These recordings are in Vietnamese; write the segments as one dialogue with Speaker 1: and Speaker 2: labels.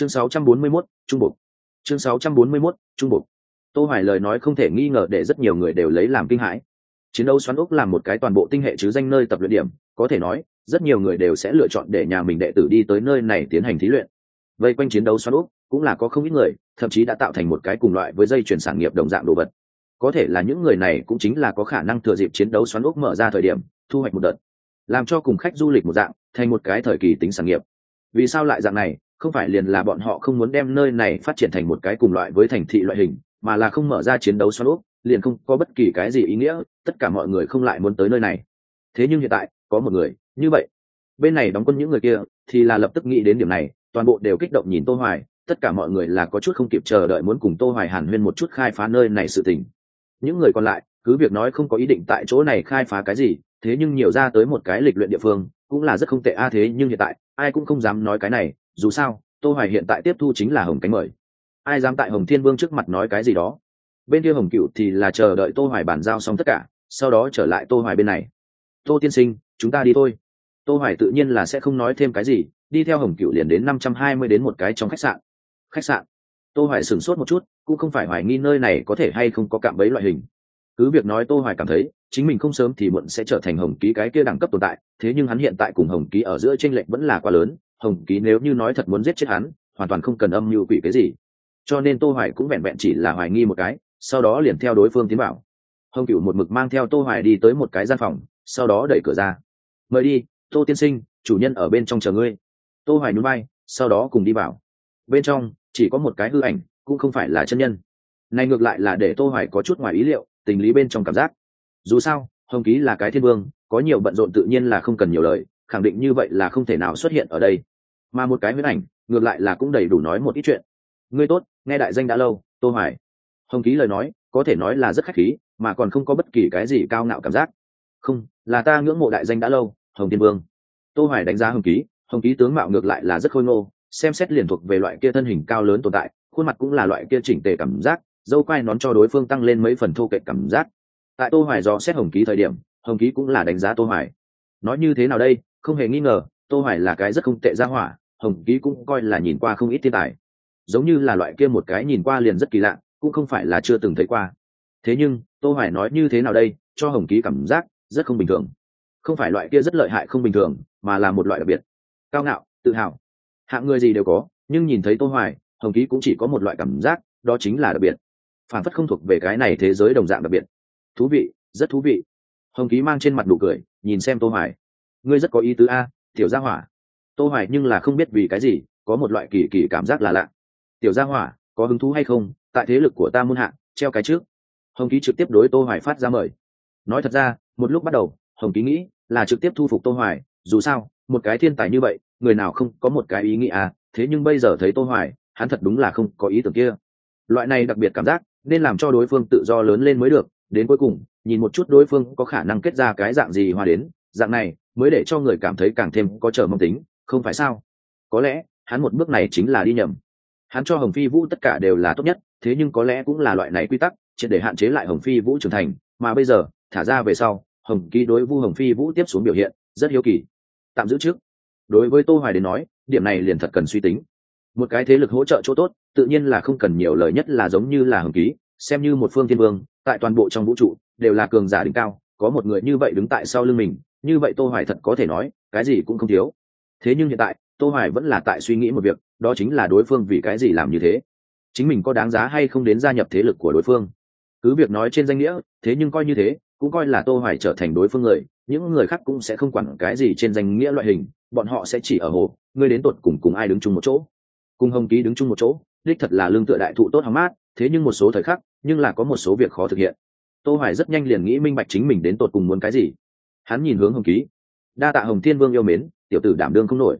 Speaker 1: chương 641, trung bộ chương 641, trung bộ tô hoài lời nói không thể nghi ngờ để rất nhiều người đều lấy làm kinh hãi. Chiến đấu xoắn ốc làm một cái toàn bộ tinh hệ chứ danh nơi tập luyện điểm có thể nói rất nhiều người đều sẽ lựa chọn để nhà mình đệ tử đi tới nơi này tiến hành thí luyện. Vây quanh chiến đấu xoắn ốc cũng là có không ít người thậm chí đã tạo thành một cái cùng loại với dây chuyển sản nghiệp đồng dạng đồ vật. Có thể là những người này cũng chính là có khả năng thừa dịp chiến đấu xoắn ốc mở ra thời điểm thu hoạch một đợt làm cho cùng khách du lịch một dạng thành một cái thời kỳ tính sản nghiệp. Vì sao lại dạng này? Không phải liền là bọn họ không muốn đem nơi này phát triển thành một cái cùng loại với thành thị loại hình, mà là không mở ra chiến đấu xoắn úp liền không có bất kỳ cái gì ý nghĩa, tất cả mọi người không lại muốn tới nơi này. Thế nhưng hiện tại, có một người, như vậy. Bên này đóng quân những người kia, thì là lập tức nghĩ đến điểm này, toàn bộ đều kích động nhìn tô hoài, tất cả mọi người là có chút không kịp chờ đợi muốn cùng tô hoài hàn huyên một chút khai phá nơi này sự tình. Những người còn lại, cứ việc nói không có ý định tại chỗ này khai phá cái gì, thế nhưng nhiều ra tới một cái lịch luyện địa phương, cũng là rất không tệ. A, thế nhưng hiện tại, ai cũng không dám nói cái này dù sao, tô hoài hiện tại tiếp thu chính là hồng cánh mời. Ai dám tại hồng thiên vương trước mặt nói cái gì đó? Bên kia hồng cựu thì là chờ đợi tô hoài bàn giao xong tất cả, sau đó trở lại tô hoài bên này. Tô tiên sinh, chúng ta đi thôi. Tô hoài tự nhiên là sẽ không nói thêm cái gì, đi theo hồng cựu liền đến 520 đến một cái trong khách sạn. Khách sạn. Tô hoài sửng sốt một chút, cũng không phải hoài nghi nơi này có thể hay không có cạm bẫy loại hình. Cứ việc nói tô hoài cảm thấy, chính mình không sớm thì muộn sẽ trở thành hồng ký cái kia đẳng cấp tồn tại, thế nhưng hắn hiện tại cùng hồng ký ở giữa tranh lệch vẫn là quá lớn hồng ký nếu như nói thật muốn giết chết hắn, hoàn toàn không cần âm mưu quỷ cái gì. Cho nên tô hoài cũng vẹn vẹn chỉ là hoài nghi một cái, sau đó liền theo đối phương tiến vào. hồng cửu một mực mang theo tô hoài đi tới một cái gian phòng, sau đó đẩy cửa ra. Mời đi, tô tiên sinh, chủ nhân ở bên trong chờ ngươi. Tô hoài nhún vai, sau đó cùng đi vào. Bên trong, chỉ có một cái hư ảnh, cũng không phải là chân nhân. Này ngược lại là để tô hoài có chút ngoài ý liệu, tình lý bên trong cảm giác. Dù sao, hồng ký là cái thiên vương, có nhiều bận rộn tự nhiên là không cần nhiều lời khẳng định như vậy là không thể nào xuất hiện ở đây. Mà một cái huyết ảnh, ngược lại là cũng đầy đủ nói một ít chuyện. Ngươi tốt, nghe đại danh đã lâu, tô hoài. Hồng ký lời nói, có thể nói là rất khách khí, mà còn không có bất kỳ cái gì cao ngạo cảm giác. Không, là ta ngưỡng mộ đại danh đã lâu, hồng thiên vương. Tô hoài đánh giá hồng ký hồng ký tướng mạo ngược lại là rất khôi ngô, xem xét liền thuộc về loại kia thân hình cao lớn tồn tại, khuôn mặt cũng là loại kia chỉnh tề cảm giác, dâu quai nón cho đối phương tăng lên mấy phần thô kệch cảm giác. Tại tô hoài do xét hồng ký thời điểm, hồng ký cũng là đánh giá tô hoài. Nói như thế nào đây? Không hề nghi ngờ, tô hoài là cái rất không tệ ra hỏa, hồng ký cũng coi là nhìn qua không ít thiên tài. Giống như là loại kia một cái nhìn qua liền rất kỳ lạ, cũng không phải là chưa từng thấy qua. Thế nhưng, tô hoài nói như thế nào đây, cho hồng ký cảm giác rất không bình thường. Không phải loại kia rất lợi hại không bình thường, mà là một loại đặc biệt. Cao ngạo, tự hào. Hạng người gì đều có, nhưng nhìn thấy tô hoài, hồng ký cũng chỉ có một loại cảm giác, đó chính là đặc biệt. Phản phất không thuộc về cái này thế giới đồng dạng đặc biệt. Thú vị, rất thú vị. Hồng ký mang trên mặt nụ cười, nhìn xem tô hoài ngươi rất có ý tứ a, tiểu gia hỏa. Tô hoài nhưng là không biết vì cái gì, có một loại kỳ kỳ cảm giác là lạ. Tiểu gia hỏa, có hứng thú hay không? Tại thế lực của ta muôn hạ, treo cái trước. Hồng ký trực tiếp đối tô hoài phát ra mời. Nói thật ra, một lúc bắt đầu, hồng ký nghĩ là trực tiếp thu phục tô hoài, dù sao, một cái thiên tài như vậy, người nào không có một cái ý nghĩ à? Thế nhưng bây giờ thấy tô hoài, hắn thật đúng là không có ý tưởng kia. Loại này đặc biệt cảm giác, nên làm cho đối phương tự do lớn lên mới được. Đến cuối cùng, nhìn một chút đối phương có khả năng kết ra cái dạng gì hòa đến. Dạng này mới để cho người cảm thấy càng thêm có chờ mong tính, không phải sao? Có lẽ, hắn một bước này chính là đi nhầm. Hắn cho hồng phi vũ tất cả đều là tốt nhất, thế nhưng có lẽ cũng là loại này quy tắc, triệt để hạn chế lại hồng phi vũ trưởng thành, mà bây giờ, thả ra về sau, hồng ký đối vu hồng phi vũ tiếp xuống biểu hiện, rất hiếu kỳ. Tạm giữ trước. Đối với tô hoài đến nói, điểm này liền thật cần suy tính. Một cái thế lực hỗ trợ chỗ tốt, tự nhiên là không cần nhiều lời nhất là giống như là hồng ký, xem như một phương thiên vương, tại toàn bộ trong vũ trụ, đều là cường giả đỉnh cao, có một người như vậy đứng tại sau lưng mình như vậy tô hoài thật có thể nói, cái gì cũng không thiếu. Thế nhưng hiện tại, tô hoài vẫn là tại suy nghĩ một việc, đó chính là đối phương vì cái gì làm như thế. Chính mình có đáng giá hay không đến gia nhập thế lực của đối phương. Cứ việc nói trên danh nghĩa, thế nhưng coi như thế, cũng coi là tô hoài trở thành đối phương người, những người khác cũng sẽ không quản cái gì trên danh nghĩa loại hình, bọn họ sẽ chỉ ở hồ, ngươi đến tột cùng cùng ai đứng chung một chỗ. Cùng hồng ký đứng chung một chỗ, đích thật là lương tựa đại thụ tốt hóng mát, thế nhưng một số thời khắc, nhưng là có một số việc khó thực hiện. Tô hoài rất nhanh liền nghĩ minh bạch chính mình đến tột cùng muốn cái gì hắn nhìn hướng hồng ký. Đa tạ hồng thiên vương yêu mến, tiểu tử đảm đương không nổi.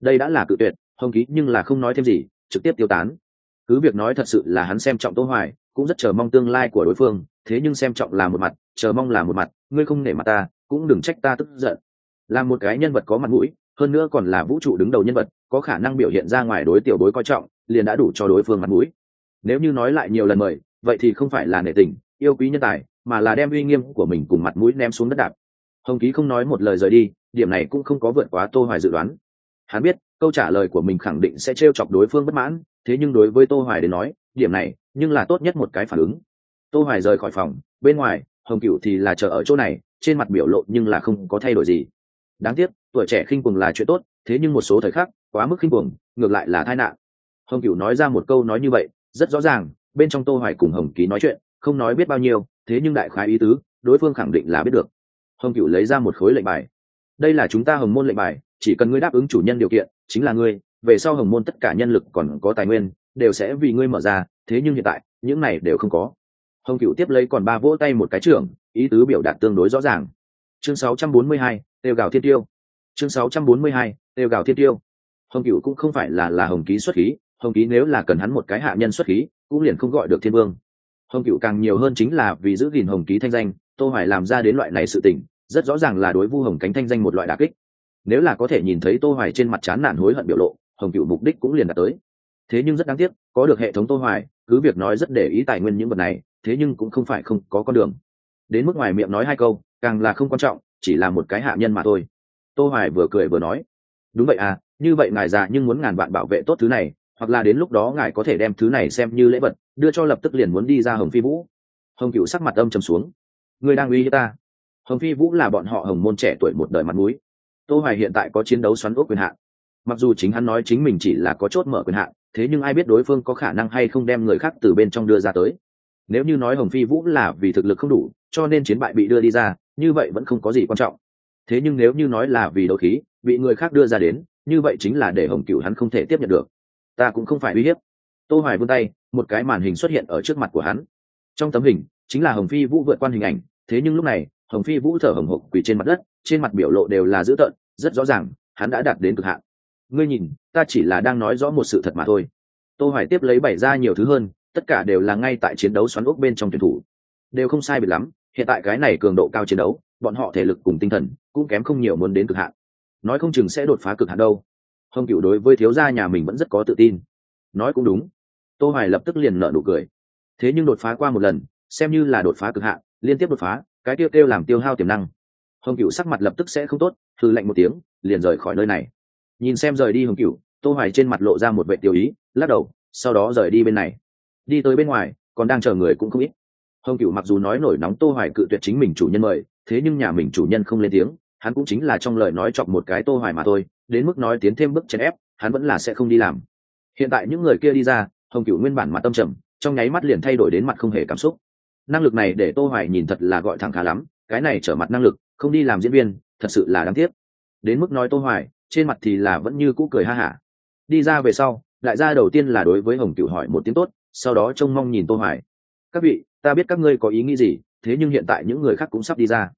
Speaker 1: Đây đã là cự tuyệt, hồng ký nhưng là không nói thêm gì, trực tiếp tiêu tán. Cứ việc nói thật sự là hắn xem trọng tô hoài, cũng rất chờ mong tương lai của đối phương, thế nhưng xem trọng là một mặt, chờ mong là một mặt, ngươi không nể mặt ta, cũng đừng trách ta tức giận. Là một cái nhân vật có mặt mũi, hơn nữa còn là vũ trụ đứng đầu nhân vật, có khả năng biểu hiện ra ngoài đối tiểu đối coi trọng, liền đã đủ cho đối phương mặt mũi. Nếu như nói lại nhiều lần mời, vậy thì không phải là nể tình, yêu quý nhân tài, mà là đem uy nghiêm của mình cùng mặt mũi ném xuống đất đạp hồng ký không nói một lời rời đi, điểm này cũng không có vượt quá tô hoài dự đoán. Hắn biết, câu trả lời của mình khẳng định sẽ trêu chọc đối phương bất mãn, thế nhưng đối với tô hoài đến nói, điểm này, nhưng là tốt nhất một cái phản ứng. Tô hoài rời khỏi phòng, bên ngoài, hồng cửu thì là chờ ở chỗ này, trên mặt biểu lộ nhưng là không có thay đổi gì. Đáng tiếc, tuổi trẻ khinh cuồng là chuyện tốt, thế nhưng một số thời khắc, quá mức khinh cuồng, ngược lại là tai nạn. Hồng cửu nói ra một câu nói như vậy, rất rõ ràng, bên trong tô hoài cùng hồng ký nói chuyện, không nói biết bao nhiêu, thế nhưng đại khái ý tứ, đối phương khẳng định là biết được hồng cựu lấy ra một khối lệnh bài. Đây là chúng ta hồng môn lệnh bài chỉ cần ngươi đáp ứng chủ nhân điều kiện chính là ngươi. Về sau hồng môn tất cả nhân lực còn có tài nguyên đều sẽ vì ngươi mở ra thế nhưng hiện tại những này đều không có. Hồng cựu tiếp lấy còn ba vỗ tay một cái trưởng ý tứ biểu đạt tương đối rõ ràng. Chương 642, tiêu gạo thiên tiêu. Chương 642, tiêu gạo thiên tiêu. Hồng cựu cũng không phải là là hồng ký xuất khí hồng ký nếu là cần hắn một cái hạ nhân xuất khí cũng liền không gọi được thiên vương. Hồng cựu càng nhiều hơn chính là vì giữ gìn hồng ký thanh danh tô hoài làm ra đến loại này sự tình, rất rõ ràng là đối vu hồng cánh thanh danh một loại đả kích. Nếu là có thể nhìn thấy tô hoài trên mặt chán nản hối hận biểu lộ, hồng cựu mục đích cũng liền đạt tới. Thế nhưng rất đáng tiếc, có được hệ thống tô hoài, cứ việc nói rất để ý tài nguyên những vật này, thế nhưng cũng không phải không có con đường. Đến mức ngoài miệng nói hai câu, càng là không quan trọng, chỉ là một cái hạ nhân mà thôi. Tô hoài vừa cười vừa nói, đúng vậy à như vậy ngài già nhưng muốn ngàn bạn bảo vệ tốt thứ này, hoặc là đến lúc đó ngài có thể đem thứ này xem như lễ vật, đưa cho lập tức liền muốn đi ra hồng phi vũ. Hồng cựu sắc mặt âm trầm xuống Ngươi đang uy hiếp ta. Hồng phi vũ là bọn họ hồng môn trẻ tuổi một đời mặt mũi. Tô hoài hiện tại có chiến đấu xoắn ốc quyền hạn. Mặc dù chính hắn nói chính mình chỉ là có chốt mở quyền hạn, thế nhưng ai biết đối phương có khả năng hay không đem người khác từ bên trong đưa ra tới. Nếu như nói hồng phi vũ là vì thực lực không đủ, cho nên chiến bại bị đưa đi ra, như vậy vẫn không có gì quan trọng. Thế nhưng nếu như nói là vì đấu khí, bị người khác đưa ra đến, như vậy chính là để hồng cựu hắn không thể tiếp nhận được. Ta cũng không phải uy hiếp. Tô hoài vươn tay, một cái màn hình xuất hiện ở trước mặt của hắn. Trong tấm hình chính là hồng phi vũ vượt qua hình ảnh, thế nhưng lúc này, hồng phi vũ thở hồng hộc quỳ trên mặt đất, trên mặt biểu lộ đều là dữ tợn, rất rõ ràng, hắn đã đạt đến cực hạn. Ngươi nhìn, ta chỉ là đang nói rõ một sự thật mà thôi. Tô hoài tiếp lấy bày ra nhiều thứ hơn, tất cả đều là ngay tại chiến đấu xoắn ốc bên trong tuyển thủ. Đều không sai biệt lắm, hiện tại cái này cường độ cao chiến đấu, bọn họ thể lực cùng tinh thần, cũng kém không nhiều muốn đến cực hạn. Nói không chừng sẽ đột phá cực hạn đâu. Hồng cựu đối với thiếu gia nhà mình vẫn rất có tự tin. Nói cũng đúng. Tô hoài lập tức liền nở nụ cười. Thế nhưng đột phá qua một lần xem như là đột phá cực hạn liên tiếp đột phá, cái tiêu kêu làm tiêu hao tiềm năng. Hồng cựu sắc mặt lập tức sẽ không tốt thư lạnh một tiếng, liền rời khỏi nơi này. Nhìn xem rời đi hồng cựu tô hoài trên mặt lộ ra một vệ tiêu ý, lắc đầu, sau đó rời đi bên này. Đi tới bên ngoài, còn đang chờ người cũng không ít. Hồng cựu mặc dù nói nổi nóng tô hoài cự tuyệt chính mình chủ nhân mời, thế nhưng nhà mình chủ nhân không lên tiếng, hắn cũng chính là trong lời nói chọc một cái tô hoài mà thôi, đến mức nói tiến thêm bước chèn ép, hắn vẫn là sẽ không đi làm. Hiện tại những người kia đi ra, hồng cựu nguyên bản mặt tâm trầm, trong nháy mắt liền thay đổi đến mặt không hề cảm xúc năng lực này để tô hoài nhìn thật là gọi thẳng khá lắm, cái này trở mặt năng lực, không đi làm diễn viên, thật sự là đáng tiếc. Đến mức nói tô hoài, trên mặt thì là vẫn như cũ cười ha hả. Đi ra về sau, đại gia đầu tiên là đối với hồng cửu hỏi một tiếng tốt, sau đó trông mong nhìn tô hoài. Các vị, ta biết các ngươi có ý nghĩ gì, thế nhưng hiện tại những người khác cũng sắp đi ra.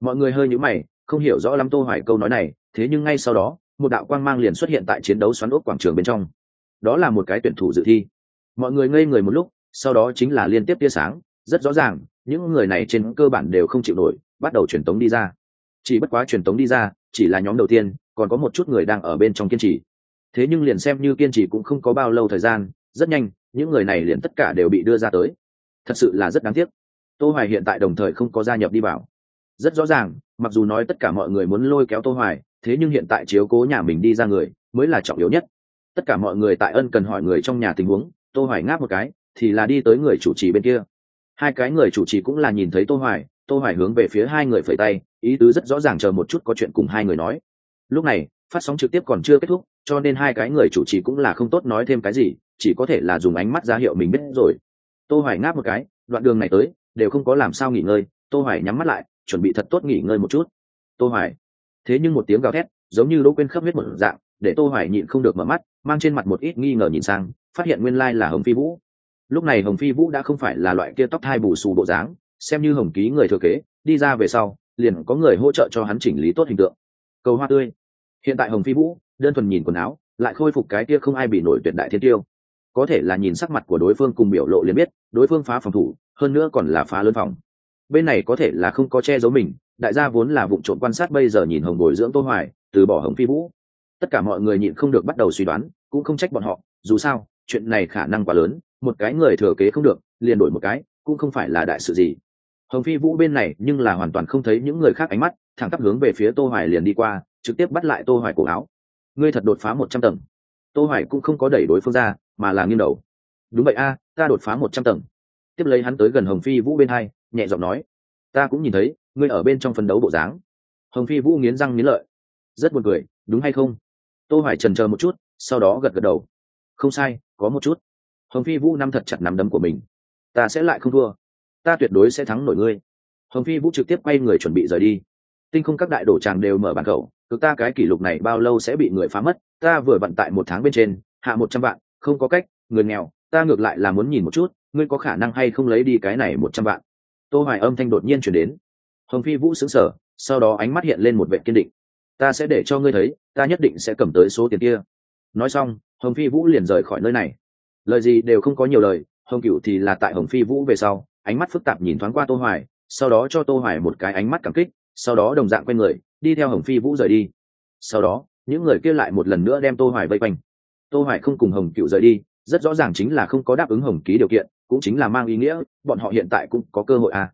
Speaker 1: Mọi người hơi nhíu mày, không hiểu rõ lắm tô hoài câu nói này, thế nhưng ngay sau đó, một đạo quang mang liền xuất hiện tại chiến đấu xoắn ốc quảng trường bên trong. Đó là một cái tuyển thủ dự thi. Mọi người ngây người một lúc, sau đó chính là liên tiếp tia sáng rất rõ ràng, những người này trên cơ bản đều không chịu nổi, bắt đầu truyền tống đi ra. Chỉ bất quá truyền tống đi ra, chỉ là nhóm đầu tiên, còn có một chút người đang ở bên trong kiên trì. Thế nhưng liền xem như kiên trì cũng không có bao lâu thời gian, rất nhanh, những người này liền tất cả đều bị đưa ra tới. Thật sự là rất đáng tiếc. Tô hoài hiện tại đồng thời không có gia nhập đi vào. Rất rõ ràng, mặc dù nói tất cả mọi người muốn lôi kéo tô hoài, thế nhưng hiện tại chiếu cố nhà mình đi ra người, mới là trọng yếu nhất. Tất cả mọi người tại ân cần hỏi người trong nhà tình huống, tô hoài ngáp một cái, thì là đi tới người chủ trì bên kia hai cái người chủ trì cũng là nhìn thấy tô hoài tô hoài hướng về phía hai người phẩy tay, ý tứ rất rõ ràng chờ một chút có chuyện cùng hai người nói. Lúc này, phát sóng trực tiếp còn chưa kết thúc, cho nên hai cái người chủ trì cũng là không tốt nói thêm cái gì, chỉ có thể là dùng ánh mắt ra hiệu mình biết rồi. Tô hoài ngáp một cái, đoạn đường này tới, đều không có làm sao nghỉ ngơi, tô hoài nhắm mắt lại, chuẩn bị thật tốt nghỉ ngơi một chút. Tô hoài, thế nhưng một tiếng gào thét, giống như đỗ quên khắp huyết một dạng, để tô hoài nhịn không được mở mắt, mang trên mặt một ít nghi ngờ nhìn sang, phát hiện nguyên lai là hồng phi vũ lúc này hồng phi vũ đã không phải là loại kia tóc thai bù xù bộ dáng, xem như hồng ký người thừa kế, đi ra về sau, liền có người hỗ trợ cho hắn chỉnh lý tốt hình tượng. Cầu hoa tươi. Hiện tại hồng phi vũ, đơn thuần nhìn quần áo, lại khôi phục cái kia không ai bị nổi tuyệt đại thiên tiêu. Có thể là nhìn sắc mặt của đối phương cùng biểu lộ liền biết, đối phương phá phòng thủ, hơn nữa còn là phá lớn phòng. Bên này có thể là không có che giấu mình, đại gia vốn là vụ trộm quan sát bây giờ nhìn hồng bồi dưỡng tô hoài, từ bỏ hồng phi vũ. Tất cả mọi người nhịn không được bắt đầu suy đoán, cũng không trách bọn họ, dù sao, chuyện này khả năng quá lớn một cái người thừa kế không được, liền đổi một cái, cũng không phải là đại sự gì. Hồng phi vũ bên này nhưng là hoàn toàn không thấy những người khác ánh mắt, thẳng tắp hướng về phía tô hoài liền đi qua, trực tiếp bắt lại tô hoài cổ áo. Ngươi thật đột phá một trăm tầng. Tô hoài cũng không có đẩy đối phương ra, mà là nghiêng đầu. Đúng vậy a, ta đột phá một trăm tầng. Tiếp lấy hắn tới gần hồng phi vũ bên hai, nhẹ giọng nói, ta cũng nhìn thấy, ngươi ở bên trong phân đấu bộ dáng. Hồng phi vũ nghiến răng nghiến lợi, rất buồn cười, đúng hay không? Tô hoài trần chờ một chút, sau đó gật gật đầu, không sai, có một chút hồng phi vũ nắm thật chặt nắm đấm của mình. Ta sẽ lại không thua. Ta tuyệt đối sẽ thắng nổi ngươi. Hồng phi vũ trực tiếp quay người chuẩn bị rời đi. Tinh không các đại đổ tràng đều mở bàn khẩu. Cực ta cái kỷ lục này bao lâu sẽ bị người phá mất? Ta vừa vận tại một tháng bên trên, hạ một trăm vạn, không có cách, người nghèo, ta ngược lại là muốn nhìn một chút, ngươi có khả năng hay không lấy đi cái này một trăm vạn? Tô hoài âm thanh đột nhiên chuyển đến. Hồng phi vũ sững sờ, sau đó ánh mắt hiện lên một vẻ kiên định. Ta sẽ để cho ngươi thấy, ta nhất định sẽ cầm tới số tiền kia. Nói xong, hồng phi vũ liền rời khỏi nơi này lời gì đều không có nhiều lời hồng cựu thì là tại hồng phi vũ về sau ánh mắt phức tạp nhìn thoáng qua tô hoài sau đó cho tô hoài một cái ánh mắt cảm kích sau đó đồng dạng quay người đi theo hồng phi vũ rời đi. Sau đó những người kia lại một lần nữa đem tô hoài vây quanh. Tô hoài không cùng hồng cựu rời đi rất rõ ràng chính là không có đáp ứng hồng ký điều kiện cũng chính là mang ý nghĩa bọn họ hiện tại cũng có cơ hội à.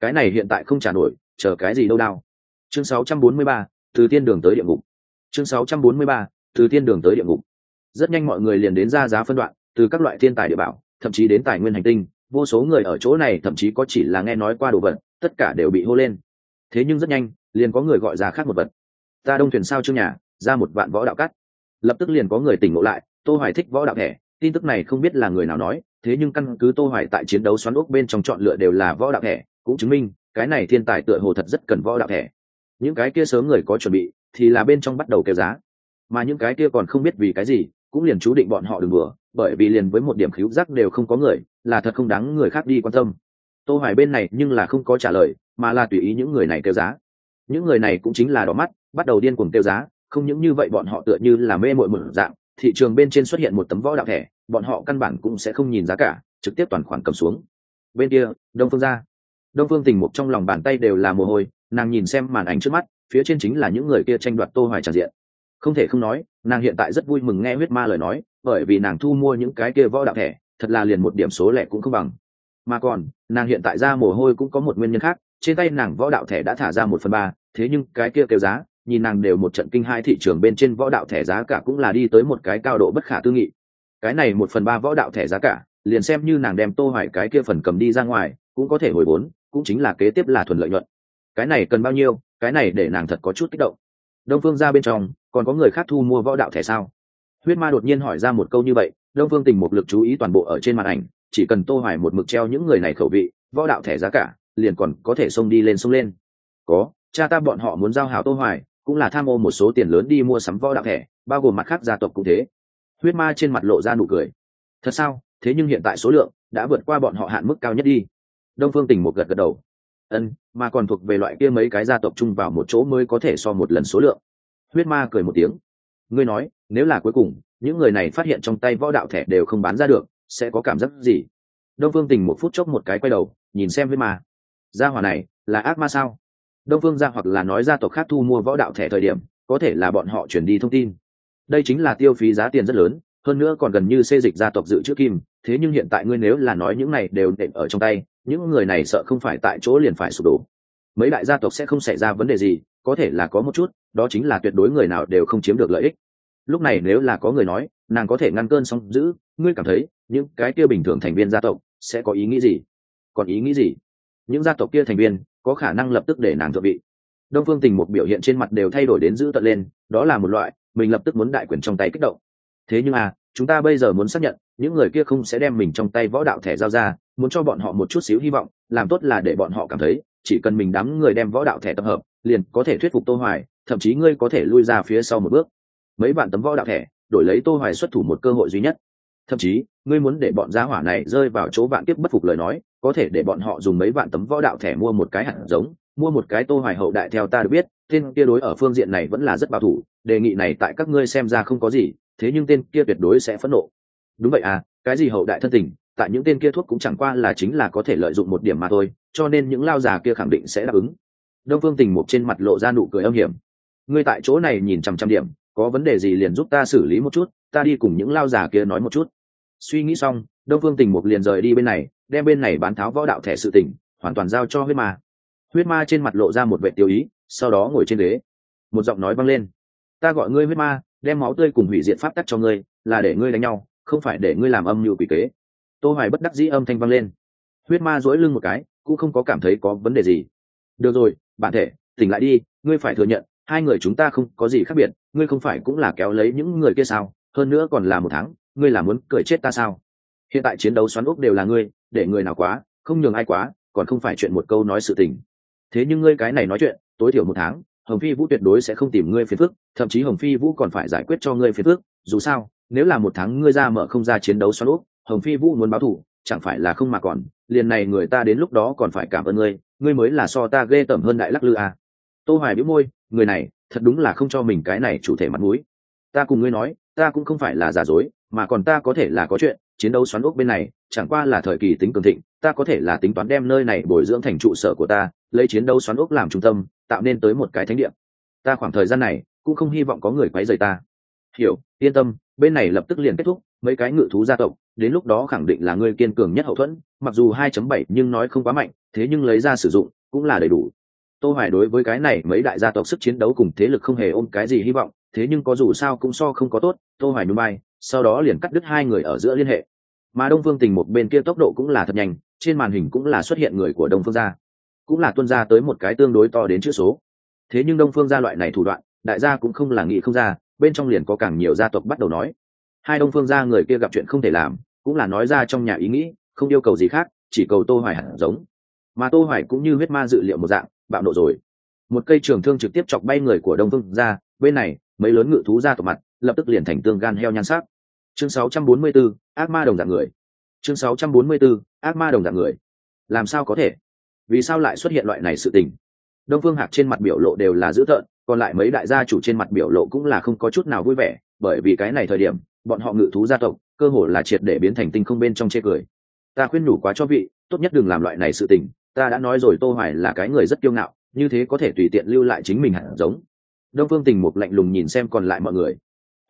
Speaker 1: Cái này hiện tại không trả nổi chờ cái gì đâu đau chương 643, từ tiên đường tới địa ngục. Chương 643, từ tiên đường tới địa ngục. Rất nhanh mọi người liền đến ra giá phân đoạn từ các loại thiên tài địa bảo, thậm chí đến tài nguyên hành tinh, vô số người ở chỗ này thậm chí có chỉ là nghe nói qua đồ vật, tất cả đều bị hô lên. Thế nhưng rất nhanh, liền có người gọi ra khác một vật. Ta đông thuyền sao chưa nhà, ra một vạn võ đạo cắt lập tức liền có người tỉnh ngộ lại, tô hoài thích võ đạo thẻ tin tức này không biết là người nào nói, thế nhưng căn cứ tô hoài tại chiến đấu xoắn ốc bên trong chọn lựa đều là võ đạo thẻ cũng chứng minh, cái này thiên tài tựa hồ thật rất cần võ đạo thẻ những cái kia sớm người có chuẩn bị, thì là bên trong bắt đầu kêu giá. Mà những cái kia còn không biết vì cái gì cũng liền chú định bọn họ đừng bừa bởi vì liền với một điểm khíu giác đều không có người, là thật không đáng người khác đi quan tâm. Tô hoài bên này nhưng là không có trả lời, mà là tùy ý những người này kêu giá. Những người này cũng chính là đỏ mắt, bắt đầu điên cuồng kêu giá, không những như vậy bọn họ tựa như là mê mội mở dạng, thị trường bên trên xuất hiện một tấm võ đạo thẻ, bọn họ căn bản cũng sẽ không nhìn giá cả, trực tiếp toàn khoản cầm xuống. Bên kia, đông phương ra. Đông phương tình mục trong lòng bàn tay đều là mồ hôi, nàng nhìn xem màn ảnh trước mắt, phía trên chính là những người kia tranh đoạt tô hoài tràn diện không thể không nói, nàng hiện tại rất vui mừng nghe huyết ma lời nói, bởi vì nàng thu mua những cái kia võ đạo thẻ, thật là liền một điểm số lẻ cũng không bằng. Mà còn, nàng hiện tại ra mồ hôi cũng có một nguyên nhân khác, trên tay nàng võ đạo thẻ đã thả ra một phần ba, thế nhưng cái kia kêu giá, nhìn nàng đều một trận kinh hai thị trường bên trên võ đạo thẻ giá cả cũng là đi tới một cái cao độ bất khả tư nghị. Cái này một phần ba võ đạo thẻ giá cả, liền xem như nàng đem tô hoài cái kia phần cầm đi ra ngoài, cũng có thể hồi vốn cũng chính là kế tiếp là thuần lợi nhuận. Cái này cần bao nhiêu, cái này để nàng thật có chút kích động. Đông phương ra bên trong còn có người khác thu mua võ đạo thẻ sao? Huyết ma đột nhiên hỏi ra một câu như vậy, đông phương tình một lực chú ý toàn bộ ở trên màn ảnh, chỉ cần tô hoài một mực treo những người này khẩu vị, võ đạo thẻ giá cả, liền còn có thể xông đi lên xông lên. Có, cha ta bọn họ muốn giao hảo tô hoài, cũng là tham ô một số tiền lớn đi mua sắm võ đạo thẻ, bao gồm mặt khác gia tộc cũng thế. Huyết ma trên mặt lộ ra nụ cười. Thật sao? Thế nhưng hiện tại số lượng đã vượt qua bọn họ hạn mức cao nhất đi. Đông phương tình một gật gật đầu. Ân, mà còn thuộc về loại kia mấy cái gia tộc chung vào một chỗ mới có thể so một lần số lượng huyết ma cười một tiếng. Ngươi nói, nếu là cuối cùng, những người này phát hiện trong tay võ đạo thẻ đều không bán ra được, sẽ có cảm giác gì? Đông phương tình một phút chốc một cái quay đầu, nhìn xem huyết ma. Gia hỏa này, là ác ma sao? Đông phương gia hoặc là nói gia tộc khác thu mua võ đạo thẻ thời điểm, có thể là bọn họ chuyển đi thông tin. Đây chính là tiêu phí giá tiền rất lớn, hơn nữa còn gần như xê dịch gia tộc dự trữ kim, thế nhưng hiện tại ngươi nếu là nói những này đều đệm ở trong tay, những người này sợ không phải tại chỗ liền phải sụp đổ. Mấy đại gia tộc sẽ không xảy ra vấn đề gì có thể là có một chút, đó chính là tuyệt đối người nào đều không chiếm được lợi ích. Lúc này nếu là có người nói, nàng có thể ngăn cơn sóng giữ ngươi cảm thấy, những cái kia bình thường thành viên gia tộc sẽ có ý nghĩ gì? Còn ý nghĩ gì? Những gia tộc kia thành viên có khả năng lập tức để nàng thượng vị. Đông phương tình một biểu hiện trên mặt đều thay đổi đến giữ tận lên, đó là một loại, mình lập tức muốn đại quyền trong tay kích động. Thế nhưng à chúng ta bây giờ muốn xác nhận, những người kia không sẽ đem mình trong tay võ đạo thẻ giao ra, muốn cho bọn họ một chút xíu hy vọng, làm tốt là để bọn họ cảm thấy, chỉ cần mình đám người đem võ đạo thẻ tập hợp liền có thể thuyết phục tô hoài, thậm chí ngươi có thể lui ra phía sau một bước. Mấy bạn tấm võ đạo thẻ, đổi lấy tô hoài xuất thủ một cơ hội duy nhất. Thậm chí, ngươi muốn để bọn gia hỏa này rơi vào chỗ vạn tiếp bất phục lời nói, có thể để bọn họ dùng mấy vạn tấm võ đạo thẻ mua một cái hạt giống, mua một cái tô hoài hậu đại theo ta được biết, tên kia đối ở phương diện này vẫn là rất bảo thủ, đề nghị này tại các ngươi xem ra không có gì, thế nhưng tên kia tuyệt đối sẽ phẫn nộ. Đúng vậy à cái gì hậu đại thân tình, tại những tên kia thuốc cũng chẳng qua là chính là có thể lợi dụng một điểm mà thôi, cho nên những lao già kia khẳng định sẽ đáp ứng đông phương tình Mục trên mặt lộ ra nụ cười âm hiểm. Ngươi tại chỗ này nhìn chằm chằm điểm, có vấn đề gì liền giúp ta xử lý một chút, ta đi cùng những lao già kia nói một chút. Suy nghĩ xong, đông phương tình Mục liền rời đi bên này, đem bên này bán tháo võ đạo thẻ sự tỉnh hoàn toàn giao cho huyết ma. Huyết ma trên mặt lộ ra một vệ tiêu ý, sau đó ngồi trên ghế. Một giọng nói vang lên. Ta gọi ngươi huyết ma, đem máu tươi cùng hủy diệt pháp tắc cho ngươi, là để ngươi đánh nhau, không phải để ngươi làm âm mưu quỷ kế. Tô hoài bất đắc dĩ âm thanh vang lên. Huyết ma duỗi lưng một cái, cũng không có cảm thấy có vấn đề gì. Được rồi bản thể, tỉnh lại đi, ngươi phải thừa nhận, hai người chúng ta không có gì khác biệt, ngươi không phải cũng là kéo lấy những người kia sao? Hơn nữa còn là một tháng, ngươi là muốn cười chết ta sao? Hiện tại chiến đấu xoắn ốc đều là ngươi, để người nào quá, không nhường ai quá, còn không phải chuyện một câu nói sự tình. Thế nhưng ngươi cái này nói chuyện, tối thiểu một tháng, hồng phi vũ tuyệt đối sẽ không tìm ngươi phiền phức, thậm chí hồng phi vũ còn phải giải quyết cho ngươi phiền phức, dù sao, nếu là một tháng ngươi ra mở không ra chiến đấu xoắn ốc, hồng phi vũ muốn báo thù chẳng phải là không mà còn, liền này người ta đến lúc đó còn phải cảm ơn ngươi ngươi mới là so ta ghê tởm hơn đại lắc lư à. tô hoài bĩu môi, người này, thật đúng là không cho mình cái này chủ thể mặt mũi. Ta cùng ngươi nói, ta cũng không phải là giả dối, mà còn ta có thể là có chuyện, chiến đấu xoắn ốc bên này, chẳng qua là thời kỳ tính cường thịnh, ta có thể là tính toán đem nơi này bồi dưỡng thành trụ sở của ta, lấy chiến đấu xoắn ốc làm trung tâm, tạo nên tới một cái thánh địa. Ta khoảng thời gian này, cũng không hy vọng có người quấy rầy ta. Hiểu, yên tâm, bên này lập tức liền kết thúc, mấy cái ngự thú gia tộc đến lúc đó khẳng định là ngươi kiên cường nhất hậu thuẫn, mặc dù 2.7 nhưng nói không quá mạnh, thế nhưng lấy ra sử dụng cũng là đầy đủ. Tô hoài đối với cái này mấy đại gia tộc sức chiến đấu cùng thế lực không hề ôm cái gì hy vọng, thế nhưng có dù sao cũng so không có tốt, tô hoài núi bay sau đó liền cắt đứt hai người ở giữa liên hệ. Mà đông phương tình một bên kia tốc độ cũng là thật nhanh, trên màn hình cũng là xuất hiện người của đông phương gia, cũng là tuân gia tới một cái tương đối to đến chữ số. Thế nhưng đông phương gia loại này thủ đoạn, đại gia cũng không là nghĩ không ra, bên trong liền có càng nhiều gia tộc bắt đầu nói hai đông phương gia người kia gặp chuyện không thể làm cũng là nói ra trong nhà ý nghĩ không yêu cầu gì khác chỉ cầu tô hoài hẳn giống. Mà tô hoài cũng như huyết ma dự liệu một dạng bạo nộ rồi. Một cây trường thương trực tiếp chọc bay người của đông phương ra bên này mấy lớn ngự thú ra tổ mặt lập tức liền thành tương gan heo nhan sắc. Chương 644, ác ma đồng dạng người. Chương 644, ác ma đồng dạng người. Làm sao có thể? Vì sao lại xuất hiện loại này sự tình? Đông phương hạc trên mặt biểu lộ đều là dữ tợn còn lại mấy đại gia chủ trên mặt biểu lộ cũng là không có chút nào vui vẻ bởi vì cái này thời điểm bọn họ ngự thú gia tộc, cơ hồ là triệt để biến thành tinh không bên trong chê cười. Ta khuyên nhủ quá cho vị, tốt nhất đừng làm loại này sự tình, ta đã nói rồi tô hoài là cái người rất kiêu ngạo, như thế có thể tùy tiện lưu lại chính mình hẳn giống. Đông phương tình mục lạnh lùng nhìn xem còn lại mọi người.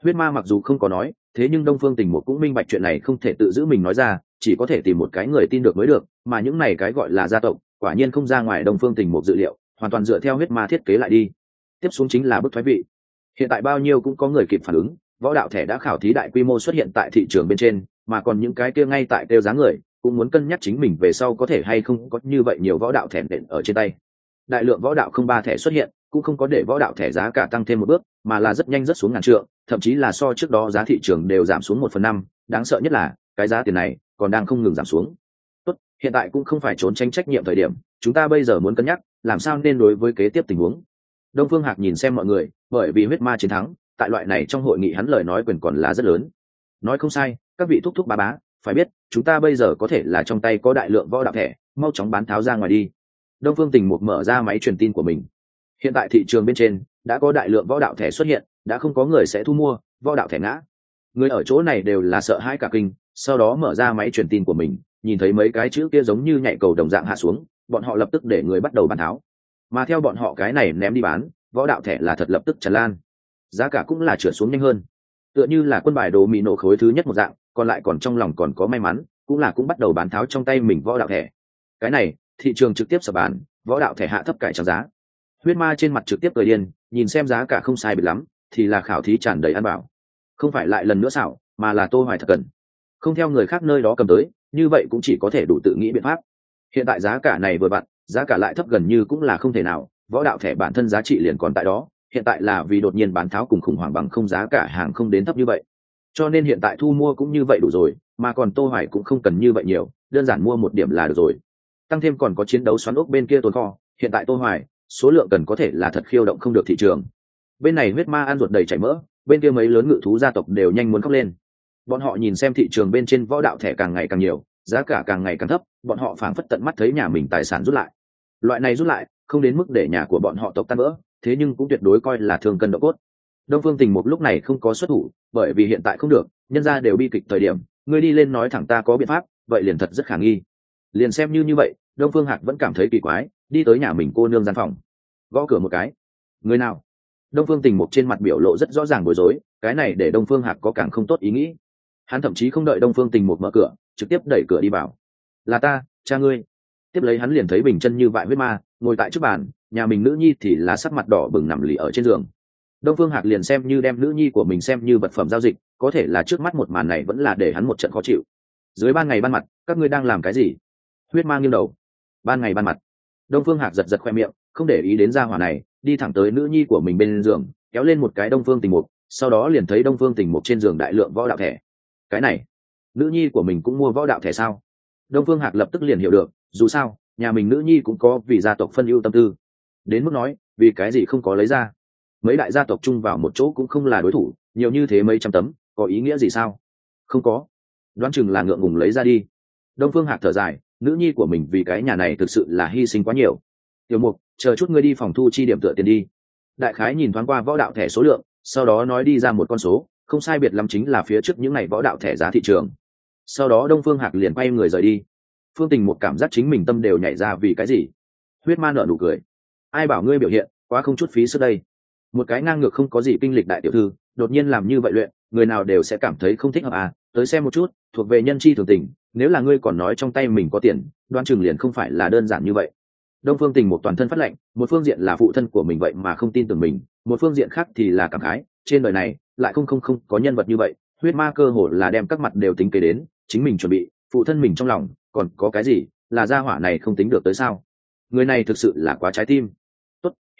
Speaker 1: Huyết ma mặc dù không có nói, thế nhưng đông phương tình mục cũng minh bạch chuyện này không thể tự giữ mình nói ra, chỉ có thể tìm một cái người tin được mới được, mà những này cái gọi là gia tộc, quả nhiên không ra ngoài đông phương tình mục dự liệu, hoàn toàn dựa theo huyết ma thiết kế lại đi. Tiếp xuống chính là bức thoái vị. Hiện tại bao nhiêu cũng có người kịp phản ứng võ đạo thẻ đã khảo thí đại quy mô xuất hiện tại thị trường bên trên, mà còn những cái kia ngay tại kêu giá người, cũng muốn cân nhắc chính mình về sau có thể hay không có như vậy nhiều võ đạo thẻ nện ở trên tay. Đại lượng võ đạo không ba thẻ xuất hiện, cũng không có để võ đạo thẻ giá cả tăng thêm một bước, mà là rất nhanh rất xuống ngàn trượng, thậm chí là so trước đó giá thị trường đều giảm xuống một phần năm, đáng sợ nhất là, cái giá tiền này còn đang không ngừng giảm xuống. Tốt, hiện tại cũng không phải trốn tránh trách nhiệm thời điểm, chúng ta bây giờ muốn cân nhắc, làm sao nên đối với kế tiếp tình huống. Đông phương hạc nhìn xem mọi người, bởi vì huyết ma chiến thắng tại loại này trong hội nghị hắn lời nói quyền còn là rất lớn. Nói không sai, các vị thúc thúc bá bá, phải biết, chúng ta bây giờ có thể là trong tay có đại lượng võ đạo thẻ, mau chóng bán tháo ra ngoài đi. Đông phương tình một mở ra máy truyền tin của mình. Hiện tại thị trường bên trên, đã có đại lượng võ đạo thẻ xuất hiện, đã không có người sẽ thu mua, võ đạo thẻ ngã. Người ở chỗ này đều là sợ hãi cả kinh, sau đó mở ra máy truyền tin của mình, nhìn thấy mấy cái chữ kia giống như nhảy cầu đồng dạng hạ xuống, bọn họ lập tức để người bắt đầu bán tháo. Mà theo bọn họ cái này ném đi bán, võ đạo thẻ là thật lập tức tràn lan giá cả cũng là trượt xuống nhanh hơn. Tựa như là quân bài đồ mì nổ khối thứ nhất một dạng, còn lại còn trong lòng còn có may mắn, cũng là cũng bắt đầu bán tháo trong tay mình võ đạo thẻ. Cái này, thị trường trực tiếp sập bàn, võ đạo thẻ hạ thấp cải trắng giá. Huyết ma trên mặt trực tiếp cười điên, nhìn xem giá cả không sai biệt lắm, thì là khảo thí tràn đầy ăn bảo. Không phải lại lần nữa xảo, mà là tô hoài thật cần. Không theo người khác nơi đó cầm tới, như vậy cũng chỉ có thể đủ tự nghĩ biện pháp. Hiện tại giá cả này vừa vặn, giá cả lại thấp gần như cũng là không thể nào, võ đạo thẻ bản thân giá trị liền còn tại đó hiện tại là vì đột nhiên bán tháo cùng khủng hoảng bằng không giá cả hàng không đến thấp như vậy. Cho nên hiện tại thu mua cũng như vậy đủ rồi, mà còn tô hoài cũng không cần như vậy nhiều, đơn giản mua một điểm là được rồi. Tăng thêm còn có chiến đấu xoắn ốc bên kia tồn kho, hiện tại tô hoài, số lượng cần có thể là thật khiêu động không được thị trường. Bên này huyết ma ăn ruột đầy chảy mỡ, bên kia mấy lớn ngự thú gia tộc đều nhanh muốn khóc lên. Bọn họ nhìn xem thị trường bên trên võ đạo thẻ càng ngày càng nhiều, giá cả càng ngày càng thấp, bọn họ phảng phất tận mắt thấy nhà mình tài sản rút lại. Loại này rút lại, không đến mức để nhà của bọn họ tộc tan vỡ thế nhưng cũng tuyệt đối coi là thường cân độ cốt. Đông phương tình một lúc này không có xuất thủ, bởi vì hiện tại không được, nhân ra đều bi kịch thời điểm, ngươi đi lên nói thẳng ta có biện pháp, vậy liền thật rất khả nghi. Liền xem như như vậy, đông phương hạc vẫn cảm thấy kỳ quái, đi tới nhà mình cô nương gian phòng. Gõ cửa một cái. Người nào? Đông phương tình mục trên mặt biểu lộ rất rõ ràng bối rối, cái này để đông phương hạc có càng không tốt ý nghĩ. Hắn thậm chí không đợi đông phương tình mục mở cửa, trực tiếp đẩy cửa đi vào. Là ta, cha ngươi. Tiếp lấy hắn liền thấy bình chân như vại huyết ma, ngồi tại trước bàn nhà mình nữ nhi thì là sắc mặt đỏ bừng nằm lì ở trên giường. Đông phương hạc liền xem như đem nữ nhi của mình xem như vật phẩm giao dịch, có thể là trước mắt một màn này vẫn là để hắn một trận khó chịu. Dưới ban ngày ban mặt, các ngươi đang làm cái gì? Huyết mang nghiêng đầu. Ban ngày ban mặt. Đông phương hạc giật giật khoe miệng, không để ý đến gia hỏa này, đi thẳng tới nữ nhi của mình bên giường, kéo lên một cái đông phương tình mục, sau đó liền thấy đông phương tình mục trên giường đại lượng võ đạo thẻ. Cái này, nữ nhi của mình cũng mua võ đạo thẻ sao? Đông phương hạc lập tức liền hiểu được, dù sao, nhà mình nữ nhi cũng có vì gia tộc phân ưu tâm tư đến mức nói, vì cái gì không có lấy ra? Mấy đại gia tộc chung vào một chỗ cũng không là đối thủ, nhiều như thế mấy trăm tấm, có ý nghĩa gì sao? Không có. Đoán chừng là ngượng ngùng lấy ra đi. Đông phương hạc thở dài, nữ nhi của mình vì cái nhà này thực sự là hy sinh quá nhiều. Tiểu mục, chờ chút ngươi đi phòng thu chi điểm tựa tiền đi. Đại khái nhìn thoáng qua võ đạo thẻ số lượng, sau đó nói đi ra một con số, không sai biệt lắm chính là phía trước những ngày võ đạo thẻ giá thị trường. Sau đó đông phương hạc liền quay người rời đi. Phương tình một cảm giác chính mình tâm đều nhảy ra vì cái gì? Huyết ma nợ nụ cười ai bảo ngươi biểu hiện, quá không chút phí sức đây. Một cái ngang ngược không có gì kinh lịch đại tiểu thư, đột nhiên làm như vậy luyện, người nào đều sẽ cảm thấy không thích hợp à tới xem một chút, thuộc về nhân chi thường tình, nếu là ngươi còn nói trong tay mình có tiền, đoan chừng liền không phải là đơn giản như vậy. Đông phương tình một toàn thân phát lệnh một phương diện là phụ thân của mình vậy mà không tin tưởng mình, một phương diện khác thì là cảm khái, trên đời này, lại không không không có nhân vật như vậy, huyết ma cơ hồ là đem các mặt đều tính kế đến, chính mình chuẩn bị, phụ thân mình trong lòng, còn có cái gì, là gia hỏa này không tính được tới sao? Người này thực sự là quá trái tim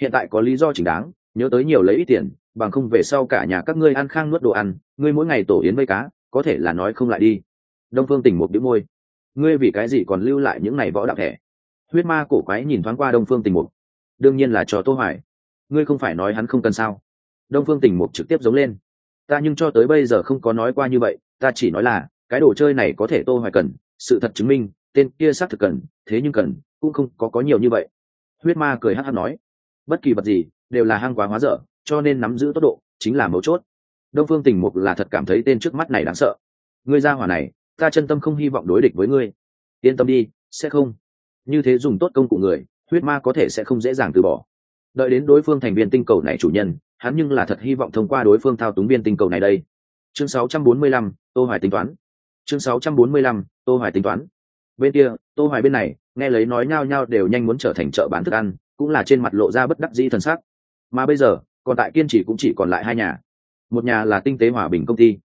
Speaker 1: hiện tại có lý do chính đáng, nhớ tới nhiều lấy ít tiền, bằng không về sau cả nhà các ngươi ăn khang nuốt đồ ăn, ngươi mỗi ngày tổ yến vây cá, có thể là nói không lại đi. Đông phương tỉnh một đĩu môi. Ngươi vì cái gì còn lưu lại những ngày võ đạo thẻ? Huyết ma cổ quái nhìn thoáng qua đông phương tình mục đương nhiên là cho tô hoài. Ngươi không phải nói hắn không cần sao? Đông phương tình mục trực tiếp giống lên. Ta nhưng cho tới bây giờ không có nói qua như vậy, ta chỉ nói là, cái đồ chơi này có thể tô hoài cần, sự thật chứng minh, tên kia xác thực cần, thế nhưng cần, cũng không có có nhiều như vậy. Huyết ma cười hắt hắt nói bất kỳ vật gì đều là hang quá hóa dở cho nên nắm giữ tốc độ chính là mấu chốt. Đông phương tình mục là thật cảm thấy tên trước mắt này đáng sợ. Ngươi ra hỏa này ta chân tâm không hy vọng đối địch với ngươi. Yên tâm đi sẽ không. Như thế dùng tốt công cụ người huyết ma có thể sẽ không dễ dàng từ bỏ. Đợi đến đối phương thành viên tinh cầu này chủ nhân hắn nhưng là thật hy vọng thông qua đối phương thao túng viên tinh cầu này đây. Chương 645, Ô hoài tính toán. Chương 645, Ô hoài tính toán. Bên kia tô hoài bên này nghe lấy nói nhao nhao đều nhanh muốn trở thành chợ bán thức ăn cũng là trên mặt lộ ra bất đắc dĩ thần sắc. Mà bây giờ, còn tại kiên trì cũng chỉ còn lại hai nhà. Một nhà là tinh tế hòa bình công ty.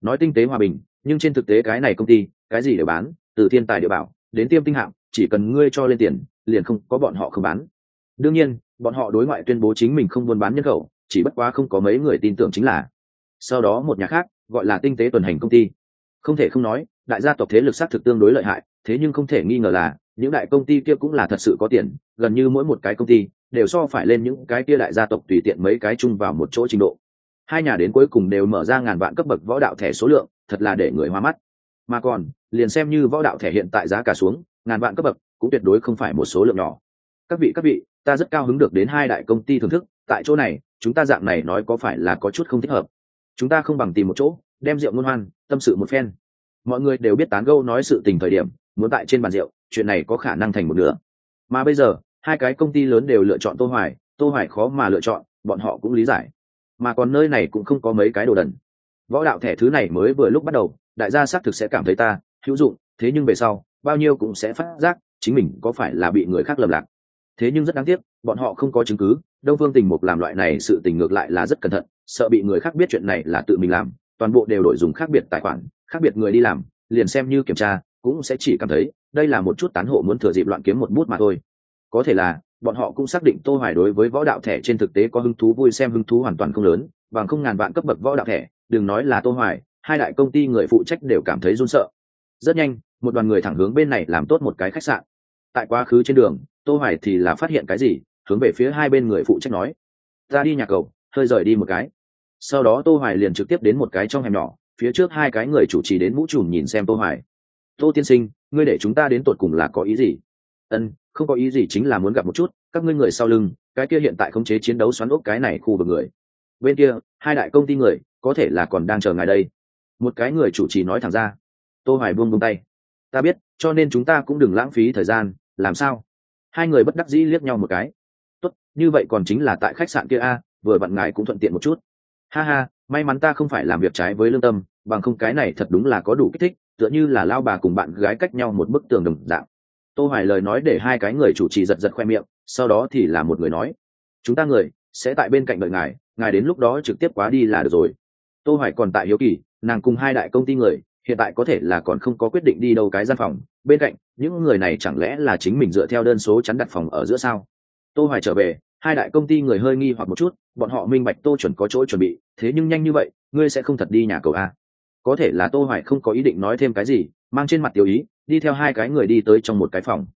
Speaker 1: Nói tinh tế hòa bình, nhưng trên thực tế cái này công ty, cái gì để bán, từ thiên tài địa bảo, đến tiêm tinh hạng, chỉ cần ngươi cho lên tiền, liền không có bọn họ không bán. Đương nhiên, bọn họ đối ngoại tuyên bố chính mình không buôn bán nhân khẩu, chỉ bất quá không có mấy người tin tưởng chính là. Sau đó một nhà khác, gọi là tinh tế tuần hành công ty. Không thể không nói, đại gia tộc thế lực xác thực tương đối lợi hại thế nhưng không thể nghi ngờ là, những đại công ty kia cũng là thật sự có tiền, gần như mỗi một cái công ty đều so phải lên những cái kia đại gia tộc tùy tiện mấy cái chung vào một chỗ trình độ. Hai nhà đến cuối cùng đều mở ra ngàn vạn cấp bậc võ đạo thẻ số lượng, thật là để người hoa mắt. Mà còn, liền xem như võ đạo thẻ hiện tại giá cả xuống, ngàn vạn cấp bậc cũng tuyệt đối không phải một số lượng nhỏ. Các vị các vị, ta rất cao hứng được đến hai đại công ty thưởng thức, tại chỗ này, chúng ta dạng này nói có phải là có chút không thích hợp? Chúng ta không bằng tìm một chỗ, đem rượu ngôn hoan, tâm sự một phen. Mọi người đều biết tán gâu nói sự tình thời điểm muốn tại trên bàn rượu, chuyện này có khả năng thành một nửa. Mà bây giờ, hai cái công ty lớn đều lựa chọn tô hoài tô hoài khó mà lựa chọn, bọn họ cũng lý giải. Mà còn nơi này cũng không có mấy cái đồ đần. Võ đạo thẻ thứ này mới vừa lúc bắt đầu, đại gia xác thực sẽ cảm thấy ta, hữu dụng, thế nhưng về sau, bao nhiêu cũng sẽ phát giác, chính mình có phải là bị người khác lầm lạc. Thế nhưng rất đáng tiếc, bọn họ không có chứng cứ, đông phương tình mục làm loại này sự tình ngược lại là rất cẩn thận, sợ bị người khác biết chuyện này là tự mình làm, toàn bộ đều đổi dùng khác biệt tài khoản, khác biệt người đi làm, liền xem như kiểm tra cũng sẽ chỉ cảm thấy đây là một chút tán hộ muốn thừa dịp loạn kiếm một bút mà thôi. Có thể là, bọn họ cũng xác định tô hoài đối với võ đạo thẻ trên thực tế có hứng thú vui xem hứng thú hoàn toàn không lớn, bằng không ngàn vạn cấp bậc võ đạo thẻ, đừng nói là tô hoài, hai đại công ty người phụ trách đều cảm thấy run sợ. Rất nhanh, một đoàn người thẳng hướng bên này làm tốt một cái khách sạn. Tại quá khứ trên đường, tô hoài thì là phát hiện cái gì, hướng về phía hai bên người phụ trách nói, ra đi nhà cầu hơi rời đi một cái. Sau đó tô hoài liền trực tiếp đến một cái trong hẻm nhỏ, phía trước hai cái người chủ trì đến mũ trùm nhìn xem tô hoài tô tiên sinh, ngươi để chúng ta đến tột cùng là có ý gì? Ân, không có ý gì chính là muốn gặp một chút, các ngươi người sau lưng, cái kia hiện tại khống chế chiến đấu xoắn ốc cái này khu vực người. Bên kia, hai đại công ty người, có thể là còn đang chờ ngài đây. Một cái người chủ trì nói thẳng ra. Tô hoài buông buông tay. Ta biết, cho nên chúng ta cũng đừng lãng phí thời gian, làm sao? Hai người bất đắc dĩ liếc nhau một cái. Tốt, như vậy còn chính là tại khách sạn kia a, vừa vặn ngài cũng thuận tiện một chút. Ha ha, may mắn ta không phải làm việc trái với lương tâm, bằng không cái này thật đúng là có đủ kích thích tựa như là lao bà cùng bạn gái cách nhau một bức tường đồng dạng. Tô hoài lời nói để hai cái người chủ trì giật giật khoe miệng, sau đó thì là một người nói, chúng ta người sẽ tại bên cạnh đợi ngài ngài đến lúc đó trực tiếp quá đi là được rồi. Tô hoài còn tại hiếu kỳ, nàng cùng hai đại công ty người, hiện tại có thể là còn không có quyết định đi đâu cái gian phòng. Bên cạnh, những người này chẳng lẽ là chính mình dựa theo đơn số chắn đặt phòng ở giữa sao? Tô hoài trở về, hai đại công ty người hơi nghi hoặc một chút, bọn họ minh bạch tô chuẩn có chỗ chuẩn bị, thế nhưng nhanh như vậy, ngươi sẽ không thật đi nhà cầu a có thể là tô hoài không có ý định nói thêm cái gì, mang trên mặt tiểu ý, đi theo hai cái người đi tới trong một cái phòng.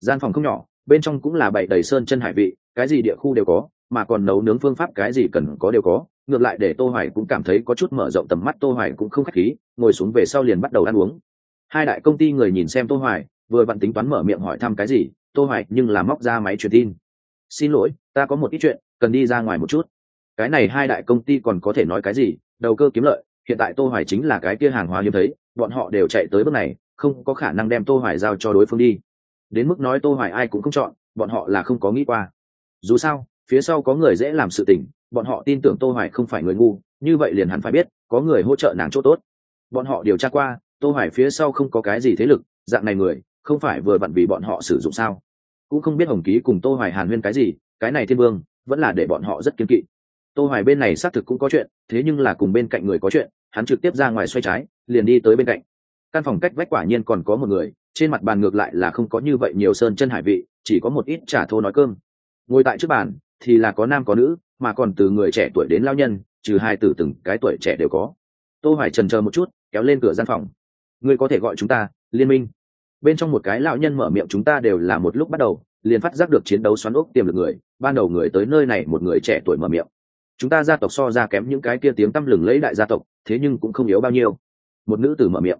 Speaker 1: Gian phòng không nhỏ, bên trong cũng là bày đầy sơn chân hải vị, cái gì địa khu đều có, mà còn nấu nướng phương pháp cái gì cần có đều có. Ngược lại để tô hoài cũng cảm thấy có chút mở rộng tầm mắt, tô hoài cũng không khách khí, ngồi xuống về sau liền bắt đầu ăn uống. Hai đại công ty người nhìn xem tô hoài, vừa vặn tính toán mở miệng hỏi thăm cái gì, tô hoài nhưng là móc ra máy truyền tin. Xin lỗi, ta có một ít chuyện, cần đi ra ngoài một chút. Cái này hai đại công ty còn có thể nói cái gì, đầu cơ kiếm lợi hiện tại tô hoài chính là cái kia hàng hóa hiếm thấy, bọn họ đều chạy tới bước này, không có khả năng đem tô hoài giao cho đối phương đi. Đến mức nói tô hoài ai cũng không chọn, bọn họ là không có nghĩ qua. Dù sao, phía sau có người dễ làm sự tình, bọn họ tin tưởng tô hoài không phải người ngu, như vậy liền hẳn phải biết, có người hỗ trợ nàng chỗ tốt. Bọn họ điều tra qua, tô hoài phía sau không có cái gì thế lực, dạng này người, không phải vừa vặn vì bọn họ sử dụng sao? Cũng không biết hồng ký cùng tô hoài hàn huyên cái gì, cái này thiên vương, vẫn là để bọn họ rất kiên kỵ tô hoài bên này xác thực cũng có chuyện, thế nhưng là cùng bên cạnh người có chuyện, hắn trực tiếp ra ngoài xoay trái, liền đi tới bên cạnh. Căn phòng cách vách quả nhiên còn có một người, trên mặt bàn ngược lại là không có như vậy nhiều sơn chân hải vị, chỉ có một ít trả thô nói cơm. Ngồi tại trước bàn, thì là có nam có nữ, mà còn từ người trẻ tuổi đến lao nhân, trừ hai từ từng cái tuổi trẻ đều có. Tô hoài trần chờ một chút, kéo lên cửa gian phòng. Ngươi có thể gọi chúng ta liên minh. Bên trong một cái lão nhân mở miệng, chúng ta đều là một lúc bắt đầu. Liền phát giác được chiến đấu xoắn ốc tiềm lực người, ban đầu người tới nơi này một người trẻ tuổi mở miệng chúng ta gia tộc so ra kém những cái kia tiếng tăm lừng lấy đại gia tộc, thế nhưng cũng không yếu bao nhiêu. Một nữ tử mở miệng.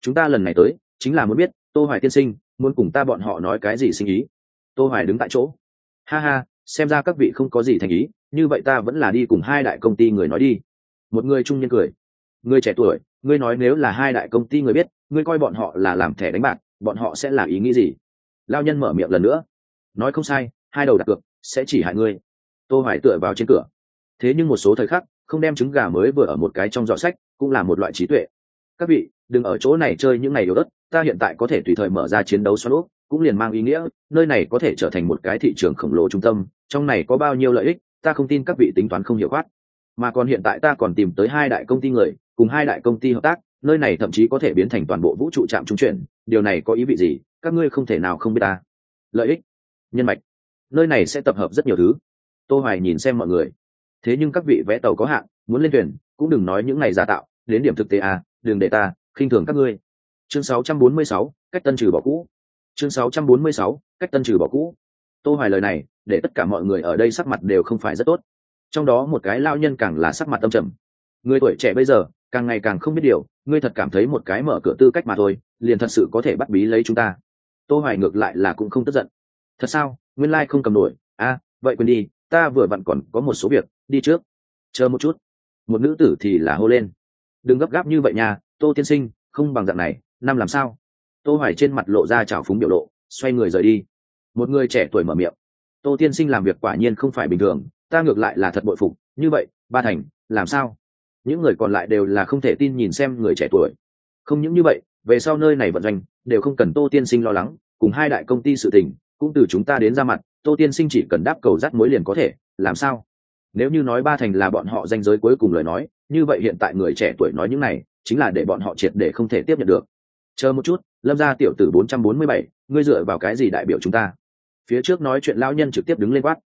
Speaker 1: Chúng ta lần này tới, chính là muốn biết, tô hoài tiên sinh, muốn cùng ta bọn họ nói cái gì sinh ý? Tô hoài đứng tại chỗ. Ha ha, xem ra các vị không có gì thành ý, như vậy ta vẫn là đi cùng hai đại công ty người nói đi. Một người trung niên cười. Người trẻ tuổi, ngươi nói nếu là hai đại công ty người biết, ngươi coi bọn họ là làm thẻ đánh bạc, bọn họ sẽ là ý nghĩ gì? Lao nhân mở miệng lần nữa. Nói không sai, hai đầu đặt cược, sẽ chỉ hại ngươi. Tô hoài tựa vào trên cửa thế nhưng một số thời khắc, không đem trứng gà mới vừa ở một cái trong giỏ sách, cũng là một loại trí tuệ. Các vị, đừng ở chỗ này chơi những ngày yếu đất ta hiện tại có thể tùy thời mở ra chiến đấu xoắn úp cũng liền mang ý nghĩa, nơi này có thể trở thành một cái thị trường khổng lồ trung tâm, trong này có bao nhiêu lợi ích, ta không tin các vị tính toán không hiểu khoát mà còn hiện tại ta còn tìm tới hai đại công ty người, cùng hai đại công ty hợp tác, nơi này thậm chí có thể biến thành toàn bộ vũ trụ trạm trung chuyển, điều này có ý vị gì, các ngươi không thể nào không biết ta. Lợi ích. Nhân mạch. Nơi này sẽ tập hợp rất nhiều thứ. Tô hoài nhìn xem mọi người thế nhưng các vị vẽ tàu có hạn muốn lên thuyền cũng đừng nói những ngày giả tạo đến điểm thực tế à đừng để ta khinh thường các ngươi. Chương 646, cách tân trừ bỏ cũ. Chương 646, cách tân trừ bỏ cũ. Tô hoài lời này để tất cả mọi người ở đây sắc mặt đều không phải rất tốt. Trong đó một cái lao nhân càng là sắc mặt tâm trầm. Người tuổi trẻ bây giờ càng ngày càng không biết điều ngươi thật cảm thấy một cái mở cửa tư cách mà thôi liền thật sự có thể bắt bí lấy chúng ta. Tô hoài ngược lại là cũng không tức giận. Thật sao? Nguyên lai like không cầm nổi. À vậy quên đi ta vừa vặn còn có một số việc, đi trước. Chờ một chút. Một nữ tử thì là hô lên. Đừng gấp gáp như vậy nha, tô tiên sinh, không bằng dạng này, năm làm sao? Tô hoài trên mặt lộ ra trào phúng biểu lộ, xoay người rời đi. Một người trẻ tuổi mở miệng. Tô tiên sinh làm việc quả nhiên không phải bình thường, ta ngược lại là thật bội phục. Như vậy, ba thành, làm sao? Những người còn lại đều là không thể tin nhìn xem người trẻ tuổi. Không những như vậy, về sau nơi này vận doanh, đều không cần tô tiên sinh lo lắng, cùng hai đại công ty sự tình cũng từ chúng ta đến ra mặt, tô tiên sinh chỉ cần đáp cầu rắt mối liền có thể, làm sao? Nếu như nói ba thành là bọn họ danh giới cuối cùng lời nói, như vậy hiện tại người trẻ tuổi nói những này, chính là để bọn họ triệt để không thể tiếp nhận được. Chờ một chút, lâm gia tiểu tử bốn trăm bốn mươi bảy, ngươi dựa vào cái gì đại biểu chúng ta? Phía trước nói chuyện lão nhân trực tiếp đứng lên quát.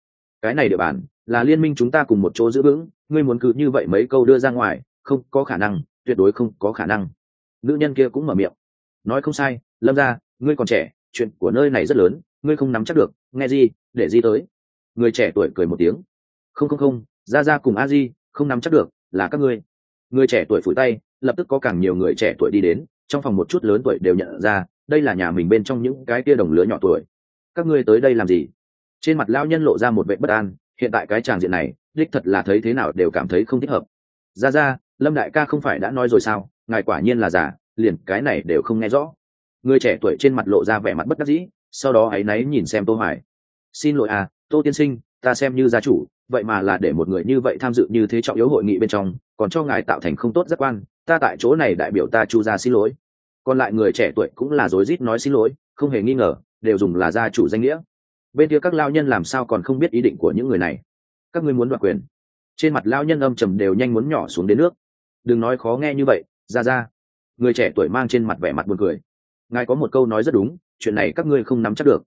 Speaker 1: Cái này địa bàn, là liên minh chúng ta cùng một chỗ giữ vững, ngươi muốn cứ như vậy mấy câu đưa ra ngoài, không có khả năng, tuyệt đối không có khả năng. Nữ nhân kia cũng mở miệng. Nói không sai, lâm gia, ngươi còn trẻ, chuyện của nơi này rất lớn ngươi không nắm chắc được, nghe gì để gì tới. Người trẻ tuổi cười một tiếng. Không không không ra ra cùng a di, không nắm chắc được, là các ngươi. Người trẻ tuổi phủi tay, lập tức có càng nhiều người trẻ tuổi đi đến, trong phòng một chút lớn tuổi đều nhận ra, đây là nhà mình bên trong những cái kia đồng lứa nhỏ tuổi. Các ngươi tới đây làm gì? Trên mặt lao nhân lộ ra một vệ bất an, hiện tại cái tràng diện này, đích thật là thấy thế nào đều cảm thấy không thích hợp. Ra ra lâm đại ca không phải đã nói rồi sao? Ngài quả nhiên là già, liền cái này đều không nghe rõ. Người trẻ tuổi trên mặt lộ ra vẻ mặt bất đắc dĩ sau đó áy náy nhìn xem tô hoài. Xin lỗi à tô tiên sinh, ta xem như gia chủ, vậy mà là để một người như vậy tham dự như thế trọng yếu hội nghị bên trong, còn cho ngài tạo thành không tốt giác quan, ta tại chỗ này đại biểu ta chu ra xin lỗi. Còn lại người trẻ tuổi cũng là rối rít nói xin lỗi, không hề nghi ngờ, đều dùng là gia chủ danh nghĩa. Bên kia các lao nhân làm sao còn không biết ý định của những người này? Các ngươi muốn đoạt quyền. Trên mặt lao nhân âm trầm đều nhanh muốn nhỏ xuống đến nước. Đừng nói khó nghe như vậy, ra ra. Người trẻ tuổi mang trên mặt vẻ mặt buồn cười. Ngài có một câu nói rất đúng chuyện này các ngươi không nắm chắc được.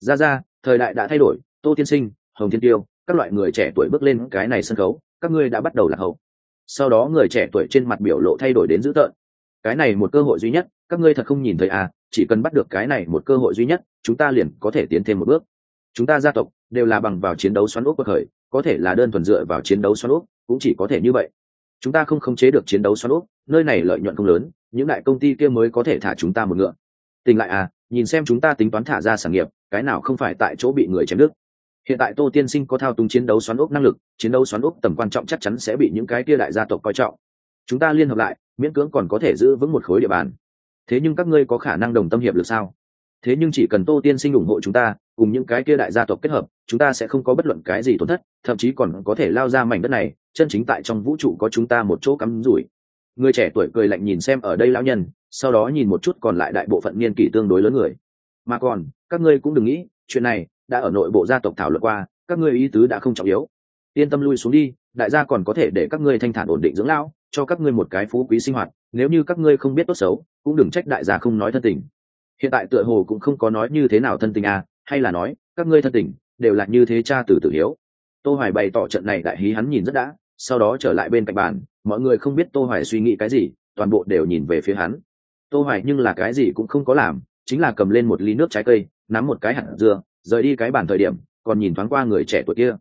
Speaker 1: Ra ra, thời đại đã thay đổi, tô tiên sinh, hồng thiên tiêu, các loại người trẻ tuổi bước lên cái này sân khấu, các ngươi đã bắt đầu lạc hậu. Sau đó người trẻ tuổi trên mặt biểu lộ thay đổi đến dữ tợn. Cái này một cơ hội duy nhất, các ngươi thật không nhìn thấy à chỉ cần bắt được cái này một cơ hội duy nhất, chúng ta liền có thể tiến thêm một bước. Chúng ta gia tộc đều là bằng vào chiến đấu xoắn ốc cuộc khởi có thể là đơn thuần dựa vào chiến đấu xoắn ốc, cũng chỉ có thể như vậy. Chúng ta không khống chế được chiến đấu xoắn ốc, nơi này lợi nhuận không lớn, những đại công ty kia mới có thể thả chúng ta một ngựa tình lại à nhìn xem chúng ta tính toán thả ra sản nghiệp, cái nào không phải tại chỗ bị người chém đứt. Hiện tại tô tiên sinh có thao túng chiến đấu xoắn ốc năng lực, chiến đấu xoắn ốc tầm quan trọng chắc chắn sẽ bị những cái kia đại gia tộc coi trọng. Chúng ta liên hợp lại, miễn cưỡng còn có thể giữ vững một khối địa bàn. Thế nhưng các ngươi có khả năng đồng tâm hiệp lực sao? Thế nhưng chỉ cần tô tiên sinh ủng hộ chúng ta, cùng những cái kia đại gia tộc kết hợp, chúng ta sẽ không có bất luận cái gì tổn thất, thậm chí còn có thể lao ra mảnh đất này, chân chính tại trong vũ trụ có chúng ta một chỗ cắm rủi người trẻ tuổi cười lạnh nhìn xem ở đây lão nhân, sau đó nhìn một chút còn lại đại bộ phận niên kỷ tương đối lớn người. Mà còn, các ngươi cũng đừng nghĩ, chuyện này đã ở nội bộ gia tộc thảo luận qua, các ngươi ý tứ đã không trọng yếu. Yên tâm lui xuống đi, đại gia còn có thể để các ngươi thanh thản ổn định dưỡng lão, cho các ngươi một cái phú quý sinh hoạt, nếu như các ngươi không biết tốt xấu, cũng đừng trách đại gia không nói thân tình. Hiện tại tựa hồ cũng không có nói như thế nào thân tình à hay là nói, các ngươi thân tình đều là như thế cha từ tử hiếu. Tô hoài bày tỏ trận này đại hí hắn nhìn rất đã sau đó trở lại bên cạnh bàn, mọi người không biết tô hoài suy nghĩ cái gì, toàn bộ đều nhìn về phía hắn. Tô hoài nhưng là cái gì cũng không có làm, chính là cầm lên một ly nước trái cây, nắm một cái hạt dưa, rời đi cái bàn thời điểm, còn nhìn thoáng qua người trẻ tuổi kia.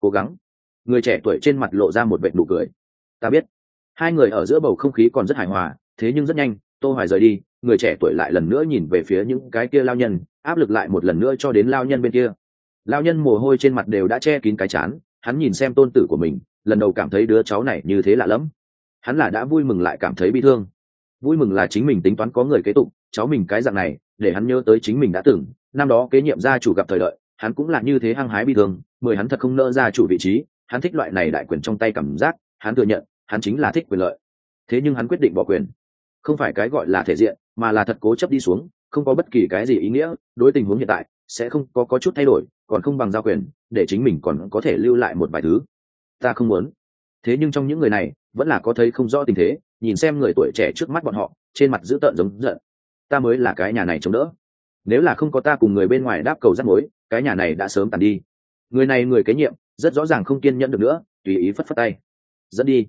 Speaker 1: Cố gắng. Người trẻ tuổi trên mặt lộ ra một vệt nụ cười. Ta biết. Hai người ở giữa bầu không khí còn rất hài hòa, thế nhưng rất nhanh, tô hoài rời đi, người trẻ tuổi lại lần nữa nhìn về phía những cái kia lao nhân, áp lực lại một lần nữa cho đến lao nhân bên kia. Lao nhân mồ hôi trên mặt đều đã che kín cái chán, hắn nhìn xem tôn tử của mình lần đầu cảm thấy đứa cháu này như thế lạ lẫm. Hắn là đã vui mừng lại cảm thấy bi thương. Vui mừng là chính mình tính toán có người kế tục, cháu mình cái dạng này, để hắn nhớ tới chính mình đã từng. Năm đó kế nhiệm gia chủ gặp thời đợi, hắn cũng là như thế hăng hái bi thương mười hắn thật không nỡ gia chủ vị trí. Hắn thích loại này đại quyền trong tay cảm giác, hắn thừa nhận, hắn chính là thích quyền lợi. Thế nhưng hắn quyết định bỏ quyền. Không phải cái gọi là thể diện, mà là thật cố chấp đi xuống, không có bất kỳ cái gì ý nghĩa. Đối tình huống hiện tại, sẽ không có có chút thay đổi, còn không bằng giao quyền, để chính mình còn có thể lưu lại một vài thứ ta không muốn. Thế nhưng trong những người này, vẫn là có thấy không rõ tình thế, nhìn xem người tuổi trẻ trước mắt bọn họ, trên mặt dữ tợn giống giận. Ta mới là cái nhà này chống đỡ. Nếu là không có ta cùng người bên ngoài đáp cầu rắc mối, cái nhà này đã sớm tàn đi. Người này người kế nhiệm, rất rõ ràng không kiên nhẫn được nữa, tùy ý phất phất tay. Dẫn đi.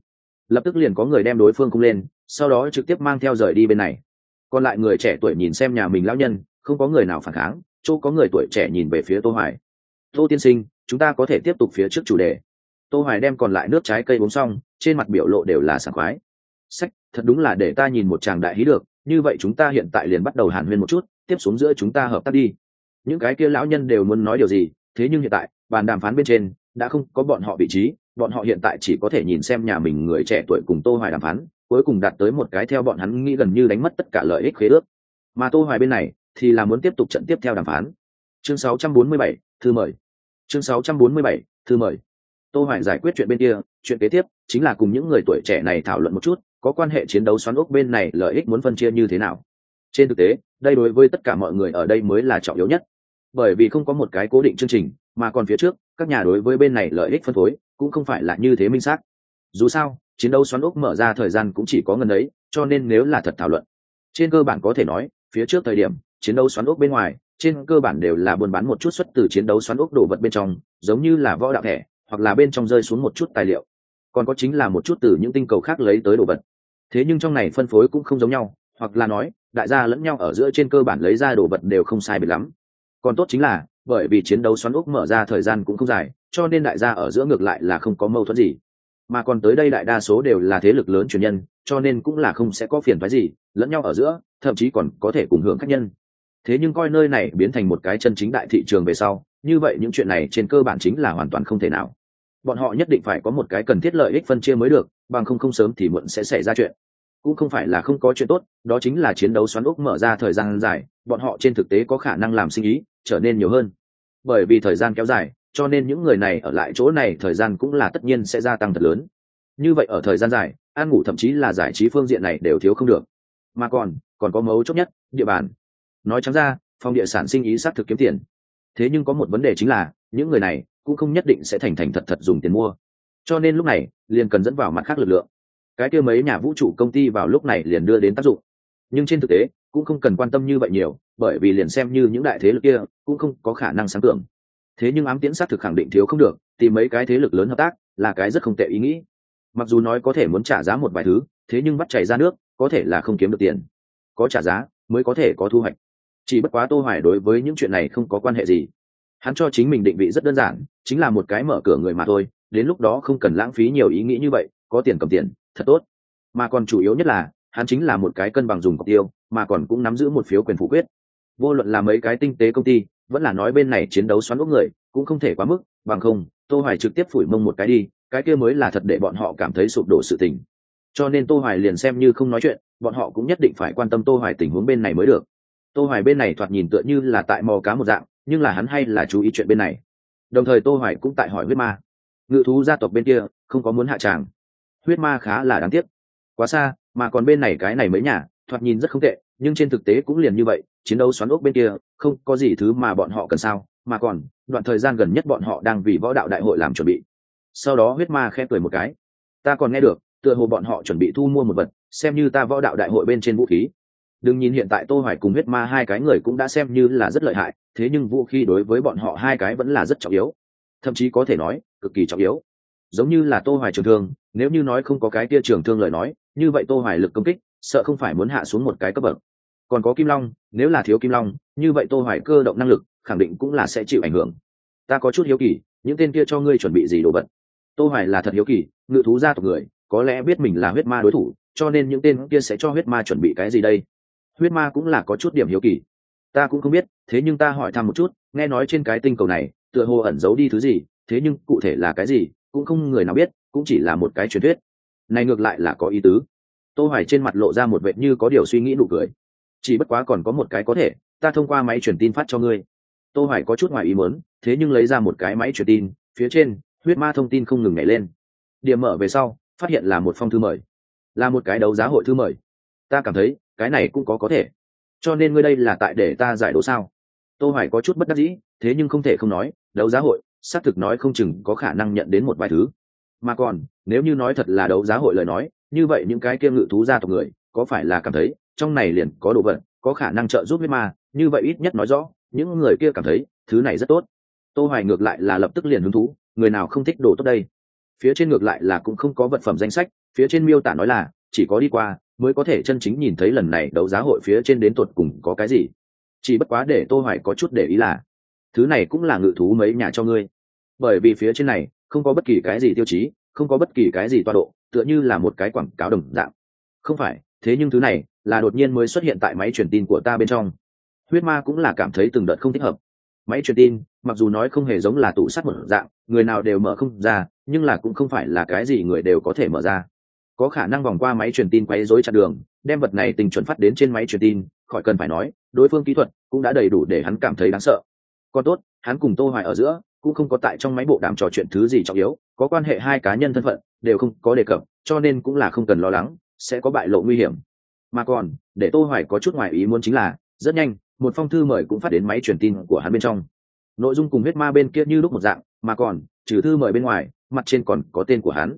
Speaker 1: Lập tức liền có người đem đối phương cung lên, sau đó trực tiếp mang theo rời đi bên này. Còn lại người trẻ tuổi nhìn xem nhà mình lão nhân, không có người nào phản kháng, chỗ có người tuổi trẻ nhìn về phía tô hoài. Tô tiên sinh, chúng ta có thể tiếp tục phía trước chủ đề tô hoài đem còn lại nước trái cây uống xong trên mặt biểu lộ đều là sảng khoái. Sách thật đúng là để ta nhìn một chàng đại hí được như vậy chúng ta hiện tại liền bắt đầu hàn huyên một chút tiếp xuống giữa chúng ta hợp tác đi. Những cái kia lão nhân đều muốn nói điều gì thế nhưng hiện tại bàn đàm phán bên trên đã không có bọn họ vị trí bọn họ hiện tại chỉ có thể nhìn xem nhà mình người trẻ tuổi cùng tô hoài đàm phán cuối cùng đạt tới một cái theo bọn hắn nghĩ gần như đánh mất tất cả lợi ích khế ước. Mà tô hoài bên này thì là muốn tiếp tục trận tiếp theo đàm phán. Chương 647, thư mời. Chương 647, thư mời tô hoài giải quyết chuyện bên kia, chuyện kế tiếp chính là cùng những người tuổi trẻ này thảo luận một chút, có quan hệ chiến đấu xoắn ốc bên này lợi ích muốn phân chia như thế nào. Trên thực tế, đây đối với tất cả mọi người ở đây mới là trọng yếu nhất. Bởi vì không có một cái cố định chương trình, mà còn phía trước, các nhà đối với bên này lợi ích phân phối cũng không phải là như thế minh xác. Dù sao, chiến đấu xoắn ốc mở ra thời gian cũng chỉ có ngần ấy, cho nên nếu là thật thảo luận, trên cơ bản có thể nói, phía trước thời điểm, chiến đấu xoắn ốc bên ngoài, trên cơ bản đều là buôn bán một chút xuất từ chiến đấu xoắn ốc đồ vật bên trong, giống như là võ đạo thẻ hoặc là bên trong rơi xuống một chút tài liệu. Còn có chính là một chút từ những tinh cầu khác lấy tới đồ vật. Thế nhưng trong này phân phối cũng không giống nhau, hoặc là nói, đại gia lẫn nhau ở giữa trên cơ bản lấy ra đồ vật đều không sai biệt lắm. Còn tốt chính là, bởi vì chiến đấu xoắn ốc mở ra thời gian cũng không dài, cho nên đại gia ở giữa ngược lại là không có mâu thuẫn gì. Mà còn tới đây đại đa số đều là thế lực lớn truyền nhân, cho nên cũng là không sẽ có phiền phái gì, lẫn nhau ở giữa, thậm chí còn có thể cùng hưởng khách nhân. Thế nhưng coi nơi này biến thành một cái chân chính đại thị trường về sau như vậy những chuyện này trên cơ bản chính là hoàn toàn không thể nào. Bọn họ nhất định phải có một cái cần thiết lợi ích phân chia mới được, bằng không không sớm thì muộn sẽ xảy ra chuyện. Cũng không phải là không có chuyện tốt, đó chính là chiến đấu xoắn úc mở ra thời gian dài, bọn họ trên thực tế có khả năng làm sinh ý, trở nên nhiều hơn. Bởi vì thời gian kéo dài, cho nên những người này ở lại chỗ này thời gian cũng là tất nhiên sẽ gia tăng thật lớn. Như vậy ở thời gian dài ăn ngủ thậm chí là giải trí phương diện này đều thiếu không được. Mà còn còn có mấu chốt nhất, địa bàn. Nói chẳng ra, phòng địa sản sinh ý xác thực kiếm tiền thế nhưng có một vấn đề chính là, những người này cũng không nhất định sẽ thành thành thật thật dùng tiền mua. Cho nên lúc này, liền cần dẫn vào mặt khác lực lượng. Cái kia mấy nhà vũ trụ công ty vào lúc này liền đưa đến tác dụng. Nhưng trên thực tế, cũng không cần quan tâm như vậy nhiều, bởi vì liền xem như những đại thế lực kia, cũng không có khả năng sáng tưởng. Thế nhưng ám tiễn xác thực khẳng định thiếu không được thì mấy cái thế lực lớn hợp tác, là cái rất không tệ ý nghĩ. Mặc dù nói có thể muốn trả giá một vài thứ, thế nhưng bắt chảy ra nước, có thể là không kiếm được tiền. Có trả giá, mới có thể có thu hoạch chỉ bất quá tô hoài đối với những chuyện này không có quan hệ gì. Hắn cho chính mình định vị rất đơn giản, chính là một cái mở cửa người mà thôi, đến lúc đó không cần lãng phí nhiều ý nghĩ như vậy, có tiền cầm tiền, thật tốt. Mà còn chủ yếu nhất là, hắn chính là một cái cân bằng dùng cọc tiêu, mà còn cũng nắm giữ một phiếu quyền phủ quyết. Vô luận là mấy cái tinh tế công ty, vẫn là nói bên này chiến đấu xoắn ốc người, cũng không thể quá mức, bằng không, tô hoài trực tiếp phủi mông một cái đi, cái kia mới là thật để bọn họ cảm thấy sụp đổ sự tình. Cho nên tô hoài liền xem như không nói chuyện, bọn họ cũng nhất định phải quan tâm tô hoài tình huống bên này mới được tô hoài bên này thoạt nhìn tựa như là tại mò cá một dạng, nhưng là hắn hay là chú ý chuyện bên này. Đồng thời tô hoài cũng tại hỏi huyết ma. Ngự thú gia tộc bên kia, không có muốn hạ tràng. Huyết ma khá là đáng tiếc. Quá xa, mà còn bên này cái này mới nhà, thoạt nhìn rất không tệ, nhưng trên thực tế cũng liền như vậy, chiến đấu xoắn ốc bên kia, không có gì thứ mà bọn họ cần sao. Mà còn, đoạn thời gian gần nhất bọn họ đang vì võ đạo đại hội làm chuẩn bị. Sau đó huyết ma khẽ cười một cái. Ta còn nghe được, tựa hồ bọn họ chuẩn bị thu mua một vật, xem như ta võ đạo đại hội bên trên vũ khí đừng nhìn hiện tại tô hoài cùng huyết ma hai cái người cũng đã xem như là rất lợi hại, thế nhưng vũ khí đối với bọn họ hai cái vẫn là rất trọng yếu. Thậm chí có thể nói, cực kỳ trọng yếu. Giống như là tô hoài trường thương, nếu như nói không có cái kia trường thương lời nói, như vậy tô hoài lực công kích, sợ không phải muốn hạ xuống một cái cấp bậc. Còn có kim long, nếu là thiếu kim long, như vậy tô hoài cơ động năng lực, khẳng định cũng là sẽ chịu ảnh hưởng. Ta có chút hiếu kỳ, những tên kia cho ngươi chuẩn bị gì đồ vật? Tô hoài là thật hiếu kỳ, ngự thú gia tộc người, có lẽ biết mình là huyết ma đối thủ, cho nên những tên kia sẽ cho huyết ma chuẩn bị cái gì đây? Huyết ma cũng là có chút điểm hiếu kỳ. Ta cũng không biết, thế nhưng ta hỏi thăm một chút, nghe nói trên cái tinh cầu này, tựa hồ ẩn giấu đi thứ gì, thế nhưng cụ thể là cái gì, cũng không người nào biết, cũng chỉ là một cái truyền thuyết. Này ngược lại là có ý tứ. Tô hoài trên mặt lộ ra một vệt như có điều suy nghĩ nụ cười. Chỉ bất quá còn có một cái có thể, ta thông qua máy truyền tin phát cho ngươi. Tô hoài có chút ngoài ý muốn, thế nhưng lấy ra một cái máy truyền tin, phía trên, huyết ma thông tin không ngừng nhảy lên. Điểm mở về sau, phát hiện là một phong thư mời. Là một cái đấu giá hội thư mời. Ta cảm thấy cái này cũng có có thể. Cho nên ngươi đây là tại để ta giải đố sao? Tô hoài có chút bất đắc dĩ, thế nhưng không thể không nói, đấu giá hội, xác thực nói không chừng có khả năng nhận đến một vài thứ. Mà còn, nếu như nói thật là đấu giá hội lời nói, như vậy những cái kia ngự thú gia tộc người, có phải là cảm thấy, trong này liền có đồ vật, có khả năng trợ giúp huyết ma, như vậy ít nhất nói rõ, những người kia cảm thấy, thứ này rất tốt. Tô hoài ngược lại là lập tức liền hứng thú, người nào không thích đồ tốt đây? Phía trên ngược lại là cũng không có vật phẩm danh sách, phía trên miêu tả nói là, chỉ có đi qua mới có thể chân chính nhìn thấy lần này đấu giá hội phía trên đến tuột cùng có cái gì. Chỉ bất quá để tô hoài có chút để ý là, thứ này cũng là ngự thú mấy nhà cho ngươi. Bởi vì phía trên này, không có bất kỳ cái gì tiêu chí, không có bất kỳ cái gì toa độ, tựa như là một cái quảng cáo đồng dạng. Không phải, thế nhưng thứ này là đột nhiên mới xuất hiện tại máy truyền tin của ta bên trong. Huyết ma cũng là cảm thấy từng đợt không thích hợp. Máy truyền tin, mặc dù nói không hề giống là tủ sắt một dạng, người nào đều mở không ra, nhưng là cũng không phải là cái gì người đều có thể mở ra có khả năng vòng qua máy truyền tin quấy rối chặn đường, đem vật này tình chuẩn phát đến trên máy truyền tin, khỏi cần phải nói, đối phương kỹ thuật cũng đã đầy đủ để hắn cảm thấy đáng sợ. Còn tốt, hắn cùng tô hoài ở giữa cũng không có tại trong máy bộ đàm trò chuyện thứ gì trọng yếu, có quan hệ hai cá nhân thân phận đều không có đề cập, cho nên cũng là không cần lo lắng, sẽ có bại lộ nguy hiểm. Mà còn, để tô hoài có chút ngoài ý muốn chính là, rất nhanh, một phong thư mời cũng phát đến máy truyền tin của hắn bên trong. Nội dung cùng huyết ma bên kia như lúc một dạng, mà còn, trừ thư mời bên ngoài, mặt trên còn có tên của hắn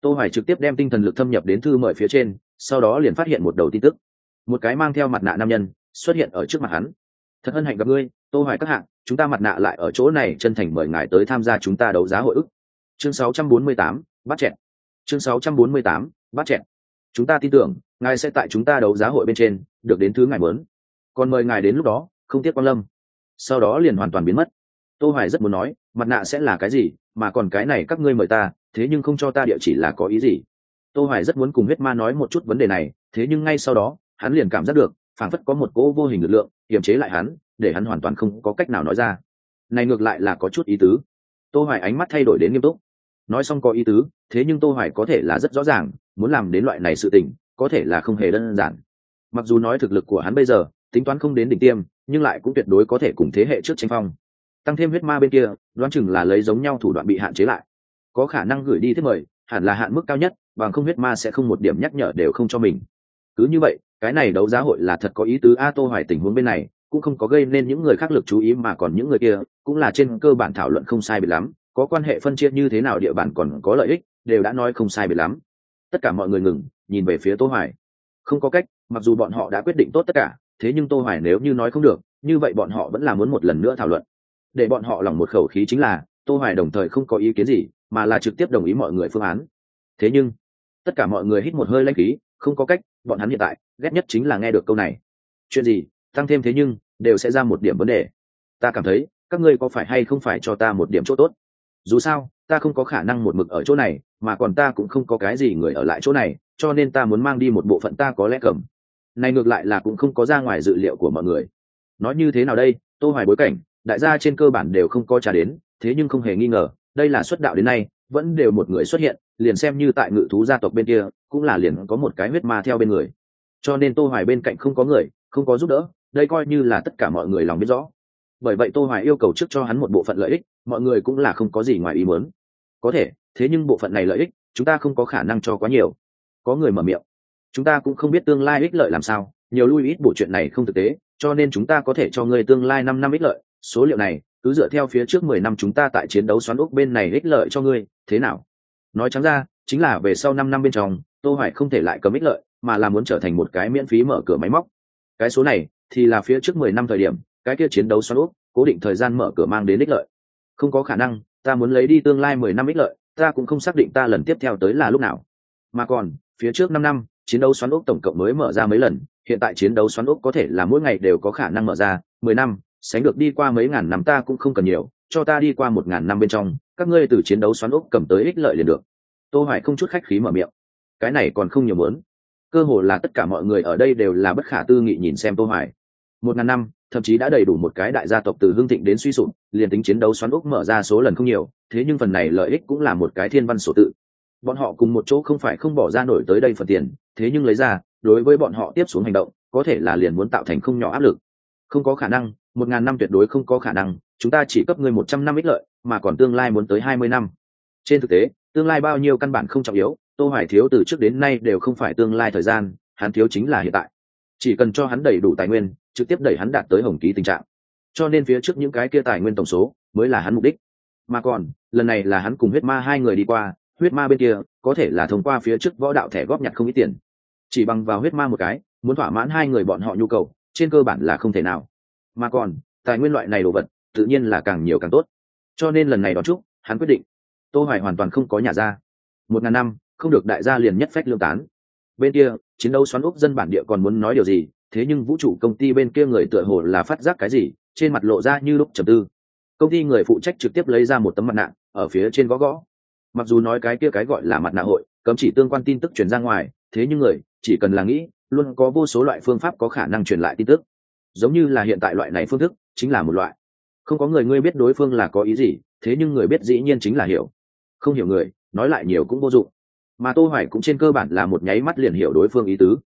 Speaker 1: tô hoài trực tiếp đem tinh thần lực thâm nhập đến thư mời phía trên sau đó liền phát hiện một đầu tin tức. Một cái mang theo mặt nạ nam nhân xuất hiện ở trước mặt hắn. Thật hân hạnh gặp ngươi tô hoài các hạng chúng ta mặt nạ lại ở chỗ này chân thành mời ngài tới tham gia chúng ta đấu giá hội ức. Chương 648, bắt chẹn chương 648, bắt chẹn chúng ta tin tưởng ngài sẽ tại chúng ta đấu giá hội bên trên được đến thứ ngài muốn. Còn mời ngài đến lúc đó không tiếc quan lâm. Sau đó liền hoàn toàn biến mất. Tô hoài rất muốn nói mặt nạ sẽ là cái gì mà còn cái này các ngươi mời ta thế nhưng không cho ta địa chỉ là có ý gì? Tô hoài rất muốn cùng huyết ma nói một chút vấn đề này, thế nhưng ngay sau đó, hắn liền cảm giác được, phảng phất có một cỗ vô hình lực lượng, kiềm chế lại hắn, để hắn hoàn toàn không có cách nào nói ra. Này ngược lại là có chút ý tứ. Tô hoài ánh mắt thay đổi đến nghiêm túc. Nói xong có ý tứ, thế nhưng tô hoài có thể là rất rõ ràng, muốn làm đến loại này sự tình, có thể là không hề đơn giản. Mặc dù nói thực lực của hắn bây giờ, tính toán không đến đỉnh tiêm, nhưng lại cũng tuyệt đối có thể cùng thế hệ trước tranh phong. Tăng thêm huyết ma bên kia, đoán chừng là lấy giống nhau thủ đoạn bị hạn chế lại có khả năng gửi đi thiết mời, hẳn là hạn mức cao nhất, bằng không huyết ma sẽ không một điểm nhắc nhở đều không cho mình. Cứ như vậy, cái này đấu giá hội là thật có ý tứ a tô hoài tình huống bên này, cũng không có gây nên những người khác lực chú ý mà còn những người kia, cũng là trên cơ bản thảo luận không sai biệt lắm, có quan hệ phân chia như thế nào địa bàn còn có lợi ích, đều đã nói không sai biệt lắm. Tất cả mọi người ngừng, nhìn về phía tô hoài. Không có cách, mặc dù bọn họ đã quyết định tốt tất cả, thế nhưng tô hoài nếu như nói không được, như vậy bọn họ vẫn là muốn một lần nữa thảo luận. Để bọn họ lòng một khẩu khí chính là, tô hoài đồng thời không có ý kiến gì mà là trực tiếp đồng ý mọi người phương án. Thế nhưng, tất cả mọi người hít một hơi lãnh khí, không có cách, bọn hắn hiện tại, ghét nhất chính là nghe được câu này. Chuyện gì, tăng thêm thế nhưng, đều sẽ ra một điểm vấn đề. Ta cảm thấy, các ngươi có phải hay không phải cho ta một điểm chỗ tốt? Dù sao, ta không có khả năng một mực ở chỗ này, mà còn ta cũng không có cái gì người ở lại chỗ này, cho nên ta muốn mang đi một bộ phận ta có lẽ cầm. Này ngược lại là cũng không có ra ngoài dự liệu của mọi người. Nói như thế nào đây, tô hoài bối cảnh, đại gia trên cơ bản đều không có trả đến, thế nhưng không hề nghi ngờ đây là xuất đạo đến nay, vẫn đều một người xuất hiện, liền xem như tại ngự thú gia tộc bên kia, cũng là liền có một cái huyết ma theo bên người. Cho nên tô hoài bên cạnh không có người, không có giúp đỡ, đây coi như là tất cả mọi người lòng biết rõ. Bởi vậy tô hoài yêu cầu trước cho hắn một bộ phận lợi ích, mọi người cũng là không có gì ngoài ý muốn. Có thể, thế nhưng bộ phận này lợi ích, chúng ta không có khả năng cho quá nhiều. Có người mở miệng. Chúng ta cũng không biết tương lai ích lợi làm sao, nhiều lui ít bộ chuyện này không thực tế, cho nên chúng ta có thể cho ngươi tương lai 5 năm ích lợi. Số liệu này cứ dựa theo phía trước 10 năm chúng ta tại chiến đấu xoắn ốc bên này ích lợi cho ngươi, thế nào? Nói trắng ra, chính là về sau 5 năm bên trong, tô hoài không thể lại cầm ích lợi, mà là muốn trở thành một cái miễn phí mở cửa máy móc. Cái số này, thì là phía trước 10 năm thời điểm, cái kia chiến đấu xoắn ốc, cố định thời gian mở cửa mang đến ích lợi. Không có khả năng, ta muốn lấy đi tương lai 10 năm ích lợi, ta cũng không xác định ta lần tiếp theo tới là lúc nào. Mà còn, phía trước 5 năm, chiến đấu xoắn ốc tổng cộng mới mở ra mấy lần, hiện tại chiến đấu xoắn ốc có thể là mỗi ngày đều có khả năng mở ra 10 năm sánh được đi qua mấy ngàn năm ta cũng không cần nhiều, cho ta đi qua một ngàn năm bên trong, các ngươi từ chiến đấu xoắn ốc cầm tới ích lợi liền được. Tô hoài không chút khách khí mở miệng. Cái này còn không nhiều muốn. Cơ hồ là tất cả mọi người ở đây đều là bất khả tư nghị nhìn xem tô hoài. Một ngàn năm, thậm chí đã đầy đủ một cái đại gia tộc từ hương thịnh đến suy sụp, liền tính chiến đấu xoắn ốc mở ra số lần không nhiều, thế nhưng phần này lợi ích cũng là một cái thiên văn sổ tự. Bọn họ cùng một chỗ không phải không bỏ ra nổi tới đây phần tiền, thế nhưng lấy ra, đối với bọn họ tiếp xuống hành động, có thể là liền muốn tạo thành không nhỏ áp lực. Không có khả năng một ngàn năm tuyệt đối không có khả năng, chúng ta chỉ cấp ngươi một trăm năm ích lợi, mà còn tương lai muốn tới hai mươi năm. Trên thực tế, tương lai bao nhiêu căn bản không trọng yếu, tô hoài thiếu từ trước đến nay đều không phải tương lai thời gian, hắn thiếu chính là hiện tại. Chỉ cần cho hắn đầy đủ tài nguyên, trực tiếp đẩy hắn đạt tới hồng ký tình trạng. Cho nên phía trước những cái kia tài nguyên tổng số, mới là hắn mục đích. Mà còn, lần này là hắn cùng huyết ma hai người đi qua, huyết ma bên kia, có thể là thông qua phía trước võ đạo thẻ góp nhặt không ít tiền. Chỉ bằng vào huyết ma một cái, muốn thỏa mãn hai người bọn họ nhu cầu, trên cơ bản là không thể nào mà còn, tài nguyên loại này đồ vật, tự nhiên là càng nhiều càng tốt. Cho nên lần này đón chúc, hắn quyết định. Tô hoài hoàn toàn không có nhà ra. Một ngàn năm, không được đại gia liền nhất phách lương tán. Bên kia, chiến đấu xoắn ốc dân bản địa còn muốn nói điều gì, thế nhưng vũ trụ công ty bên kia người tựa hồ là phát giác cái gì, trên mặt lộ ra như lúc trầm tư. Công ty người phụ trách trực tiếp lấy ra một tấm mặt nạ, ở phía trên gõ gõ. Mặc dù nói cái kia cái gọi là mặt nạ hội, cấm chỉ tương quan tin tức truyền ra ngoài, thế nhưng người, chỉ cần là nghĩ, luôn có vô số loại phương pháp có khả năng truyền lại tin tức giống như là hiện tại loại này phương thức chính là một loại. Không có người ngươi biết đối phương là có ý gì, thế nhưng người biết dĩ nhiên chính là hiểu. Không hiểu người, nói lại nhiều cũng vô dụng. Mà tô hoài cũng trên cơ bản là một nháy mắt liền hiểu đối phương ý tứ.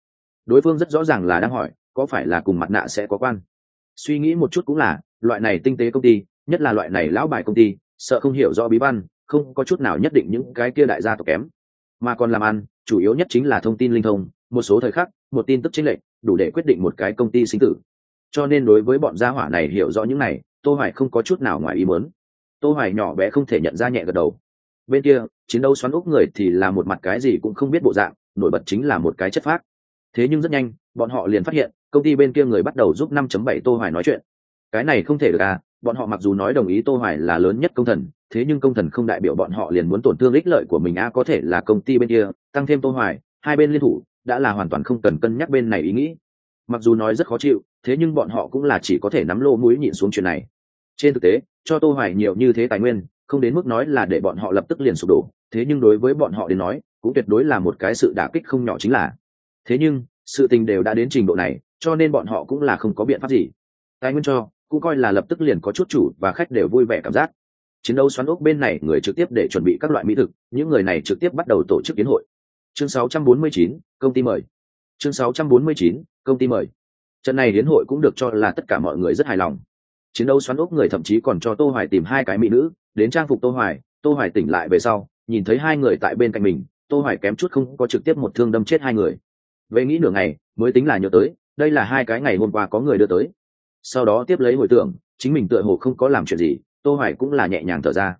Speaker 1: Đối phương rất rõ ràng là đang hỏi, có phải là cùng mặt nạ sẽ có quan? Suy nghĩ một chút cũng là, loại này tinh tế công ty, nhất là loại này lão bài công ty, sợ không hiểu rõ bí văn, không có chút nào nhất định những cái kia đại gia tộc kém. Mà còn làm ăn, chủ yếu nhất chính là thông tin linh thông, một số thời khắc, một tin tức chính lệnh đủ để quyết định một cái công ty sinh tử cho nên đối với bọn gia hỏa này hiểu rõ những này, tô hoài không có chút nào ngoài ý muốn. Tô hoài nhỏ bé không thể nhận ra nhẹ gật đầu. Bên kia, chiến đấu xoắn úp người thì là một mặt cái gì cũng không biết bộ dạng, nổi bật chính là một cái chất phác. Thế nhưng rất nhanh, bọn họ liền phát hiện, công ty bên kia người bắt đầu giúp 5.7 tô hoài nói chuyện. Cái này không thể được à bọn họ mặc dù nói đồng ý tô hoài là lớn nhất công thần, thế nhưng công thần không đại biểu bọn họ liền muốn tổn thương ích lợi của mình a có thể là công ty bên kia, tăng thêm tô hoài, hai bên liên thủ, đã là hoàn toàn không cần cân nhắc bên này ý nghĩ mặc dù nói rất khó chịu thế nhưng bọn họ cũng là chỉ có thể nắm lô mũi nhịn xuống chuyện này. Trên thực tế cho tô hoài nhiều như thế tài nguyên không đến mức nói là để bọn họ lập tức liền sụp đổ thế nhưng đối với bọn họ đến nói cũng tuyệt đối là một cái sự đả kích không nhỏ chính là. Thế nhưng sự tình đều đã đến trình độ này cho nên bọn họ cũng là không có biện pháp gì. Tài nguyên cho cũng coi là lập tức liền có chút chủ và khách đều vui vẻ cảm giác. Chiến đấu xoắn ốc bên này người trực tiếp để chuẩn bị các loại mỹ thực những người này trực tiếp bắt đầu tổ chức kiến hội. Chương 649, công ty mời chương 649, công ty mời. Trận này hiến hội cũng được cho là tất cả mọi người rất hài lòng. Chiến đấu xoắn ốc người thậm chí còn cho tô hoài tìm hai cái mỹ nữ đến trang phục tô hoài tô hoài tỉnh lại về sau nhìn thấy hai người tại bên cạnh mình tô hoài kém chút không có trực tiếp một thương đâm chết hai người. Về nghĩ nửa ngày mới tính là nhớ tới đây là hai cái ngày hôm qua có người đưa tới. Sau đó tiếp lấy hồi tưởng chính mình tựa hồ không có làm chuyện gì tô hoài cũng là nhẹ nhàng thở ra.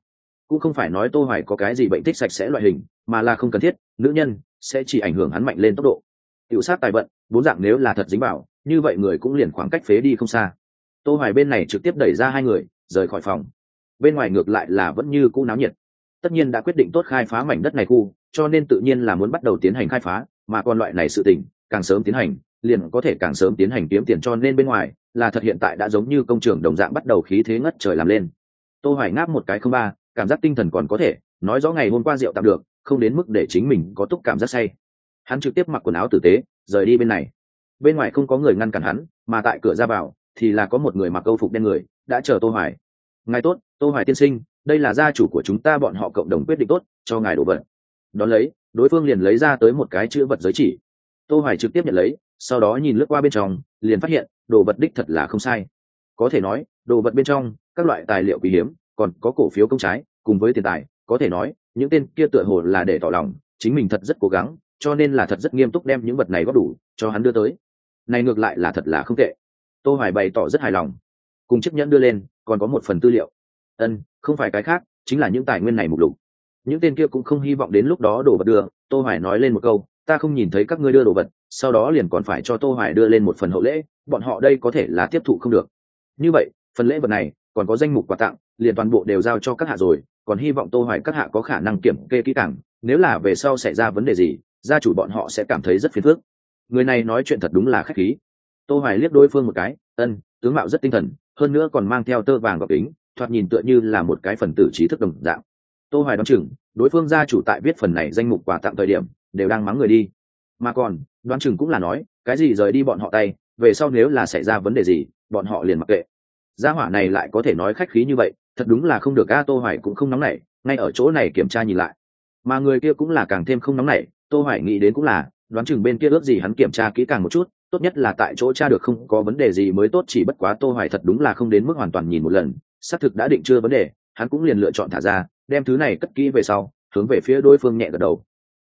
Speaker 1: Cũng không phải nói tô hoài có cái gì bệnh thích sạch sẽ loại hình mà là không cần thiết nữ nhân sẽ chỉ ảnh hưởng hắn mạnh lên tốc độ tiểu sát tài vận bốn dạng nếu là thật dính vào, như vậy người cũng liền khoảng cách phế đi không xa. Tô hoài bên này trực tiếp đẩy ra hai người rời khỏi phòng. Bên ngoài ngược lại là vẫn như cũ náo nhiệt. Tất nhiên đã quyết định tốt khai phá mảnh đất này khu cho nên tự nhiên là muốn bắt đầu tiến hành khai phá mà còn loại này sự tình càng sớm tiến hành liền có thể càng sớm tiến hành kiếm tiền cho nên bên ngoài là thật hiện tại đã giống như công trường đồng dạng bắt đầu khí thế ngất trời làm lên. Tô hoài ngáp một cái không ba cảm giác tinh thần còn có thể nói rõ ngày hôm qua rượu tạm được không đến mức để chính mình có túc cảm giác say hắn trực tiếp mặc quần áo tử tế, rời đi bên này. Bên ngoài không có người ngăn cản hắn, mà tại cửa ra vào thì là có một người mặc câu phục đen người, đã chờ tô hoài. Ngài tốt, tô hoài tiên sinh, đây là gia chủ của chúng ta bọn họ cộng đồng quyết định tốt, cho ngài đổ vật. Đón lấy, đối phương liền lấy ra tới một cái chữ vật giới chỉ. Tô hoài trực tiếp nhận lấy, sau đó nhìn lướt qua bên trong, liền phát hiện, đồ vật đích thật là không sai. Có thể nói, đồ vật bên trong, các loại tài liệu quý hiếm, còn có cổ phiếu công trái, cùng với tiền tài, có thể nói, những tên kia tựa hồ là để tỏ lòng, chính mình thật rất cố gắng cho nên là thật rất nghiêm túc đem những vật này góp đủ, cho hắn đưa tới. Này ngược lại là thật là không tệ. Tô hoài bày tỏ rất hài lòng. Cùng chiếc nhẫn đưa lên, còn có một phần tư liệu. Ân, không phải cái khác, chính là những tài nguyên này mục lục. Những tên kia cũng không hy vọng đến lúc đó đồ vật đưa. Tô hoài nói lên một câu, ta không nhìn thấy các ngươi đưa đồ vật, sau đó liền còn phải cho tô hoài đưa lên một phần hậu lễ, bọn họ đây có thể là tiếp thụ không được. Như vậy, phần lễ vật này, còn có danh mục quà tặng, liền toàn bộ đều giao cho các hạ rồi, còn hy vọng tô hoài các hạ có khả năng kiểm kê kỹ càng, nếu là về sau xảy ra vấn đề gì gia chủ bọn họ sẽ cảm thấy rất phiền phức. Người này nói chuyện thật đúng là khách khí. Tô hoài liếc đối phương một cái, ân, tướng mạo rất tinh thần, hơn nữa còn mang theo tơ vàng gọc kính, thoạt nhìn tựa như là một cái phần tử trí thức đồng dạng. Tô hoài đoán chừng, đối phương gia chủ tại viết phần này danh mục quà tặng thời điểm, đều đang mắng người đi. Mà còn, đoán chừng cũng là nói, cái gì rời đi bọn họ tay, về sau nếu là xảy ra vấn đề gì, bọn họ liền mặc kệ. Gia hỏa này lại có thể nói khách khí như vậy, thật đúng là không được a, tô hoài cũng không nóng nảy, ngay ở chỗ này kiểm tra nhìn lại. Mà người kia cũng là càng thêm không nóng nảy tô hoài nghĩ đến cũng là, đoán chừng bên kia ước gì hắn kiểm tra kỹ càng một chút, tốt nhất là tại chỗ tra được không có vấn đề gì mới tốt, chỉ bất quá tô hoài thật đúng là không đến mức hoàn toàn nhìn một lần, xác thực đã định chưa vấn đề, hắn cũng liền lựa chọn thả ra, đem thứ này cất kỹ về sau, hướng về phía đối phương nhẹ gật đầu.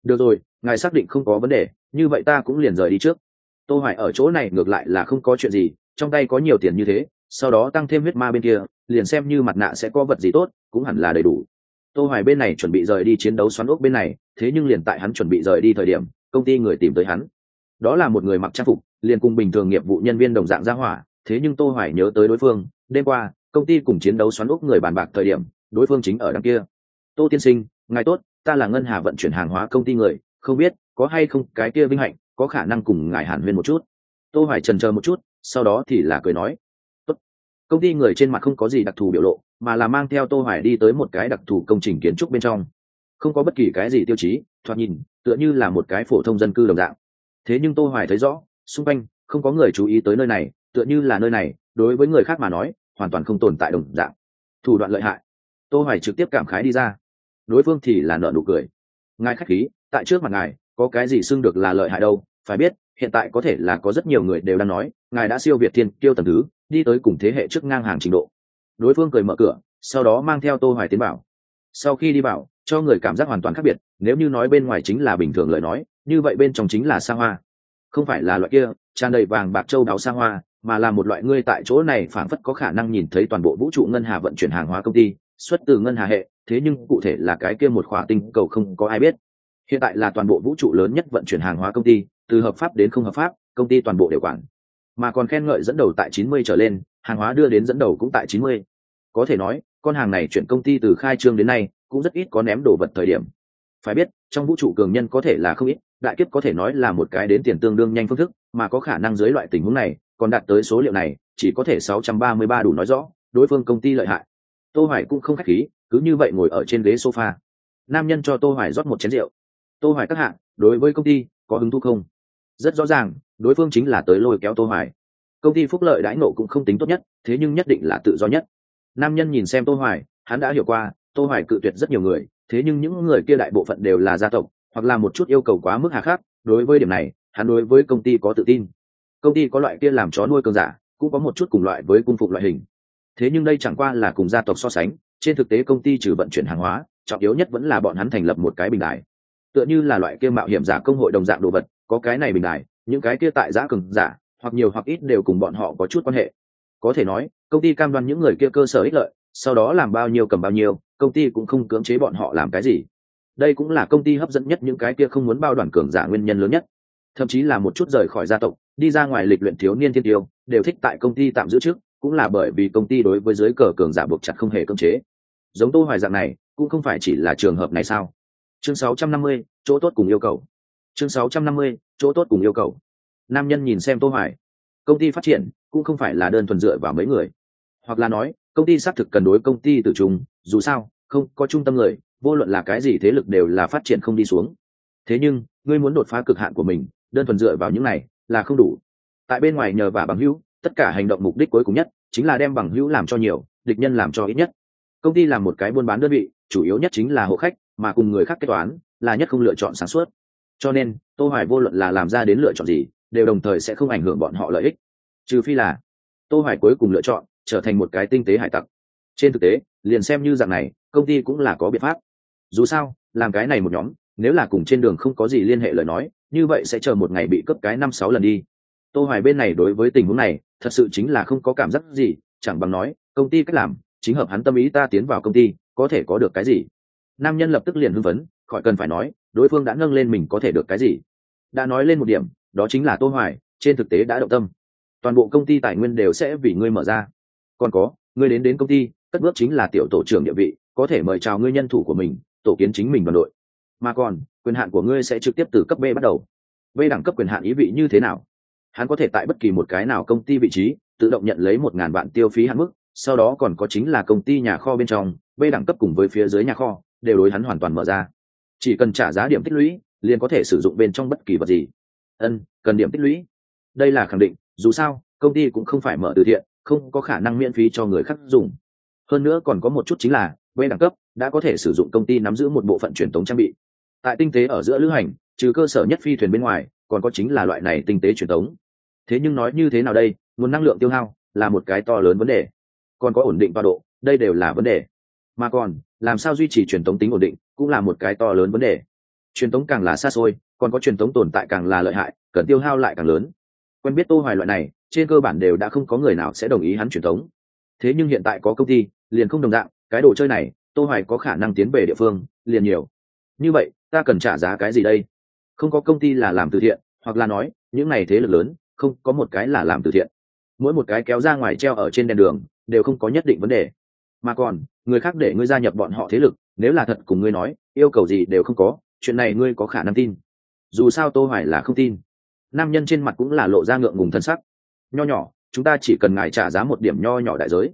Speaker 1: Được rồi, ngài xác định không có vấn đề, như vậy ta cũng liền rời đi trước. Tô hoài ở chỗ này ngược lại là không có chuyện gì, trong tay có nhiều tiền như thế, sau đó tăng thêm huyết ma bên kia, liền xem như mặt nạ sẽ có vật gì tốt, cũng hẳn là đầy đủ. Tô hoài bên này chuẩn bị rời đi chiến đấu xoắn ốc bên này thế nhưng liền tại hắn chuẩn bị rời đi thời điểm, công ty người tìm tới hắn. Đó là một người mặc trang phục, liền cùng bình thường nghiệp vụ nhân viên đồng dạng ra hỏa, thế nhưng tô hoài nhớ tới đối phương, đêm qua, công ty cùng chiến đấu xoắn ốc người bàn bạc thời điểm, đối phương chính ở đằng kia. Tô tiên sinh, ngài tốt, ta là ngân hà vận chuyển hàng hóa công ty người, không biết có hay không cái kia vinh hạnh, có khả năng cùng ngài hàn huyên một chút? Tô hoài trần chờ một chút, sau đó thì là cười nói, tốt. Công ty người trên mặt không có gì đặc thù biểu lộ, mà là mang theo tô hoài đi tới một cái đặc thù công trình kiến trúc bên trong không có bất kỳ cái gì tiêu chí, thoạt nhìn, tựa như là một cái phổ thông dân cư đồng dạng. Thế nhưng tô hoài thấy rõ, xung quanh, không có người chú ý tới nơi này, tựa như là nơi này, đối với người khác mà nói, hoàn toàn không tồn tại đồng dạng. Thủ đoạn lợi hại. Tô hoài trực tiếp cảm khái đi ra. Đối phương thì là nợ nụ cười. Ngài khách khí, tại trước mặt ngài, có cái gì xưng được là lợi hại đâu? Phải biết, hiện tại có thể là có rất nhiều người đều đang nói, ngài đã siêu việt thiên kiêu tầng thứ, đi tới cùng thế hệ trước ngang hàng trình độ. Đối phương cười mở cửa, sau đó mang theo tô hoài tiến bảo sau khi đi vào, cho người cảm giác hoàn toàn khác biệt nếu như nói bên ngoài chính là bình thường lời nói như vậy bên trong chính là xa hoa. Không phải là loại kia tràn đầy vàng bạc châu đáo xa hoa mà là một loại ngươi tại chỗ này phảng phất có khả năng nhìn thấy toàn bộ vũ trụ ngân hà vận chuyển hàng hóa công ty xuất từ ngân hà hệ thế nhưng cụ thể là cái kia một khỏa tinh cầu không có ai biết. Hiện tại là toàn bộ vũ trụ lớn nhất vận chuyển hàng hóa công ty từ hợp pháp đến không hợp pháp công ty toàn bộ đều quản. Mà còn khen ngợi dẫn đầu tại 90 trở lên hàng hóa đưa đến dẫn đầu cũng tại 90 có thể nói, con hàng này chuyển công ty từ khai trương đến nay, cũng rất ít có ném đồ vật thời điểm. Phải biết, trong vũ trụ cường nhân có thể là không ít, đại kiếp có thể nói là một cái đến tiền tương đương nhanh phương thức, mà có khả năng dưới loại tình huống này, còn đạt tới số liệu này, chỉ có thể 633 đủ nói rõ, đối phương công ty lợi hại. Tô hoài cũng không khách khí, cứ như vậy ngồi ở trên ghế sofa. Nam nhân cho tô hoài rót một chén rượu. Tô hoài các hạng đối với công ty, có hứng thú không? Rất rõ ràng, đối phương chính là tới lôi kéo tô hoài. Công ty phúc lợi đãi nộ cũng không tính tốt nhất, thế nhưng nhất định là tự do nhất nam nhân nhìn xem tô hoài, hắn đã hiểu qua, tô hoài cự tuyệt rất nhiều người, thế nhưng những người kia đại bộ phận đều là gia tộc, hoặc là một chút yêu cầu quá mức hà khắc, đối với điểm này, hắn đối với công ty có tự tin. Công ty có loại kia làm chó nuôi cường giả, cũng có một chút cùng loại với cung phục loại hình. Thế nhưng đây chẳng qua là cùng gia tộc so sánh, trên thực tế công ty trừ vận chuyển hàng hóa, trọng yếu nhất vẫn là bọn hắn thành lập một cái bình đại tựa như là loại kia mạo hiểm giả công hội đồng dạng đồ vật, có cái này bình đại những cái kia tại giã cường giả, hoặc nhiều hoặc ít đều cùng bọn họ có chút quan hệ. Có thể nói công ty cam đoan những người kia cơ sở ích lợi sau đó làm bao nhiêu cầm bao nhiêu công ty cũng không cưỡng chế bọn họ làm cái gì. Đây cũng là công ty hấp dẫn nhất những cái kia không muốn bao đoàn cường giả nguyên nhân lớn nhất. Thậm chí là một chút rời khỏi gia tộc đi ra ngoài lịch luyện thiếu niên thiên tiêu đều thích tại công ty tạm giữ trước cũng là bởi vì công ty đối với giới cờ cường giả buộc chặt không hề cưỡng chế. Giống tô hoài dạng này cũng không phải chỉ là trường hợp này sao? Chương 650, chỗ tốt cùng yêu cầu. Chương 650, chỗ tốt cùng yêu cầu. Nam nhân nhìn xem tô hoài. Công ty phát triển cũng không phải là đơn thuần dựa vào mấy người hoặc là nói, công ty xác thực cần đối công ty tự trùng, dù sao, không, có trung tâm người, vô luận là cái gì thế lực đều là phát triển không đi xuống. Thế nhưng, ngươi muốn đột phá cực hạn của mình, đơn thuần dựa vào những này, là không đủ. Tại bên ngoài nhờ và bằng hữu, tất cả hành động mục đích cuối cùng nhất, chính là đem bằng hữu làm cho nhiều, địch nhân làm cho ít nhất. Công ty làm một cái buôn bán đơn vị, chủ yếu nhất chính là hộ khách, mà cùng người khác kế toán, là nhất không lựa chọn sáng suốt. Cho nên, tô hoài vô luận là làm ra đến lựa chọn gì, đều đồng thời sẽ không ảnh hưởng bọn họ lợi ích. Trừ phi là, tô hoài cuối cùng lựa chọn trở thành một cái tinh tế hải tặc. Trên thực tế, liền xem như dạng này, công ty cũng là có biện pháp. Dù sao, làm cái này một nhóm, nếu là cùng trên đường không có gì liên hệ lời nói, như vậy sẽ chờ một ngày bị cấp cái năm sáu lần đi. Tô hoài bên này đối với tình huống này, thật sự chính là không có cảm giác gì, chẳng bằng nói, công ty cách làm, chính hợp hắn tâm ý ta tiến vào công ty, có thể có được cái gì? Nam nhân lập tức liền hưng phấn, khỏi cần phải nói, đối phương đã nâng lên mình có thể được cái gì? Đã nói lên một điểm, đó chính là tô hoài, trên thực tế đã động tâm. Toàn bộ công ty tài nguyên đều sẽ vì ngươi mở ra còn có, ngươi đến đến công ty, cất bước chính là tiểu tổ trưởng địa vị, có thể mời chào ngươi nhân thủ của mình, tổ kiến chính mình đoàn đội. Mà còn, quyền hạn của ngươi sẽ trực tiếp từ cấp b bắt đầu. B đẳng cấp quyền hạn ý vị như thế nào? Hắn có thể tại bất kỳ một cái nào công ty vị trí, tự động nhận lấy một ngàn vạn tiêu phí hạn mức, sau đó còn có chính là công ty nhà kho bên trong, b đẳng cấp cùng với phía dưới nhà kho, đều đối hắn hoàn toàn mở ra. Chỉ cần trả giá điểm tích lũy, liền có thể sử dụng bên trong bất kỳ vật gì. Ân, cần điểm tích lũy. Đây là khẳng định, dù sao, công ty cũng không phải mở từ thiện không có khả năng miễn phí cho người khác dùng. Hơn nữa còn có một chút chính là b đẳng cấp đã có thể sử dụng công ty nắm giữ một bộ phận truyền thống trang bị. Tại tinh tế ở giữa lữ hành, trừ cơ sở nhất phi thuyền bên ngoài, còn có chính là loại này tinh tế truyền thống thế nhưng nói như thế nào đây, nguồn năng lượng tiêu hao là một cái to lớn vấn đề. Còn có ổn định tọa độ, đây đều là vấn đề. Mà còn, làm sao duy trì truyền thống tính ổn định cũng là một cái to lớn vấn đề. Truyền thống càng là xa xôi, còn có truyền thống tồn tại càng là lợi hại, cần tiêu hao lại càng lớn. Quen biết tô hoài loại này trên cơ bản đều đã không có người nào sẽ đồng ý hắn truyền thống. Thế nhưng hiện tại có công ty, liền không đồng dạng, cái đồ chơi này, tô hoài có khả năng tiến về địa phương, liền nhiều. Như vậy, ta cần trả giá cái gì đây? Không có công ty là làm từ thiện, hoặc là nói, những này thế lực lớn, không có một cái là làm từ thiện. Mỗi một cái kéo ra ngoài treo ở trên đèn đường, đều không có nhất định vấn đề. Mà còn, người khác để ngươi gia nhập bọn họ thế lực, nếu là thật cùng ngươi nói, yêu cầu gì đều không có, chuyện này ngươi có khả năng tin. Dù sao tô hoài là không tin. Nam nhân trên mặt cũng là lộ ra ngượng ngùng thân sắc nho nhỏ, chúng ta chỉ cần ngài trả giá một điểm nho nhỏ đại giới.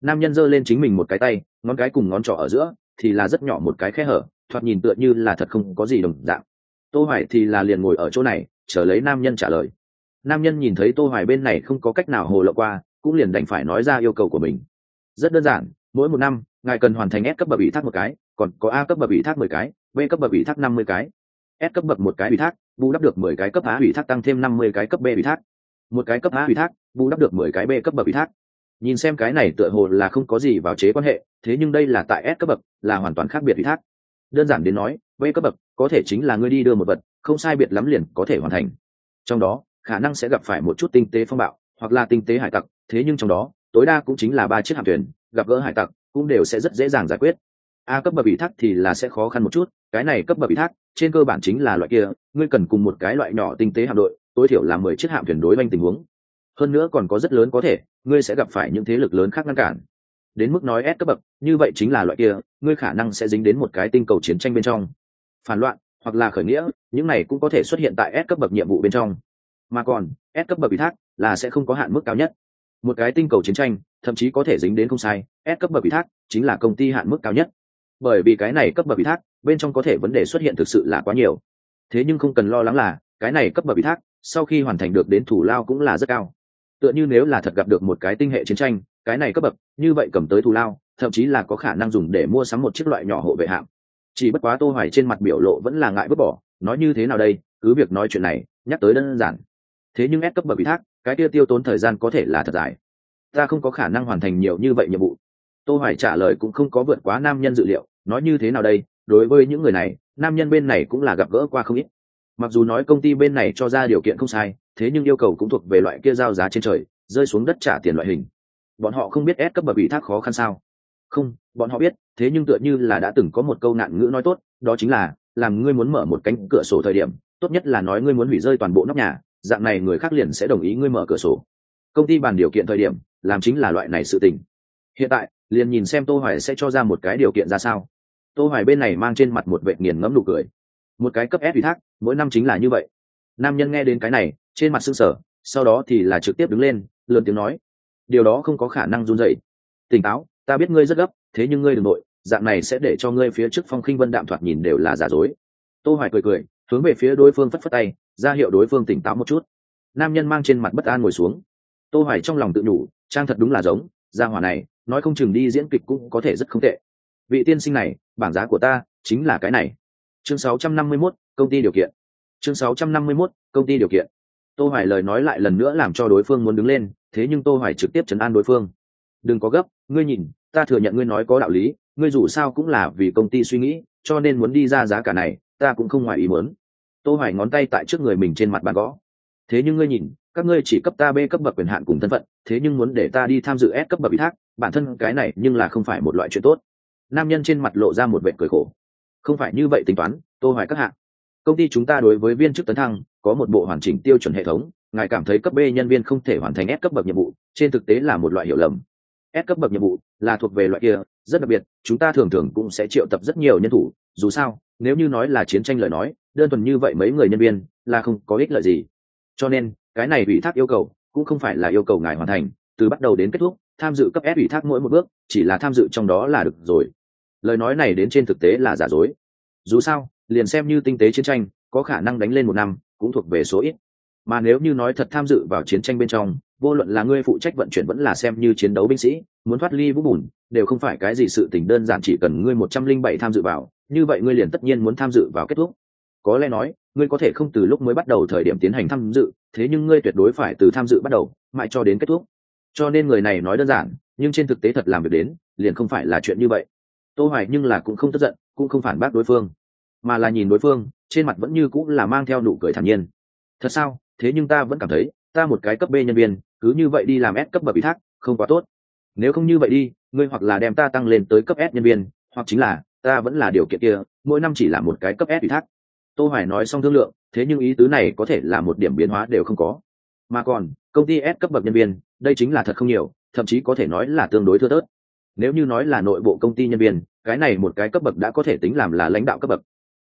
Speaker 1: Nam nhân giơ lên chính mình một cái tay, ngón cái cùng ngón trỏ ở giữa, thì là rất nhỏ một cái khe hở, thoạt nhìn tựa như là thật không có gì đồng dạng. Tô hoài thì là liền ngồi ở chỗ này, chờ lấy nam nhân trả lời. Nam nhân nhìn thấy tô hoài bên này không có cách nào hồ lộ qua, cũng liền đành phải nói ra yêu cầu của mình. Rất đơn giản, mỗi một năm, ngài cần hoàn thành S cấp bậc ủy thác một cái, còn có A cấp bậc ủy thác 10 cái, B cấp bậc ủy thác 50 cái. S cấp bậc một cái ủy thác, bù đắp được 10 cái cấp A ủy thác tăng thêm 50 cái cấp B ủy thác một cái cấp A ủy thác, bù đắp được 10 cái B cấp bậc ủy thác. Nhìn xem cái này tựa hồ là không có gì vào chế quan hệ, thế nhưng đây là tại S cấp bậc, là hoàn toàn khác biệt ủy thác. Đơn giản đến nói, B cấp bậc, có thể chính là ngươi đi đưa một vật, không sai biệt lắm liền có thể hoàn thành. Trong đó, khả năng sẽ gặp phải một chút tinh tế phong bạo, hoặc là tinh tế hải tặc, thế nhưng trong đó, tối đa cũng chính là ba chiếc hạm thuyền, gặp gỡ hải tặc, cũng đều sẽ rất dễ dàng giải quyết. A cấp bậc ủy thác thì là sẽ khó khăn một chút, cái này cấp bậc ủy thác, trên cơ bản chính là loại kia, ngươi cần cùng một cái loại nhỏ tinh tế hạm đội tối thiểu là mười chiếc hạm thuyền đối oanh tình huống. Hơn nữa còn có rất lớn có thể, ngươi sẽ gặp phải những thế lực lớn khác ngăn cản. Đến mức nói S cấp bậc, như vậy chính là loại kia, ngươi khả năng sẽ dính đến một cái tinh cầu chiến tranh bên trong. Phản loạn, hoặc là khởi nghĩa, những này cũng có thể xuất hiện tại S cấp bậc nhiệm vụ bên trong. Mà còn S cấp bậc ủy thác là sẽ không có hạn mức cao nhất. Một cái tinh cầu chiến tranh, thậm chí có thể dính đến không sai S cấp bậc ủy thác chính là công ty hạn mức cao nhất. Bởi vì cái này cấp bậc ủy thác, bên trong có thể vấn đề xuất hiện thực sự là quá nhiều. Thế nhưng không cần lo lắng là, cái này cấp bậc ủy thác sau khi hoàn thành được đến thủ lao cũng là rất cao. Tựa như nếu là thật gặp được một cái tinh hệ chiến tranh, cái này cấp bậc, như vậy cầm tới thù lao, thậm chí là có khả năng dùng để mua sắm một chiếc loại nhỏ hộ vệ hạm. Chỉ bất quá tô hoài trên mặt biểu lộ vẫn là ngại vứt bỏ, nói như thế nào đây, cứ việc nói chuyện này, nhắc tới đơn giản. Thế nhưng ép cấp bậc ủy thác, cái kia tiêu tốn thời gian có thể là thật dài. Ta không có khả năng hoàn thành nhiều như vậy nhiệm vụ. Tô hoài trả lời cũng không có vượt quá nam nhân dự liệu, nói như thế nào đây, đối với những người này, nam nhân bên này cũng là gặp gỡ qua không ít mặc dù nói công ty bên này cho ra điều kiện không sai, thế nhưng yêu cầu cũng thuộc về loại kia giao giá trên trời, rơi xuống đất trả tiền loại hình. Bọn họ không biết ép cấp bậc ủy thác khó khăn sao? Không, bọn họ biết, thế nhưng tựa như là đã từng có một câu nạn ngữ nói tốt, đó chính là, làm ngươi muốn mở một cánh cửa sổ thời điểm, tốt nhất là nói ngươi muốn hủy rơi toàn bộ nóc nhà, dạng này người khác liền sẽ đồng ý ngươi mở cửa sổ. Công ty bàn điều kiện thời điểm, làm chính là loại này sự tình. Hiện tại, liền nhìn xem tô hoài sẽ cho ra một cái điều kiện ra sao. Tô hoài bên này mang trên mặt một vệ nghiền ngẫm nụ cười một cái cấp ép ủy thác, mỗi năm chính là như vậy. Nam nhân nghe đến cái này, trên mặt sưng sở sau đó thì là trực tiếp đứng lên, lớn tiếng nói, điều đó không có khả năng run dậy tỉnh táo, ta biết ngươi rất gấp, thế nhưng ngươi đừng nội, dạng này sẽ để cho ngươi phía trước phong khinh vân đạm thoạt nhìn đều là giả dối. Tô hoài cười cười, hướng về phía đối phương phất phất tay, ra hiệu đối phương tỉnh táo một chút. Nam nhân mang trên mặt bất an ngồi xuống. Tô hoài trong lòng tự nhủ, trang thật đúng là giống, gia hỏa này, nói không chừng đi diễn kịch cũng có thể rất không tệ. Vị tiên sinh này, bảng giá của ta chính là cái này chương 651, công ty điều kiện. Chương 651, công ty điều kiện. Tô hoài lời nói lại lần nữa làm cho đối phương muốn đứng lên thế nhưng tô hoài trực tiếp chấn an đối phương. Đừng có gấp ngươi nhìn ta thừa nhận ngươi nói có đạo lý ngươi dù sao cũng là vì công ty suy nghĩ cho nên muốn đi ra giá cả này ta cũng không ngoài ý muốn. Tô hoài ngón tay tại trước người mình trên mặt bàn gõ. Thế nhưng ngươi nhìn các ngươi chỉ cấp ta b cấp bậc quyền hạn cùng thân phận thế nhưng muốn để ta đi tham dự s cấp bậc ủy thác bản thân cái này nhưng là không phải một loại chuyện tốt. Nam nhân trên mặt lộ ra một vẻ cười khổ không phải như vậy tính toán, tô hoài các hạng công ty chúng ta đối với viên chức tấn thăng, có một bộ hoàn chỉnh tiêu chuẩn hệ thống, ngài cảm thấy cấp b nhân viên không thể hoàn thành s cấp bậc nhiệm vụ, trên thực tế là một loại hiểu lầm. S cấp bậc nhiệm vụ là thuộc về loại kia, rất đặc biệt, chúng ta thường thường cũng sẽ triệu tập rất nhiều nhân thủ, dù sao, nếu như nói là chiến tranh lời nói, đơn thuần như vậy mấy người nhân viên là không có ích lợi gì. Cho nên, cái này ủy thác yêu cầu cũng không phải là yêu cầu ngài hoàn thành, từ bắt đầu đến kết thúc, tham dự cấp ép ủy thác mỗi một bước, chỉ là tham dự trong đó là được rồi lời nói này đến trên thực tế là giả dối. Dù sao, liền xem như tinh tế chiến tranh, có khả năng đánh lên một năm, cũng thuộc về số ít. Mà nếu như nói thật tham dự vào chiến tranh bên trong, vô luận là ngươi phụ trách vận chuyển vẫn là xem như chiến đấu binh sĩ, muốn thoát ly vũ bùn, đều không phải cái gì sự tình đơn giản chỉ cần ngươi một trăm linh bảy tham dự vào, như vậy ngươi liền tất nhiên muốn tham dự vào kết thúc. Có lẽ nói, ngươi có thể không từ lúc mới bắt đầu thời điểm tiến hành tham dự, thế nhưng ngươi tuyệt đối phải từ tham dự bắt đầu, mãi cho đến kết thúc. Cho nên người này nói đơn giản, nhưng trên thực tế thật làm việc đến, liền không phải là chuyện như vậy tô hoài nhưng là cũng không tức giận, cũng không phản bác đối phương, mà là nhìn đối phương, trên mặt vẫn như cũng là mang theo nụ cười thản nhiên. Thật sao? Thế nhưng ta vẫn cảm thấy, ta một cái cấp b nhân viên, cứ như vậy đi làm s cấp bậc ủy thác, không quá tốt. Nếu không như vậy đi, ngươi hoặc là đem ta tăng lên tới cấp s nhân viên, hoặc chính là, ta vẫn là điều kiện kia, mỗi năm chỉ là một cái cấp s ủy thác. Tô hoài nói xong thương lượng, thế nhưng ý tứ này có thể là một điểm biến hóa đều không có. Mà còn, công ty s cấp bậc nhân viên, đây chính là thật không nhiều, thậm chí có thể nói là tương đối thưa thớt nếu như nói là nội bộ công ty nhân viên, cái này một cái cấp bậc đã có thể tính làm là lãnh đạo cấp bậc.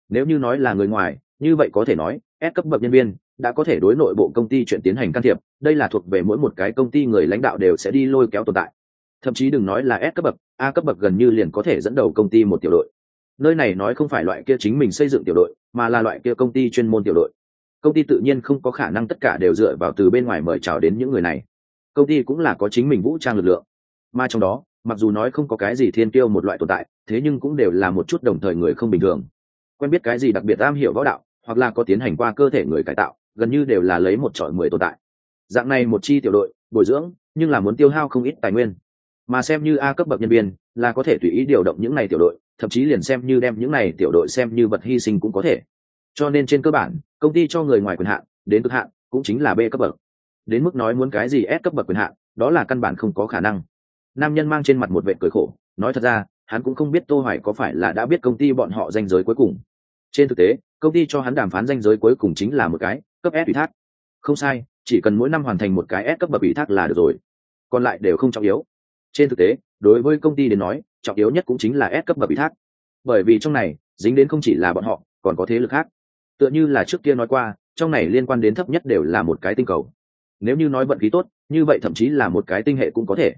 Speaker 1: Nếu như nói là người ngoài, như vậy có thể nói, S cấp bậc nhân viên đã có thể đối nội bộ công ty chuyện tiến hành can thiệp, đây là thuộc về mỗi một cái công ty người lãnh đạo đều sẽ đi lôi kéo tồn tại. Thậm chí đừng nói là S cấp bậc, A cấp bậc gần như liền có thể dẫn đầu công ty một tiểu đội. Nơi này nói không phải loại kia chính mình xây dựng tiểu đội, mà là loại kia công ty chuyên môn tiểu đội. Công ty tự nhiên không có khả năng tất cả đều dựa vào từ bên ngoài mời chào đến những người này. Công ty cũng là có chính mình vũ trang lực lượng. Mà trong đó mặc dù nói không có cái gì thiên tiêu một loại tồn tại, thế nhưng cũng đều là một chút đồng thời người không bình thường. Quen biết cái gì đặc biệt am hiểu võ đạo, hoặc là có tiến hành qua cơ thể người cải tạo, gần như đều là lấy một trọi mười tồn tại. Dạng này một chi tiểu đội, bồi dưỡng, nhưng là muốn tiêu hao không ít tài nguyên. Mà xem như a cấp bậc nhân viên, là có thể tùy ý điều động những này tiểu đội, thậm chí liền xem như đem những này tiểu đội xem như vật hy sinh cũng có thể. Cho nên trên cơ bản, công ty cho người ngoài quyền hạn, đến cực hạn, cũng chính là b cấp bậc. Đến mức nói muốn cái gì s cấp bậc quyền hạn, đó là căn bản không có khả năng nam nhân mang trên mặt một vệ cười khổ, nói thật ra, hắn cũng không biết tô hoài có phải là đã biết công ty bọn họ danh giới cuối cùng. Trên thực tế, công ty cho hắn đàm phán danh giới cuối cùng chính là một cái cấp s ủy thác. Không sai, chỉ cần mỗi năm hoàn thành một cái s cấp bậc ủy thác là được rồi. Còn lại đều không trọng yếu. Trên thực tế, đối với công ty đến nói, trọng yếu nhất cũng chính là s cấp bậc ủy thác. Bởi vì trong này, dính đến không chỉ là bọn họ, còn có thế lực khác. Tựa như là trước kia nói qua, trong này liên quan đến thấp nhất đều là một cái tinh cầu. Nếu như nói vận khí tốt, như vậy thậm chí là một cái tinh hệ cũng có thể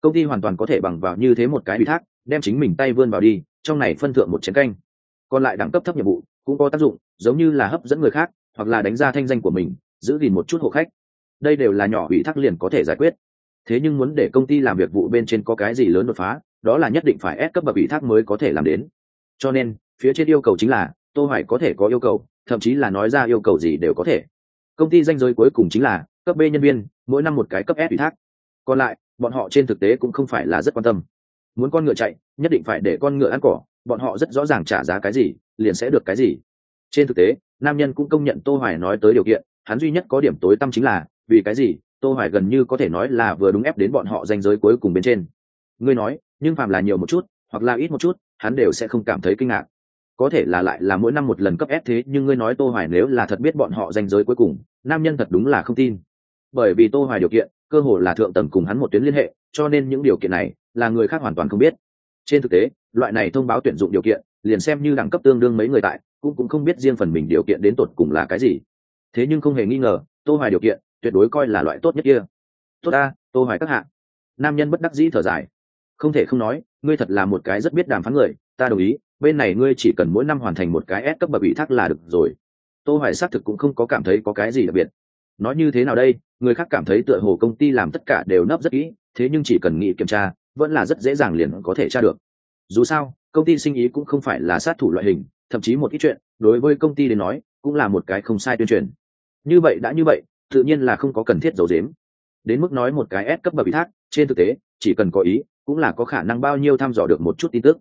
Speaker 1: công ty hoàn toàn có thể bằng vào như thế một cái ủy thác, đem chính mình tay vươn vào đi, trong này phân thượng một chén canh. Còn lại đẳng cấp thấp nhiệm vụ cũng có tác dụng, giống như là hấp dẫn người khác, hoặc là đánh ra thanh danh của mình, giữ gìn một chút hộ khách. Đây đều là nhỏ ủy thác liền có thể giải quyết. Thế nhưng muốn để công ty làm việc vụ bên trên có cái gì lớn đột phá, đó là nhất định phải ép cấp bậc ủy thác mới có thể làm đến. Cho nên, phía trên yêu cầu chính là, tô hoài có thể có yêu cầu, thậm chí là nói ra yêu cầu gì đều có thể. Công ty danh giới cuối cùng chính là cấp b nhân viên, mỗi năm một cái cấp s ủy thác còn lại, bọn họ trên thực tế cũng không phải là rất quan tâm. Muốn con ngựa chạy, nhất định phải để con ngựa ăn cỏ, bọn họ rất rõ ràng trả giá cái gì, liền sẽ được cái gì. Trên thực tế, nam nhân cũng công nhận tô hoài nói tới điều kiện, hắn duy nhất có điểm tối tâm chính là, vì cái gì, tô hoài gần như có thể nói là vừa đúng ép đến bọn họ danh giới cuối cùng bên trên. Ngươi nói, nhưng phàm là nhiều một chút, hoặc là ít một chút, hắn đều sẽ không cảm thấy kinh ngạc. Có thể là lại là mỗi năm một lần cấp ép thế, nhưng ngươi nói tô hoài nếu là thật biết bọn họ danh giới cuối cùng, nam nhân thật đúng là không tin. Bởi vì tô hoài điều kiện cơ hồ là thượng tầng cùng hắn một tuyến liên hệ, cho nên những điều kiện này là người khác hoàn toàn không biết. Trên thực tế, loại này thông báo tuyển dụng điều kiện, liền xem như đẳng cấp tương đương mấy người tại, cũng cũng không biết riêng phần mình điều kiện đến tột cùng là cái gì. Thế nhưng không hề nghi ngờ, tô hoài điều kiện, tuyệt đối coi là loại tốt nhất kia. Tốt ta, tô hoài các hạ. Nam nhân bất đắc dĩ thở dài. Không thể không nói, ngươi thật là một cái rất biết đàm phán người, ta đồng ý, bên này ngươi chỉ cần mỗi năm hoàn thành một cái S cấp bậc ủy thác là được rồi. Tô hoài xác thực cũng không có cảm thấy có cái gì đặc biệt nói như thế nào đây? Người khác cảm thấy tựa hồ công ty làm tất cả đều nấp rất kỹ, thế nhưng chỉ cần nghĩ kiểm tra, vẫn là rất dễ dàng liền có thể tra được. Dù sao, công ty sinh ý cũng không phải là sát thủ loại hình, thậm chí một ít chuyện, đối với công ty đến nói, cũng là một cái không sai tuyên truyền. Như vậy đã như vậy, tự nhiên là không có cần thiết giấu giếm. Đến mức nói một cái S cấp bậc ủy thác, trên thực tế, chỉ cần có ý, cũng là có khả năng bao nhiêu thăm dò được một chút tin tức.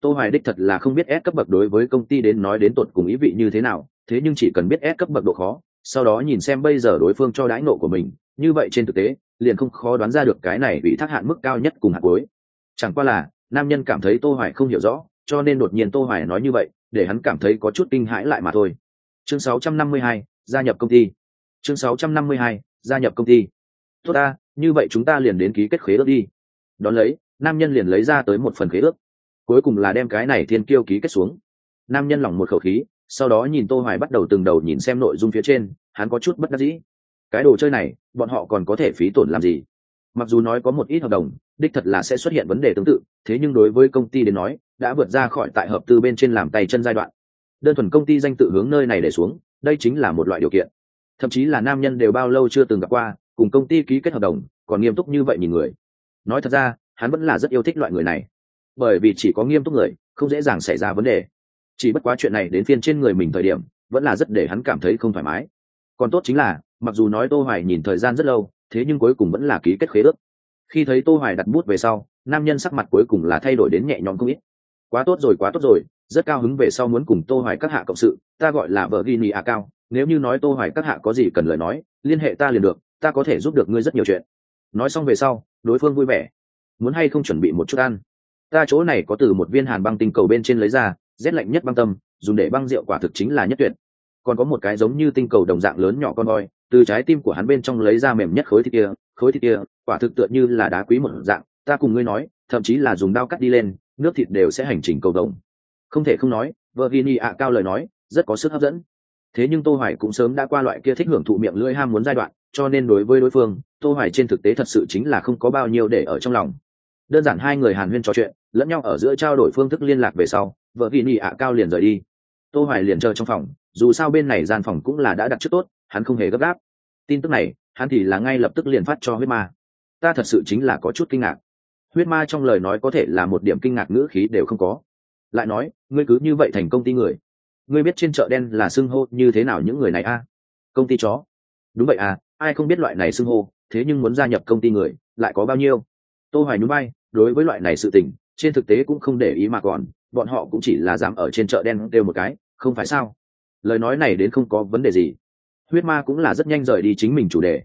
Speaker 1: Tô hoài đích thật là không biết S cấp bậc đối với công ty đến nói đến tột cùng ý vị như thế nào, thế nhưng chỉ cần biết S cấp bậc độ khó sau đó nhìn xem bây giờ đối phương cho đãi nộ của mình như vậy trên thực tế liền không khó đoán ra được cái này bị thác hạn mức cao nhất cùng hạt cuối chẳng qua là nam nhân cảm thấy tô hoài không hiểu rõ cho nên đột nhiên tô hoài nói như vậy để hắn cảm thấy có chút kinh hãi lại mà thôi. Chương 652, gia nhập công ty. Chương 652, gia nhập công ty. Tốt ta như vậy chúng ta liền đến ký kết khế ước đi. Đón lấy nam nhân liền lấy ra tới một phần khế ước. Cuối cùng là đem cái này thiên kiêu ký kết xuống. Nam nhân lỏng một khẩu khí sau đó nhìn tô hoài bắt đầu từng đầu nhìn xem nội dung phía trên, hắn có chút bất đắc dĩ. Cái đồ chơi này, bọn họ còn có thể phí tổn làm gì? Mặc dù nói có một ít hợp đồng, đích thật là sẽ xuất hiện vấn đề tương tự, thế nhưng đối với công ty đến nói, đã vượt ra khỏi tại hợp tư bên trên làm tay chân giai đoạn. Đơn thuần công ty danh tự hướng nơi này để xuống, đây chính là một loại điều kiện. Thậm chí là nam nhân đều bao lâu chưa từng gặp qua, cùng công ty ký kết hợp đồng, còn nghiêm túc như vậy nhìn người. Nói thật ra, hắn vẫn là rất yêu thích loại người này. Bởi vì chỉ có nghiêm túc người, không dễ dàng xảy ra vấn đề chỉ bất quá chuyện này đến phiên trên người mình thời điểm, vẫn là rất để hắn cảm thấy không thoải mái. Còn tốt chính là, mặc dù nói tô hoài nhìn thời gian rất lâu, thế nhưng cuối cùng vẫn là ký kết khế ước. Khi thấy tô hoài đặt bút về sau, nam nhân sắc mặt cuối cùng là thay đổi đến nhẹ nhõm không ít. Quá tốt rồi, quá tốt rồi, rất cao hứng về sau muốn cùng tô hoài các hạ cộng sự, ta gọi là vợ ghi nì à cao, nếu như nói tô hoài các hạ có gì cần lời nói, liên hệ ta liền được, ta có thể giúp được ngươi rất nhiều chuyện. Nói xong về sau, đối phương vui vẻ. Muốn hay không chuẩn bị một chút ăn? Ta chỗ này có từ một viên hàn băng tinh cầu bên trên lấy ra rét lạnh nhất băng tâm, dùng để băng rượu quả thực chính là nhất tuyệt. Còn có một cái giống như tinh cầu đồng dạng lớn nhỏ con voi, từ trái tim của hắn bên trong lấy ra mềm nhất khối thịt kia, khối thịt kia, quả thực tựa như là đá quý một dạng, ta cùng ngươi nói, thậm chí là dùng đao cắt đi lên, nước thịt đều sẽ hành trình cầu đồng không thể không nói vợ ghi ạ, cao lời nói, rất có sức hấp dẫn. Thế nhưng tô hoài cũng sớm đã qua loại kia thích hưởng thụ miệng lưỡi ham muốn giai đoạn, cho nên đối với đối phương, tô hoài trên thực tế thật sự chính là không có bao nhiêu để ở trong lòng đơn giản hai người hàn huyên trò chuyện, lẫn nhau ở giữa trao đổi phương thức liên lạc về sau, vợ ghi nị ạ cao liền rời đi. Tô hoài liền chờ trong phòng, dù sao bên này gian phòng cũng là đã đặt trước tốt, hắn không hề gấp gáp. Tin tức này, hắn thì là ngay lập tức liền phát cho huyết ma. Ta thật sự chính là có chút kinh ngạc. Huyết ma trong lời nói có thể là một điểm kinh ngạc ngữ khí đều không có. Lại nói, ngươi cứ như vậy thành công ty người. Ngươi biết trên chợ đen là xưng hô như thế nào những người này a? Công ty chó. Đúng vậy à ai không biết loại này xưng hô, thế nhưng muốn gia nhập công ty người, lại có bao nhiêu? Tô hoài nhún bay đối với loại này sự tình, trên thực tế cũng không để ý mà còn, bọn họ cũng chỉ là dám ở trên chợ đen kêu một cái, không phải sao? Lời nói này đến không có vấn đề gì. Huyết ma cũng là rất nhanh rời đi chính mình chủ đề.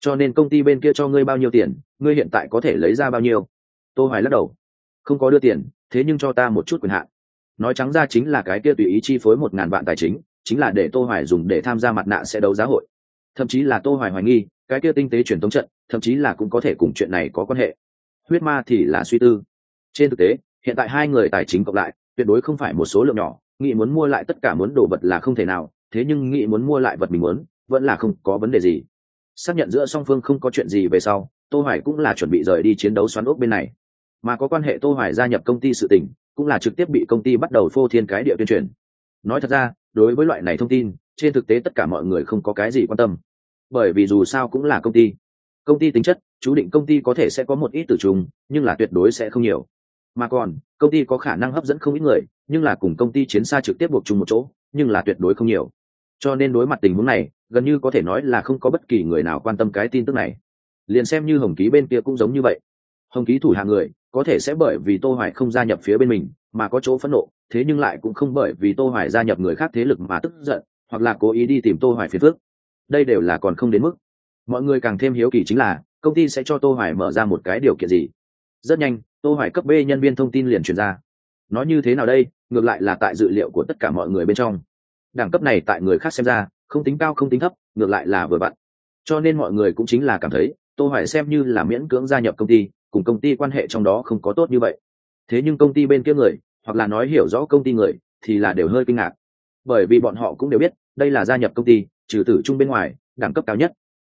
Speaker 1: Cho nên công ty bên kia cho ngươi bao nhiêu tiền, ngươi hiện tại có thể lấy ra bao nhiêu? Tô hoài lắc đầu. Không có đưa tiền, thế nhưng cho ta một chút quyền hạn. Nói trắng ra chính là cái kia tùy ý chi phối một ngàn vạn tài chính chính là để tô hoài dùng để tham gia mặt nạ sẽ đấu giá hội. Thậm chí là tô hoài hoài nghi, cái kia tinh tế truyền thống trận, thậm chí là cũng có thể cùng chuyện này có quan hệ huyết ma thì là suy tư. Trên thực tế, hiện tại hai người tài chính cộng lại, tuyệt đối không phải một số lượng nhỏ, nghĩ muốn mua lại tất cả muốn đồ vật là không thể nào, thế nhưng nghĩ muốn mua lại vật mình muốn, vẫn là không có vấn đề gì. Xác nhận giữa song phương không có chuyện gì về sau, tô hoài cũng là chuẩn bị rời đi chiến đấu xoắn ốc bên này. Mà có quan hệ tô hoài gia nhập công ty sự tình, cũng là trực tiếp bị công ty bắt đầu phô thiên cái địa tuyên truyền. Nói thật ra, đối với loại này thông tin, trên thực tế tất cả mọi người không có cái gì quan tâm. Bởi vì dù sao cũng là công ty công ty tính chất, chú định công ty có thể sẽ có một ít tử trùng, nhưng là tuyệt đối sẽ không nhiều. Mà còn, công ty có khả năng hấp dẫn không ít người, nhưng là cùng công ty chiến xa trực tiếp buộc chung một chỗ, nhưng là tuyệt đối không nhiều. Cho nên đối mặt tình huống này, gần như có thể nói là không có bất kỳ người nào quan tâm cái tin tức này. Liền xem như hồng ký bên kia cũng giống như vậy. Hồng ký thủ hạ người, có thể sẽ bởi vì tô hoài không gia nhập phía bên mình, mà có chỗ phẫn nộ, thế nhưng lại cũng không bởi vì tô hoài gia nhập người khác thế lực mà tức giận, hoặc là cố ý đi tìm tô hoài phiền phức. Đây đều là còn không đến mức mọi người càng thêm hiếu kỳ chính là, công ty sẽ cho tô hoài mở ra một cái điều kiện gì? Rất nhanh, tô hoài cấp b nhân viên thông tin liền truyền ra. Nói như thế nào đây? Ngược lại là tại dự liệu của tất cả mọi người bên trong. Đẳng cấp này tại người khác xem ra, không tính cao, không tính thấp, ngược lại là vừa vặn. Cho nên mọi người cũng chính là cảm thấy, tô hoài xem như là miễn cưỡng gia nhập công ty, cùng công ty quan hệ trong đó không có tốt như vậy. Thế nhưng công ty bên kia người, hoặc là nói hiểu rõ công ty người, thì là đều hơi kinh ngạc. Bởi vì bọn họ cũng đều biết, đây là gia nhập công ty, trừ tử trung bên ngoài, đẳng cấp cao nhất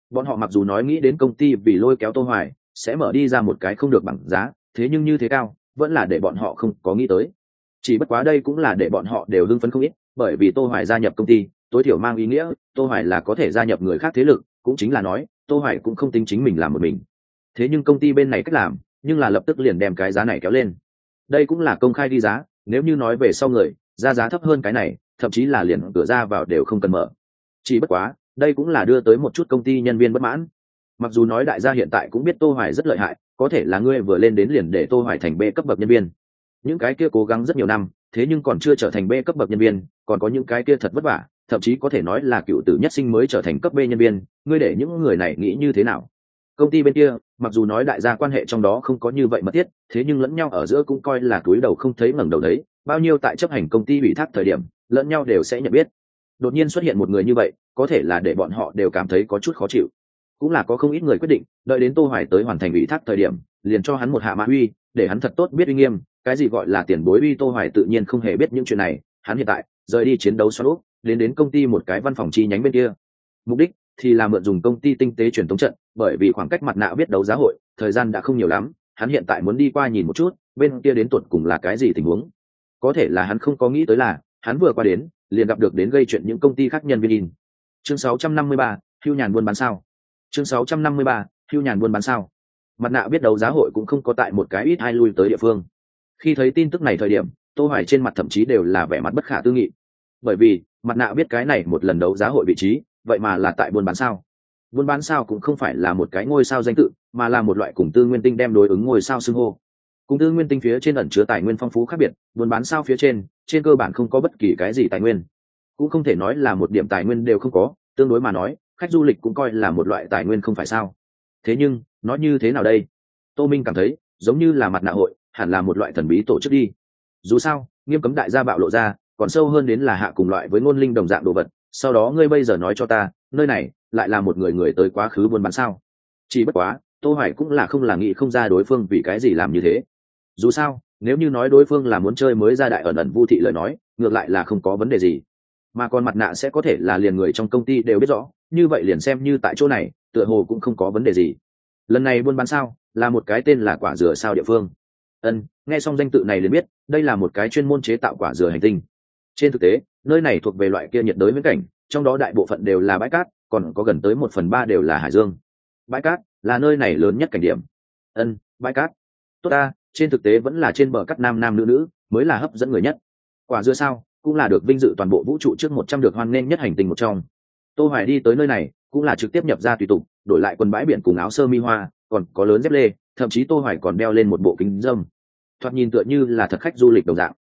Speaker 1: bọn họ mặc dù nói nghĩ đến công ty vì lôi kéo tô hoài, sẽ mở đi ra một cái không được bằng giá, thế nhưng như thế cao, vẫn là để bọn họ không có nghĩ tới. Chỉ bất quá đây cũng là để bọn họ đều hưng phấn không ít, bởi vì tô hoài gia nhập công ty, tối thiểu mang ý nghĩa, tô hoài là có thể gia nhập người khác thế lực, cũng chính là nói, tô hoài cũng không tính chính mình làm một mình. Thế nhưng công ty bên này cách làm, nhưng là lập tức liền đem cái giá này kéo lên. Đây cũng là công khai đi giá, nếu như nói về sau người, ra giá thấp hơn cái này, thậm chí là liền cửa ra vào đều không cần mở. Chỉ bất quá đây cũng là đưa tới một chút công ty nhân viên bất mãn. Mặc dù nói đại gia hiện tại cũng biết tô hoài rất lợi hại, có thể là ngươi vừa lên đến liền để tô hoài thành b cấp bậc nhân viên. Những cái kia cố gắng rất nhiều năm, thế nhưng còn chưa trở thành b cấp bậc nhân viên, còn có những cái kia thật vất vả, thậm chí có thể nói là cựu tử nhất sinh mới trở thành cấp b nhân viên, ngươi để những người này nghĩ như thế nào? Công ty bên kia, mặc dù nói đại gia quan hệ trong đó không có như vậy mật thiết, thế nhưng lẫn nhau ở giữa cũng coi là túi đầu không thấy ngẩng đầu đấy, bao nhiêu tại chấp hành công ty ủy thác thời điểm, lẫn nhau đều sẽ nhận biết. Đột nhiên xuất hiện một người như vậy có thể là để bọn họ đều cảm thấy có chút khó chịu. Cũng là có không ít người quyết định, đợi đến tô hoài tới hoàn thành ủy thác thời điểm, liền cho hắn một hạ mã uy, để hắn thật tốt biết uy nghiêm, cái gì gọi là tiền bối uy tô hoài tự nhiên không hề biết những chuyện này. Hắn hiện tại, rời đi chiến đấu xoắn úp, đến đến công ty một cái văn phòng chi nhánh bên kia. Mục đích thì là mượn dùng công ty tinh tế truyền thống trận, bởi vì khoảng cách mặt nạ biết đấu giá hội, thời gian đã không nhiều lắm, hắn hiện tại muốn đi qua nhìn một chút, bên kia đến tuột cùng là cái gì tình huống. Có thể là hắn không có nghĩ tới là, hắn vừa qua đến, liền gặp được đến gây chuyện những công ty khác nhân viên in chương 653, hưu nhàn buôn bán sao. Chương 653, hưu nhàn buôn bán sao. Mặt nạ biết đấu giá hội cũng không có tại một cái ít hai lui tới địa phương. Khi thấy tin tức này thời điểm tô hoài trên mặt thậm chí đều là vẻ mặt bất khả tư nghị. Bởi vì mặt nạ biết cái này một lần đấu giá hội vị trí vậy mà là tại buôn bán sao. Buôn bán sao cũng không phải là một cái ngôi sao danh tự mà là một loại cùng tư nguyên tinh đem đối ứng ngôi sao xưng hô. Cùng tư nguyên tinh phía trên ẩn chứa tài nguyên phong phú khác biệt buôn bán sao phía trên trên cơ bản không có bất kỳ cái gì tài nguyên cũng không thể nói là một điểm tài nguyên đều không có, tương đối mà nói, khách du lịch cũng coi là một loại tài nguyên không phải sao. Thế nhưng, nó như thế nào đây? Tô minh cảm thấy, giống như là mặt nạ hội, hẳn là một loại thần bí tổ chức đi. Dù sao, nghiêm cấm đại gia bạo lộ ra, còn sâu hơn đến là hạ cùng loại với ngôn linh đồng dạng đồ vật. Sau đó ngươi bây giờ nói cho ta, nơi này lại là một người người tới quá khứ buôn bán sao? Chỉ bất quá, tô hoài cũng là không là nghĩ không ra đối phương vì cái gì làm như thế. Dù sao, nếu như nói đối phương là muốn chơi mới ra đại ẩn ẩn vu thị lời nói, ngược lại là không có vấn đề gì mà còn mặt nạ sẽ có thể là liền người trong công ty đều biết rõ, như vậy liền xem như tại chỗ này, tựa hồ cũng không có vấn đề gì. Lần này buôn bán sao, là một cái tên là quả dừa sao địa phương. Ân, nghe xong danh tự này liền biết, đây là một cái chuyên môn chế tạo quả dừa hành tinh. Trên thực tế, nơi này thuộc về loại kia nhiệt đới viễn cảnh, trong đó đại bộ phận đều là bãi cát, còn có gần tới một phần ba đều là hải dương. Bãi cát là nơi này lớn nhất cảnh điểm. Ân, bãi cát. Tốt ta, trên thực tế vẫn là trên bờ cát nam nam nữ nữ, mới là hấp dẫn người nhất. Quả dưa sao cũng là được vinh dự toàn bộ vũ trụ trước một trăm được hoan nghênh nhất hành tinh một trong. Tô hoài đi tới nơi này, cũng là trực tiếp nhập ra tùy tục, đổi lại quần bãi biển cùng áo sơ mi hoa, còn có lớn dép lê, thậm chí tô hoài còn đeo lên một bộ kính dâm. Thoạt nhìn tựa như là thật khách du lịch đồng dạng.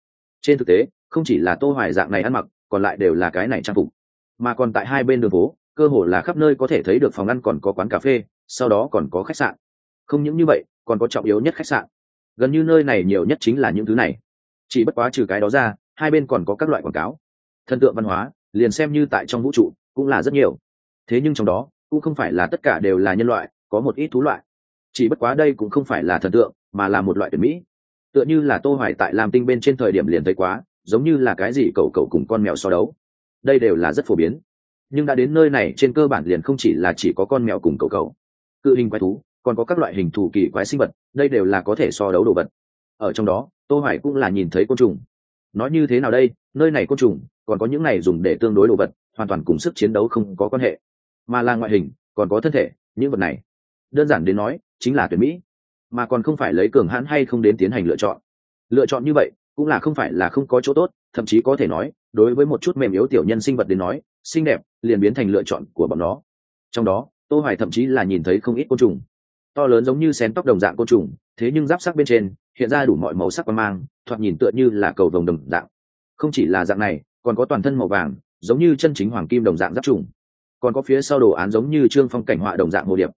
Speaker 1: Trên thực tế, không chỉ là tô hoài dạng này ăn mặc, còn lại đều là cái này trang phục. Mà còn tại hai bên đường phố, cơ hồ là khắp nơi có thể thấy được phòng ăn còn có quán cà phê, sau đó còn có khách sạn. Không những như vậy, còn có trọng yếu nhất khách sạn. Gần như nơi này nhiều nhất chính là những thứ này. Chỉ bất quá trừ cái đó ra hai bên còn có các loại quảng cáo. Thần tượng văn hóa, liền xem như tại trong vũ trụ, cũng là rất nhiều. Thế nhưng trong đó, cũng không phải là tất cả đều là nhân loại, có một ít thú loại. Chỉ bất quá đây cũng không phải là thần tượng, mà là một loại tuyển mỹ. Tựa như là tô hoài tại làm tinh bên trên thời điểm liền thấy quá, giống như là cái gì cậu cậu cùng con mèo so đấu. Đây đều là rất phổ biến. Nhưng đã đến nơi này, trên cơ bản liền không chỉ là chỉ có con mèo cùng cậu cậu. Cự hình quái thú, còn có các loại hình thù kỳ quái sinh vật, đây đều là có thể so đấu đồ vật. Ở trong đó, tô hoài cũng là nhìn thấy côn trùng nói như thế nào đây? Nơi này côn trùng, còn có những này dùng để tương đối đồ vật, hoàn toàn cùng sức chiến đấu không có quan hệ. Mà là ngoại hình, còn có thân thể, những vật này. Đơn giản đến nói, chính là tuyển mỹ. Mà còn không phải lấy cường hãn hay không đến tiến hành lựa chọn. Lựa chọn như vậy, cũng là không phải là không có chỗ tốt, thậm chí có thể nói, đối với một chút mềm yếu tiểu nhân sinh vật đến nói, xinh đẹp liền biến thành lựa chọn của bọn nó. Trong đó, tô hoài thậm chí là nhìn thấy không ít côn trùng. To lớn giống như xén tóc đồng dạng côn trùng, thế nhưng giáp sắc bên trên hiện ra đủ mọi màu sắc và mang, thoạt nhìn tựa như là cầu vồng đồng dạng. Không chỉ là dạng này, còn có toàn thân màu vàng, giống như chân chính hoàng kim đồng dạng giáp trùng. Còn có phía sau đồ án giống như trương phong cảnh họa đồng dạng hồ điệp.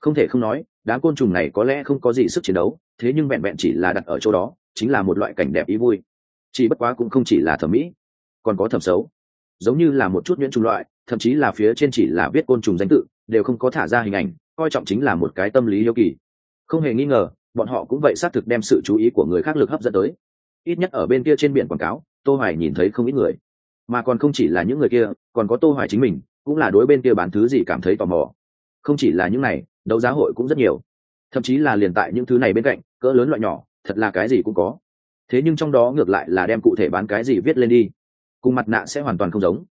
Speaker 1: Không thể không nói, đám côn trùng này có lẽ không có gì sức chiến đấu, thế nhưng vẹn vẹn chỉ là đặt ở chỗ đó, chính là một loại cảnh đẹp ý vui. Chỉ bất quá cũng không chỉ là thẩm mỹ, còn có thẩm xấu. Giống như là một chút nhuyễn trùng loại, thậm chí là phía trên chỉ là viết côn trùng danh tự, đều không có thả ra hình ảnh, coi trọng chính là một cái tâm lý yêu kỳ. Không hề nghi ngờ bọn họ cũng vậy xác thực đem sự chú ý của người khác lực hấp dẫn tới. Ít nhất ở bên kia trên biển quảng cáo, tô hoài nhìn thấy không ít người. Mà còn không chỉ là những người kia, còn có tô hoài chính mình, cũng là đối bên kia bán thứ gì cảm thấy tò mò. Không chỉ là những này, đấu giá hội cũng rất nhiều. Thậm chí là liền tại những thứ này bên cạnh, cỡ lớn loại nhỏ, thật là cái gì cũng có. Thế nhưng trong đó ngược lại là đem cụ thể bán cái gì viết lên đi. Cùng mặt nạ sẽ hoàn toàn không giống.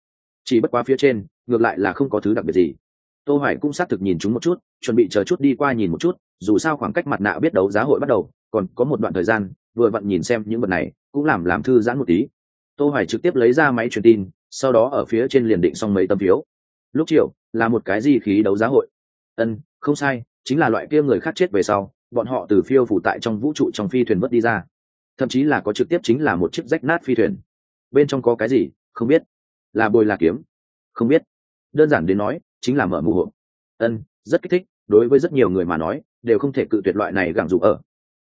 Speaker 1: Chỉ bất quá phía trên, ngược lại là không có thứ đặc biệt gì tô hoài cũng xác thực nhìn chúng một chút, chuẩn bị chờ chút đi qua nhìn một chút, dù sao khoảng cách mặt nạ biết đấu giá hội bắt đầu, còn có một đoạn thời gian, vừa vặn nhìn xem những vật này, cũng làm làm thư giãn một tí. Tô hoài trực tiếp lấy ra máy truyền tin, sau đó ở phía trên liền định xong mấy tấm phiếu. Lúc chiều, là một cái gì khí đấu giá hội. Ân, không sai, chính là loại kia người khác chết về sau, bọn họ từ phiêu phủ tại trong vũ trụ trong phi thuyền vớt đi ra. Thậm chí là có trực tiếp chính là một chiếc rách nát phi thuyền. Bên trong có cái gì, không biết. Là bồi là kiếm. Không biết. Đơn giản đến nói chính là mở mù hộp ân, rất kích thích, đối với rất nhiều người mà nói, đều không thể cự tuyệt loại này gặng dụ ở.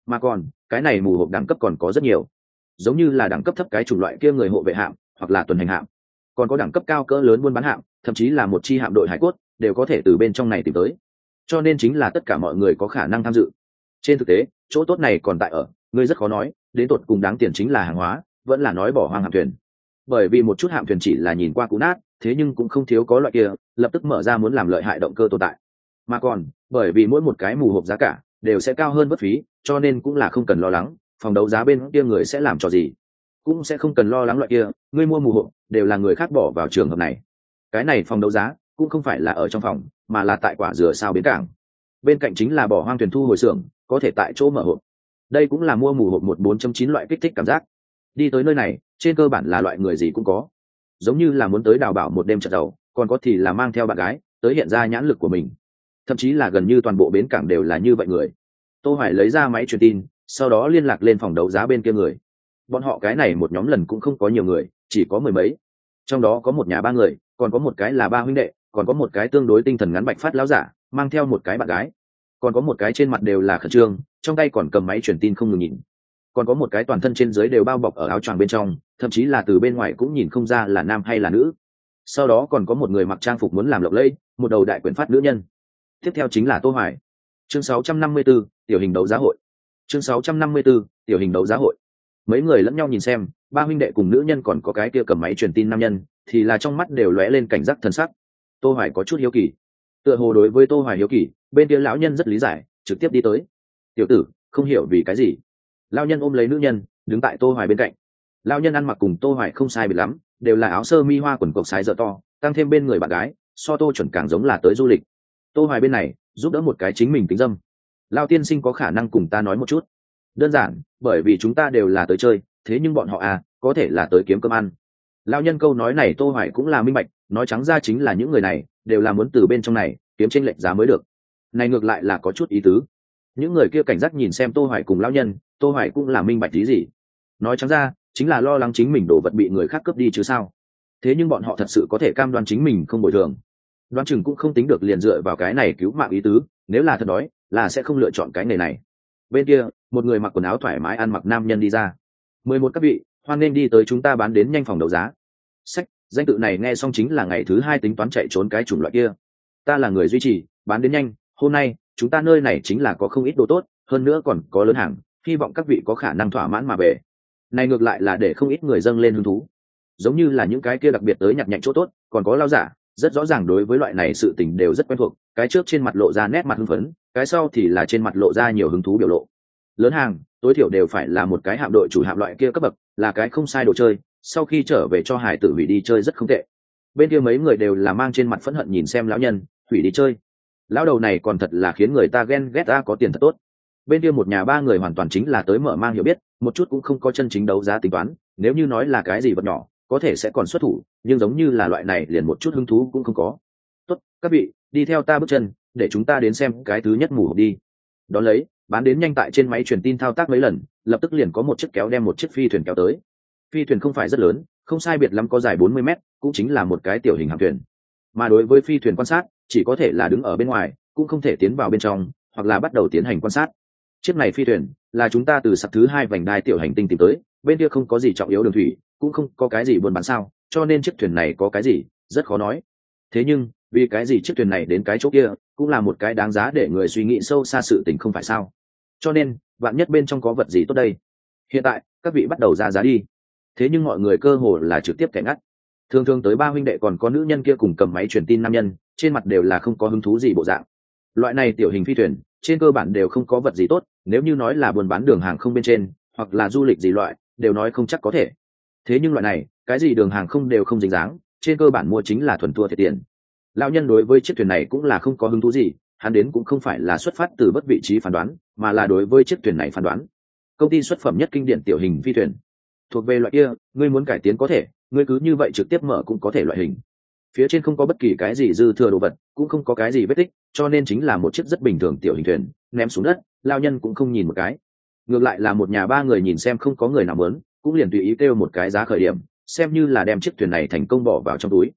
Speaker 1: Mà còn, cái này mù hộp đẳng cấp còn có rất nhiều. Giống như là đẳng cấp thấp cái chủng loại kia người hộ vệ hạm, hoặc là tuần hành hạm. Còn có đẳng cấp cao cỡ lớn buôn bán hạm, thậm chí là một chi hạm đội hải cốt, đều có thể từ bên trong này tìm tới. Cho nên chính là tất cả mọi người có khả năng tham dự. Trên thực tế, chỗ tốt này còn tại ở, ngươi rất khó nói, đến tột cùng đáng tiền chính là hàng hóa, vẫn là nói bỏ hoang hạm thuyền bởi vì một chút hạm thuyền chỉ là nhìn qua cũ nát, thế nhưng cũng không thiếu có loại kia, lập tức mở ra muốn làm lợi hại động cơ tồn tại. Mà còn, bởi vì mỗi một cái mù hộp giá cả đều sẽ cao hơn bất phí, cho nên cũng là không cần lo lắng, phòng đấu giá bên kia người sẽ làm trò gì. Cũng sẽ không cần lo lắng loại kia, người mua mù hộp đều là người khác bỏ vào trường hợp này. Cái này phòng đấu giá cũng không phải là ở trong phòng, mà là tại quả dừa sao bến cảng. Bên cạnh chính là bỏ hoang thuyền thu hồi xưởng, có thể tại chỗ mở hộp. Đây cũng là mua mù hộp một bốn chín loại kích thích cảm giác. Đi tới nơi này trên cơ bản là loại người gì cũng có. Giống như là muốn tới đào bảo một đêm trận đầu, còn có thì là mang theo bạn gái, tới hiện ra nhãn lực của mình. Thậm chí là gần như toàn bộ bến cảng đều là như vậy người. Tô hoài lấy ra máy truyền tin, sau đó liên lạc lên phòng đấu giá bên kia người. Bọn họ cái này một nhóm lần cũng không có nhiều người, chỉ có mười mấy. Trong đó có một nhà ba người, còn có một cái là ba huynh đệ, còn có một cái tương đối tinh thần ngắn bạch phát lão giả, mang theo một cái bạn gái. Còn có một cái trên mặt đều là khẩn trương, trong tay còn cầm máy truyền tin không ngừng nhìn còn có một cái toàn thân trên dưới đều bao bọc ở áo choàng bên trong thậm chí là từ bên ngoài cũng nhìn không ra là nam hay là nữ. Sau đó còn có một người mặc trang phục muốn làm lộng lẫy một đầu đại quyền phát nữ nhân. Tiếp theo chính là tô hoài. Chương 654, tiểu hình đấu giá hội. Chương 654, tiểu hình đấu giá hội. Mấy người lẫn nhau nhìn xem ba huynh đệ cùng nữ nhân còn có cái kia cầm máy truyền tin nam nhân thì là trong mắt đều lóe lên cảnh giác thần sắc. Tô hoài có chút hiếu kỳ. Tựa hồ đối với tô hoài hiếu kỳ bên kia lão nhân rất lý giải trực tiếp đi tới. Tiểu tử không hiểu vì cái gì? Lão nhân ôm lấy nữ nhân, đứng tại tô hoài bên cạnh. Lão nhân ăn mặc cùng tô hoài không sai biệt lắm, đều là áo sơ mi hoa quần cộc sái dở to, tăng thêm bên người bạn gái, so tô chuẩn càng giống là tới du lịch. Tô hoài bên này, giúp đỡ một cái chính mình tính dâm. Lao tiên sinh có khả năng cùng ta nói một chút? Đơn giản, bởi vì chúng ta đều là tới chơi, thế nhưng bọn họ à có thể là tới kiếm cơm ăn. Lao nhân câu nói này tô hoài cũng là minh bạch, nói trắng ra chính là những người này, đều là muốn từ bên trong này, kiếm trên lệnh giá mới được. Này ngược lại là có chút ý tứ. Những người kia cảnh giác nhìn xem tô hoài cùng lao nhân tô hoài cũng là minh bạch lý gì. Nói trắng ra, chính là lo lắng chính mình đổ vật bị người khác cướp đi chứ sao? Thế nhưng bọn họ thật sự có thể cam đoan chính mình không bồi thường. Đoán chừng cũng không tính được liền dựa vào cái này cứu mạng ý tứ, nếu là thật đói, là sẽ không lựa chọn cái nghề này. Bên kia, một người mặc quần áo thoải mái ăn mặc nam nhân đi ra. Mười một các vị, hoan nên đi tới chúng ta bán đến nhanh phòng đấu giá. Sách, danh tự này nghe xong chính là ngày thứ hai tính toán chạy trốn cái chủng loại kia. Ta là người duy trì, bán đến nhanh, hôm nay, chúng ta nơi này chính là có không ít đồ tốt, hơn nữa còn có lớn hàng hy vọng các vị có khả năng thỏa mãn mà về. Này ngược lại là để không ít người dâng lên hứng thú. Giống như là những cái kia đặc biệt tới nhặt nhạnh chỗ tốt, còn có lao giả, rất rõ ràng đối với loại này sự tình đều rất quen thuộc, cái trước trên mặt lộ ra nét mặt hưng phấn, cái sau thì là trên mặt lộ ra nhiều hứng thú biểu lộ. Lớn hàng, tối thiểu đều phải là một cái hạm đội chủ hạm loại kia cấp bậc, là cái không sai đồ chơi, sau khi trở về cho hải tử hủy đi chơi rất không tệ. Bên kia mấy người đều là mang trên mặt phẫn hận nhìn xem lão nhân, hủy đi chơi. Lão đầu này còn thật là khiến người ta ghen ghét ta có tiền thật tốt bên kia một nhà ba người hoàn toàn chính là tới mở mang hiểu biết, một chút cũng không có chân chính đấu giá tính toán, nếu như nói là cái gì vật nhỏ, có thể sẽ còn xuất thủ, nhưng giống như là loại này liền một chút hứng thú cũng không có. Tốt, các vị, đi theo ta bước chân, để chúng ta đến xem cái thứ nhất mù hộp đi. Đón lấy, bán đến nhanh tại trên máy truyền tin thao tác mấy lần, lập tức liền có một chiếc kéo đem một chiếc phi thuyền kéo tới. Phi thuyền không phải rất lớn, không sai biệt lắm có dài bốn mươi mét, cũng chính là một cái tiểu hình hàng thuyền. Mà đối với phi thuyền quan sát, chỉ có thể là đứng ở bên ngoài, cũng không thể tiến vào bên trong, hoặc là bắt đầu tiến hành quan sát chiếc này phi thuyền là chúng ta từ sặc thứ hai vành đai tiểu hành tinh tìm tới, bên kia không có gì trọng yếu đường thủy, cũng không có cái gì buôn bán sao, cho nên chiếc thuyền này có cái gì, rất khó nói. Thế nhưng, vì cái gì chiếc thuyền này đến cái chỗ kia, cũng là một cái đáng giá để người suy nghĩ sâu xa sự tình không phải sao? Cho nên, vạn nhất bên trong có vật gì tốt đây? Hiện tại, các vị bắt đầu ra giá đi. Thế nhưng mọi người cơ hồ là trực tiếp kẻ ngắt. Thường thường tới ba huynh đệ còn có nữ nhân kia cùng cầm máy truyền tin nam nhân, trên mặt đều là không có hứng thú gì bộ dạng. Loại này tiểu hình phi thuyền, trên cơ bản đều không có vật gì tốt nếu như nói là buôn bán đường hàng không bên trên, hoặc là du lịch gì loại, đều nói không chắc có thể. Thế nhưng loại này, cái gì đường hàng không đều không dính dáng, trên cơ bản mua chính là thuần thua thiệt tiền. Lão nhân đối với chiếc thuyền này cũng là không có hứng thú gì, hắn đến cũng không phải là xuất phát từ bất vị trí phán đoán, mà là đối với chiếc thuyền này phán đoán. Công ty xuất phẩm nhất kinh điển tiểu hình phi thuyền. Thuộc về loại kia, ngươi muốn cải tiến có thể, ngươi cứ như vậy trực tiếp mở cũng có thể loại hình. Phía trên không có bất kỳ cái gì dư thừa đồ vật, cũng không có cái gì vết tích, cho nên chính là một chiếc rất bình thường tiểu hình thuyền, ném xuống đất lao nhân cũng không nhìn một cái. Ngược lại là một nhà ba người nhìn xem không có người nào mớn cũng liền tùy ý kêu một cái giá khởi điểm, xem như là đem chiếc thuyền này thành công bỏ vào trong túi.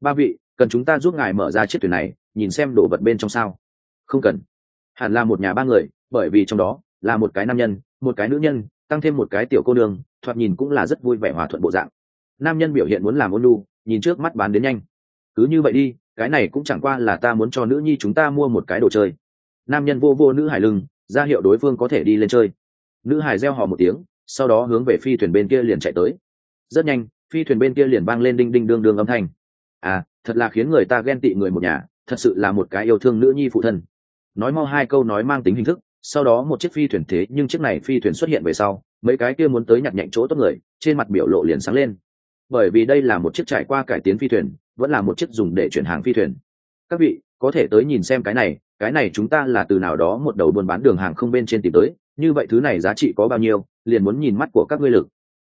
Speaker 1: Ba vị, cần chúng ta giúp ngài mở ra chiếc thuyền này, nhìn xem đồ vật bên trong sao? Không cần. Hẳn là một nhà ba người, bởi vì trong đó là một cái nam nhân, một cái nữ nhân, tăng thêm một cái tiểu cô đường thoạt nhìn cũng là rất vui vẻ hòa thuận bộ dạng. Nam nhân biểu hiện muốn làm ôn lu nhìn trước mắt bán đến nhanh. Cứ như vậy đi, cái này cũng chẳng qua là ta muốn cho nữ nhi chúng ta mua một cái đồ chơi. Nam nhân vô vô nữ hải lưng ra hiệu đối phương có thể đi lên chơi. Nữ hải reo hò một tiếng, sau đó hướng về phi thuyền bên kia liền chạy tới. Rất nhanh, phi thuyền bên kia liền vang lên đinh đinh đương đương âm thanh. À thật là khiến người ta ghen tị người một nhà, thật sự là một cái yêu thương nữ nhi phụ thân. Nói mau hai câu nói mang tính hình thức, sau đó một chiếc phi thuyền thế nhưng chiếc này phi thuyền xuất hiện về sau, mấy cái kia muốn tới nhặt nhạnh chỗ tốt người, trên mặt biểu lộ liền sáng lên. Bởi vì đây là một chiếc trải qua cải tiến phi thuyền, vẫn là một chiếc dùng để chuyển hàng phi thuyền. Các vị có thể tới nhìn xem cái này cái này chúng ta là từ nào đó một đầu buôn bán đường hàng không bên trên tìm tới, như vậy thứ này giá trị có bao nhiêu, liền muốn nhìn mắt của các ngươi lực.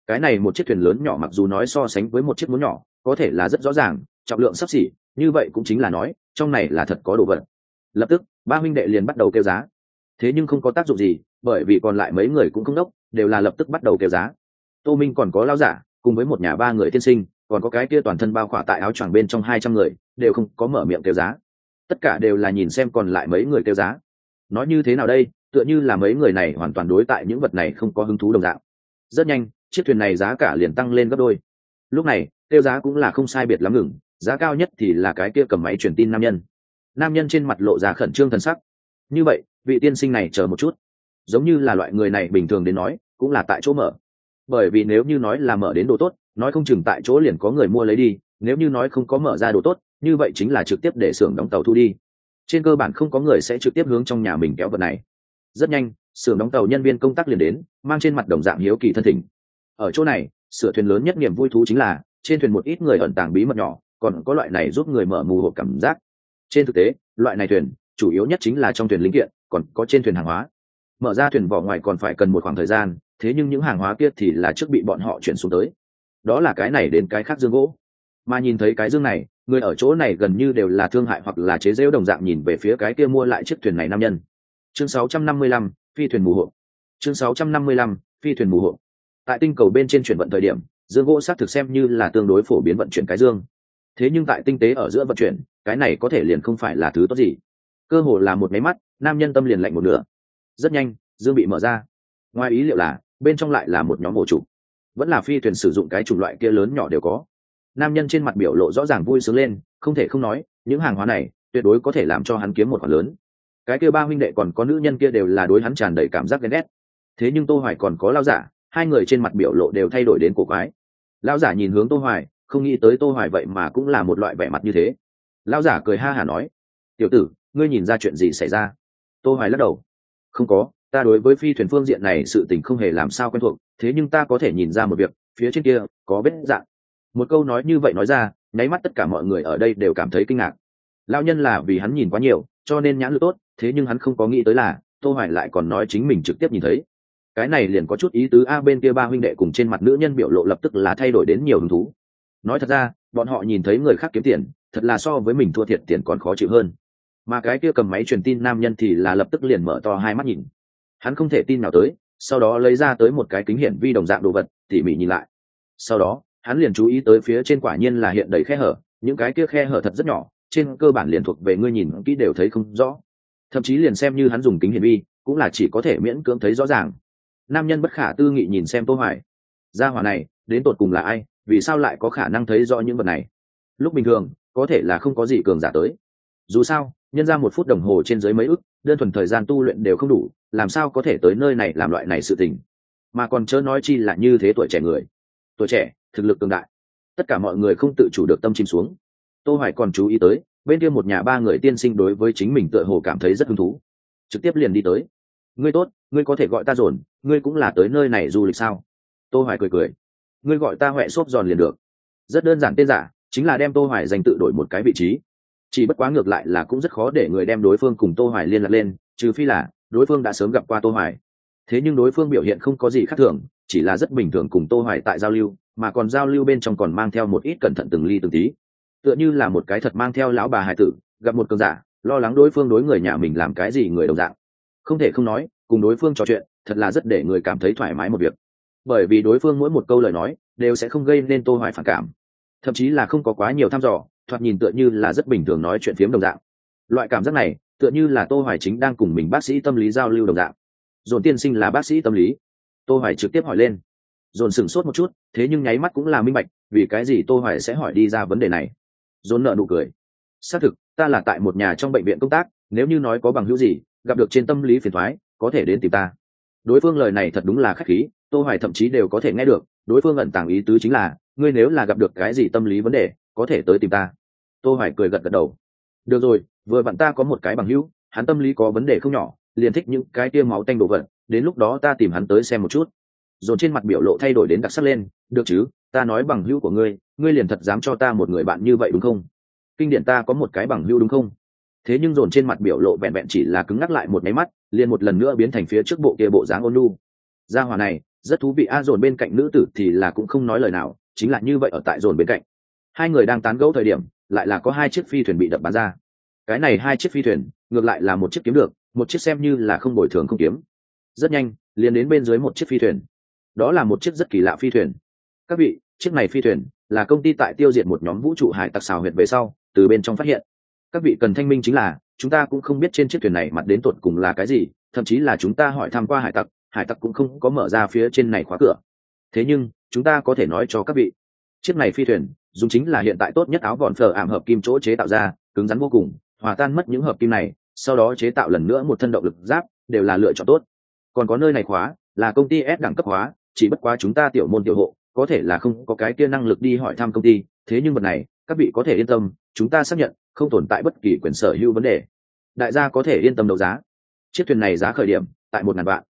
Speaker 1: Cái này một chiếc thuyền lớn nhỏ mặc dù nói so sánh với một chiếc muốn nhỏ, có thể là rất rõ ràng, trọng lượng sắp xỉ, như vậy cũng chính là nói, trong này là thật có đồ vật. Lập tức, ba huynh đệ liền bắt đầu kêu giá. Thế nhưng không có tác dụng gì, bởi vì còn lại mấy người cũng không đốc, đều là lập tức bắt đầu kêu giá. Tô minh còn có lao giả, cùng với một nhà ba người tiên sinh, còn có cái kia toàn thân bao khỏa tại áo choàng bên trong hai trăm người, đều không có mở miệng kêu giá tất cả đều là nhìn xem còn lại mấy người kêu giá. Nói như thế nào đây, tựa như là mấy người này hoàn toàn đối tại những vật này không có hứng thú đồng dạng. Rất nhanh, chiếc thuyền này giá cả liền tăng lên gấp đôi. Lúc này, kêu giá cũng là không sai biệt lắm ngừng, giá cao nhất thì là cái kia cầm máy truyền tin nam nhân. Nam nhân trên mặt lộ ra khẩn trương thần sắc. Như vậy, vị tiên sinh này chờ một chút. Giống như là loại người này bình thường đến nói, cũng là tại chỗ mở. Bởi vì nếu như nói là mở đến đồ tốt, nói không chừng tại chỗ liền có người mua lấy đi, nếu như nói không có mở ra đồ tốt như vậy chính là trực tiếp để xưởng đóng tàu thu đi. Trên cơ bản không có người sẽ trực tiếp hướng trong nhà mình kéo vật này. Rất nhanh, xưởng đóng tàu nhân viên công tác liền đến, mang trên mặt đồng dạng hiếu kỳ thân thỉnh. Ở chỗ này, sửa thuyền lớn nhất niềm vui thú chính là, trên thuyền một ít người ẩn tàng bí mật nhỏ, còn có loại này giúp người mở mù hộp cảm giác. Trên thực tế, loại này thuyền, chủ yếu nhất chính là trong thuyền linh kiện, còn có trên thuyền hàng hóa. Mở ra thuyền vỏ ngoài còn phải cần một khoảng thời gian, thế nhưng những hàng hóa kia thì là trước bị bọn họ chuyển xuống tới. Đó là cái này đến cái khác dương gỗ. Mà nhìn thấy cái dương này người ở chỗ này gần như đều là thương hại hoặc là chế rêu đồng dạng nhìn về phía cái kia mua lại chiếc thuyền này nam nhân. Chương 655, phi thuyền mù hộ. Chương 655, phi thuyền mù hộ. Tại tinh cầu bên trên chuyển vận thời điểm dương gỗ xác thực xem như là tương đối phổ biến vận chuyển cái dương. Thế nhưng tại tinh tế ở giữa vận chuyển cái này có thể liền không phải là thứ tốt gì. Cơ hồ là một máy mắt nam nhân tâm liền lạnh một nửa. Rất nhanh dương bị mở ra. Ngoài ý liệu là bên trong lại là một nhóm ổ trục vẫn là phi thuyền sử dụng cái chủng loại kia lớn nhỏ đều có nam nhân trên mặt biểu lộ rõ ràng vui sướng lên, không thể không nói, những hàng hóa này tuyệt đối có thể làm cho hắn kiếm một khoản lớn. Cái kia ba huynh đệ còn có nữ nhân kia đều là đối hắn tràn đầy cảm giác ghen ghét. Thế nhưng tô hoài còn có lao giả, hai người trên mặt biểu lộ đều thay đổi đến cổ quái. Lao giả nhìn hướng tô hoài, không nghĩ tới tô hoài vậy mà cũng là một loại vẻ mặt như thế. Lao giả cười ha hà nói, tiểu tử, ngươi nhìn ra chuyện gì xảy ra? Tô hoài lắc đầu, không có, ta đối với phi thuyền phương diện này sự tình không hề làm sao quen thuộc, thế nhưng ta có thể nhìn ra một việc, phía trên kia có vết dạng một câu nói như vậy nói ra, nháy mắt tất cả mọi người ở đây đều cảm thấy kinh ngạc. Lao nhân là vì hắn nhìn quá nhiều, cho nên nhãn lực tốt, thế nhưng hắn không có nghĩ tới là, tô hoài lại còn nói chính mình trực tiếp nhìn thấy. Cái này liền có chút ý tứ a bên kia ba huynh đệ cùng trên mặt nữ nhân biểu lộ lập tức là thay đổi đến nhiều hứng thú. Nói thật ra, bọn họ nhìn thấy người khác kiếm tiền, thật là so với mình thua thiệt tiền còn khó chịu hơn. Mà cái kia cầm máy truyền tin nam nhân thì là lập tức liền mở to hai mắt nhìn. Hắn không thể tin nào tới, sau đó lấy ra tới một cái kính hiển vi đồng dạng đồ vật, tỉ mỉ nhìn lại. Sau đó hắn liền chú ý tới phía trên quả nhiên là hiện đầy khe hở, những cái kia khe hở thật rất nhỏ, trên cơ bản liền thuộc về ngươi nhìn kỹ đều thấy không rõ. Thậm chí liền xem như hắn dùng kính hiển vi, cũng là chỉ có thể miễn cưỡng thấy rõ ràng. Nam nhân bất khả tư nghị nhìn xem tô hoài. Gia hỏa này, đến tột cùng là ai, vì sao lại có khả năng thấy rõ những vật này? Lúc bình thường, có thể là không có gì cường giả tới. Dù sao, nhân ra một phút đồng hồ trên dưới mấy ức, đơn thuần thời gian tu luyện đều không đủ, làm sao có thể tới nơi này làm loại này sự tình? Mà còn chớ nói chi là như thế tuổi trẻ người. Tuổi trẻ thực lực cường đại. Tất cả mọi người không tự chủ được tâm chìm xuống. Tô hoài còn chú ý tới, bên kia một nhà ba người tiên sinh đối với chính mình tựa hồ cảm thấy rất hứng thú. Trực tiếp liền đi tới. Ngươi tốt, ngươi có thể gọi ta dồn, ngươi cũng là tới nơi này du lịch sao? Tô hoài cười cười. Ngươi gọi ta huệ xốp giòn liền được. Rất đơn giản tên giả, chính là đem tô hoài dành tự đổi một cái vị trí. Chỉ bất quá ngược lại là cũng rất khó để người đem đối phương cùng tô hoài liên lạc lên, trừ phi là đối phương đã sớm gặp qua tô hoài. Thế nhưng đối phương biểu hiện không có gì khác thường, chỉ là rất bình thường cùng tô hoài tại giao lưu mà còn giao lưu bên trong còn mang theo một ít cẩn thận từng ly từng tí. Tựa như là một cái thật mang theo lão bà hải tử, gặp một cường giả, lo lắng đối phương đối người nhà mình làm cái gì người đồng dạng. Không thể không nói, cùng đối phương trò chuyện, thật là rất để người cảm thấy thoải mái một việc. Bởi vì đối phương mỗi một câu lời nói, đều sẽ không gây nên tô hoài phản cảm. Thậm chí là không có quá nhiều thăm dò, thoạt nhìn tựa như là rất bình thường nói chuyện phiếm đồng dạng. Loại cảm giác này, tựa như là tô hoài chính đang cùng mình bác sĩ tâm lý giao lưu đồng dạng. Dồn tiên sinh là bác sĩ tâm lý. Tô hoài trực tiếp hỏi lên dồn sửng sốt một chút, thế nhưng nháy mắt cũng là minh bạch, vì cái gì tô hoài sẽ hỏi đi ra vấn đề này. Dồn nợ nụ cười. Xác thực, ta là tại một nhà trong bệnh viện công tác, nếu như nói có bằng hữu gì, gặp được trên tâm lý phiền thoái, có thể đến tìm ta. Đối phương lời này thật đúng là khách khí, tô hoài thậm chí đều có thể nghe được, đối phương ẩn tàng ý tứ chính là, ngươi nếu là gặp được cái gì tâm lý vấn đề, có thể tới tìm ta. Tô hoài cười gật gật đầu. Được rồi, vừa bạn ta có một cái bằng hữu, hắn tâm lý có vấn đề không nhỏ, liền thích những cái tiêm máu tanh đồ vật, đến lúc đó ta tìm hắn tới xem một chút dồn trên mặt biểu lộ thay đổi đến đặc sắc lên, được chứ, ta nói bằng hữu của ngươi ngươi liền thật dám cho ta một người bạn như vậy đúng không? Kinh điển ta có một cái bằng hữu đúng không? Thế nhưng dồn trên mặt biểu lộ vẹn vẹn chỉ là cứng ngắc lại một máy mắt, liền một lần nữa biến thành phía trước bộ kia bộ dáng ôn lu gia hòa này, rất thú vị a, dồn bên cạnh nữ tử thì là cũng không nói lời nào, chính là như vậy ở tại dồn bên cạnh. Hai người đang tán gẫu thời điểm, lại là có hai chiếc phi thuyền bị đập bán ra. Cái này hai chiếc phi thuyền, ngược lại là một chiếc kiếm được, một chiếc xem như là không bồi thường không kiếm. Rất nhanh, liền đến bên dưới một chiếc phi thuyền đó là một chiếc rất kỳ lạ phi thuyền. Các vị, chiếc này phi thuyền là công ty tại tiêu diệt một nhóm vũ trụ hải tặc xào huyệt về sau, từ bên trong phát hiện. Các vị cần thanh minh chính là, chúng ta cũng không biết trên chiếc thuyền này mặt đến tột cùng là cái gì, thậm chí là chúng ta hỏi tham q u a hải tặc hải tặc cũng không có mở ra phía trên này khóa cửa. Thế nhưng, chúng ta có thể nói cho các vị, chiếc này phi thuyền dùng chính là hiện tại tốt nhất áo vòn phở ảm hợp kim chỗ chế tạo ra, cứng rắn vô cùng, hòa tan mất những hợp kim này, sau đó chế tạo lần nữa một thân động lực giáp, đều là lựa chọn tốt. Còn có nơi này khóa là công ty s đẳng cấp hóa chỉ bất quá chúng ta tiểu môn tiểu hộ, có thể là không có cái kia năng lực đi hỏi thăm công ty, thế nhưng vật này, các vị có thể yên tâm, chúng ta xác nhận, không tồn tại bất kỳ quyền sở hữu vấn đề. Đại gia có thể yên tâm đấu giá. Chiếc thuyền này giá khởi điểm, tại một ngàn vạn.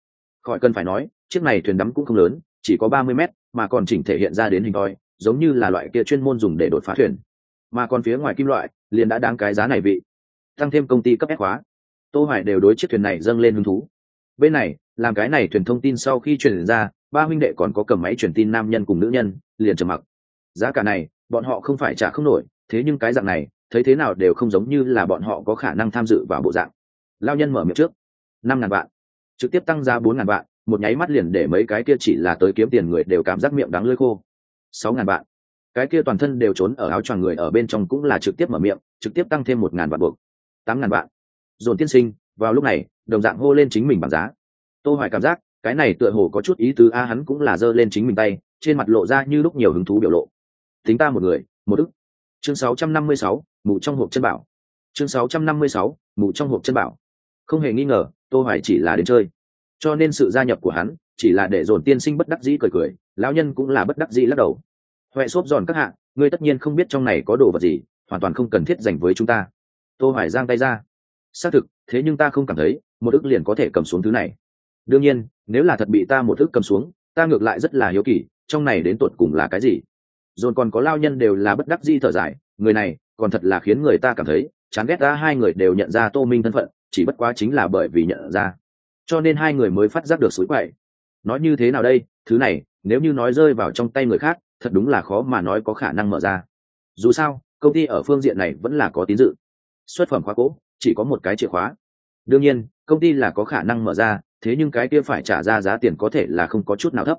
Speaker 1: Khỏi cần phải nói, chiếc này thuyền đắm cũng không lớn, chỉ có ba mươi mét, mà còn chỉnh thể hiện ra đến hình thoi giống như là loại kia chuyên môn dùng để đột phá thuyền. Mà còn phía ngoài kim loại, liền đã đáng cái giá này vị. Tăng thêm công ty cấp ép khóa tô hoài đều đối chiếc thuyền này dâng lên hứng thú bên này, làm cái này truyền thông tin sau khi truyền ra, ba huynh đệ còn có cầm máy truyền tin nam nhân cùng nữ nhân, liền trầm mặc. Giá cả này, bọn họ không phải trả không nổi, thế nhưng cái dạng này, thấy thế nào đều không giống như là bọn họ có khả năng tham dự vào bộ dạng. Lao nhân mở miệng trước. Năm ngàn vạn. Trực tiếp tăng ra bốn ngàn vạn, một nháy mắt liền để mấy cái kia chỉ là tới kiếm tiền người đều cảm giác miệng đắng lưỡi khô. Sáu ngàn vạn. Cái kia toàn thân đều trốn ở áo choàng người ở bên trong cũng là trực tiếp mở miệng, trực tiếp tăng thêm một ngàn vạn buộc. Tám ngàn vạn. Dồn tiên sinh vào lúc này đồng dạng hô lên chính mình bằng giá. Tô hỏi cảm giác cái này tựa hồ có chút ý tứ a hắn cũng là giơ lên chính mình tay trên mặt lộ ra như lúc nhiều hứng thú biểu lộ. Tính ta một người một ức chương 656, mù trong hộp chân bảo. Chương 656, mù trong hộp chân bảo. Không hề nghi ngờ tô hoài chỉ là đến chơi. Cho nên sự gia nhập của hắn chỉ là để dồn tiên sinh bất đắc dĩ cười cười lão nhân cũng là bất đắc dĩ lắc đầu. Huệ xốp giòn các hạ ngươi tất nhiên không biết trong này có đồ vật gì hoàn toàn không cần thiết dành với chúng ta. Tô hoài giang tay ra. Xác thực thế nhưng ta không cảm thấy một ức liền có thể cầm xuống thứ này. Đương nhiên, nếu là thật bị ta một ức cầm xuống, ta ngược lại rất là hiếu kỳ, trong này đến tột cùng là cái gì? Dồn còn có lao nhân đều là bất đắc di thở dài, người này còn thật là khiến người ta cảm thấy chán ghét ra hai người đều nhận ra tô minh thân phận, chỉ bất quá chính là bởi vì nhận ra. Cho nên hai người mới phát giác được suối quậy. Nói như thế nào đây? Thứ này, nếu như nói rơi vào trong tay người khác, thật đúng là khó mà nói có khả năng mở ra. Dù sao, công ty ở phương diện này vẫn là có tín dự. Xuất phẩm khóa cỗ chỉ có một cái chìa khóa đương nhiên, công ty là có khả năng mở ra, thế nhưng cái kia phải trả ra giá tiền có thể là không có chút nào thấp.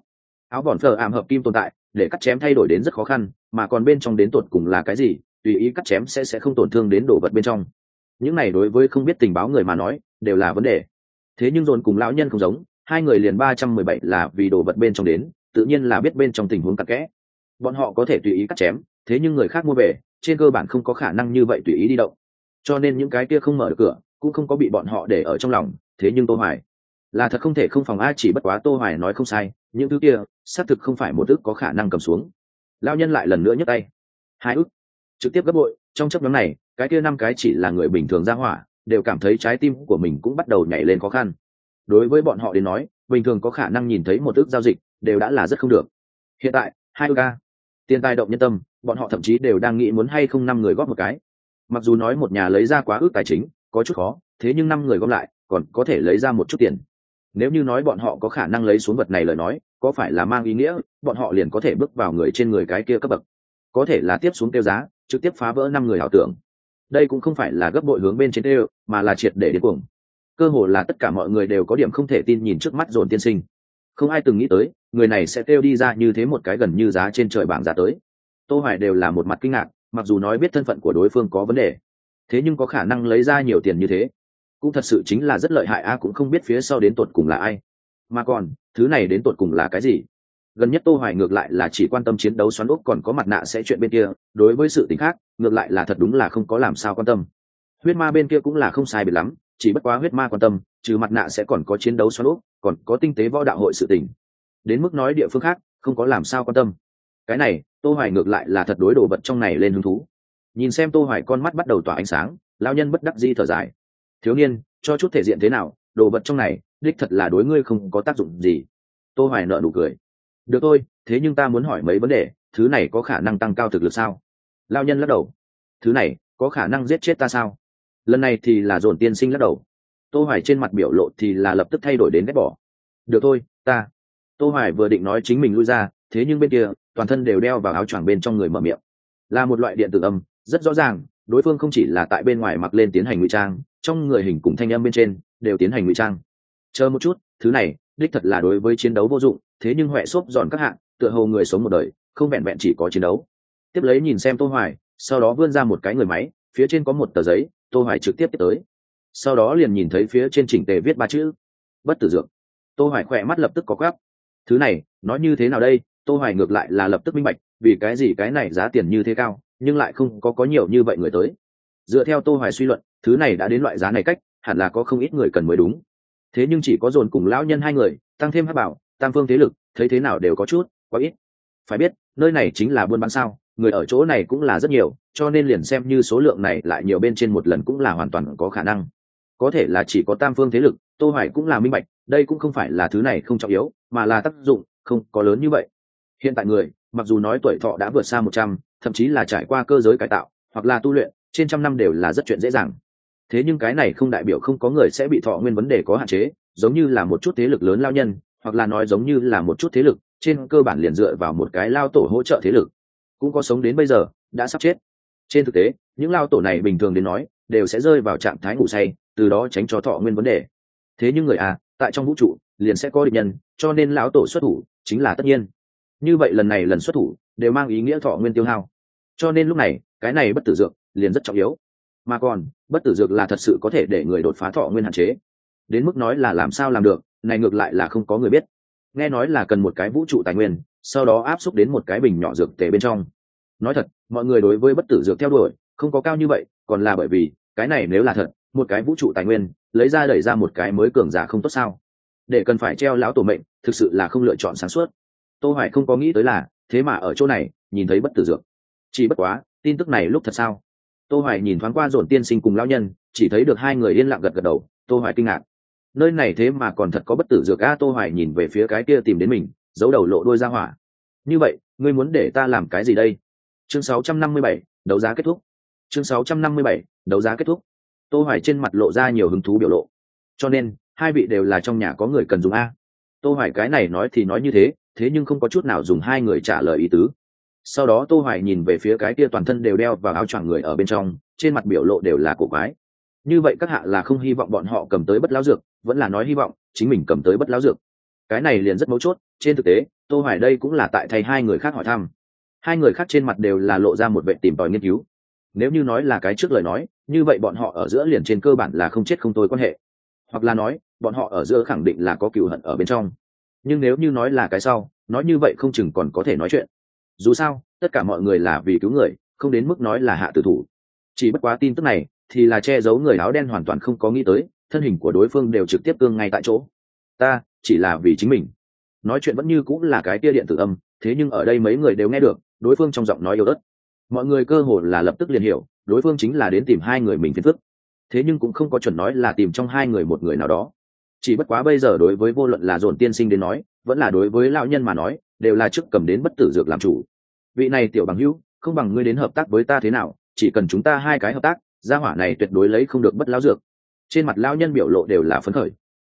Speaker 1: Áo bòn phờ ảm hợp kim tồn tại, để cắt chém thay đổi đến rất khó khăn, mà còn bên trong đến tột cùng là cái gì, tùy ý cắt chém sẽ sẽ không tổn thương đến đồ vật bên trong. Những này đối với không biết tình báo người mà nói, đều là vấn đề. Thế nhưng dồn cùng lão nhân không giống, hai người liền ba trăm mười bảy là vì đồ vật bên trong đến, tự nhiên là biết bên trong tình huống cặp kẽ. Bọn họ có thể tùy ý cắt chém, thế nhưng người khác mua về, trên cơ bản không có khả năng như vậy tùy ý đi động. Cho nên những cái kia không mở được cửa cũng không có bị bọn họ để ở trong lòng, thế nhưng tô hoài là thật không thể không phòng a, chỉ bất quá tô hoài nói không sai, những thứ kia, xác thực không phải một ức có khả năng cầm xuống. Lao nhân lại lần nữa nhấc tay. Hai ức trực tiếp gấp bội, trong chấp nhóm này, cái kia năm cái chỉ là người bình thường ra hỏa, đều cảm thấy trái tim của mình cũng bắt đầu nhảy lên khó khăn. Đối với bọn họ đến nói, bình thường có khả năng nhìn thấy một ước giao dịch, đều đã là rất không được. Hiện tại, hai ước tiền tài động nhân tâm, bọn họ thậm chí đều đang nghĩ muốn hay không năm người góp một cái. Mặc dù nói một nhà lấy ra quá ước tài chính có chút khó, thế nhưng năm người góp lại, còn có thể lấy ra một chút tiền. Nếu như nói bọn họ có khả năng lấy xuống vật này lời nói, có phải là mang ý nghĩa, bọn họ liền có thể bước vào người trên người cái kia cấp bậc. Có thể là tiếp xuống tiêu giá, trực tiếp phá vỡ năm người ảo tưởng. Đây cũng không phải là gấp bội hướng bên trên tiêu, mà là triệt để đến cuồng. Cơ hồ là tất cả mọi người đều có điểm không thể tin nhìn trước mắt dồn tiên sinh. Không ai từng nghĩ tới, người này sẽ kêu đi ra như thế một cái gần như giá trên trời bảng giá tới. Tô hoài đều là một mặt kinh ngạc, mặc dù nói biết thân phận của đối phương có vấn đề thế nhưng có khả năng lấy ra nhiều tiền như thế. Cũng thật sự chính là rất lợi hại, a, cũng không biết phía sau đến tột cùng là ai. Mà còn, thứ này đến tột cùng là cái gì? Gần nhất tô hoài ngược lại là chỉ quan tâm chiến đấu xoắn ốc, còn có mặt nạ sẽ chuyện bên kia. Đối với sự tình khác, ngược lại là thật đúng là không có làm sao quan tâm. Huyết ma bên kia cũng là không sai biệt lắm, chỉ bất quá huyết ma quan tâm, trừ mặt nạ sẽ còn có chiến đấu xoắn ốc, còn có tinh tế võ đạo hội sự tình. Đến mức nói địa phương khác, không có làm sao quan tâm. Cái này, tô hoài ngược lại là thật đối đồ vật trong này lên hứng thú nhìn xem tô hoài con mắt bắt đầu tỏa ánh sáng, lão nhân bất đắc dĩ thở dài. Thiếu niên, cho chút thể diện thế nào, đồ vật trong này, đích thật là đối ngươi không có tác dụng gì. Tô hoài nợ nụ cười. Được thôi, thế nhưng ta muốn hỏi mấy vấn đề, thứ này có khả năng tăng cao thực lực sao? Lão nhân lắc đầu. Thứ này, có khả năng giết chết ta sao? Lần này thì là dồn tiên sinh lắc đầu. Tô hoài trên mặt biểu lộ thì là lập tức thay đổi đến ghét bỏ. Được thôi, ta. Tô hoài vừa định nói chính mình lui ra, thế nhưng bên kia, toàn thân đều đeo vào áo choàng bên trong người mở miệng. Là một loại điện tử âm rất rõ ràng, đối phương không chỉ là tại bên ngoài mặc lên tiến hành ngụy trang, trong người hình cùng thanh âm bên trên đều tiến hành ngụy trang. Chờ một chút, thứ này, đích thật là đối với chiến đấu vô dụng, thế nhưng huệ xốp giòn các hạng, tựa hồ người sống một đời, không vẹn vẹn chỉ có chiến đấu. Tiếp lấy nhìn xem tô hoài, sau đó vươn ra một cái người máy, phía trên có một tờ giấy, tô hoài trực tiếp tiếp tới. Sau đó liền nhìn thấy phía trên chỉnh tề viết ba chữ, bất tử dược. Tô hoài khỏe mắt lập tức có quắc. Thứ này nói như thế nào đây? Tô hoài ngược lại là lập tức minh bạch, vì cái gì cái này giá tiền như thế cao? Nhưng lại không có có nhiều như vậy người tới. Dựa theo tô hoài suy luận thứ này đã đến loại giá này cách hẳn là có không ít người cần mới đúng. Thế nhưng chỉ có dồn cùng lão nhân hai người tăng thêm hắc bảo tam phương thế lực thấy thế nào đều có chút quá ít. Phải biết nơi này chính là buôn bán sao người ở chỗ này cũng là rất nhiều cho nên liền xem như số lượng này lại nhiều bên trên một lần cũng là hoàn toàn có khả năng. Có thể là chỉ có tam phương thế lực tô hoài cũng là minh bạch đây cũng không phải là thứ này không trọng yếu mà là tác dụng không có lớn như vậy. Hiện tại người mặc dù nói tuổi thọ đã vượt xa 100, thậm chí là trải qua cơ giới cải tạo, hoặc là tu luyện, trên trăm năm đều là rất chuyện dễ dàng. Thế nhưng cái này không đại biểu không có người sẽ bị thọ nguyên vấn đề có hạn chế, giống như là một chút thế lực lớn lao nhân, hoặc là nói giống như là một chút thế lực, trên cơ bản liền dựa vào một cái lao tổ hỗ trợ thế lực. Cũng có sống đến bây giờ, đã sắp chết. Trên thực tế, những lao tổ này bình thường đến nói, đều sẽ rơi vào trạng thái ngủ say, từ đó tránh cho thọ nguyên vấn đề. Thế nhưng người à tại trong vũ trụ, liền sẽ có địch nhân, cho nên lão tổ xuất thủ, chính là tất nhiên. Như vậy lần này lần xuất thủ đều mang ý nghĩa thọ nguyên tiêu hao. Cho nên lúc này, cái này bất tử dược liền rất trọng yếu. Mà còn, bất tử dược là thật sự có thể để người đột phá thọ nguyên hạn chế. Đến mức nói là làm sao làm được, này ngược lại là không có người biết. Nghe nói là cần một cái vũ trụ tài nguyên, sau đó áp xúc đến một cái bình nhỏ dược tề bên trong. Nói thật, mọi người đối với bất tử dược theo đuổi, không có cao như vậy, còn là bởi vì, cái này nếu là thật, một cái vũ trụ tài nguyên, lấy ra đẩy ra một cái mới cường giả không tốt sao? Để cần phải treo lão tổ mệnh, thực sự là không lựa chọn sáng suốt. Tô hoài không có nghĩ tới là thế mà ở chỗ này nhìn thấy bất tử dược. Chỉ bất quá tin tức này lúc thật sao? Tô hoài nhìn thoáng qua dồn tiên sinh cùng lão nhân chỉ thấy được hai người yên lặng gật gật đầu tô hoài kinh ngạc. Nơi này thế mà còn thật có bất tử dược a tô hoài nhìn về phía cái kia tìm đến mình giấu đầu lộ đôi ra hỏa. Như vậy ngươi muốn để ta làm cái gì đây? Chương 657, đấu giá kết thúc. Chương 657, đấu giá kết thúc. Tô hoài trên mặt lộ ra nhiều hứng thú biểu lộ. Cho nên hai vị đều là trong nhà có người cần dùng a. Tô hoài cái này nói thì nói như thế thế nhưng không có chút nào dùng hai người trả lời ý tứ. Sau đó tô hoài nhìn về phía cái kia toàn thân đều đeo vào áo choàng người ở bên trong, trên mặt biểu lộ đều là cổ quái. Như vậy các hạ là không hy vọng bọn họ cầm tới bất lão dược, vẫn là nói hy vọng chính mình cầm tới bất lão dược. Cái này liền rất mấu chốt, trên thực tế, tô hoài đây cũng là tại thay hai người khác hỏi thăm. Hai người khác trên mặt đều là lộ ra một vệ tìm tòi nghiên cứu. Nếu như nói là cái trước lời nói, như vậy bọn họ ở giữa liền trên cơ bản là không chết không tôi quan hệ. Hoặc là nói, bọn họ ở giữa khẳng định là có cựu hận ở bên trong nhưng nếu như nói là cái sau, nói như vậy không chừng còn có thể nói chuyện. Dù sao, tất cả mọi người là vì cứu người, không đến mức nói là hạ tử thủ. Chỉ bất quá tin tức này, thì là che giấu người áo đen hoàn toàn không có nghĩ tới, thân hình của đối phương đều trực tiếp tương ngay tại chỗ. Ta, chỉ là vì chính mình. Nói chuyện vẫn như cũng là cái tia điện tử âm, thế nhưng ở đây mấy người đều nghe được, đối phương trong giọng nói yếu ớt. Mọi người cơ hồ là lập tức liền hiểu, đối phương chính là đến tìm hai người mình phiền phức. Thế nhưng cũng không có chuẩn nói là tìm trong hai người một người nào đó chỉ bất quá bây giờ đối với vô luận là dồn tiên sinh đến nói, vẫn là đối với lão nhân mà nói, đều là trước cầm đến bất tử dược làm chủ. Vị này tiểu bằng hữu, không bằng ngươi đến hợp tác với ta thế nào, chỉ cần chúng ta hai cái hợp tác, gia hỏa này tuyệt đối lấy không được bất lão dược. Trên mặt lão nhân biểu lộ đều là phấn khởi.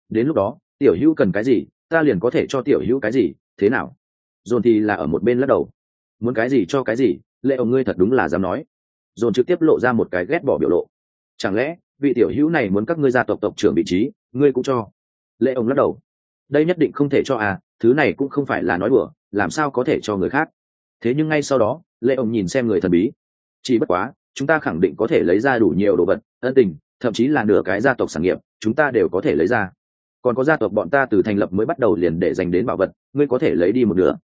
Speaker 1: Đến lúc đó, tiểu hữu cần cái gì, ta liền có thể cho tiểu hữu cái gì, thế nào? Dồn thì là ở một bên lắc đầu. Muốn cái gì cho cái gì, lệ ông ngươi thật đúng là dám nói. Dồn trực tiếp lộ ra một cái ghét bỏ biểu lộ. Chẳng lẽ vị tiểu hữu này muốn các ngươi gia tộc tộc trưởng vị trí, ngươi cũng cho. Lệ ông lắc đầu. Đây nhất định không thể cho à thứ này cũng không phải là nói đùa, làm sao có thể cho người khác. Thế nhưng ngay sau đó, lệ ông nhìn xem người thần bí. Chỉ bất quá, chúng ta khẳng định có thể lấy ra đủ nhiều đồ vật, ân tình, thậm chí là nửa cái gia tộc sản nghiệp, chúng ta đều có thể lấy ra. Còn có gia tộc bọn ta từ thành lập mới bắt đầu liền để dành đến bảo vật, ngươi có thể lấy đi một nửa.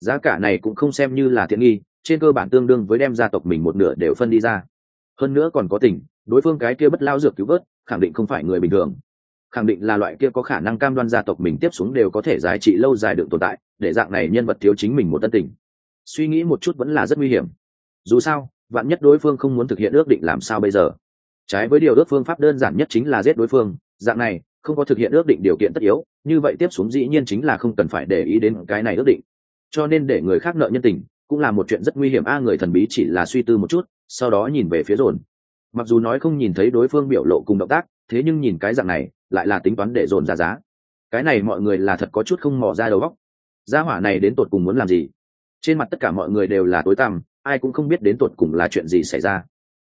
Speaker 1: Giá cả này cũng không xem như là thiện nghi, trên cơ bản tương đương với đem gia tộc mình một nửa đều phân đi ra. Hơn nữa còn có tỉnh đối phương cái kia bất lao dược cứu vớt, khẳng định không phải người bình thường. Khẳng định là loại kia có khả năng cam đoan gia tộc mình tiếp xuống đều có thể giá trị lâu dài được tồn tại, để dạng này nhân vật thiếu chính mình một tân tình. Suy nghĩ một chút vẫn là rất nguy hiểm. Dù sao, vạn nhất đối phương không muốn thực hiện ước định làm sao bây giờ? Trái với điều ước phương pháp đơn giản nhất chính là giết đối phương, dạng này, không có thực hiện ước định điều kiện tất yếu, như vậy tiếp xuống dĩ nhiên chính là không cần phải để ý đến cái này ước định. Cho nên để người khác nợ nhân tình, cũng là một chuyện rất nguy hiểm. A, người thần bí chỉ là suy tư một chút, sau đó nhìn về phía dồn mặc dù nói không nhìn thấy đối phương biểu lộ cùng động tác, thế nhưng nhìn cái dạng này, lại là tính toán để dồn ra giá. Cái này mọi người là thật có chút không mò ra đầu góc gia hỏa này đến tột cùng muốn làm gì? Trên mặt tất cả mọi người đều là tối tăm, ai cũng không biết đến tột cùng là chuyện gì xảy ra.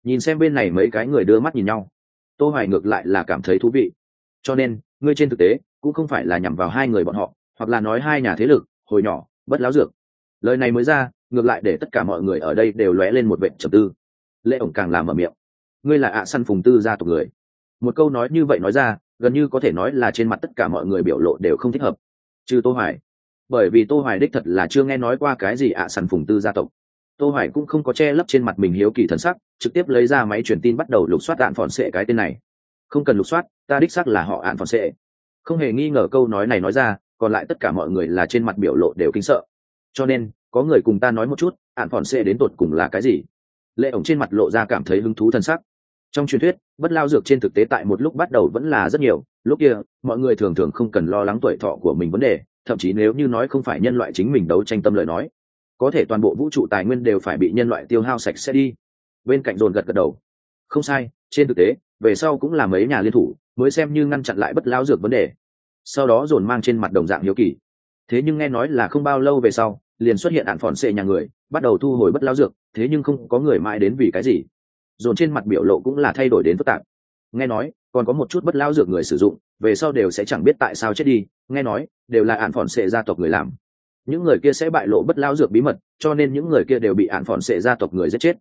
Speaker 1: Nhìn xem bên này mấy cái người đưa mắt nhìn nhau, tô hoài ngược lại là cảm thấy thú vị. Cho nên, ngươi trên thực tế, cũng không phải là nhằm vào hai người bọn họ, hoặc là nói hai nhà thế lực, hồi nhỏ, bất láo dược. Lời này mới ra, ngược lại để tất cả mọi người ở đây đều lóe lên một vệ trầm tư. Lệ ổng càng làm mở miệng ngươi là ạ à săn phùng tư gia tộc người. Một câu nói như vậy nói ra, gần như có thể nói là trên mặt tất cả mọi người biểu lộ đều không thích hợp. Trừ tô hoài. Bởi vì tô hoài đích thật là chưa nghe nói qua cái gì ạ à săn phùng tư gia tộc. Tô hoài cũng không có che lấp trên mặt mình hiếu kỳ thần sắc, trực tiếp lấy ra máy truyền tin bắt đầu lục soát đạn à phòn sệ cái tên này. Không cần lục soát, ta đích xác là họ ạn phòn sệ không hề nghi ngờ câu nói này nói ra, còn lại tất cả mọi người là trên mặt biểu lộ đều kinh sợ. Cho nên, có người cùng ta nói một chút ạn phòn sệ đến tột cùng là cái gì? Lệ ổng trên mặt lộ ra cảm thấy hứng thú thân sắc trong truyền thuyết, bất lao dược trên thực tế tại một lúc bắt đầu vẫn là rất nhiều. Lúc kia, mọi người thường thường không cần lo lắng tuổi thọ của mình vấn đề, thậm chí nếu như nói không phải nhân loại chính mình đấu tranh tâm lợi nói, có thể toàn bộ vũ trụ tài nguyên đều phải bị nhân loại tiêu hao sạch sẽ đi. Bên cạnh dồn gật gật đầu. Không sai, trên thực tế, về sau cũng là mấy nhà liên thủ, mới xem như ngăn chặn lại bất lao dược vấn đề. Sau đó dồn mang trên mặt đồng dạng hiếu kỳ. Thế nhưng nghe nói là không bao lâu về sau, liền xuất hiện ạn phòn xệ nhà người, bắt đầu thu hồi bất lao dược, thế nhưng không có người mãi đến vì cái gì dồn trên mặt biểu lộ cũng là thay đổi đến phức tạp. Nghe nói, còn có một chút bất lao dược người sử dụng, về sau đều sẽ chẳng biết tại sao chết đi. Nghe nói, đều là ạn phòn xệ gia tộc người làm. Những người kia sẽ bại lộ bất lao dược bí mật, cho nên những người kia đều bị ạn phòn xệ gia tộc người giết chết.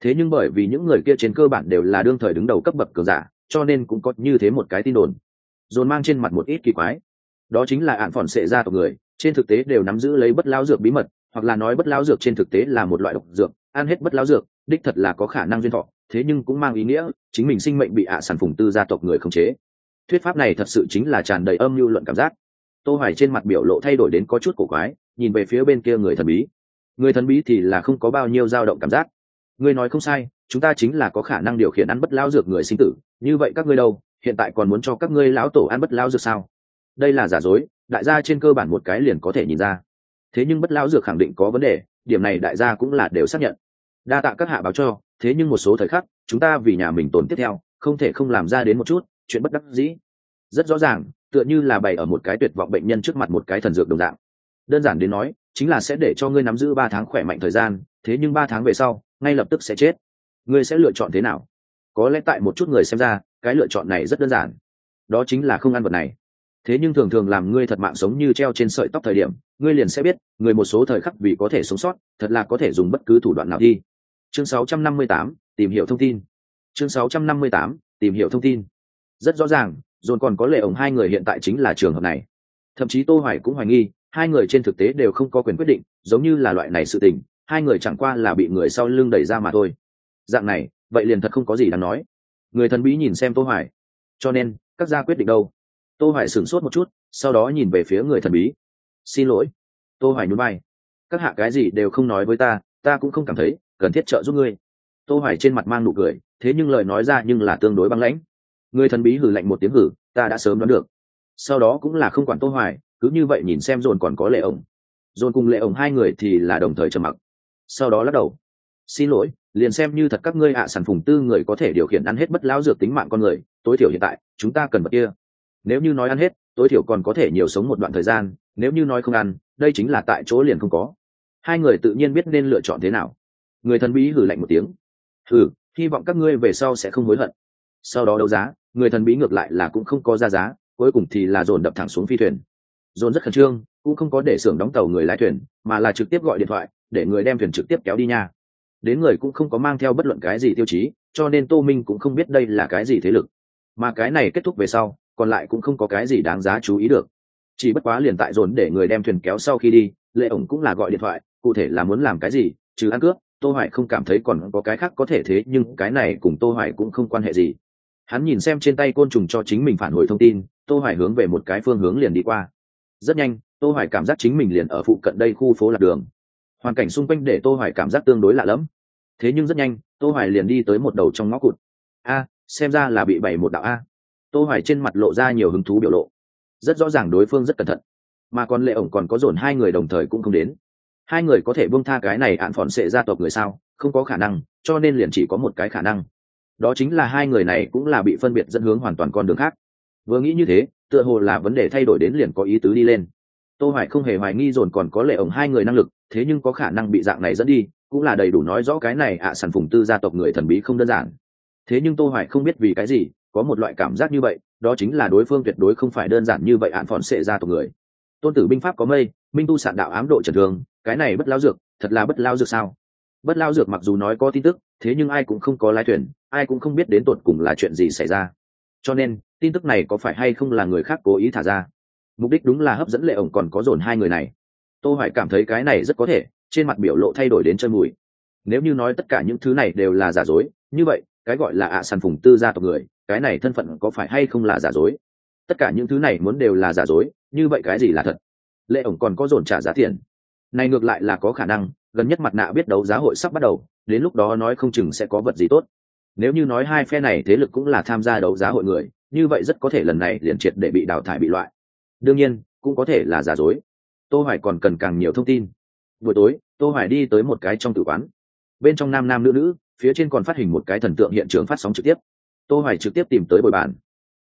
Speaker 1: Thế nhưng bởi vì những người kia trên cơ bản đều là đương thời đứng đầu cấp bậc cường giả, cho nên cũng có như thế một cái tin đồn. Dồn mang trên mặt một ít kỳ quái. Đó chính là ạn phòn xệ gia tộc người, trên thực tế đều nắm giữ lấy bất lao dược bí mật, hoặc là nói bất lao dược trên thực tế là một loại độc dược, ăn hết bất lao dược đích thật là có khả năng duyên thọ, thế nhưng cũng mang ý nghĩa chính mình sinh mệnh bị ạ sản phùng tư gia tộc người khống chế. Thuyết pháp này thật sự chính là tràn đầy âm mưu luận cảm giác. Tô hoài trên mặt biểu lộ thay đổi đến có chút cổ quái, nhìn về phía bên kia người thần bí. Người thần bí thì là không có bao nhiêu dao động cảm giác. Ngươi nói không sai, chúng ta chính là có khả năng điều khiển ăn bất lao dược người sinh tử, như vậy các ngươi đâu, hiện tại còn muốn cho các ngươi lão tổ ăn bất lao dược sao? Đây là giả dối, đại gia trên cơ bản một cái liền có thể nhìn ra. Thế nhưng bất lao dược khẳng định có vấn đề, điểm này đại gia cũng là đều xác nhận đa tạ các hạ báo cho, thế nhưng một số thời khắc, chúng ta vì nhà mình tồn tiếp theo, không thể không làm ra đến một chút, chuyện bất đắc dĩ. Rất rõ ràng, tựa như là bày ở một cái tuyệt vọng bệnh nhân trước mặt một cái thần dược đồng dạng. Đơn giản đến nói, chính là sẽ để cho ngươi nắm giữ ba tháng khỏe mạnh thời gian, thế nhưng ba tháng về sau, ngay lập tức sẽ chết. Ngươi sẽ lựa chọn thế nào? Có lẽ tại một chút người xem ra, cái lựa chọn này rất đơn giản. Đó chính là không ăn vật này. Thế nhưng thường thường làm ngươi thật mạng sống như treo trên sợi tóc thời điểm, ngươi liền sẽ biết, người một số thời khắc vì có thể sống sót, thật là có thể dùng bất cứ thủ đoạn nào đi chương 658, tìm hiểu thông tin. Chương 658, tìm hiểu thông tin. Rất rõ ràng dồn còn có lệ ổng hai người hiện tại chính là trường hợp này. Thậm chí tô hoài cũng hoài nghi hai người trên thực tế đều không có quyền quyết định giống như là loại này sự tình hai người chẳng qua là bị người sau lưng đẩy ra mà thôi. Dạng này vậy liền thật không có gì đáng nói. Người thần bí nhìn xem tô hoài. Cho nên các gia quyết định đâu? Tô hoài sửng sốt một chút sau đó nhìn về phía người thần bí. Xin lỗi. Tô hoài nhún vai. Các hạ cái gì đều không nói với ta ta cũng không cảm thấy cần thiết trợ giúp ngươi. Tô hoài trên mặt mang nụ cười, thế nhưng lời nói ra nhưng là tương đối băng lãnh. Người thần bí hử lạnh một tiếng hử, ta đã sớm đoán được. Sau đó cũng là không quản tô hoài, cứ như vậy nhìn xem dồn còn có lệ ổng dồn cùng lệ ổng hai người thì là đồng thời trầm mặc. Sau đó lắc đầu. Xin lỗi, liền xem như thật các ngươi ạ sản phùng tư người có thể điều khiển ăn hết bất lão dược tính mạng con người, tối thiểu hiện tại, chúng ta cần vật kia. Nếu như nói ăn hết, tối thiểu còn có thể nhiều sống một đoạn thời gian, nếu như nói không ăn, đây chính là tại chỗ liền không có. Hai người tự nhiên biết nên lựa chọn thế nào người thần bí hử lạnh một tiếng. Hử, hy vọng các ngươi về sau sẽ không hối hận. Sau đó đấu giá, người thần bí ngược lại là cũng không có ra giá, cuối cùng thì là dồn đập thẳng xuống phi thuyền. Dồn rất khẩn trương, cũng không có để xưởng đóng tàu người lái thuyền, mà là trực tiếp gọi điện thoại, để người đem thuyền trực tiếp kéo đi nha. Đến người cũng không có mang theo bất luận cái gì tiêu chí, cho nên tô minh cũng không biết đây là cái gì thế lực. Mà cái này kết thúc về sau, còn lại cũng không có cái gì đáng giá chú ý được. Chỉ bất quá liền tại dồn để người đem thuyền kéo sau khi đi, lệ ổng cũng là gọi điện thoại, cụ thể là muốn làm cái gì, trừ ăn cướp tô hoài không cảm thấy còn có cái khác có thể thế, nhưng cái này cùng tô hoài cũng không quan hệ gì. Hắn nhìn xem trên tay côn trùng cho chính mình phản hồi thông tin, tô hoài hướng về một cái phương hướng liền đi qua. Rất nhanh, tô hoài cảm giác chính mình liền ở phụ cận đây khu phố lạc đường. Hoàn cảnh xung quanh để tô hoài cảm giác tương đối lạ lẫm. Thế nhưng rất nhanh, tô hoài liền đi tới một đầu trong ngõ cụt. A, xem ra là bị bày một đạo a. Tô hoài trên mặt lộ ra nhiều hứng thú biểu lộ. Rất rõ ràng đối phương rất cẩn thận. Mà còn lệ ổng còn có dồn hai người đồng thời cũng không đến hai người có thể buông tha cái này ạn phòn sệ gia tộc người sao? Không có khả năng, cho nên liền chỉ có một cái khả năng. Đó chính là hai người này cũng là bị phân biệt dẫn hướng hoàn toàn con đường khác. Vừa nghĩ như thế, tựa hồ là vấn đề thay đổi đến liền có ý tứ đi lên. Tô hoài không hề hoài nghi dồn còn có lệ ổng hai người năng lực, thế nhưng có khả năng bị dạng này dẫn đi, cũng là đầy đủ nói rõ cái này ạ sản phùng tư gia tộc người thần bí không đơn giản. Thế nhưng tô hoài không biết vì cái gì, có một loại cảm giác như vậy, đó chính là đối phương tuyệt đối không phải đơn giản như vậy ạn phòn sệ gia tộc người. Tôn tử binh pháp có mây, minh tu sạn đạo ám độ trần thường cái này bất lao dược, thật là bất lao dược sao? Bất lao dược mặc dù nói có tin tức, thế nhưng ai cũng không có lái thuyền, ai cũng không biết đến tột cùng là chuyện gì xảy ra. Cho nên, tin tức này có phải hay không là người khác cố ý thả ra? Mục đích đúng là hấp dẫn lệ ổng còn có dồn hai người này. Tô hoài cảm thấy cái này rất có thể, trên mặt biểu lộ thay đổi đến chân mùi. Nếu như nói tất cả những thứ này đều là giả dối, như vậy, cái gọi là ạ à sàn phùng tư gia tộc người, cái này thân phận có phải hay không là giả dối? Tất cả những thứ này muốn đều là giả dối, như vậy cái gì là thật? Lệ ổng còn có dồn trả giá tiền này ngược lại là có khả năng, gần nhất mặt nạ biết đấu giá hội sắp bắt đầu, đến lúc đó nói không chừng sẽ có vật gì tốt. Nếu như nói hai phe này thế lực cũng là tham gia đấu giá hội người, như vậy rất có thể lần này liền triệt để bị đào thải bị loại. Đương nhiên, cũng có thể là giả dối. Tô hoài còn cần càng nhiều thông tin. Buổi tối, tô hoài đi tới một cái trong tử quán. Bên trong nam nam nữ nữ, phía trên còn phát hình một cái thần tượng hiện trường phát sóng trực tiếp. Tô hoài trực tiếp tìm tới bồi bàn.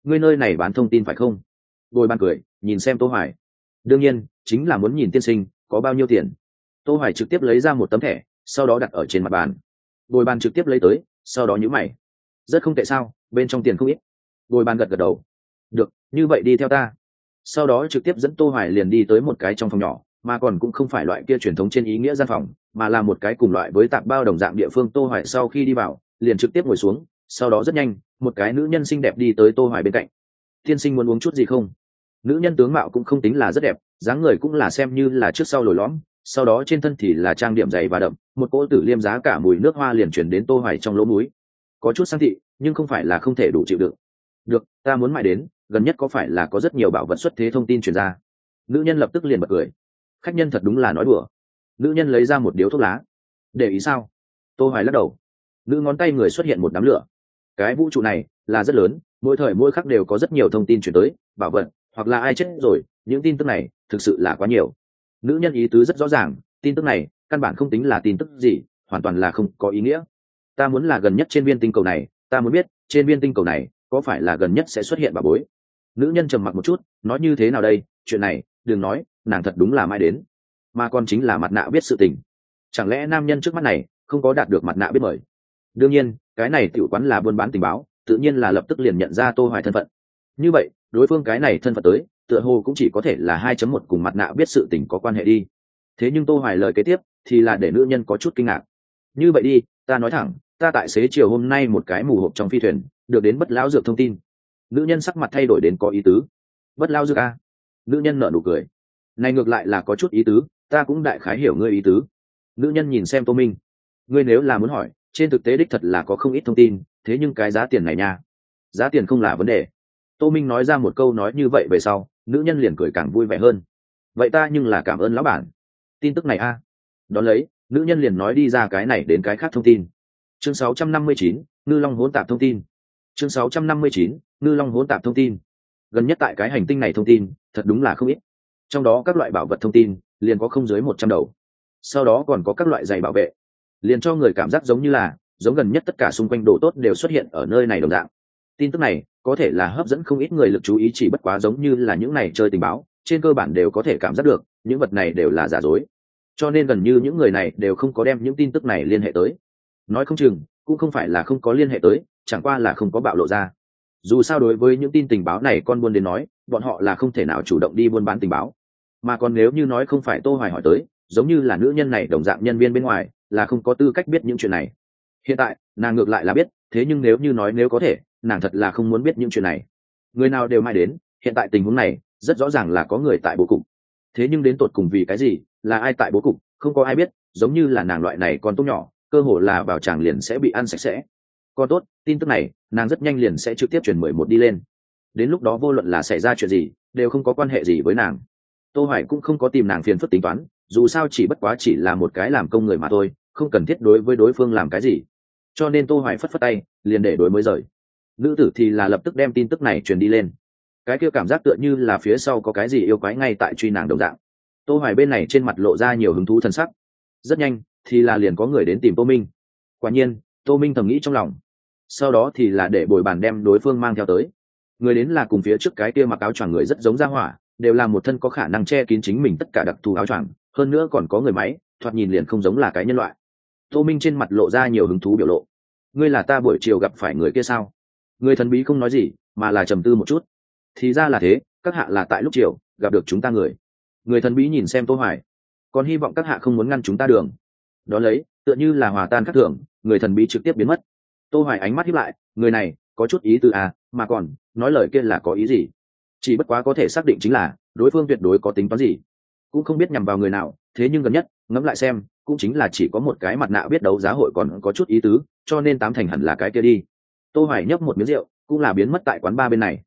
Speaker 1: Ngươi nơi này bán thông tin phải không? Bồi bàn cười, nhìn xem tô hoài. Đương nhiên, chính là muốn nhìn tiên sinh có bao nhiêu tiền? Tô hoài trực tiếp lấy ra một tấm thẻ, sau đó đặt ở trên mặt bàn. Bồi bàn trực tiếp lấy tới, sau đó nhíu mày. Rất không tệ sao, bên trong tiền không ít. Bồi bàn gật gật đầu. Được, như vậy đi theo ta. Sau đó trực tiếp dẫn tô hoài liền đi tới một cái trong phòng nhỏ, mà còn cũng không phải loại kia truyền thống trên ý nghĩa gian phòng, mà là một cái cùng loại với tạp bao đồng dạng địa phương tô hoài sau khi đi vào, liền trực tiếp ngồi xuống, sau đó rất nhanh, một cái nữ nhân xinh đẹp đi tới tô hoài bên cạnh. Tiên sinh muốn uống chút gì không? Nữ nhân tướng mạo cũng không tính là rất đẹp, dáng người cũng là xem như là trước sau lồi lõm, sau đó trên thân thì là trang điểm dày và đậm, một cỗ tử liêm giá cả mùi nước hoa liền chuyển đến tô hoài trong lỗ mũi. Có chút sang thị, nhưng không phải là không thể đủ chịu đựng. Được, ta muốn mãi đến, gần nhất có phải là có rất nhiều bảo vật xuất thế thông tin truyền ra? Nữ nhân lập tức liền bật cười. Khách nhân thật đúng là nói đùa. Nữ nhân lấy ra một điếu thuốc lá. Để ý sao? Tô hoài lắc đầu. Nữ ngón tay người xuất hiện một đám lửa. Cái vũ trụ này là rất lớn, mỗi thời mỗi khắc đều có rất nhiều thông tin chuyển tới, bảo vật hoặc là ai chết rồi, những tin tức này thực sự là quá nhiều. Nữ nhân ý tứ rất rõ ràng, tin tức này căn bản không tính là tin tức gì, hoàn toàn là không có ý nghĩa. Ta muốn là gần nhất trên viên tinh cầu này, ta muốn biết trên viên tinh cầu này có phải là gần nhất sẽ xuất hiện bà bối. Nữ nhân trầm mặc một chút, nói như thế nào đây, chuyện này, đừng nói, nàng thật đúng là mai đến. Mà còn chính là mặt nạ biết sự tình. Chẳng lẽ nam nhân trước mắt này không có đạt được mặt nạ biết mời? Đương nhiên, cái này tiểu quán là buôn bán tình báo, tự nhiên là lập tức liền nhận ra tô hoài thân phận. Như vậy đối phương cái này thân phận tới, tựa hồ cũng chỉ có thể là hai chấm một cùng mặt nạ biết sự tình có quan hệ đi. Thế nhưng tô hoài lời kế tiếp thì là để nữ nhân có chút kinh ngạc. Như vậy đi, ta nói thẳng, ta tại xế chiều hôm nay một cái mù hộp trong phi thuyền, được đến bất lão dược thông tin. Nữ nhân sắc mặt thay đổi đến có ý tứ. Bất lão dược a? Nữ nhân nở nụ cười. Này ngược lại là có chút ý tứ, ta cũng đại khái hiểu ngươi ý tứ. Nữ nhân nhìn xem tô minh. Ngươi nếu là muốn hỏi, trên thực tế đích thật là có không ít thông tin, thế nhưng cái giá tiền này nha. Giá tiền không là vấn đề tô minh nói ra một câu nói như vậy về sau nữ nhân liền cười càng vui vẻ hơn. Vậy ta nhưng là cảm ơn lão bản. Tin tức này a. À. đón lấy nữ nhân liền nói đi ra cái này đến cái khác thông tin. Chương 659, ngư long hỗn tạp thông tin. Chương 659, ngư long hỗn tạp thông tin. Gần nhất tại cái hành tinh này thông tin thật đúng là không ít. Trong đó các loại bảo vật thông tin liền có không dưới một trăm đầu. Sau đó còn có các loại giày bảo vệ. Liền cho người cảm giác giống như là giống gần nhất tất cả xung quanh đồ tốt đều xuất hiện ở nơi này đồng dạng tin tức này, có thể là hấp dẫn không ít người lực chú ý chỉ bất quá giống như là những này chơi tình báo, trên cơ bản đều có thể cảm giác được, những vật này đều là giả dối. Cho nên gần như những người này đều không có đem những tin tức này liên hệ tới. Nói không chừng, cũng không phải là không có liên hệ tới, chẳng qua là không có bạo lộ ra. Dù sao đối với những tin tình báo này con buôn đến nói, bọn họ là không thể nào chủ động đi buôn bán tình báo. Mà còn nếu như nói không phải tô hoài hỏi tới, giống như là nữ nhân này đồng dạng nhân viên bên ngoài, là không có tư cách biết những chuyện này. Hiện tại, nàng ngược lại là biết, thế nhưng nếu như nói nếu có thể nàng thật là không muốn biết những chuyện này. Người nào đều mai đến, hiện tại tình huống này, rất rõ ràng là có người tại bố cục. Thế nhưng đến tột cùng vì cái gì, là ai tại bố cục, không có ai biết, giống như là nàng loại này còn tốt nhỏ, cơ hồ là vào chàng liền sẽ bị ăn sạch sẽ. Còn tốt, tin tức này, nàng rất nhanh liền sẽ trực tiếp chuyển mười một đi lên. Đến lúc đó vô luận là xảy ra chuyện gì, đều không có quan hệ gì với nàng. Tô hoài cũng không có tìm nàng phiền phức tính toán, dù sao chỉ bất quá chỉ là một cái làm công người mà thôi, không cần thiết đối với đối phương làm cái gì. Cho nên tô hoài phất phất tay, liền để đối mới rời nữ tử thì là lập tức đem tin tức này truyền đi lên. Cái kia cảm giác tựa như là phía sau có cái gì yêu quái ngay tại truy nàng đồng dạng. Tô hoài bên này trên mặt lộ ra nhiều hứng thú thần sắc. Rất nhanh, thì là liền có người đến tìm tô minh. Quả nhiên, tô minh thầm nghĩ trong lòng. Sau đó thì là để bồi bàn đem đối phương mang theo tới. Người đến là cùng phía trước cái kia mặc áo choàng người rất giống ra hỏa, đều là một thân có khả năng che kín chính mình tất cả đặc thù áo choàng, hơn nữa còn có người máy, thoạt nhìn liền không giống là cái nhân loại. Tô minh trên mặt lộ ra nhiều hứng thú biểu lộ. Ngươi là ta buổi chiều gặp phải người kia sao? Người thần bí không nói gì, mà là trầm tư một chút. Thì ra là thế, các hạ là tại lúc chiều, gặp được chúng ta người. Người thần bí nhìn xem tô hoài. Còn hy vọng các hạ không muốn ngăn chúng ta đường. Đó lấy, tựa như là hòa tan các thưởng, người thần bí trực tiếp biến mất. Tô hoài ánh mắt hiếp lại, người này, có chút ý tư à mà còn, nói lời kia là có ý gì? Chỉ bất quá có thể xác định chính là, đối phương tuyệt đối có tính toán gì. Cũng không biết nhằm vào người nào, thế nhưng gần nhất, ngẫm lại xem, cũng chính là chỉ có một cái mặt nạ biết đấu giá hội còn có chút ý tứ, cho nên tám thành hẳn là cái kia đi tô hoài nhấp một miếng rượu, cũng là biến mất tại quán ba bên này.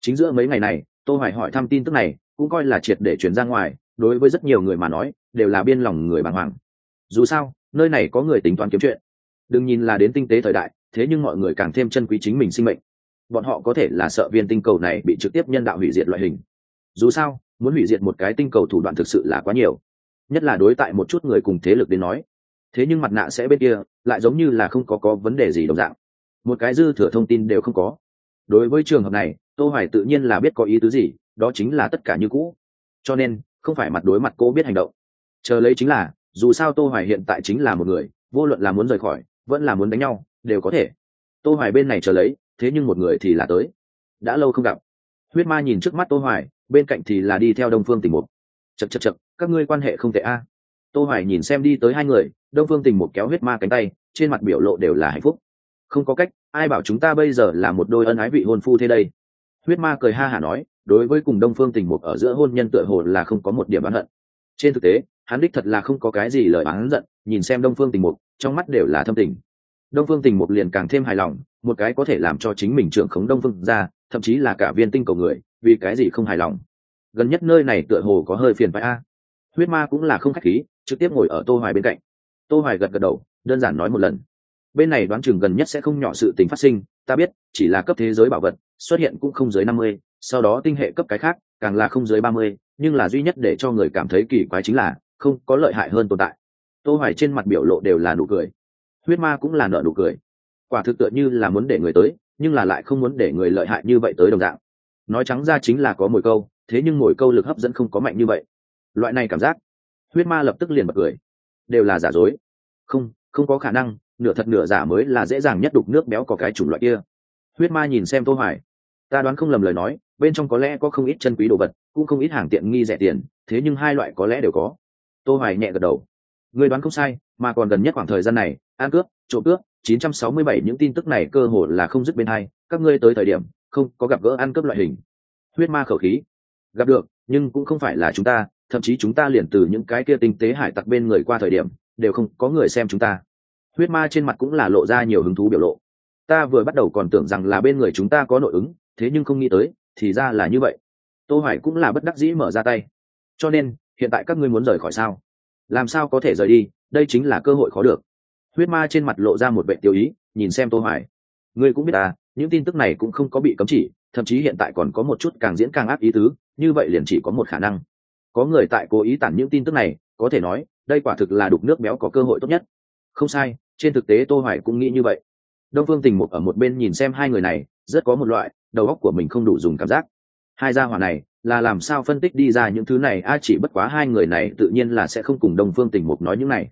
Speaker 1: Chính giữa mấy ngày này, tô hoài hỏi thăm tin tức này, cũng coi là triệt để chuyển ra ngoài, đối với rất nhiều người mà nói, đều là biên lòng người bàng hoàng. Dù sao, nơi này có người tính toán kiếm chuyện. Đừng nhìn là đến tinh tế thời đại, thế nhưng mọi người càng thêm chân quý chính mình sinh mệnh. Bọn họ có thể là sợ viên tinh cầu này bị trực tiếp nhân đạo hủy diệt loại hình. Dù sao, muốn hủy diệt một cái tinh cầu thủ đoạn thực sự là quá nhiều. Nhất là đối tại một chút người cùng thế lực đến nói. Thế nhưng mặt nạ sẽ bên kia, lại giống như là không có có vấn đề gì đồng dạng một cái dư thừa thông tin đều không có. Đối với trường hợp này, tô hoài tự nhiên là biết có ý tứ gì, đó chính là tất cả như cũ. Cho nên, không phải mặt đối mặt cô biết hành động. Chờ lấy chính là, dù sao tô hoài hiện tại chính là một người, vô luận là muốn rời khỏi, vẫn là muốn đánh nhau, đều có thể. Tô hoài bên này chờ lấy, thế nhưng một người thì là tới. Đã lâu không gặp. Huyết ma nhìn trước mắt tô hoài, bên cạnh thì là đi theo đông phương tình mục. Chật chật chật các ngươi quan hệ không tệ a. Tô hoài nhìn xem đi tới hai người, đông phương tình mục kéo huyết ma cánh tay, trên mặt biểu lộ đều là hạnh phúc không có cách, ai bảo chúng ta bây giờ là một đôi ân ái vị hôn phu thế đây? Huyết ma cười ha hả nói, đối với cùng đông phương tình mục ở giữa hôn nhân tựa hồ là không có một điểm bán hận. Trên thực tế, hắn đích thật là không có cái gì lời bán giận, nhìn xem đông phương tình mục, trong mắt đều là thâm tình. Đông phương tình mục liền càng thêm hài lòng, một cái có thể làm cho chính mình trưởng khống đông phương ra, thậm chí là cả viên tinh cầu người, vì cái gì không hài lòng? Gần nhất nơi này tựa hồ có hơi phiền phải a. Huyết ma cũng là không khách khí, trực tiếp ngồi ở tô hoài bên cạnh. Tô hoài gật gật đầu, đơn giản nói một lần bên này đoán chừng gần nhất sẽ không nhỏ sự tình phát sinh ta biết chỉ là cấp thế giới bảo vật xuất hiện cũng không dưới 50, sau đó tinh hệ cấp cái khác càng là không dưới 30, nhưng là duy nhất để cho người cảm thấy kỳ quái chính là không có lợi hại hơn tồn tại. Tô hoài trên mặt biểu lộ đều là nụ cười. Huyết ma cũng là nở nụ cười. Quả thực tựa như là muốn để người tới nhưng là lại không muốn để người lợi hại như vậy tới đồng dạng. Nói trắng ra chính là có mồi câu thế nhưng mồi câu lực hấp dẫn không có mạnh như vậy. Loại này cảm giác huyết ma lập tức liền bật cười. Đều là giả dối. Không không có khả năng nửa thật nửa giả mới là dễ dàng nhất đục nước béo có cái chủng loại kia. Huyết ma nhìn xem tô hoài. Ta đoán không lầm lời nói, bên trong có lẽ có không ít chân quý đồ vật, cũng không ít hàng tiện nghi rẻ tiền, thế nhưng hai loại có lẽ đều có. Tô hoài nhẹ gật đầu. Người đoán không sai, mà còn gần nhất khoảng thời gian này an cướp, trộm cướp 967 những tin tức này cơ hồ là không dứt bên hai, các ngươi tới thời điểm, không có gặp gỡ ăn cướp loại hình. Huyết ma khẩu khí. Gặp được, nhưng cũng không phải là chúng ta, thậm chí chúng ta liền từ những cái kia tinh tế hải tặc bên người qua thời điểm, đều không có người xem chúng ta huyết ma trên mặt cũng là lộ ra nhiều hứng thú biểu lộ. Ta vừa bắt đầu còn tưởng rằng là bên người chúng ta có nội ứng, thế nhưng không nghĩ tới, thì ra là như vậy. Tô hoài cũng là bất đắc dĩ mở ra tay. Cho nên, hiện tại các ngươi muốn rời khỏi sao? Làm sao có thể rời đi? Đây chính là cơ hội khó được. Huyết ma trên mặt lộ ra một vệ tiêu ý, nhìn xem tô hoài. Ngươi cũng biết à những tin tức này cũng không có bị cấm chỉ, thậm chí hiện tại còn có một chút càng diễn càng ác ý tứ, như vậy liền chỉ có một khả năng. Có người tại cố ý tản những tin tức này, có thể nói, đây quả thực là đục nước béo có cơ hội tốt nhất không sai trên thực tế tô hoài cũng nghĩ như vậy. Đông phương tình mục ở một bên nhìn xem hai người này rất có một loại đầu óc của mình không đủ dùng cảm giác. Hai gia hỏa này là làm sao phân tích đi ra những thứ này a chỉ bất quá hai người này tự nhiên là sẽ không cùng đông phương tình mục nói những này.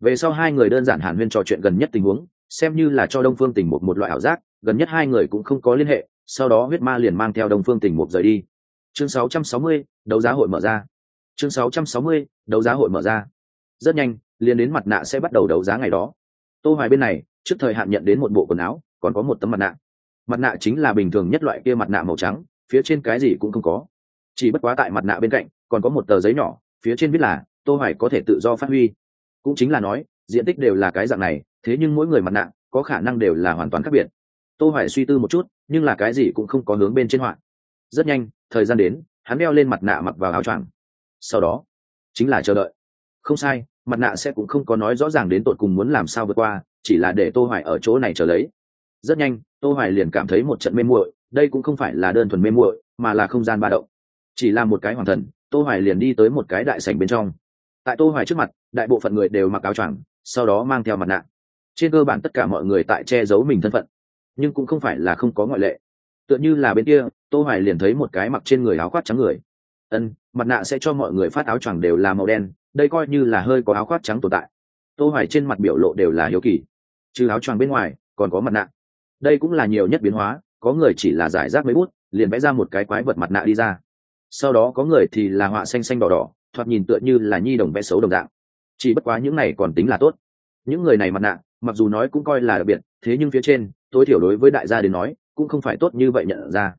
Speaker 1: Về sau hai người đơn giản hàn huyên trò chuyện gần nhất tình huống xem như là cho đông phương tình mục một loại ảo giác gần nhất hai người cũng không có liên hệ sau đó huyết ma liền mang theo đông phương tình mục rời đi. Chương 660, đấu giá hội mở ra. Chương 660, đấu giá hội mở ra. Rất nhanh liền đến mặt nạ sẽ bắt đầu đấu giá ngày đó. Tô hoài bên này, trước thời hạn nhận đến một bộ quần áo, còn có một tấm mặt nạ. Mặt nạ chính là bình thường nhất loại kia mặt nạ màu trắng, phía trên cái gì cũng không có. Chỉ bất quá tại mặt nạ bên cạnh, còn có một tờ giấy nhỏ, phía trên viết là, tô hoài có thể tự do phát huy. Cũng chính là nói, diện tích đều là cái dạng này, thế nhưng mỗi người mặt nạ, có khả năng đều là hoàn toàn khác biệt. Tô hoài suy tư một chút, nhưng là cái gì cũng không có hướng bên trên họa. Rất nhanh, thời gian đến, hắn đeo lên mặt nạ mặc vào áo choàng. Sau đó, chính là chờ đợi. Không sai mặt nạ sẽ cũng không có nói rõ ràng đến tột cùng muốn làm sao vượt qua, chỉ là để tô hoài ở chỗ này chờ lấy. Rất nhanh, tô hoài liền cảm thấy một trận mê muội, đây cũng không phải là đơn thuần mê muội, mà là không gian ba động. Chỉ là một cái hoàng thần, tô hoài liền đi tới một cái đại sảnh bên trong. Tại tô hoài trước mặt, đại bộ phận người đều mặc áo choàng, sau đó mang theo mặt nạ. Trên cơ bản tất cả mọi người tại che giấu mình thân phận, nhưng cũng không phải là không có ngoại lệ. Tựa như là bên kia, tô hoài liền thấy một cái mặc trên người áo khoác trắng người. Ân, mặt nạ sẽ cho mọi người phát áo choàng đều là màu đen đây coi như là hơi có áo khoác trắng tồn tại. Tô hoài trên mặt biểu lộ đều là hiếu kỳ. Trừ áo choàng bên ngoài, còn có mặt nạ. Đây cũng là nhiều nhất biến hóa, có người chỉ là giải rác mấy bút, liền vẽ ra một cái quái vật mặt nạ đi ra. Sau đó có người thì là họa xanh xanh đỏ đỏ, thoạt nhìn tựa như là nhi đồng vẽ xấu đồng dạng. Chỉ bất quá những này còn tính là tốt. Những người này mặt nạ, mặc dù nói cũng coi là đặc biệt, thế nhưng phía trên, tối thiểu đối với đại gia đến nói, cũng không phải tốt như vậy nhận ra.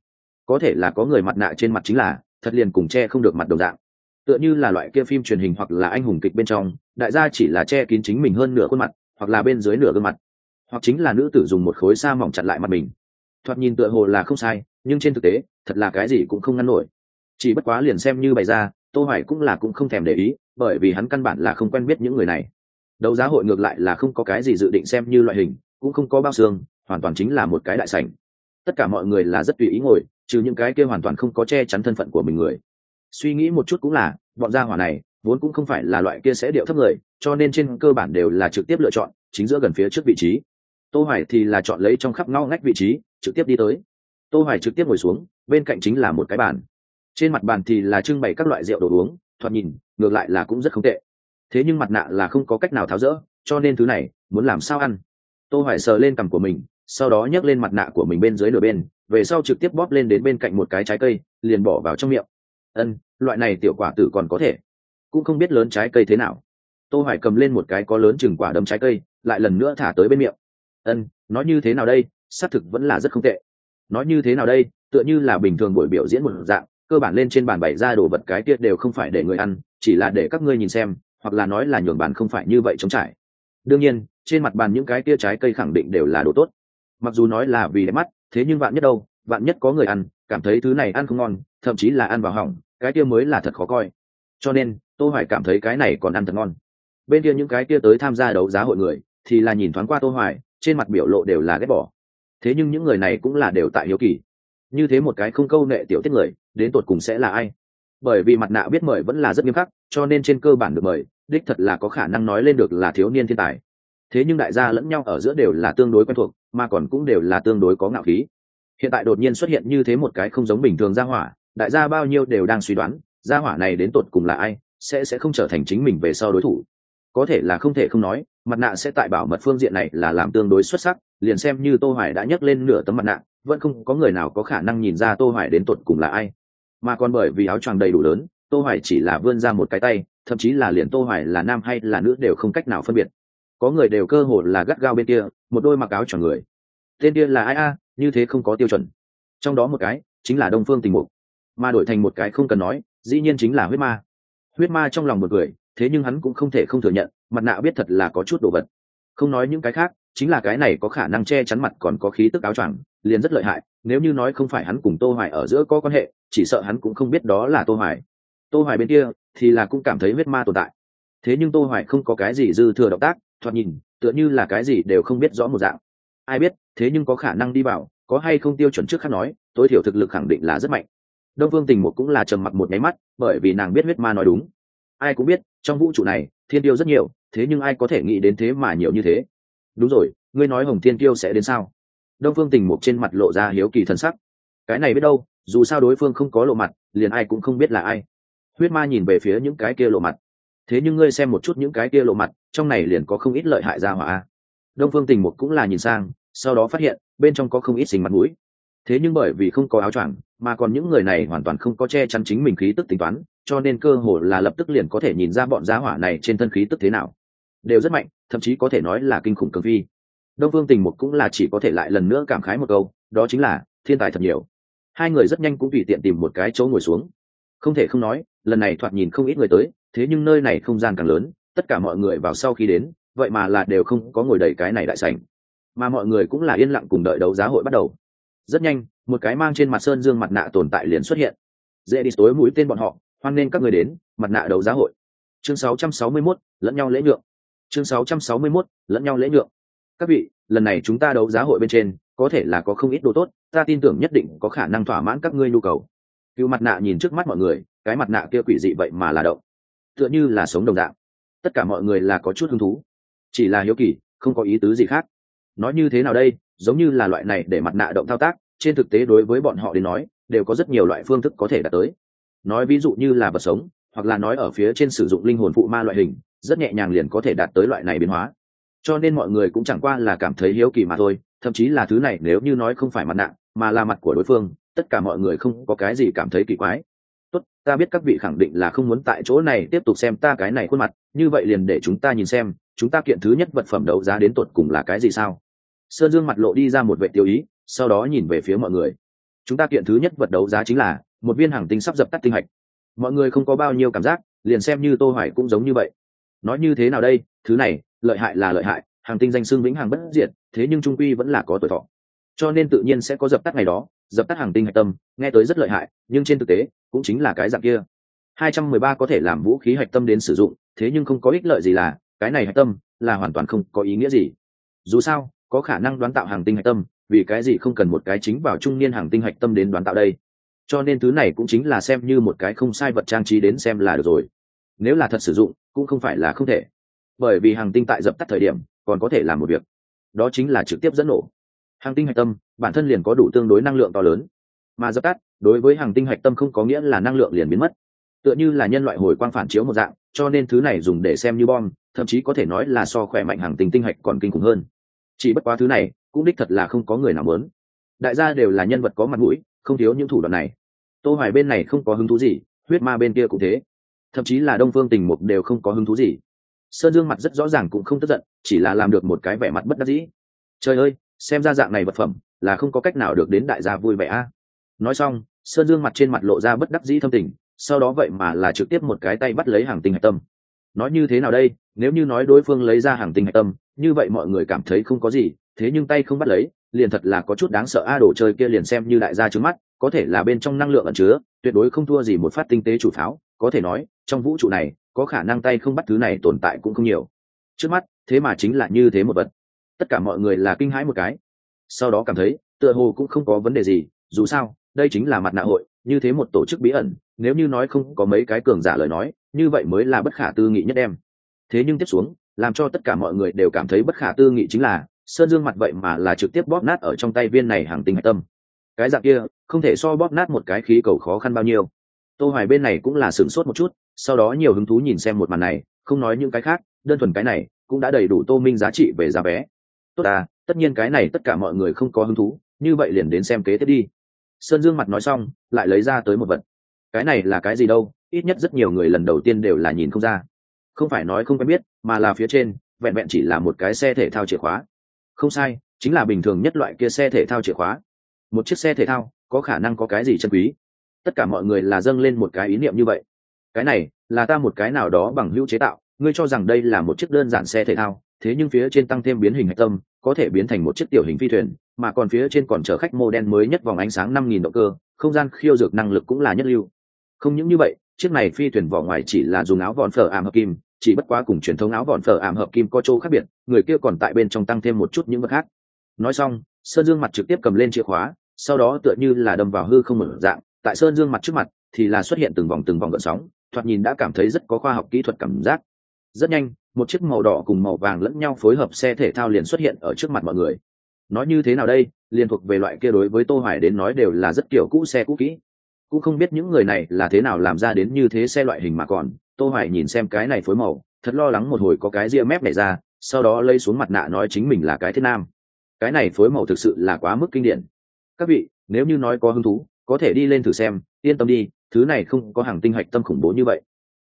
Speaker 1: Có thể là có người mặt nạ trên mặt chính là, thật liền cùng che không được mặt đồng dạng tựa như là loại kia phim truyền hình hoặc là anh hùng kịch bên trong, đại gia chỉ là che kín chính mình hơn nửa khuôn mặt, hoặc là bên dưới nửa gương mặt. Hoặc chính là nữ tử dùng một khối sa mỏng chặn lại mặt mình. Thoạt nhìn tựa hồ là không sai, nhưng trên thực tế, thật là cái gì cũng không ngăn nổi. Chỉ bất quá liền xem như bày ra, tô hoài cũng là cũng không thèm để ý, bởi vì hắn căn bản là không quen biết những người này. Đấu giá hội ngược lại là không có cái gì dự định xem như loại hình, cũng không có bao xương, hoàn toàn chính là một cái đại sảnh. Tất cả mọi người là rất tùy ý ngồi, trừ những cái kia hoàn toàn không có che chắn thân phận của mình người suy nghĩ một chút cũng là, bọn gia hỏa này, vốn cũng không phải là loại kia sẽ điệu thấp người, cho nên trên cơ bản đều là trực tiếp lựa chọn, chính giữa gần phía trước vị trí. Tô hoài thì là chọn lấy trong khắp ngõ ngách vị trí, trực tiếp đi tới. Tô hoài trực tiếp ngồi xuống, bên cạnh chính là một cái bàn. Trên mặt bàn thì là trưng bày các loại rượu đồ uống, thoạt nhìn, ngược lại là cũng rất không tệ. Thế nhưng mặt nạ là không có cách nào tháo rỡ, cho nên thứ này, muốn làm sao ăn? Tô hoài sờ lên cằm của mình, sau đó nhấc lên mặt nạ của mình bên dưới nửa bên, về sau trực tiếp bóp lên đến bên cạnh một cái trái cây, liền bỏ vào trong miệng ân, loại này tiểu quả tử còn có thể. Cũng không biết lớn trái cây thế nào. Tô hoài cầm lên một cái có lớn chừng quả đấm trái cây, lại lần nữa thả tới bên miệng. Ân, nói như thế nào đây? Xác thực vẫn là rất không tệ. Nói như thế nào đây? Tựa như là bình thường buổi biểu diễn một dạng, cơ bản lên trên bàn bày ra đồ vật cái tiết đều không phải để người ăn, chỉ là để các ngươi nhìn xem, hoặc là nói là nhường bàn không phải như vậy chống trải. Đương nhiên, trên mặt bàn những cái kia trái cây khẳng định đều là đồ tốt. Mặc dù nói là vì đẹp mắt, thế nhưng bạn nhất đâu, bạn nhất có người ăn, cảm thấy thứ này ăn không ngon, thậm chí là ăn vào hỏng cái kia mới là thật khó coi. Cho nên, tô hoài cảm thấy cái này còn ăn thật ngon. Bên kia những cái kia tới tham gia đấu giá hội người, thì là nhìn thoáng qua tô hoài, trên mặt biểu lộ đều là ghét bỏ. Thế nhưng những người này cũng là đều tại hiếu kỳ. Như thế một cái không câu nệ tiểu tiết người, đến tột cùng sẽ là ai? Bởi vì mặt nạ biết mời vẫn là rất nghiêm khắc, cho nên trên cơ bản được mời, đích thật là có khả năng nói lên được là thiếu niên thiên tài. Thế nhưng đại gia lẫn nhau ở giữa đều là tương đối quen thuộc, mà còn cũng đều là tương đối có ngạo khí. Hiện tại đột nhiên xuất hiện như thế một cái không giống bình thường gia hỏa đại gia bao nhiêu đều đang suy đoán, gia hỏa này đến tột cùng là ai, sẽ sẽ không trở thành chính mình về sau đối thủ. Có thể là không thể không nói, mặt nạ sẽ tại bảo mật phương diện này là làm tương đối xuất sắc, liền xem như tô hoài đã nhấc lên nửa tấm mặt nạ, vẫn không có người nào có khả năng nhìn ra tô hoài đến tột cùng là ai. Mà còn bởi vì áo choàng đầy đủ lớn, tô hoài chỉ là vươn ra một cái tay, thậm chí là liền tô hoài là nam hay là nữ đều không cách nào phân biệt. Có người đều cơ hồ là gắt gao bên kia, một đôi mặc áo choàng người. Tên kia là ai a? Như thế không có tiêu chuẩn. Trong đó một cái, chính là đông phương tình mục mà đổi thành một cái không cần nói, dĩ nhiên chính là huyết ma. Huyết ma trong lòng một người thế nhưng hắn cũng không thể không thừa nhận, mặt nạ biết thật là có chút đồ vật. Không nói những cái khác, chính là cái này có khả năng che chắn mặt còn có khí tức áo choàng, liền rất lợi hại, nếu như nói không phải hắn cùng tô hoài ở giữa có quan hệ, chỉ sợ hắn cũng không biết đó là tô hoài. Tô hoài bên kia, thì là cũng cảm thấy huyết ma tồn tại. Thế nhưng tô hoài không có cái gì dư thừa động tác, thoạt nhìn, tựa như là cái gì đều không biết rõ một dạng. Ai biết, thế nhưng có khả năng đi vào, có hay không tiêu chuẩn trước khác nói, tối thiểu thực lực khẳng định là rất mạnh đông phương tình một cũng là trầm mặc một nháy mắt, bởi vì nàng biết huyết ma nói đúng. Ai cũng biết, trong vũ trụ này, thiên tiêu rất nhiều, thế nhưng ai có thể nghĩ đến thế mà nhiều như thế? Đúng rồi, ngươi nói hồng thiên tiêu sẽ đến sao? Đông phương tình một trên mặt lộ ra hiếu kỳ thân sắc. Cái này biết đâu, dù sao đối phương không có lộ mặt, liền ai cũng không biết là ai. Huyết ma nhìn về phía những cái kia lộ mặt. Thế nhưng ngươi xem một chút những cái kia lộ mặt, trong này liền có không ít lợi hại ra hỏa đông phương tình một cũng là nhìn sang, sau đó phát hiện, bên trong có không ít sinh mặt mũi thế nhưng bởi vì không có áo choàng, mà còn những người này hoàn toàn không có che chắn chính mình khí tức tính toán, cho nên cơ hồ là lập tức liền có thể nhìn ra bọn giá hỏa này trên thân khí tức thế nào. Đều rất mạnh, thậm chí có thể nói là kinh khủng cường phi. Đông phương tình một cũng là chỉ có thể lại lần nữa cảm khái một câu, đó chính là, thiên tài thật nhiều. Hai người rất nhanh cũng tùy tiện tìm một cái chỗ ngồi xuống. Không thể không nói, lần này thoạt nhìn không ít người tới, thế nhưng nơi này không gian càng lớn, tất cả mọi người vào sau khi đến, vậy mà là đều không có ngồi đầy cái này đại sảnh. Mà mọi người cũng là yên lặng cùng đợi đấu giá hội bắt đầu rất nhanh một cái mang trên mặt sơn dương mặt nạ tồn tại liền xuất hiện. Dễ đi tối mũi tên bọn họ hoan nên các người đến mặt nạ đấu giá hội. Chương 661, lẫn nhau lễ nhượng. Chương 661, lẫn nhau lễ nhượng. Các vị lần này chúng ta đấu giá hội bên trên có thể là có không ít đồ tốt ta tin tưởng nhất định có khả năng thỏa mãn các ngươi nhu cầu. Cựu mặt nạ nhìn trước mắt mọi người cái mặt nạ kia quỷ dị vậy mà là động. Tựa như là sống đồng dạng. Tất cả mọi người là có chút hứng thú. Chỉ là hiếu kỳ không có ý tứ gì khác. Nói như thế nào đây? Giống như là loại này để mặt nạ động thao tác, trên thực tế đối với bọn họ đến nói, đều có rất nhiều loại phương thức có thể đạt tới. Nói ví dụ như là vật sống, hoặc là nói ở phía trên sử dụng linh hồn phụ ma loại hình, rất nhẹ nhàng liền có thể đạt tới loại này biến hóa. Cho nên mọi người cũng chẳng qua là cảm thấy hiếu kỳ mà thôi, thậm chí là thứ này nếu như nói không phải mặt nạ, mà là mặt của đối phương, tất cả mọi người không có cái gì cảm thấy kỳ quái. Tốt, ta biết các vị khẳng định là không muốn tại chỗ này tiếp tục xem ta cái này khuôn mặt, như vậy liền để chúng ta nhìn xem, chúng ta kiện thứ nhất vật phẩm đấu giá đến tột cùng là cái gì sao? Sơn dương mặt lộ đi ra một vệ tiêu ý, sau đó nhìn về phía mọi người. Chúng ta kiện thứ nhất vật đấu giá chính là một viên hàng tinh sắp dập tắt tinh hạch. Mọi người không có bao nhiêu cảm giác, liền xem như tô hoài cũng giống như vậy. Nói như thế nào đây? Thứ này, lợi hại là lợi hại, hàng tinh danh xương vĩnh hằng bất diệt, thế nhưng trung quy vẫn là có tuổi thọ. Cho nên tự nhiên sẽ có dập tắt ngày đó, dập tắt hàng tinh hạch tâm, nghe tới rất lợi hại, nhưng trên thực tế, cũng chính là cái dạng kia. 213 có thể làm vũ khí hạch tâm đến sử dụng, thế nhưng không có ích lợi gì là, cái này hạch tâm là hoàn toàn không có ý nghĩa gì. Dù sao có khả năng đoán tạo hàng tinh hạch tâm, vì cái gì không cần một cái chính vào trung niên hàng tinh hạch tâm đến đoán tạo đây? Cho nên thứ này cũng chính là xem như một cái không sai vật trang trí đến xem là được rồi. Nếu là thật sử dụng, cũng không phải là không thể. Bởi vì hàng tinh tại dập tắt thời điểm, còn có thể làm một việc. Đó chính là trực tiếp dẫn nổ. Hàng tinh hạch tâm, bản thân liền có đủ tương đối năng lượng to lớn. Mà dập tắt, đối với hàng tinh hạch tâm không có nghĩa là năng lượng liền biến mất. Tựa như là nhân loại hồi quang phản chiếu một dạng, cho nên thứ này dùng để xem như bom, thậm chí có thể nói là so khỏe mạnh hàng tinh tinh hạch còn kinh khủng hơn chỉ bất quá thứ này, cũng đích thật là không có người nào muốn. Đại gia đều là nhân vật có mặt mũi, không thiếu những thủ đoạn này. Tô hoài bên này không có hứng thú gì, huyết ma bên kia cũng thế. Thậm chí là đông phương tình mục đều không có hứng thú gì. Sơn dương mặt rất rõ ràng cũng không tức giận, chỉ là làm được một cái vẻ mặt bất đắc dĩ. Trời ơi, xem ra dạng này vật phẩm, là không có cách nào được đến đại gia vui vẻ a. Nói xong, sơn dương mặt trên mặt lộ ra bất đắc dĩ thâm tình, sau đó vậy mà là trực tiếp một cái tay bắt lấy hàng tinh hạch tâm. Nói như thế nào đây? Nếu như nói đối phương lấy ra hàng tinh hạch tâm như vậy mọi người cảm thấy không có gì, thế nhưng tay không bắt lấy, liền thật là có chút đáng sợ. A, đồ chơi kia liền xem như đại gia trước mắt, có thể là bên trong năng lượng ẩn chứa, tuyệt đối không thua gì một phát tinh tế chủ pháo. Có thể nói, trong vũ trụ này, có khả năng tay không bắt thứ này tồn tại cũng không nhiều. Trước mắt, thế mà chính là như thế một vật. Tất cả mọi người là kinh hãi một cái. Sau đó cảm thấy, tựa hồ cũng không có vấn đề gì, dù sao, đây chính là mặt nạ hội, như thế một tổ chức bí ẩn, nếu như nói không có mấy cái cường giả lời nói, như vậy mới là bất khả tư nghị nhất em thế nhưng tiếp xuống làm cho tất cả mọi người đều cảm thấy bất khả tư nghị chính là, sơn dương mặt vậy mà là trực tiếp bóp nát ở trong tay viên này hàng tinh hạch tâm. Cái dạng kia, không thể so bóp nát một cái khí cầu khó khăn bao nhiêu. Tô hoài bên này cũng là sửng sốt một chút, sau đó nhiều hứng thú nhìn xem một màn này, không nói những cái khác, đơn thuần cái này cũng đã đầy đủ tô minh giá trị về giá vé. Tốt à tất nhiên cái này tất cả mọi người không có hứng thú, như vậy liền đến xem kế tiếp đi. Sơn dương mặt nói xong, lại lấy ra tới một vật. Cái này là cái gì đâu, ít nhất rất nhiều người lần đầu tiên đều là nhìn không ra không phải nói không quen biết, mà là phía trên, vẹn vẹn chỉ là một cái xe thể thao chìa khóa. Không sai, chính là bình thường nhất loại kia xe thể thao chìa khóa. Một chiếc xe thể thao, có khả năng có cái gì chân quý? Tất cả mọi người là dâng lên một cái ý niệm như vậy. Cái này, là ta một cái nào đó bằng hữu chế tạo, ngươi cho rằng đây là một chiếc đơn giản xe thể thao, thế nhưng phía trên tăng thêm biến hình hạch tâm, có thể biến thành một chiếc tiểu hình phi thuyền, mà còn phía trên còn chở khách mô đen mới nhất vòng ánh sáng năm nghìn động cơ, không gian khiêu dược năng lực cũng là nhất lưu. Không những như vậy, chiếc này phi thuyền vỏ ngoài chỉ là dùng áo vòn phở ảm hợp kim chỉ bất quá cùng truyền thống áo vòn phở ảm hợp kim có chỗ khác biệt, người kia còn tại bên trong tăng thêm một chút những vật khác. Nói xong, sơn dương mặt trực tiếp cầm lên chìa khóa, sau đó tựa như là đâm vào hư không mở dạng, tại sơn dương mặt trước mặt thì là xuất hiện từng vòng từng vòng gợn sóng, thoạt nhìn đã cảm thấy rất có khoa học kỹ thuật cảm giác. Rất nhanh, một chiếc màu đỏ cùng màu vàng lẫn nhau phối hợp xe thể thao liền xuất hiện ở trước mặt mọi người. Nói như thế nào đây liên thuộc về loại kia đối với tô hoài đến nói đều là rất kiểu cũ xe cũ kỹ. Cũng không biết những người này là thế nào làm ra đến như thế xe loại hình mà còn tô hoài nhìn xem cái này phối màu, thật lo lắng một hồi có cái ria mép này ra, sau đó lấy xuống mặt nạ nói chính mình là cái thế nam. Cái này phối màu thực sự là quá mức kinh điển. Các vị, nếu như nói có hứng thú, có thể đi lên thử xem, yên tâm đi, thứ này không có hàng tinh hạch tâm khủng bố như vậy.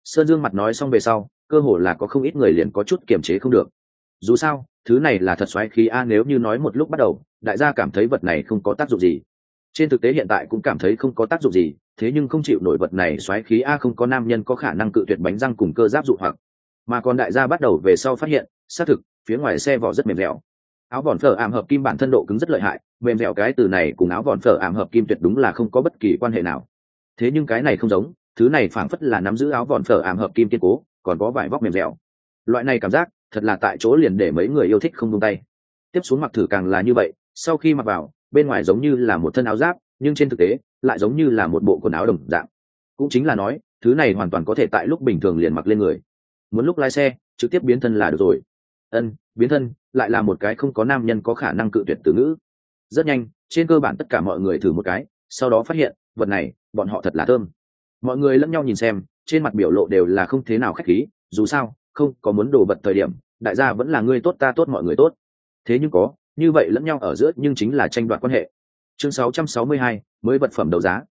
Speaker 1: Sơn dương mặt nói xong về sau, cơ hồ là có không ít người liền có chút kiềm chế không được. Dù sao, thứ này là thật xoáy khí a, nếu như nói một lúc bắt đầu, đại gia cảm thấy vật này không có tác dụng gì. Trên thực tế hiện tại cũng cảm thấy không có tác dụng gì thế nhưng không chịu nổi vật này xoáy khí a không có nam nhân có khả năng cự tuyệt bánh răng cùng cơ giáp dụ hoặc. Mà còn đại gia bắt đầu về sau phát hiện, xác thực, phía ngoài xe vỏ rất mềm dẻo. Áo vòn phở ảm hợp kim bản thân độ cứng rất lợi hại, mềm dẻo cái từ này cùng áo vòn phở ảm hợp kim tuyệt đúng là không có bất kỳ quan hệ nào. Thế nhưng cái này không giống, thứ này phảng phất là nắm giữ áo vòn phở ảm hợp kim kiên cố, còn có vải vóc mềm dẻo. Loại này cảm giác, thật là tại chỗ liền để mấy người yêu thích không tung tay. Tiếp xuống mặc thử càng là như vậy, sau khi mặc vào bên ngoài giống như là một thân áo giáp, nhưng trên thực tế, lại giống như là một bộ quần áo đồng dạng. Cũng chính là nói, thứ này hoàn toàn có thể tại lúc bình thường liền mặc lên người. Muốn lúc lái xe, trực tiếp biến thân là được rồi. Ân, biến thân, lại là một cái không có nam nhân có khả năng cự tuyệt từ ngữ. Rất nhanh, trên cơ bản tất cả mọi người thử một cái, sau đó phát hiện, vật này, bọn họ thật là thơm. Mọi người lẫn nhau nhìn xem, trên mặt biểu lộ đều là không thế nào khách khí, dù sao, không có muốn đồ vật thời điểm, đại gia vẫn là người tốt ta tốt mọi người tốt. Thế nhưng có như vậy lẫn nhau ở giữa nhưng chính là tranh đoạt quan hệ. Chương 662, mới vật phẩm đấu giá.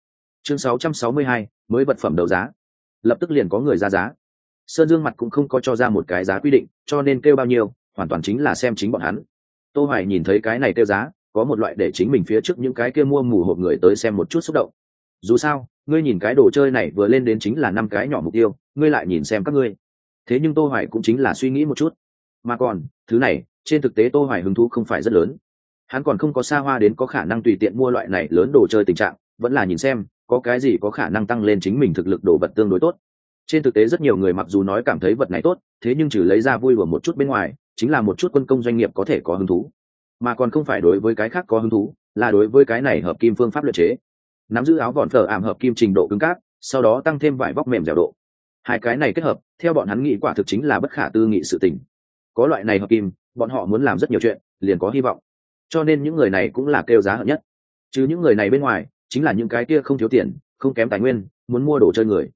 Speaker 1: Chương 662, mới vật phẩm đấu giá. Lập tức liền có người ra giá. Sơn dương mặt cũng không có cho ra một cái giá quy định cho nên kêu bao nhiêu hoàn toàn chính là xem chính bọn hắn. Tô hoài nhìn thấy cái này kêu giá có một loại để chính mình phía trước những cái kia mua mù hộp người tới xem một chút xúc động. Dù sao ngươi nhìn cái đồ chơi này vừa lên đến chính là năm cái nhỏ mục tiêu ngươi lại nhìn xem các ngươi. Thế nhưng tô hoài cũng chính là suy nghĩ một chút. Mà còn thứ này trên thực tế tô hoài hứng thú không phải rất lớn. Hắn còn không có xa hoa đến có khả năng tùy tiện mua loại này lớn đồ chơi tình trạng, vẫn là nhìn xem, có cái gì có khả năng tăng lên chính mình thực lực đồ vật tương đối tốt. Trên thực tế rất nhiều người mặc dù nói cảm thấy vật này tốt, thế nhưng chỉ lấy ra vui đùa một chút bên ngoài, chính là một chút quân công doanh nghiệp có thể có hứng thú. Mà còn không phải đối với cái khác có hứng thú, là đối với cái này hợp kim phương pháp luyện chế. Nắm giữ áo vòn phở ảm hợp kim trình độ cứng cáp, sau đó tăng thêm vải vóc mềm dẻo độ. Hai cái này kết hợp, theo bọn hắn nghĩ quả thực chính là bất khả tư nghị sự tình có loại này hợp kim, bọn họ muốn làm rất nhiều chuyện, liền có hy vọng. Cho nên những người này cũng là kêu giá hợp nhất. Chứ những người này bên ngoài, chính là những cái kia không thiếu tiền, không kém tài nguyên, muốn mua đồ chơi người.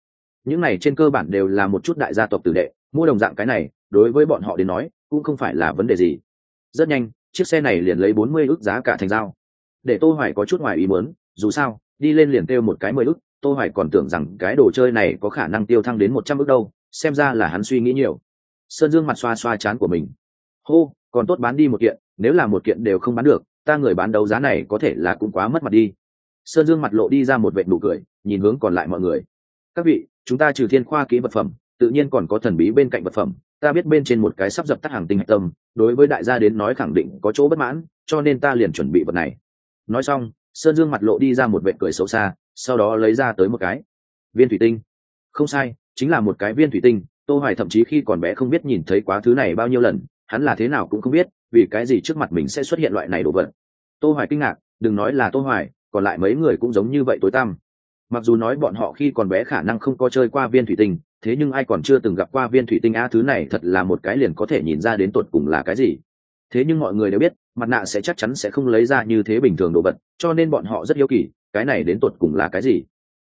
Speaker 1: Những này trên cơ bản đều là một chút đại gia tộc tử đệ, mua đồng dạng cái này, đối với bọn họ đến nói, cũng không phải là vấn đề gì. Rất nhanh, chiếc xe này liền lấy bốn mươi ước giá cả thành dao. Để tô hoài có chút ngoài ý muốn, dù sao, đi lên liền kêu một cái mười ước tô hoài còn tưởng rằng cái đồ chơi này có khả năng tiêu thăng đến một trăm ước đâu, xem ra là hắn suy nghĩ nhiều sơn dương mặt xoa xoa chán của mình. Hô, còn tốt bán đi một kiện, nếu là một kiện đều không bán được, ta người bán đấu giá này có thể là cũng quá mất mặt đi. Sơn dương mặt lộ đi ra một vệ nụ cười, nhìn hướng còn lại mọi người. Các vị, chúng ta trừ thiên khoa kỹ vật phẩm, tự nhiên còn có thần bí bên cạnh vật phẩm. Ta biết bên trên một cái sắp dập tắt hàng tinh hạch tâm, đối với đại gia đến nói khẳng định có chỗ bất mãn, cho nên ta liền chuẩn bị vật này. Nói xong, sơn dương mặt lộ đi ra một vệ cười xấu xa, sau đó lấy ra tới một cái. Viên thủy tinh. Không sai, chính là một cái viên thủy tinh tô hoài thậm chí khi còn bé không biết nhìn thấy quá thứ này bao nhiêu lần, hắn là thế nào cũng không biết, vì cái gì trước mặt mình sẽ xuất hiện loại này đồ vật. Tô hoài kinh ngạc, đừng nói là tô hoài, còn lại mấy người cũng giống như vậy tối tăm. Mặc dù nói bọn họ khi còn bé khả năng không có chơi qua viên thủy tinh, thế nhưng ai còn chưa từng gặp qua viên thủy tinh a thứ này thật là một cái liền có thể nhìn ra đến tột cùng là cái gì. Thế nhưng mọi người đều biết, mặt nạ sẽ chắc chắn sẽ không lấy ra như thế bình thường đồ vật, cho nên bọn họ rất hiếu kỳ, cái này đến tột cùng là cái gì.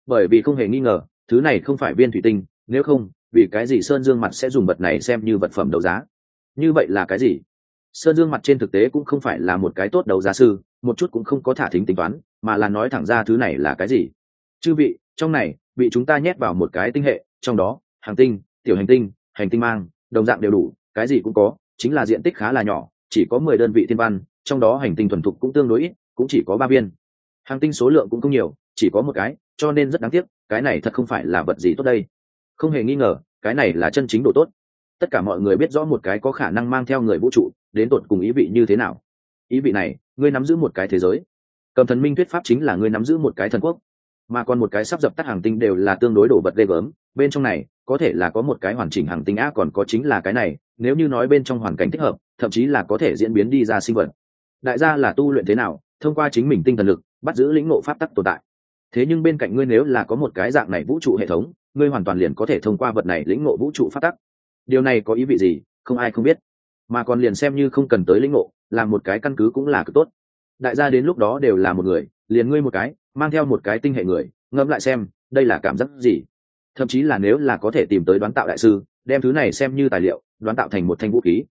Speaker 1: Bởi vì không hề nghi ngờ, thứ này không phải viên thủy tinh, nếu không vì cái gì sơn dương mặt sẽ dùng vật này xem như vật phẩm đấu giá? Như vậy là cái gì? Sơn dương mặt trên thực tế cũng không phải là một cái tốt đấu giá sư, một chút cũng không có thả thính tính toán, mà là nói thẳng ra thứ này là cái gì? Chư vị, trong này, bị chúng ta nhét vào một cái tinh hệ, trong đó, hàng tinh, tiểu hành tinh hành tinh mang, đồng dạng đều đủ, cái gì cũng có, chính là diện tích khá là nhỏ, chỉ có mười đơn vị thiên văn, trong đó hành tinh thuần thục cũng tương đối ít, cũng chỉ có ba viên. Hàng tinh số lượng cũng không nhiều, chỉ có một cái, cho nên rất đáng tiếc, cái này thật không phải là vật gì tốt đây không hề nghi ngờ, cái này là chân chính độ tốt. Tất cả mọi người biết rõ một cái có khả năng mang theo người vũ trụ, đến tột cùng ý vị như thế nào. Ý vị này, ngươi nắm giữ một cái thế giới. Cầm thần minh thuyết pháp chính là ngươi nắm giữ một cái thần quốc. Mà còn một cái sắp dập tắt hàng tinh đều là tương đối đổ vật ghê gớm. Bên trong này, có thể là có một cái hoàn chỉnh hàng tinh á còn có chính là cái này, nếu như nói bên trong hoàn cảnh thích hợp, thậm chí là có thể diễn biến đi ra sinh vật. Đại gia là tu luyện thế nào, thông qua chính mình tinh thần lực, bắt giữ lĩnh ngộ pháp tắc tồn tại. Thế nhưng bên cạnh ngươi nếu là có một cái dạng này vũ trụ hệ thống ngươi hoàn toàn liền có thể thông qua vật này lĩnh ngộ vũ trụ phát tắc. Điều này có ý vị gì, không ai không biết. Mà còn liền xem như không cần tới lĩnh ngộ làm một cái căn cứ cũng là cực tốt. Đại gia đến lúc đó đều là một người, liền ngươi một cái, mang theo một cái tinh hệ người, ngẫm lại xem, đây là cảm giác gì? Thậm chí là nếu là có thể tìm tới đoán tạo đại sư, đem thứ này xem như tài liệu, đoán tạo thành một thanh vũ khí.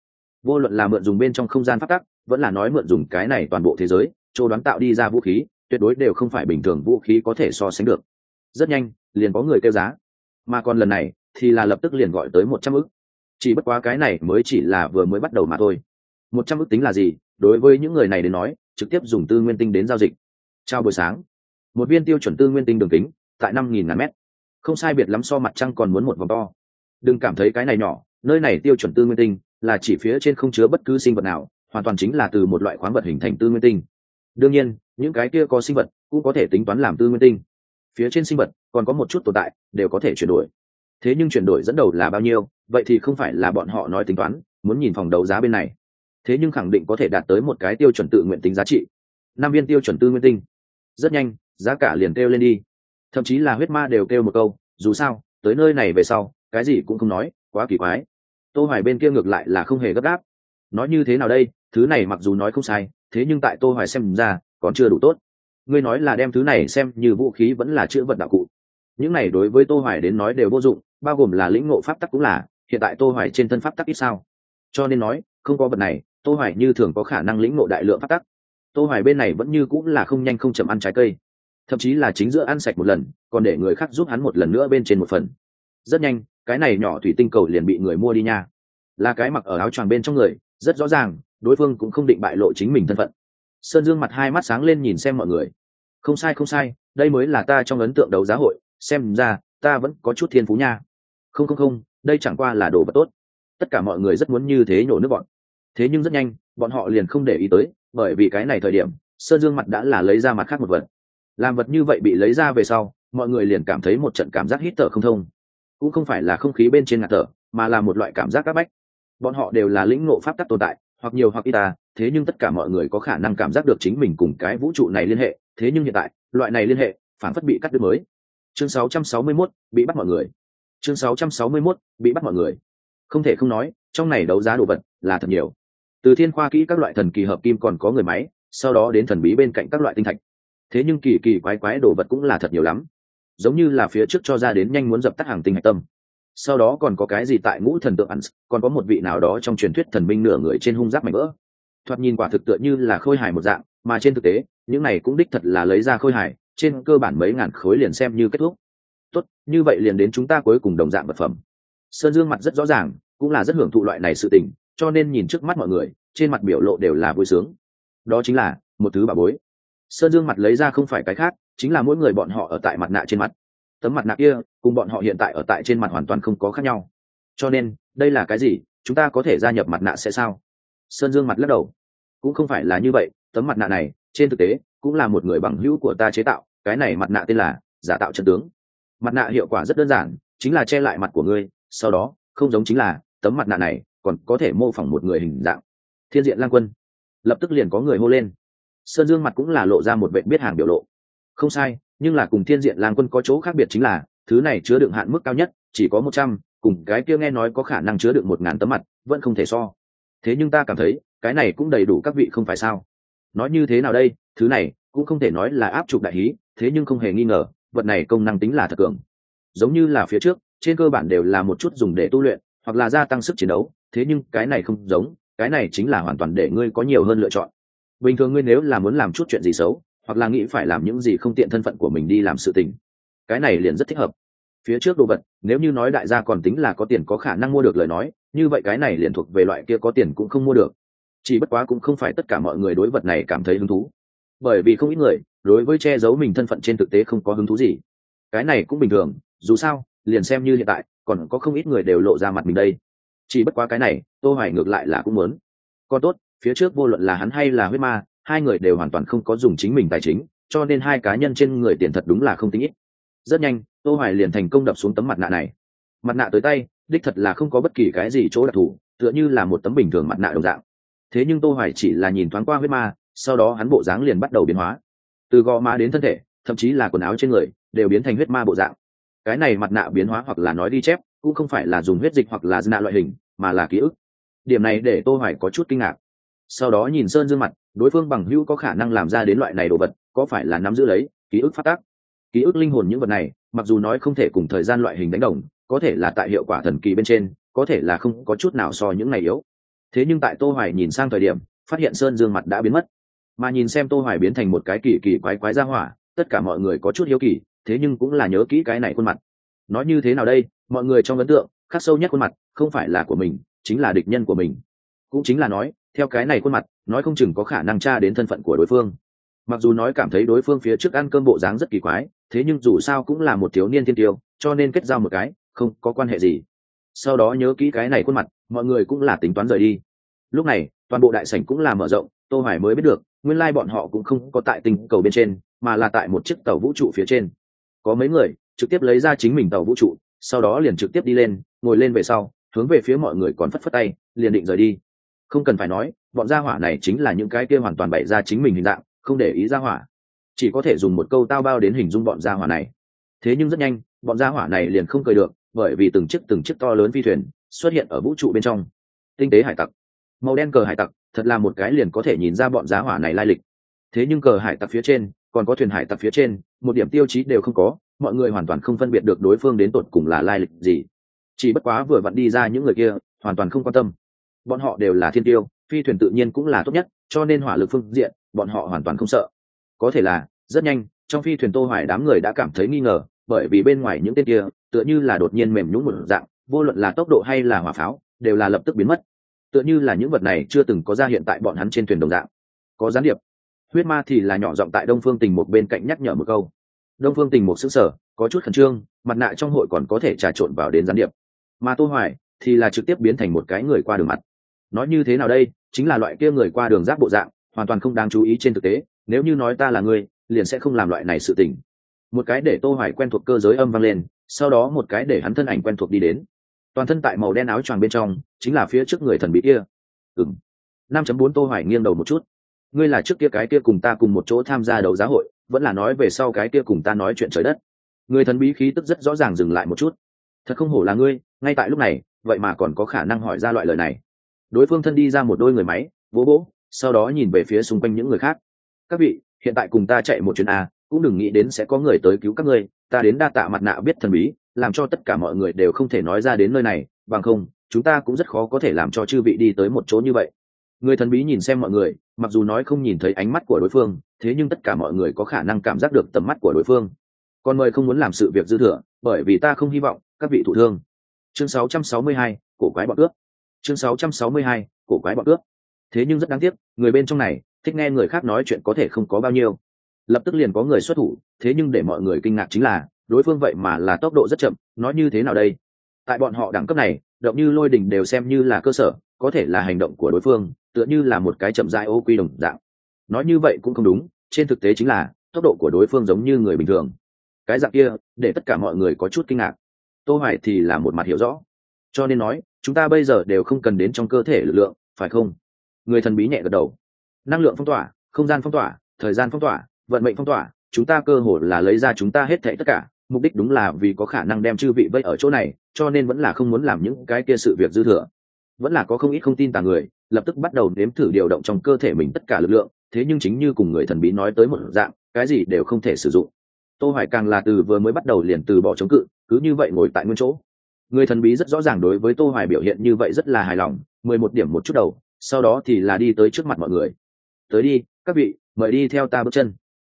Speaker 1: Vô luận là mượn dùng bên trong không gian phát tắc, vẫn là nói mượn dùng cái này toàn bộ thế giới, chỗ đoán tạo đi ra vũ khí, tuyệt đối đều không phải bình thường vũ khí có thể so sánh được. Rất nhanh, liền có người kêu giá mà còn lần này thì là lập tức liền gọi tới một trăm ức. Chỉ bất quá cái này mới chỉ là vừa mới bắt đầu mà thôi. Một trăm ức tính là gì? Đối với những người này đến nói, trực tiếp dùng tư nguyên tinh đến giao dịch. Chào buổi sáng. Một viên tiêu chuẩn tư nguyên tinh đường kính, tại năm nghìn ngàn mét. Không sai biệt lắm so mặt trăng còn muốn một vòng to. Đừng cảm thấy cái này nhỏ, nơi này tiêu chuẩn tư nguyên tinh là chỉ phía trên không chứa bất cứ sinh vật nào, hoàn toàn chính là từ một loại khoáng vật hình thành tư nguyên tinh. Đương nhiên, những cái kia có sinh vật cũng có thể tính toán làm tư nguyên tinh phía trên sinh vật còn có một chút tồn tại đều có thể chuyển đổi. Thế nhưng chuyển đổi dẫn đầu là bao nhiêu, vậy thì không phải là bọn họ nói tính toán, muốn nhìn phòng đấu giá bên này. Thế nhưng khẳng định có thể đạt tới một cái tiêu chuẩn tự nguyện tính giá trị. Năm viên tiêu chuẩn tư nguyên tinh. Rất nhanh, giá cả liền kêu lên đi. Thậm chí là huyết ma đều kêu một câu, dù sao, tới nơi này về sau, cái gì cũng không nói, quá kỳ quái. Tô hoài bên kia ngược lại là không hề gấp gáp. Nói như thế nào đây, thứ này mặc dù nói không sai, thế nhưng tại tô hoài xem ra, còn chưa đủ tốt ngươi nói là đem thứ này xem như vũ khí vẫn là chữ vật đạo cụ. Những này đối với tô hoài đến nói đều vô dụng, bao gồm là lĩnh ngộ pháp tắc cũng là, hiện tại tô hoài trên thân pháp tắc ít sao. Cho nên nói, không có vật này, tô hoài như thường có khả năng lĩnh ngộ đại lượng pháp tắc. Tô hoài bên này vẫn như cũng là không nhanh không chậm ăn trái cây. Thậm chí là chính giữa ăn sạch một lần, còn để người khác giúp hắn một lần nữa bên trên một phần. Rất nhanh, cái này nhỏ thủy tinh cầu liền bị người mua đi nha. Là cái mặc ở áo choàng bên trong người, rất rõ ràng, đối phương cũng không định bại lộ chính mình thân phận sơn dương mặt hai mắt sáng lên nhìn xem mọi người. Không sai không sai, đây mới là ta trong ấn tượng đấu giá hội, xem ra, ta vẫn có chút thiên phú nha. Không không không, đây chẳng qua là đồ vật tốt. Tất cả mọi người rất muốn như thế nhổ nước bọn. Thế nhưng rất nhanh, bọn họ liền không để ý tới, bởi vì cái này thời điểm, sơn dương mặt đã là lấy ra mặt khác một vật. Làm vật như vậy bị lấy ra về sau, mọi người liền cảm thấy một trận cảm giác hít thở không thông. Cũng không phải là không khí bên trên ngạt thở, mà là một loại cảm giác áp bách. Bọn họ đều là lĩnh ngộ pháp tắc tồn tại, hoặc nhiều hoặc ít ta thế nhưng tất cả mọi người có khả năng cảm giác được chính mình cùng cái vũ trụ này liên hệ. Thế nhưng hiện tại loại này liên hệ phản phất bị cắt đứt mới. Chương 661, bị bắt mọi người. Chương 661, bị bắt mọi người. Không thể không nói trong này đấu giá đồ vật là thật nhiều. Từ thiên khoa kỹ các loại thần kỳ hợp kim còn có người máy sau đó đến thần bí bên cạnh các loại tinh thạch. Thế nhưng kỳ kỳ quái quái đồ vật cũng là thật nhiều lắm. Giống như là phía trước cho ra đến nhanh muốn dập tắt hàng tinh hạch tâm. Sau đó còn có cái gì tại ngũ thần tượng ăn còn có một vị nào đó trong truyền thuyết thần minh nửa người trên hung giáp mảnh vỡ thoạt nhìn quả thực tựa như là khôi hài một dạng, mà trên thực tế, những này cũng đích thật là lấy ra khôi hài, trên cơ bản mấy ngàn khối liền xem như kết thúc. Tốt, như vậy liền đến chúng ta cuối cùng đồng dạng vật phẩm. Sơn dương mặt rất rõ ràng, cũng là rất hưởng thụ loại này sự tình, cho nên nhìn trước mắt mọi người, trên mặt biểu lộ đều là vui sướng. Đó chính là, một thứ bà bối. Sơn dương mặt lấy ra không phải cái khác, chính là mỗi người bọn họ ở tại mặt nạ trên mặt. Tấm mặt nạ kia, cùng bọn họ hiện tại ở tại trên mặt hoàn toàn không có khác nhau. Cho nên, đây là cái gì? Chúng ta có thể gia nhập mặt nạ sẽ sao? Sơn dương mặt lắc đầu. Cũng không phải là như vậy, tấm mặt nạ này, trên thực tế, cũng là một người bằng hữu của ta chế tạo, cái này mặt nạ tên là giả tạo trận tướng. Mặt nạ hiệu quả rất đơn giản, chính là che lại mặt của ngươi, sau đó, không giống chính là tấm mặt nạ này, còn có thể mô phỏng một người hình dạng. Thiên diện lang quân. Lập tức liền có người hô lên. Sơn dương mặt cũng là lộ ra một vệ biết hàng biểu lộ. Không sai, nhưng là cùng thiên diện lang quân có chỗ khác biệt chính là, thứ này chứa đựng hạn mức cao nhất, chỉ có một trăm, cùng cái kia nghe nói có khả năng chứa đựng một ngàn tấm mặt, vẫn không thể so thế nhưng ta cảm thấy, cái này cũng đầy đủ các vị không phải sao. Nói như thế nào đây, thứ này, cũng không thể nói là áp trục đại hí, thế nhưng không hề nghi ngờ, vật này công năng tính là thật cường. Giống như là phía trước, trên cơ bản đều là một chút dùng để tu luyện, hoặc là gia tăng sức chiến đấu, thế nhưng cái này không giống, cái này chính là hoàn toàn để ngươi có nhiều hơn lựa chọn. Bình thường ngươi nếu là muốn làm chút chuyện gì xấu, hoặc là nghĩ phải làm những gì không tiện thân phận của mình đi làm sự tình, cái này liền rất thích hợp phía trước đồ vật, nếu như nói đại gia còn tính là có tiền có khả năng mua được lời nói, như vậy cái này liền thuộc về loại kia có tiền cũng không mua được. Chỉ bất quá cũng không phải tất cả mọi người đối vật này cảm thấy hứng thú. Bởi vì không ít người, đối với che giấu mình thân phận trên thực tế không có hứng thú gì. Cái này cũng bình thường, dù sao, liền xem như hiện tại, còn có không ít người đều lộ ra mặt mình đây. Chỉ bất quá cái này, tô hoài ngược lại là cũng muốn. Còn tốt, phía trước vô luận là hắn hay là huyết ma, hai người đều hoàn toàn không có dùng chính mình tài chính, cho nên hai cá nhân trên người tiền thật đúng là không tính ít. Rất nhanh tô hoài liền thành công đập xuống tấm mặt nạ này. Mặt nạ tới tay, đích thật là không có bất kỳ cái gì chỗ đặc thù, tựa như là một tấm bình thường mặt nạ đồng dạng. Thế nhưng tô hoài chỉ là nhìn thoáng qua huyết ma, sau đó hắn bộ dáng liền bắt đầu biến hóa. Từ gò má đến thân thể, thậm chí là quần áo trên người, đều biến thành huyết ma bộ dạng. Cái này mặt nạ biến hóa hoặc là nói đi chép, cũng không phải là dùng huyết dịch hoặc là nạ loại hình, mà là ký ức. Điểm này để tô hoài có chút kinh ngạc. Sau đó nhìn sơn dương mặt, đối phương bằng hữu có khả năng làm ra đến loại này đồ vật, có phải là nắm giữ lấy, ký ức phát tác? Ký ức linh hồn những vật này, mặc dù nói không thể cùng thời gian loại hình đánh đồng, có thể là tại hiệu quả thần kỳ bên trên, có thể là không có chút nào so những ngày yếu. Thế nhưng tại tô hoài nhìn sang thời điểm, phát hiện sơn dương mặt đã biến mất. Mà nhìn xem tô hoài biến thành một cái kỳ kỳ quái quái ra hỏa, tất cả mọi người có chút hiếu kỳ, thế nhưng cũng là nhớ kỹ cái này khuôn mặt. Nói như thế nào đây? Mọi người trong ấn tượng, khắc sâu nhất khuôn mặt, không phải là của mình, chính là địch nhân của mình. Cũng chính là nói, theo cái này khuôn mặt, nói không chừng có khả năng tra đến thân phận của đối phương mặc dù nói cảm thấy đối phương phía trước ăn cơm bộ dáng rất kỳ quái, thế nhưng dù sao cũng là một thiếu niên thiên tiêu, cho nên kết giao một cái, không có quan hệ gì. Sau đó nhớ kỹ cái này khuôn mặt, mọi người cũng là tính toán rời đi. Lúc này, toàn bộ đại sảnh cũng là mở rộng, tô hoài mới biết được, nguyên lai bọn họ cũng không có tại tình cầu bên trên, mà là tại một chiếc tàu vũ trụ phía trên. Có mấy người, trực tiếp lấy ra chính mình tàu vũ trụ, sau đó liền trực tiếp đi lên, ngồi lên về sau, hướng về phía mọi người còn phất phất tay, liền định rời đi. Không cần phải nói, bọn gia hỏa này chính là những cái kia hoàn toàn bày ra chính mình hình dạng không để ý ra hỏa. Chỉ có thể dùng một câu tao bao đến hình dung bọn gia hỏa này. Thế nhưng rất nhanh, bọn gia hỏa này liền không cười được, bởi vì từng chiếc từng chiếc to lớn phi thuyền xuất hiện ở vũ trụ bên trong. Tinh tế hải tặc. Màu đen cờ hải tặc, thật là một cái liền có thể nhìn ra bọn giá hỏa này lai lịch. Thế nhưng cờ hải tặc phía trên, còn có thuyền hải tặc phía trên, một điểm tiêu chí đều không có, mọi người hoàn toàn không phân biệt được đối phương đến tột cùng là lai lịch gì. Chỉ bất quá vừa vặn đi ra những người kia, hoàn toàn không quan tâm. Bọn họ đều là thiên tiêu, phi thuyền tự nhiên cũng là tốt nhất, cho nên hỏa lực phương diện bọn họ hoàn toàn không sợ. Có thể là, rất nhanh, trong phi thuyền tô hoài đám người đã cảm thấy nghi ngờ, bởi vì bên ngoài những tên kia, tựa như là đột nhiên mềm nhũn một dạng, vô luận là tốc độ hay là hỏa pháo, đều là lập tức biến mất. Tựa như là những vật này chưa từng có ra hiện tại bọn hắn trên thuyền đồng dạng. Có gián điệp. Huyết ma thì là nhỏ giọng tại đông phương tình một bên cạnh nhắc nhở một câu. Đông phương tình một xứng sở có chút khẩn trương, mặt nạ trong hội còn có thể trà trộn vào đến gián điệp. Mà tô hoài thì là trực tiếp biến thành một cái người qua đường mặt. Nói như thế nào đây? Chính là loại kia người qua đường giáp bộ dạng hoàn toàn không đáng chú ý trên thực tế, nếu như nói ta là người liền sẽ không làm loại này sự tình. Một cái để tô hoài quen thuộc cơ giới âm vang lên, sau đó một cái để hắn thân ảnh quen thuộc đi đến. Toàn thân tại màu đen áo choàng bên trong, chính là phía trước người thần bí kia. Ừm. 5.4 tô hoài nghiêng đầu một chút. Ngươi là trước kia cái kia cùng ta cùng một chỗ tham gia đấu giá hội, vẫn là nói về sau cái kia cùng ta nói chuyện trời đất. Người thần bí khí tức rất rõ ràng dừng lại một chút. Thật không hổ là ngươi, ngay tại lúc này, vậy mà còn có khả năng hỏi ra loại lời này. Đối phương thân đi ra một đôi người máy, bố bố sau đó nhìn về phía xung quanh những người khác. Các vị hiện tại cùng ta chạy một chuyến a cũng đừng nghĩ đến sẽ có người tới cứu các ngươi ta đến đa tạ mặt nạ biết thần bí làm cho tất cả mọi người đều không thể nói ra đến nơi này bằng không chúng ta cũng rất khó có thể làm cho chư vị đi tới một chỗ như vậy. Người thần bí nhìn xem mọi người mặc dù nói không nhìn thấy ánh mắt của đối phương thế nhưng tất cả mọi người có khả năng cảm giác được tầm mắt của đối phương. Còn mời không muốn làm sự việc dư thừa bởi vì ta không hy vọng các vị thụ thương. Chương 662, cổ quái bọn ước chương 662, cổ quái bọn ước thế nhưng rất đáng tiếc, người bên trong này, thích nghe người khác nói chuyện có thể không có bao nhiêu. Lập tức liền có người xuất thủ, thế nhưng để mọi người kinh ngạc chính là, đối phương vậy mà là tốc độ rất chậm, nói như thế nào đây? Tại bọn họ đẳng cấp này, động như lôi đình đều xem như là cơ sở, có thể là hành động của đối phương, tựa như là một cái chậm dại ô quy đồng dạng. Nói như vậy cũng không đúng, trên thực tế chính là, tốc độ của đối phương giống như người bình thường. Cái dạng kia, để tất cả mọi người có chút kinh ngạc. Tô hoài thì là một mặt hiểu rõ. Cho nên nói, chúng ta bây giờ đều không cần đến trong cơ thể lực lượng, phải không? Người thần bí nhẹ gật đầu. Năng lượng phong tỏa, không gian phong tỏa, thời gian phong tỏa, vận mệnh phong tỏa, chúng ta cơ hồ là lấy ra chúng ta hết thảy tất cả. Mục đích đúng là vì có khả năng đem chư vị vây ở chỗ này, cho nên vẫn là không muốn làm những cái kia sự việc dư thừa. Vẫn là có không ít không tin tà người, lập tức bắt đầu nếm thử điều động trong cơ thể mình tất cả lực lượng, thế nhưng chính như cùng người thần bí nói tới một dạng, cái gì đều không thể sử dụng. Tô hoài càng là từ vừa mới bắt đầu liền từ bỏ chống cự, cứ như vậy ngồi tại nguyên chỗ. Người thần bí rất rõ ràng đối với tô hoài biểu hiện như vậy rất là hài lòng 11 điểm một chút đầu sau đó thì là đi tới trước mặt mọi người. Tới đi, các vị, mời đi theo ta bước chân.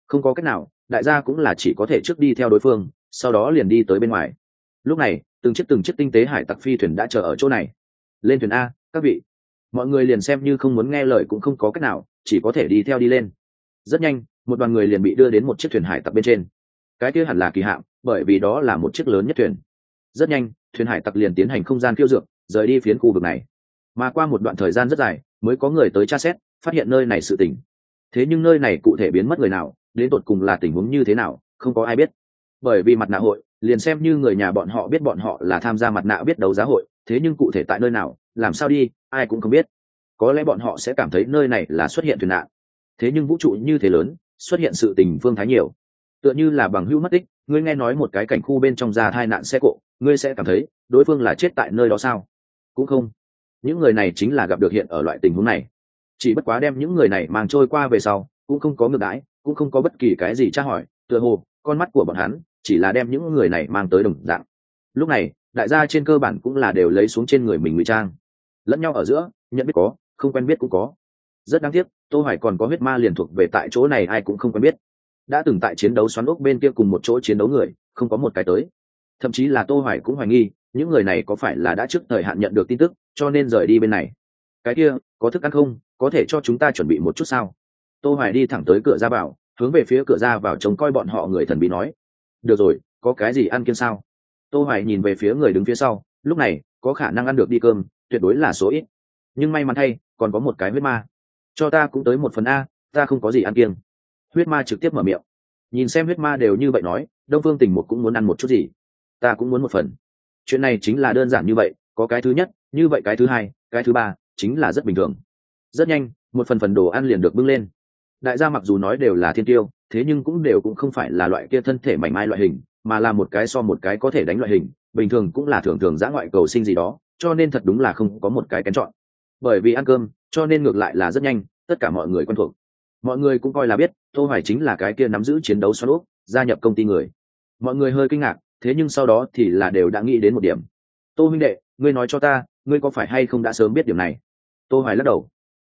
Speaker 1: Không có cách nào, đại gia cũng là chỉ có thể trước đi theo đối phương, sau đó liền đi tới bên ngoài. Lúc này, từng chiếc từng chiếc tinh tế hải tặc phi thuyền đã chờ ở chỗ này. Lên thuyền a, các vị. Mọi người liền xem như không muốn nghe lời cũng không có cách nào, chỉ có thể đi theo đi lên. Rất nhanh, một đoàn người liền bị đưa đến một chiếc thuyền hải tặc bên trên. Cái kia hẳn là kỳ hạm, bởi vì đó là một chiếc lớn nhất thuyền. Rất nhanh, thuyền hải tặc liền tiến hành không gian phiêu dược, rời đi phiến khu vực này mà qua một đoạn thời gian rất dài, mới có người tới tra xét, phát hiện nơi này sự tỉnh thế nhưng nơi này cụ thể biến mất người nào, đến tột cùng là tình huống như thế nào, không có ai biết. Bởi vì mặt nạ hội, liền xem như người nhà bọn họ biết bọn họ là tham gia mặt nạ biết đấu giá hội, thế nhưng cụ thể tại nơi nào, làm sao đi, ai cũng không biết. Có lẽ bọn họ sẽ cảm thấy nơi này là xuất hiện thuyền nạn. Thế nhưng vũ trụ như thế lớn, xuất hiện sự tình phương thái nhiều. Tựa như là bằng hữu mất tích, ngươi nghe nói một cái cảnh khu bên trong ra hai nạn xe cộ, ngươi sẽ cảm thấy, đối phương là chết tại nơi đó sao? Cũng không những người này chính là gặp được hiện ở loại tình huống này. Chỉ bất quá đem những người này mang trôi qua về sau, cũng không có ngược đãi, cũng không có bất kỳ cái gì tra hỏi, tựa hồ, con mắt của bọn hắn chỉ là đem những người này mang tới đồng dạng. Lúc này, đại gia trên cơ bản cũng là đều lấy xuống trên người mình ngụy trang. Lẫn nhau ở giữa, nhận biết có, không quen biết cũng có. Rất đáng tiếc, tô hoài còn có huyết ma liền thuộc về tại chỗ này ai cũng không quen biết. Đã từng tại chiến đấu xoắn ốc bên kia cùng một chỗ chiến đấu người, không có một cái tới. Thậm chí là tô hoài cũng hoài nghi những người này có phải là đã trước thời hạn nhận được tin tức, cho nên rời đi bên này? Cái kia, có thức ăn không? Có thể cho chúng ta chuẩn bị một chút sao? Tô hoài đi thẳng tới cửa ra vào, hướng về phía cửa ra vào trông coi bọn họ người thần bí nói. Được rồi, có cái gì ăn kiêng sao? Tô hoài nhìn về phía người đứng phía sau, lúc này, có khả năng ăn được đi cơm, tuyệt đối là số ít. Nhưng may mắn thay, còn có một cái huyết ma. Cho ta cũng tới một phần a, ta không có gì ăn kiêng. Huyết ma trực tiếp mở miệng. Nhìn xem huyết ma đều như vậy nói, đông phương tình một cũng muốn ăn một chút gì. Ta cũng muốn một phần chuyện này chính là đơn giản như vậy, có cái thứ nhất, như vậy cái thứ hai, cái thứ ba chính là rất bình thường. Rất nhanh, một phần phần đồ ăn liền được bưng lên. Đại gia mặc dù nói đều là thiên tiêu, thế nhưng cũng đều cũng không phải là loại kia thân thể mảnh mai loại hình, mà là một cái so một cái có thể đánh loại hình, bình thường cũng là thường thường giã ngoại cầu sinh gì đó, cho nên thật đúng là không có một cái kén chọn. Bởi vì ăn cơm, cho nên ngược lại là rất nhanh, tất cả mọi người quen thuộc. Mọi người cũng coi là biết, tô hoài chính là cái kia nắm giữ chiến đấu xoắn úp gia nhập công ty người. Mọi người hơi kinh ngạc thế nhưng sau đó thì là đều đã nghĩ đến một điểm. Tô huynh đệ, ngươi nói cho ta, ngươi có phải hay không đã sớm biết điểm này? Tô hoài lắc đầu.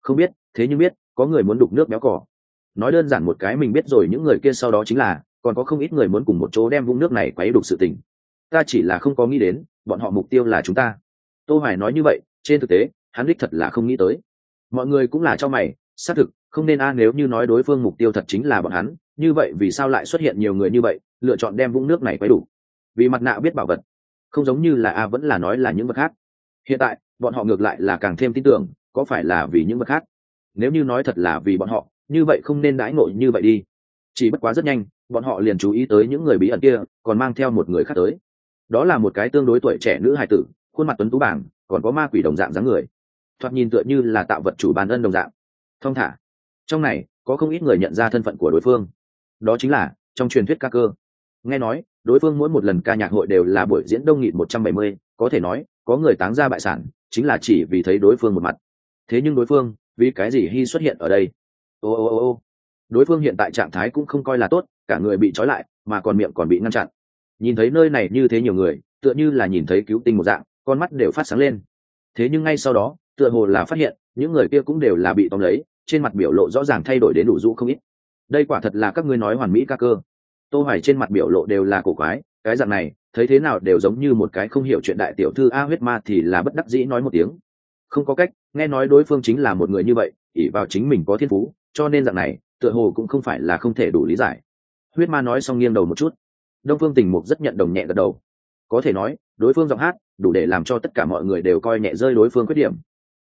Speaker 1: Không biết, thế nhưng biết, có người muốn đục nước béo cỏ nói đơn giản một cái mình biết rồi, những người kia sau đó chính là, còn có không ít người muốn cùng một chỗ đem vũng nước này quấy đục sự tình. Ta chỉ là không có nghĩ đến, bọn họ mục tiêu là chúng ta. Tô hoài nói như vậy, trên thực tế, hắn đích thật là không nghĩ tới. Mọi người cũng là cho mày, xác thực, không nên a, nếu như nói đối phương mục tiêu thật chính là bọn hắn, như vậy vì sao lại xuất hiện nhiều người như vậy, lựa chọn đem vũng nước này quấy đủ vì mặt nạ biết bảo vật, không giống như là a vẫn là nói là những vật khác. Hiện tại, bọn họ ngược lại là càng thêm tin tưởng, có phải là vì những vật khác? Nếu như nói thật là vì bọn họ, như vậy không nên đãi ngộ như vậy đi. Chỉ bất quá rất nhanh, bọn họ liền chú ý tới những người bí ẩn kia, còn mang theo một người khác tới. Đó là một cái tương đối tuổi trẻ nữ hài tử, khuôn mặt tuấn tú bảng, còn có ma quỷ đồng dạng dáng người. Thoạt nhìn tựa như là tạo vật chủ bàn ân đồng dạng. Thong thả. Trong này, có không ít người nhận ra thân phận của đối phương. Đó chính là trong truyền thuyết ca cơ nghe nói, đối phương mỗi một lần ca nhạc hội đều là buổi diễn đông nghị một trăm bảy mươi, có thể nói, có người táng ra bại sản, chính là chỉ vì thấy đối phương một mặt. Thế nhưng đối phương, vì cái gì hy xuất hiện ở đây? Ô ô ô ô. Đối phương hiện tại trạng thái cũng không coi là tốt, cả người bị trói lại, mà còn miệng còn bị ngăn chặn. Nhìn thấy nơi này như thế nhiều người, tựa như là nhìn thấy cứu tinh một dạng, con mắt đều phát sáng lên. Thế nhưng ngay sau đó, tựa hồ là phát hiện, những người kia cũng đều là bị tóm lấy, trên mặt biểu lộ rõ ràng thay đổi đến đủ rũ không ít. Đây quả thật là các ngươi nói hoàn mỹ ca cơ tô hoài trên mặt biểu lộ đều là cổ quái, cái dạng này, thấy thế nào đều giống như một cái không hiểu chuyện đại tiểu thư a huyết ma thì là bất đắc dĩ nói một tiếng. Không có cách, nghe nói đối phương chính là một người như vậy, ỷ vào chính mình có thiên phú, cho nên dạng này, tựa hồ cũng không phải là không thể đủ lý giải. Huyết ma nói xong nghiêng đầu một chút. Đông phương tình mục rất nhận đồng nhẹ gật đầu. Có thể nói, đối phương giọng hát, đủ để làm cho tất cả mọi người đều coi nhẹ rơi đối phương khuyết điểm.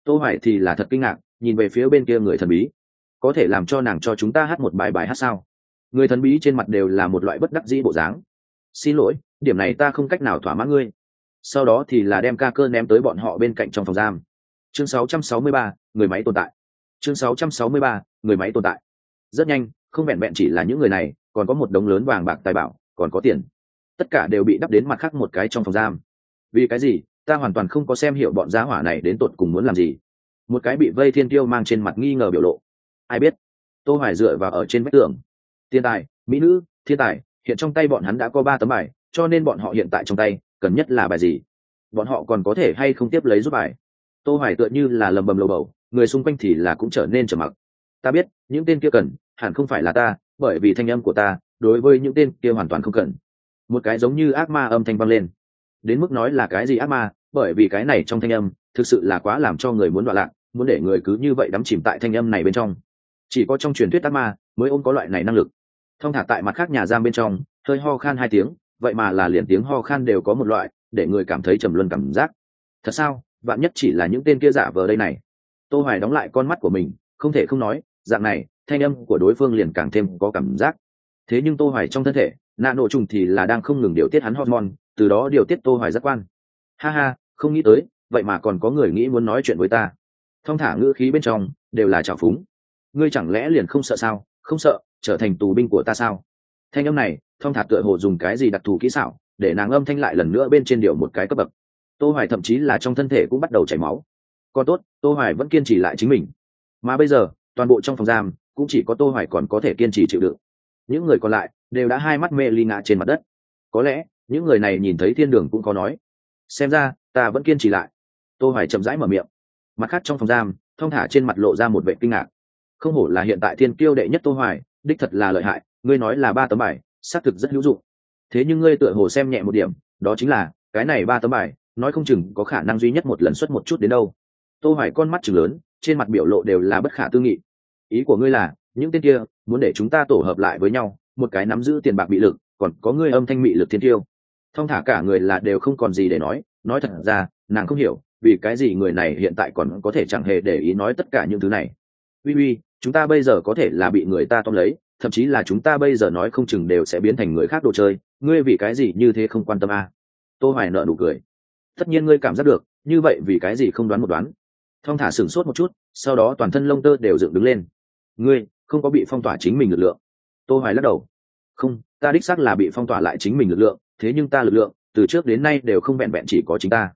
Speaker 1: Tô hoài thì là thật kinh ngạc, nhìn về phía bên kia người thần bí. Có thể làm cho nàng cho chúng ta hát một bài bài hát sao? Người thần bí trên mặt đều là một loại bất đắc dĩ bộ dáng. Xin lỗi điểm này ta không cách nào thỏa mãn ngươi. Sau đó thì là đem ca cơ ném tới bọn họ bên cạnh trong phòng giam. Chương 663, người máy tồn tại. Chương 663, người máy tồn tại. Rất nhanh không vẹn vẹn chỉ là những người này còn có một đống lớn vàng bạc tài bảo còn có tiền. Tất cả đều bị đắp đến mặt khác một cái trong phòng giam. Vì cái gì? Ta hoàn toàn không có xem hiểu bọn giá hỏa này đến tột cùng muốn làm gì. Một cái bị vây thiên tiêu mang trên mặt nghi ngờ biểu lộ. Ai biết? Tô hoài dựa vào ở trên vách tường thiên tài, mỹ nữ, thiên tài, hiện trong tay bọn hắn đã có ba tấm bài, cho nên bọn họ hiện tại trong tay, cần nhất là bài gì? Bọn họ còn có thể hay không tiếp lấy giúp bài? Tô hoài tựa như là lầm bầm lầu bầu, người xung quanh thì là cũng trở nên trầm mặc. Ta biết, những tên kia cần, hẳn không phải là ta, bởi vì thanh âm của ta, đối với những tên kia hoàn toàn không cần. Một cái giống như ác ma âm thanh vang lên. Đến mức nói là cái gì ác ma, bởi vì cái này trong thanh âm, thực sự là quá làm cho người muốn đoạn lạc, muốn để người cứ như vậy đắm chìm tại thanh âm này bên trong. Chỉ có trong truyền thuyết ác ma, mới ôm có loại này năng lực thông thả tại mặt khác nhà giam bên trong, hơi ho khan hai tiếng, vậy mà là liền tiếng ho khan đều có một loại, để người cảm thấy trầm luân cảm giác. Thật sao, vạn nhất chỉ là những tên kia giả vờ đây này. Tô hoài đóng lại con mắt của mình, không thể không nói, dạng này, thanh âm của đối phương liền càng thêm có cảm giác. Thế nhưng tô hoài trong thân thể, nạ nổ trùng thì là đang không ngừng điều tiết hắn hormone, từ đó điều tiết tô hoài giác quan. Ha ha, không nghĩ tới, vậy mà còn có người nghĩ muốn nói chuyện với ta. Thông thả ngữ khí bên trong, đều là trào phúng. Ngươi chẳng lẽ liền không sợ sao? Không sợ trở thành tù binh của ta sao? Thanh âm này, thông thả tựa hồ dùng cái gì đặc thù kỹ xảo, để nàng âm thanh lại lần nữa bên trên điều một cái cấp bậc. Tô hoài thậm chí là trong thân thể cũng bắt đầu chảy máu. Còn tốt, tô hoài vẫn kiên trì lại chính mình. Mà bây giờ, toàn bộ trong phòng giam, cũng chỉ có tô hoài còn có thể kiên trì chịu đựng. Những người còn lại đều đã hai mắt mê ly ngã trên mặt đất. Có lẽ, những người này nhìn thấy thiên đường cũng có nói, xem ra, ta vẫn kiên trì lại. Tô hoài chậm rãi mở miệng. Mặt khác trong phòng giam, thông thả trên mặt lộ ra một vẻ kinh ngạc. Không hổ là hiện tại thiên kiêu đệ nhất tô hoài đích thật là lợi hại, ngươi nói là ba tấm bài, xác thực rất hữu dụng. Thế nhưng ngươi tựa hồ xem nhẹ một điểm, đó chính là, cái này ba tấm bài, nói không chừng có khả năng duy nhất một lần xuất một chút đến đâu. Tô hoài con mắt chừng lớn, trên mặt biểu lộ đều là bất khả tư nghị. Ý của ngươi là, những tên kia, muốn để chúng ta tổ hợp lại với nhau, một cái nắm giữ tiền bạc bị lực, còn có ngươi âm thanh mị lực thiên tiêu. Thông thả cả người là đều không còn gì để nói nói thật ra, nàng không hiểu, vì cái gì người này hiện tại còn có thể chẳng hề để ý nói tất cả những thứ này. Uy uy chúng ta bây giờ có thể là bị người ta tóm lấy, thậm chí là chúng ta bây giờ nói không chừng đều sẽ biến thành người khác đồ chơi. Ngươi vì cái gì như thế không quan tâm à? tô hoài nợ nụ cười. Tất nhiên ngươi cảm giác được, như vậy vì cái gì không đoán một đoán? Thong thả sửng sốt một chút, sau đó toàn thân lông tơ đều dựng đứng lên. Ngươi, không có bị phong tỏa chính mình lực lượng. Tô hoài lắc đầu. Không, ta đích xác là bị phong tỏa lại chính mình lực lượng, thế nhưng ta lực lượng, từ trước đến nay đều không vẹn vẹn chỉ có chính ta.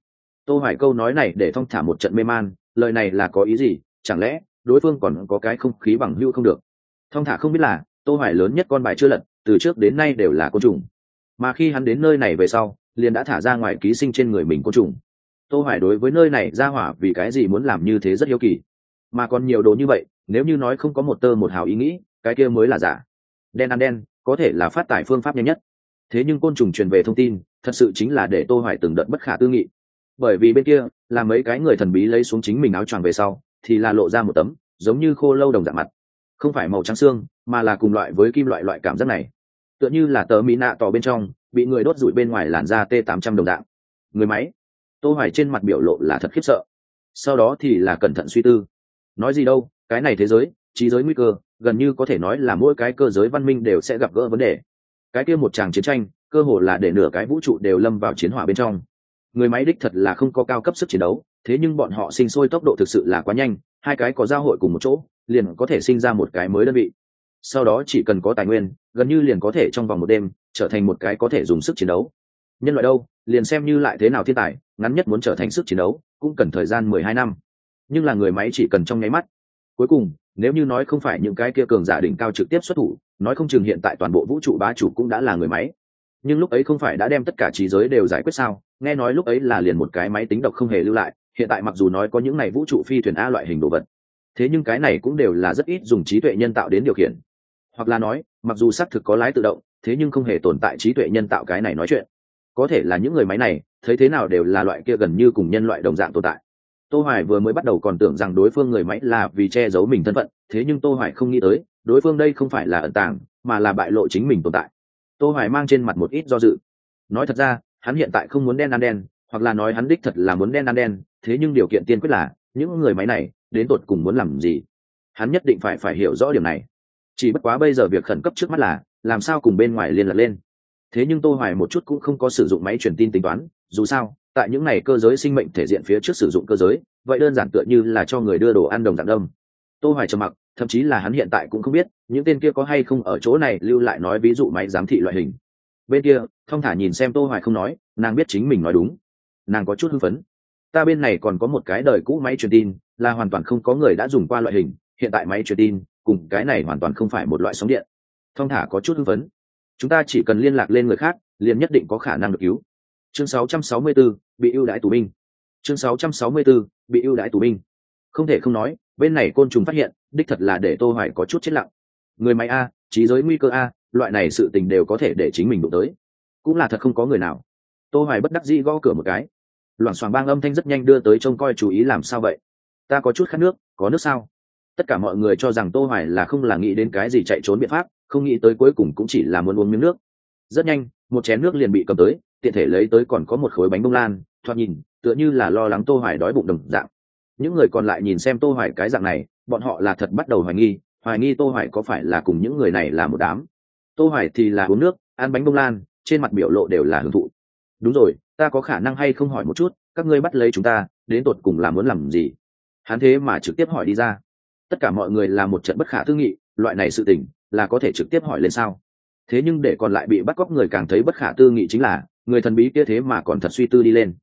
Speaker 1: Tô hoài câu nói này để thong thả một trận mê man, lời này là có ý gì? Chẳng lẽ đối phương còn có cái không khí bằng hưu không được. Thông thả không biết là, tô hoài lớn nhất con bài chưa lật, từ trước đến nay đều là côn trùng. Mà khi hắn đến nơi này về sau, liền đã thả ra ngoài ký sinh trên người mình côn trùng. Tô hoài đối với nơi này ra hỏa vì cái gì muốn làm như thế rất hiếu kỳ. Mà còn nhiều đồ như vậy, nếu như nói không có một tơ một hào ý nghĩ, cái kia mới là giả. Đen ăn đen, có thể là phát tải phương pháp nhanh nhất. Thế nhưng côn trùng truyền về thông tin, thật sự chính là để tô hoài từng đợt bất khả tư nghị. Bởi vì bên kia, là mấy cái người thần bí lấy xuống chính mình áo choàng về sau thì là lộ ra một tấm, giống như khô lâu đồng dạng mặt. Không phải màu trắng xương, mà là cùng loại với kim loại loại cảm giác này. Tựa như là tờ mỹ nạ tỏ bên trong, bị người đốt rụi bên ngoài làn da t 800 đồng dạng. Người máy. Tô hoài trên mặt biểu lộ là thật khiếp sợ. Sau đó thì là cẩn thận suy tư. Nói gì đâu, cái này thế giới, trí giới nguy cơ, gần như có thể nói là mỗi cái cơ giới văn minh đều sẽ gặp gỡ vấn đề. Cái kia một tràng chiến tranh, cơ hồ là để nửa cái vũ trụ đều lâm vào chiến hỏa bên trong. Người máy đích thật là không có cao cấp sức chiến đấu thế nhưng bọn họ sinh sôi tốc độ thực sự là quá nhanh, hai cái có giao hội cùng một chỗ, liền có thể sinh ra một cái mới đơn vị. Sau đó chỉ cần có tài nguyên, gần như liền có thể trong vòng một đêm, trở thành một cái có thể dùng sức chiến đấu. Nhân loại đâu, liền xem như lại thế nào thiên tài, ngắn nhất muốn trở thành sức chiến đấu, cũng cần thời gian mười hai năm. Nhưng là người máy chỉ cần trong nháy mắt. Cuối cùng, nếu như nói không phải những cái kia cường giả đỉnh cao trực tiếp xuất thủ, nói không chừng hiện tại toàn bộ vũ trụ bá chủ cũng đã là người máy. Nhưng lúc ấy không phải đã đem tất cả trí giới đều giải quyết sao? Nghe nói lúc ấy là liền một cái máy tính độc không hề lưu lại, hiện tại mặc dù nói có những này vũ trụ phi thuyền a loại hình đồ vật, thế nhưng cái này cũng đều là rất ít dùng trí tuệ nhân tạo đến điều khiển. Hoặc là nói, mặc dù xác thực có lái tự động, thế nhưng không hề tồn tại trí tuệ nhân tạo cái này nói chuyện. Có thể là những người máy này, thấy thế nào đều là loại kia gần như cùng nhân loại đồng dạng tồn tại. Tô hoài vừa mới bắt đầu còn tưởng rằng đối phương người máy là vì che giấu mình thân phận, thế nhưng tô hoài không nghĩ tới, đối phương đây không phải là ẩn tàng, mà là bại lộ chính mình tồn tại. Tô hoài mang trên mặt một ít do dự. Nói thật ra hắn hiện tại không muốn đen ăn đen, hoặc là nói hắn đích thật là muốn đen ăn đen, thế nhưng điều kiện tiên quyết là, những người máy này, đến tột cùng muốn làm gì? Hắn nhất định phải phải hiểu rõ điểm này. Chỉ bất quá bây giờ việc khẩn cấp trước mắt là, làm sao cùng bên ngoài liên lạc lên? Thế nhưng tô hoài một chút cũng không có sử dụng máy truyền tin tính toán, dù sao, tại những này cơ giới sinh mệnh thể diện phía trước sử dụng cơ giới, vậy đơn giản tựa như là cho người đưa đồ ăn đồng dạng đông tô hoài trầm mặc, thậm chí là hắn hiện tại cũng không biết, những tên kia có hay không ở chỗ này lưu lại nói ví dụ máy giám thị loại hình bên kia thông thả nhìn xem tô hoài không nói nàng biết chính mình nói đúng. Nàng có chút hưng phấn. Ta bên này còn có một cái đời cũ máy truyền tin là hoàn toàn không có người đã dùng qua loại hình hiện tại máy truyền tin cùng cái này hoàn toàn không phải một loại sóng điện. Thông thả có chút hưng phấn. Chúng ta chỉ cần liên lạc lên người khác liền nhất định có khả năng được cứu. Chương 664, bị ưu đãi tù binh. Chương 664, bị ưu đãi tù binh. Không thể không nói bên này côn trùng phát hiện đích thật là để tô hoài có chút chết lặng. Người máy a trí giới nguy cơ a loại này sự tình đều có thể để chính mình đụng tới. Cũng là thật không có người nào. Tô hoài bất đắc dĩ gõ cửa một cái. Loảng xoảng bang âm thanh rất nhanh đưa tới trông coi chú ý làm sao vậy? Ta có chút khát nước, có nước sao? Tất cả mọi người cho rằng tô hoài là không là nghĩ đến cái gì chạy trốn biện pháp, không nghĩ tới cuối cùng cũng chỉ là muốn uống miếng nước. Rất nhanh, một chén nước liền bị cầm tới, tiện thể lấy tới còn có một khối bánh bông lan, thoạt nhìn, tựa như là lo lắng tô hoài đói bụng đồng dạng. Những người còn lại nhìn xem tô hoài cái dạng này, bọn họ là thật bắt đầu hoài nghi hoài nghi tô hoài có phải là cùng những người này là một đám tô hoài thì là uống nước, ăn bánh bông lan, trên mặt biểu lộ đều là hưởng thụ. Đúng rồi, ta có khả năng hay không hỏi một chút, các ngươi bắt lấy chúng ta, đến tột cùng là muốn làm gì? Hắn thế mà trực tiếp hỏi đi ra. Tất cả mọi người là một trận bất khả tư nghị, loại này sự tình, là có thể trực tiếp hỏi lên sao? Thế nhưng để còn lại bị bắt cóc người càng thấy bất khả tư nghị chính là, người thần bí kia thế mà còn thật suy tư đi lên.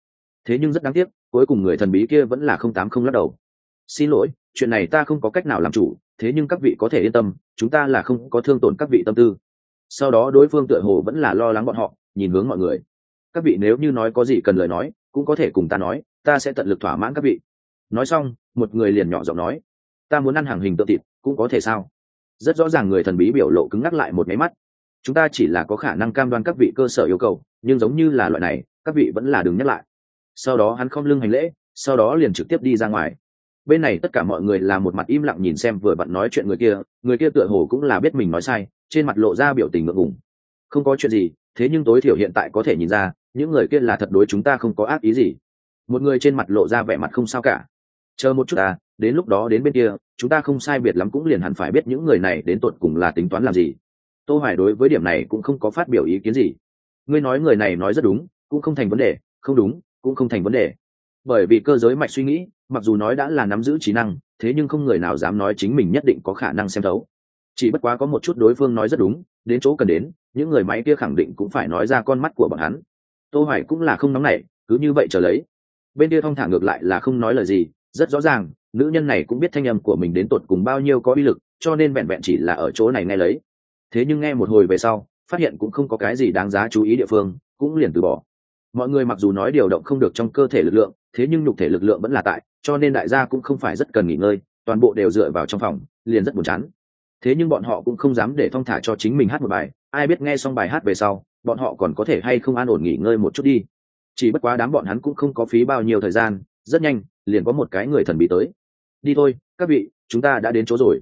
Speaker 1: Thế nhưng rất đáng tiếc, cuối cùng người thần bí kia vẫn là không tám không lắc đầu. Xin lỗi, chuyện này ta không có cách nào làm chủ, thế nhưng các vị có thể yên tâm, chúng ta là không có thương tổn các vị tâm tư sau đó đối phương tựa hồ vẫn là lo lắng bọn họ, nhìn hướng mọi người. Các vị nếu như nói có gì cần lời nói, cũng có thể cùng ta nói, ta sẽ tận lực thỏa mãn các vị. Nói xong, một người liền nhỏ giọng nói, ta muốn ăn hàng hình tượng thịt, cũng có thể sao? Rất rõ ràng người thần bí biểu lộ cứng ngắc lại một máy mắt. Chúng ta chỉ là có khả năng cam đoan các vị cơ sở yêu cầu, nhưng giống như là loại này, các vị vẫn là đừng nhắc lại. Sau đó hắn không lưng hành lễ, sau đó liền trực tiếp đi ra ngoài bên này tất cả mọi người là một mặt im lặng nhìn xem vừa bạn nói chuyện người kia người kia tựa hồ cũng là biết mình nói sai, trên mặt lộ ra biểu tình ngượng ngùng. Không có chuyện gì, thế nhưng tối thiểu hiện tại có thể nhìn ra, những người kia là thật đối chúng ta không có ác ý gì. Một người trên mặt lộ ra vẻ mặt không sao cả. Chờ một chút à đến lúc đó đến bên kia, chúng ta không sai biệt lắm cũng liền hẳn phải biết những người này đến tột cùng là tính toán làm gì. Tô hoài đối với điểm này cũng không có phát biểu ý kiến gì. Ngươi nói người này nói rất đúng, cũng không thành vấn đề, không đúng, cũng không thành vấn đề. Bởi vì cơ giới mạch suy nghĩ mặc dù nói đã là nắm giữ trí năng, thế nhưng không người nào dám nói chính mình nhất định có khả năng xem thấu. Chỉ bất quá có một chút đối phương nói rất đúng, đến chỗ cần đến, những người máy kia khẳng định cũng phải nói ra con mắt của bọn hắn. Tô hoài cũng là không nóng nảy, cứ như vậy chờ lấy. Bên kia thong thả ngược lại là không nói lời gì, rất rõ ràng, nữ nhân này cũng biết thanh âm của mình đến tột cùng bao nhiêu có uy lực, cho nên vẹn vẹn chỉ là ở chỗ này nghe lấy. Thế nhưng nghe một hồi về sau, phát hiện cũng không có cái gì đáng giá chú ý địa phương, cũng liền từ bỏ. Mọi người mặc dù nói điều động không được trong cơ thể lực lượng thế nhưng nhục thể lực lượng vẫn là tại, cho nên đại gia cũng không phải rất cần nghỉ ngơi, toàn bộ đều dựa vào trong phòng, liền rất buồn chán. Thế nhưng bọn họ cũng không dám để thong thả cho chính mình hát một bài, ai biết nghe xong bài hát về sau, bọn họ còn có thể hay không an ổn nghỉ ngơi một chút đi. Chỉ bất quá đám bọn hắn cũng không có phí bao nhiêu thời gian, rất nhanh, liền có một cái người thần bí tới. Đi thôi, các vị, chúng ta đã đến chỗ rồi.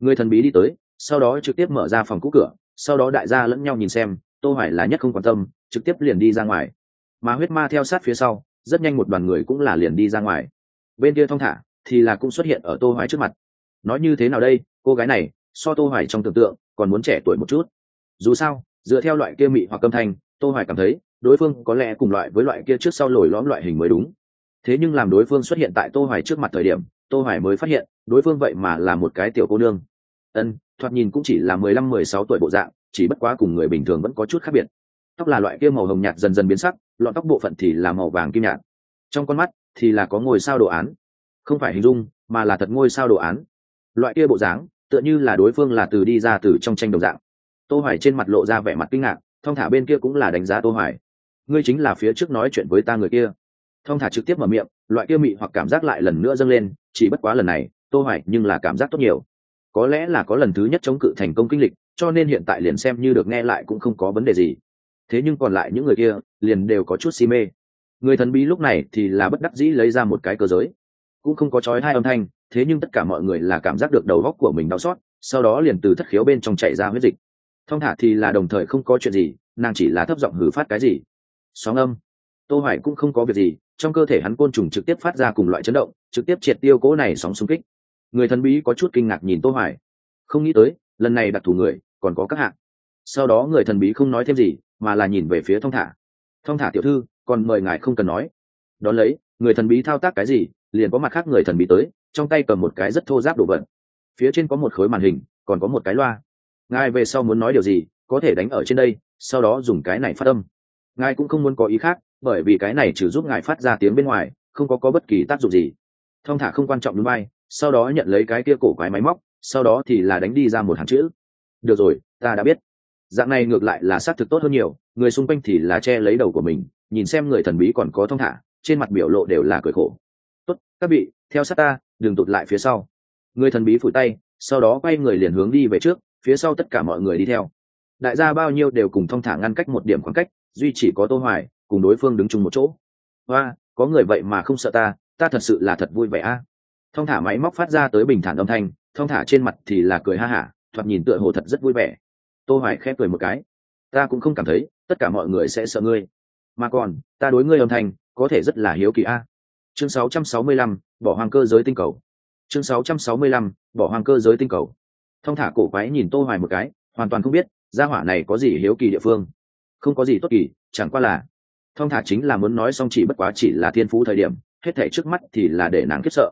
Speaker 1: Người thần bí đi tới, sau đó trực tiếp mở ra phòng cũ cửa, sau đó đại gia lẫn nhau nhìn xem, tô hoài là nhất không quan tâm, trực tiếp liền đi ra ngoài. Mà huyết ma theo sát phía sau rất nhanh một đoàn người cũng là liền đi ra ngoài. Bên kia thong thả thì là cũng xuất hiện ở tô hoài trước mặt. Nói như thế nào đây? Cô gái này, so tô hoài trong tưởng tượng, còn muốn trẻ tuổi một chút. Dù sao, dựa theo loại kia mị hoặc âm thanh, tô hoài cảm thấy, đối phương có lẽ cùng loại với loại kia trước sau lồi lõm loại hình mới đúng. Thế nhưng làm đối phương xuất hiện tại tô hoài trước mặt thời điểm, tô hoài mới phát hiện, đối phương vậy mà là một cái tiểu cô nương. Ân, thoạt nhìn cũng chỉ là 15-16 tuổi bộ dạng, chỉ bất quá cùng người bình thường vẫn có chút khác biệt. Tóc là loại kia màu hồng nhạt dần dần biến sắc lọn tóc bộ phận thì là màu vàng kim nhạt. Trong con mắt thì là có ngôi sao đồ án. Không phải hình dung, mà là thật ngôi sao đồ án. Loại kia bộ dáng, tựa như là đối phương là từ đi ra từ trong tranh đồng dạng. Tô hoài trên mặt lộ ra vẻ mặt kinh ngạc, thong thả bên kia cũng là đánh giá tô hoài. Ngươi chính là phía trước nói chuyện với ta người kia. Thong thả trực tiếp mở miệng, loại kia mị hoặc cảm giác lại lần nữa dâng lên, chỉ bất quá lần này, tô hoài nhưng là cảm giác tốt nhiều. Có lẽ là có lần thứ nhất chống cự thành công kinh lịch, cho nên hiện tại liền xem như được nghe lại cũng không có vấn đề gì thế nhưng còn lại những người kia liền đều có chút si mê. Người thần bí lúc này thì là bất đắc dĩ lấy ra một cái cơ giới. Cũng không có chói hai âm thanh, thế nhưng tất cả mọi người là cảm giác được đầu góc của mình đau xót, sau đó liền từ thất khiếu bên trong chạy ra huyết dịch. Thong thả thì là đồng thời không có chuyện gì, nàng chỉ là thấp giọng hử phát cái gì. Sóng âm. Tô hoài cũng không có việc gì, trong cơ thể hắn côn trùng trực tiếp phát ra cùng loại chấn động, trực tiếp triệt tiêu cố này sóng xung kích. Người thần bí có chút kinh ngạc nhìn tô hoài. Không nghĩ tới, lần này đặc thù người còn có các hạng sau đó người thần bí không nói thêm gì, mà là nhìn về phía thong thả. Thong thả tiểu thư, còn mời ngài không cần nói. Đón lấy, người thần bí thao tác cái gì, liền có mặt khác người thần bí tới, trong tay cầm một cái rất thô giáp đồ vật. Phía trên có một khối màn hình, còn có một cái loa. Ngài về sau muốn nói điều gì, có thể đánh ở trên đây, sau đó dùng cái này phát âm. Ngài cũng không muốn có ý khác, bởi vì cái này chỉ giúp ngài phát ra tiếng bên ngoài, không có có bất kỳ tác dụng gì. Thong thả không quan trọng đúng bay sau đó nhận lấy cái kia cổ quái máy móc, sau đó thì là đánh đi ra một hàng chữ. Được rồi, ta đã biết dạng này ngược lại là xác thực tốt hơn nhiều, người xung quanh thì là che lấy đầu của mình, nhìn xem người thần bí còn có thong thả, trên mặt biểu lộ đều là cười khổ. Tốt, các vị, theo sát ta, đừng tụt lại phía sau. Người thần bí phủi tay, sau đó quay người liền hướng đi về trước, phía sau tất cả mọi người đi theo. Đại gia bao nhiêu đều cùng thong thả ngăn cách một điểm khoảng cách, duy chỉ có tô hoài, cùng đối phương đứng chung một chỗ. Hoa có người vậy mà không sợ ta ta thật sự là thật vui vẻ a. À. thong thả máy móc phát ra tới bình thản âm thanh, thong thả trên mặt thì là cười ha hả, thoạt nhìn tựa hồ thật rất vui vẻ tô hoài khép cười một cái. Ta cũng không cảm thấy tất cả mọi người sẽ sợ ngươi. Mà còn ta đối ngươi âm thanh có thể rất là hiếu kỳ a. Chương 665, bỏ hoàng cơ giới tinh cầu. Chương 665, bỏ hoàng cơ giới tinh cầu. Thông thả cổ quái nhìn tô hoài một cái hoàn toàn không biết gia hỏa này có gì hiếu kỳ địa phương. Không có gì tốt kỳ chẳng qua là Thông thả chính là muốn nói xong chỉ bất quá chỉ là thiên phú thời điểm hết thể trước mắt thì là để nàng khiếp sợ.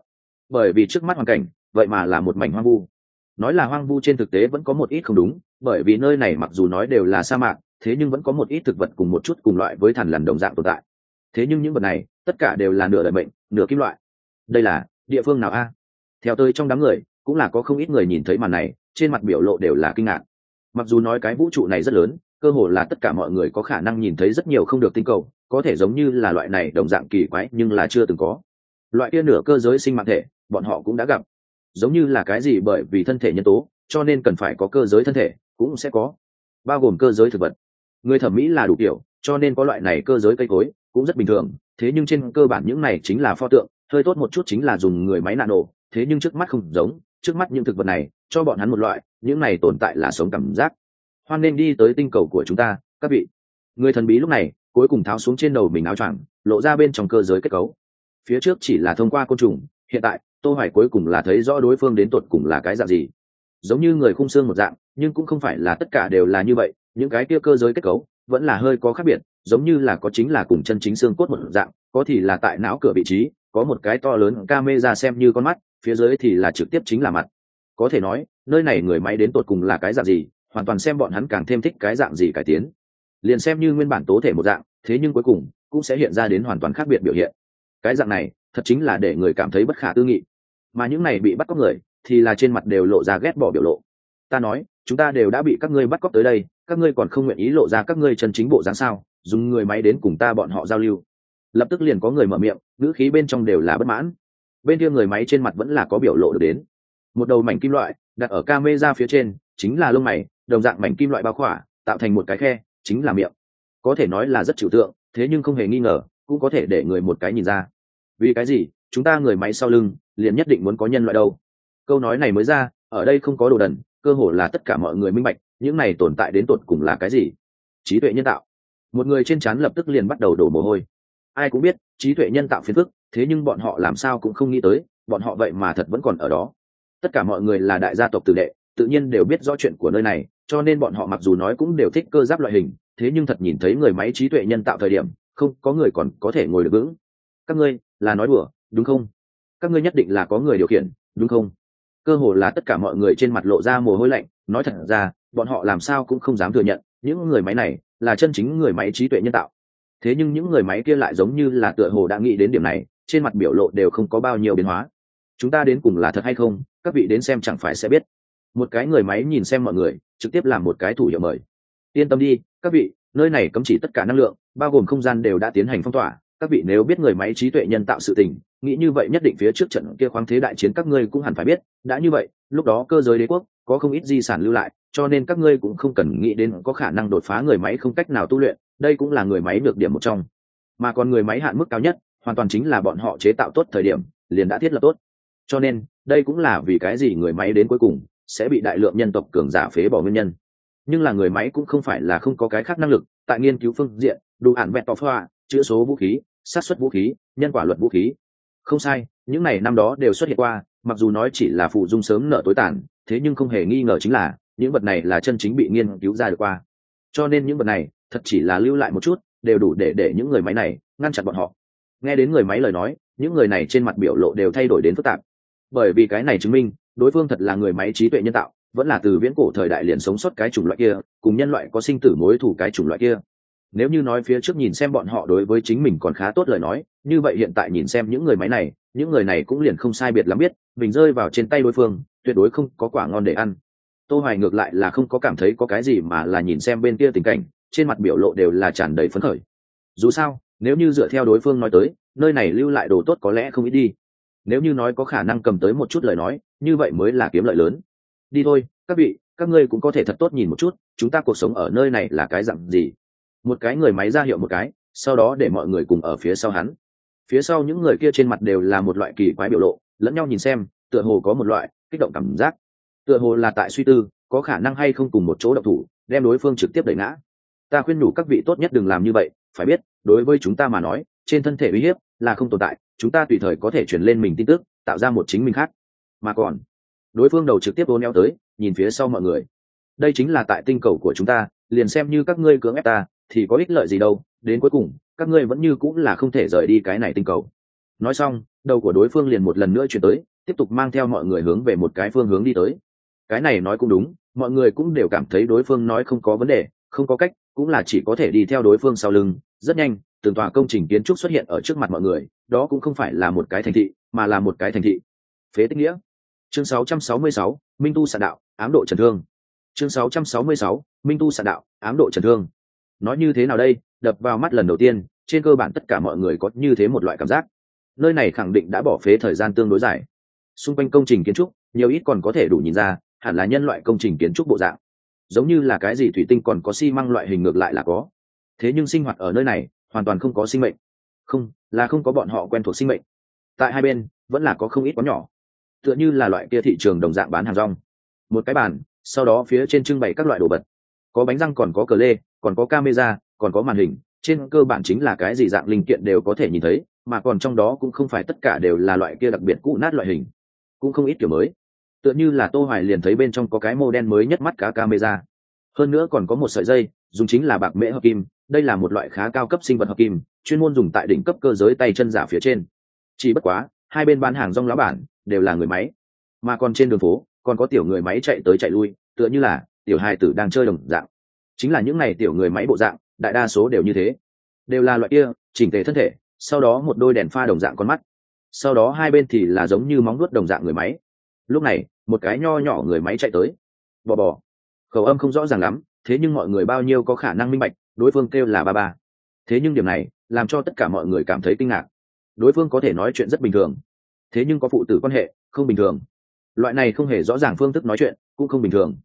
Speaker 1: Bởi vì trước mắt hoàn cảnh vậy mà là một mảnh hoang vu. Nói là hoang vu trên thực tế vẫn có một ít không đúng bởi vì nơi này mặc dù nói đều là sa mạc, thế nhưng vẫn có một ít thực vật cùng một chút cùng loại với thằn lằn đồng dạng tồn tại. Thế nhưng những vật này, tất cả đều là nửa đời mệnh, nửa kim loại. Đây là địa phương nào a? Theo tôi trong đám người, cũng là có không ít người nhìn thấy màn này, trên mặt biểu lộ đều là kinh ngạc. Mặc dù nói cái vũ trụ này rất lớn, cơ hồ là tất cả mọi người có khả năng nhìn thấy rất nhiều không được tinh cầu, có thể giống như là loại này đồng dạng kỳ quái nhưng là chưa từng có. Loại kia nửa cơ giới sinh mạng thể, bọn họ cũng đã gặp. Giống như là cái gì bởi vì thân thể nhân tố, cho nên cần phải có cơ giới thân thể cũng sẽ có. Bao gồm cơ giới thực vật. Người thẩm mỹ là đủ kiểu, cho nên có loại này cơ giới cây cối cũng rất bình thường. Thế nhưng trên cơ bản những này chính là pho tượng, hơi tốt một chút chính là dùng người máy nano thế nhưng trước mắt không giống, trước mắt những thực vật này, cho bọn hắn một loại, những này tồn tại là sống cảm giác. Hoan nên đi tới tinh cầu của chúng ta, các vị. Người thần bí lúc này, cuối cùng tháo xuống trên đầu mình áo choàng, lộ ra bên trong cơ giới kết cấu. Phía trước chỉ là thông qua côn trùng, hiện tại, tô hoài cuối cùng là thấy rõ đối phương đến tột cùng là cái dạng gì. Giống như người khung xương một dạng nhưng cũng không phải là tất cả đều là như vậy, những cái kia cơ giới kết cấu vẫn là hơi có khác biệt, giống như là có chính là cùng chân chính xương cốt một dạng, có thì là tại não cửa vị trí, có một cái to lớn camera xem như con mắt, phía dưới thì là trực tiếp chính là mặt. Có thể nói, nơi này người máy đến tột cùng là cái dạng gì, hoàn toàn xem bọn hắn càng thêm thích cái dạng gì cải tiến. Liền xem như nguyên bản tố thể một dạng, thế nhưng cuối cùng cũng sẽ hiện ra đến hoàn toàn khác biệt biểu hiện. Cái dạng này, thật chính là để người cảm thấy bất khả tư nghị. Mà những này bị bắt cóc người, thì là trên mặt đều lộ ra ghét bỏ biểu lộ. Ta nói chúng ta đều đã bị các ngươi bắt cóc tới đây, các ngươi còn không nguyện ý lộ ra các ngươi chân chính bộ dáng sao? Dùng người máy đến cùng ta bọn họ giao lưu. Lập tức liền có người mở miệng, ngữ khí bên trong đều là bất mãn. Bên kia người máy trên mặt vẫn là có biểu lộ được đến. Một đầu mảnh kim loại đặt ở ca mê ra phía trên, chính là lông mày, đồng dạng mảnh kim loại bao khỏa, tạo thành một cái khe, chính là miệng. Có thể nói là rất trừu tượng, thế nhưng không hề nghi ngờ, cũng có thể để người một cái nhìn ra. Vì cái gì? Chúng ta người máy sau lưng, liền nhất định muốn có nhân loại đâu. Câu nói này mới ra, ở đây không có đồ đần cơ hồ là tất cả mọi người minh bạch, những này tồn tại đến tột cùng là cái gì? Trí tuệ nhân tạo. Một người trên chán lập tức liền bắt đầu đổ mồ hôi. Ai cũng biết, trí tuệ nhân tạo phiền phức, thế nhưng bọn họ làm sao cũng không nghĩ tới, bọn họ vậy mà thật vẫn còn ở đó. Tất cả mọi người là đại gia tộc tử đệ, tự nhiên đều biết rõ chuyện của nơi này, cho nên bọn họ mặc dù nói cũng đều thích cơ giáp loại hình, thế nhưng thật nhìn thấy người máy trí tuệ nhân tạo thời điểm, không có người còn có thể ngồi được vững. Các ngươi là nói đùa, đúng không? Các ngươi nhất định là có người điều khiển, đúng không? Cơ hồ là tất cả mọi người trên mặt lộ ra mồ hôi lạnh, nói thật ra, bọn họ làm sao cũng không dám thừa nhận, những người máy này là chân chính người máy trí tuệ nhân tạo. Thế nhưng những người máy kia lại giống như là tựa hồ đã nghĩ đến điểm này, trên mặt biểu lộ đều không có bao nhiêu biến hóa. Chúng ta đến cùng là thật hay không, các vị đến xem chẳng phải sẽ biết. Một cái người máy nhìn xem mọi người, trực tiếp làm một cái thủ hiệu mời. Yên tâm đi, các vị, nơi này cấm chỉ tất cả năng lượng, bao gồm không gian đều đã tiến hành phong tỏa, các vị nếu biết người máy trí tuệ nhân tạo sự tình nghĩ như vậy nhất định phía trước trận kia khoáng thế đại chiến các ngươi cũng hẳn phải biết, đã như vậy, lúc đó cơ giới đế quốc có không ít di sản lưu lại, cho nên các ngươi cũng không cần nghĩ đến có khả năng đột phá người máy không cách nào tu luyện, đây cũng là người máy được điểm một trong. Mà còn người máy hạn mức cao nhất, hoàn toàn chính là bọn họ chế tạo tốt thời điểm, liền đã thiết lập tốt. Cho nên, đây cũng là vì cái gì người máy đến cuối cùng sẽ bị đại lượng nhân tộc cường giả phế bỏ nguyên nhân. Nhưng là người máy cũng không phải là không có cái khác năng lực, tại nghiên cứu phương diện, đủ hạn vẹn tỏ phoa chữa số vũ khí sát xuất vũ khí, nhân quả luật vũ khí không sai, những này năm đó đều xuất hiện qua, mặc dù nói chỉ là phụ dung sớm nợ tối tàn, thế nhưng không hề nghi ngờ chính là, những vật này là chân chính bị nghiên cứu ra được qua. Cho nên những vật này, thật chỉ là lưu lại một chút, đều đủ để để những người máy này ngăn chặn bọn họ. Nghe đến người máy lời nói, những người này trên mặt biểu lộ đều thay đổi đến phức tạp. Bởi vì cái này chứng minh, đối phương thật là người máy trí tuệ nhân tạo, vẫn là từ viễn cổ thời đại liền sống sót cái chủng loại kia, cùng nhân loại có sinh tử mối thủ cái chủng loại kia nếu như nói phía trước nhìn xem bọn họ đối với chính mình còn khá tốt lời nói, như vậy hiện tại nhìn xem những người máy này, những người này cũng liền không sai biệt lắm biết, mình rơi vào trên tay đối phương, tuyệt đối không có quả ngon để ăn. Tô hoài ngược lại là không có cảm thấy có cái gì mà là nhìn xem bên kia tình cảnh, trên mặt biểu lộ đều là tràn đầy phấn khởi. Dù sao, nếu như dựa theo đối phương nói tới, nơi này lưu lại đồ tốt có lẽ không ít đi. Nếu như nói có khả năng cầm tới một chút lời nói, như vậy mới là kiếm lợi lớn. Đi thôi, các vị, các ngươi cũng có thể thật tốt nhìn một chút, chúng ta cuộc sống ở nơi này là cái dặn gì? Một cái người máy ra hiệu một cái, sau đó để mọi người cùng ở phía sau hắn. Phía sau những người kia trên mặt đều là một loại kỳ quái biểu lộ, lẫn nhau nhìn xem, tựa hồ có một loại kích động cảm giác. Tựa hồ là tại suy tư, có khả năng hay không cùng một chỗ độc thủ, đem đối phương trực tiếp đẩy ngã. Ta khuyên nhủ các vị tốt nhất đừng làm như vậy, phải biết, đối với chúng ta mà nói, trên thân thể uy hiếp là không tồn tại, chúng ta tùy thời có thể chuyển lên mình tin tức, tạo ra một chính mình khác. Mà còn, đối phương đầu trực tiếp ô neo tới, nhìn phía sau mọi người. Đây chính là tại tinh cầu của chúng ta, liền xem như các ngươi cưỡng ép ta thì có ích lợi gì đâu đến cuối cùng các ngươi vẫn như cũng là không thể rời đi cái này tinh cầu. Nói xong đầu của đối phương liền một lần nữa chuyển tới tiếp tục mang theo mọi người hướng về một cái phương hướng đi tới. Cái này nói cũng đúng mọi người cũng đều cảm thấy đối phương nói không có vấn đề không có cách cũng là chỉ có thể đi theo đối phương sau lưng. Rất nhanh từng tòa công trình kiến trúc xuất hiện ở trước mặt mọi người đó cũng không phải là một cái thành thị mà là một cái thành thị. Phế tích nghĩa. Chương 666, minh tu sạn đạo ám độ trần thương. Chương 666, minh tu sạn đạo ám độ trần thương nói như thế nào đây? Đập vào mắt lần đầu tiên, trên cơ bản tất cả mọi người có như thế một loại cảm giác. Nơi này khẳng định đã bỏ phế thời gian tương đối dài. Xung quanh công trình kiến trúc, nhiều ít còn có thể đủ nhìn ra, hẳn là nhân loại công trình kiến trúc bộ dạng. Giống như là cái gì thủy tinh còn có xi măng loại hình ngược lại là có. Thế nhưng sinh hoạt ở nơi này, hoàn toàn không có sinh mệnh. Không, là không có bọn họ quen thuộc sinh mệnh. Tại hai bên, vẫn là có không ít có nhỏ. Tựa như là loại kia thị trường đồng dạng bán hàng rong. Một cái bàn, sau đó phía trên trưng bày các loại đồ vật. Có bánh răng còn có cờ lê còn có camera, còn có màn hình, trên cơ bản chính là cái gì dạng linh kiện đều có thể nhìn thấy, mà còn trong đó cũng không phải tất cả đều là loại kia đặc biệt cũ nát loại hình. Cũng không ít kiểu mới. Tựa như là tô hoài liền thấy bên trong có cái mô đen mới nhất mắt cá camera. Hơn nữa còn có một sợi dây, dùng chính là bạc mễ hợp kim, đây là một loại khá cao cấp sinh vật hợp kim, chuyên môn dùng tại đỉnh cấp cơ giới tay chân giả phía trên. Chỉ bất quá, hai bên bán hàng rong lá bản, đều là người máy. Mà còn trên đường phố, còn có tiểu người máy chạy tới chạy lui, tựa như là tiểu hài tử đang chơi đồng dạng chính là những này tiểu người máy bộ dạng, đại đa số đều như thế. Đều là loại kia, chỉnh tề thân thể, sau đó một đôi đèn pha đồng dạng con mắt. Sau đó hai bên thì là giống như móng nuốt đồng dạng người máy. Lúc này, một cái nho nhỏ người máy chạy tới. Bò bò. Khẩu âm không rõ ràng lắm, thế nhưng mọi người bao nhiêu có khả năng minh bạch, đối phương kêu là ba ba. Thế nhưng điểm này, làm cho tất cả mọi người cảm thấy kinh ngạc. Đối phương có thể nói chuyện rất bình thường. Thế nhưng có phụ tử quan hệ, không bình thường. Loại này không hề rõ ràng phương thức nói chuyện, cũng không bình thường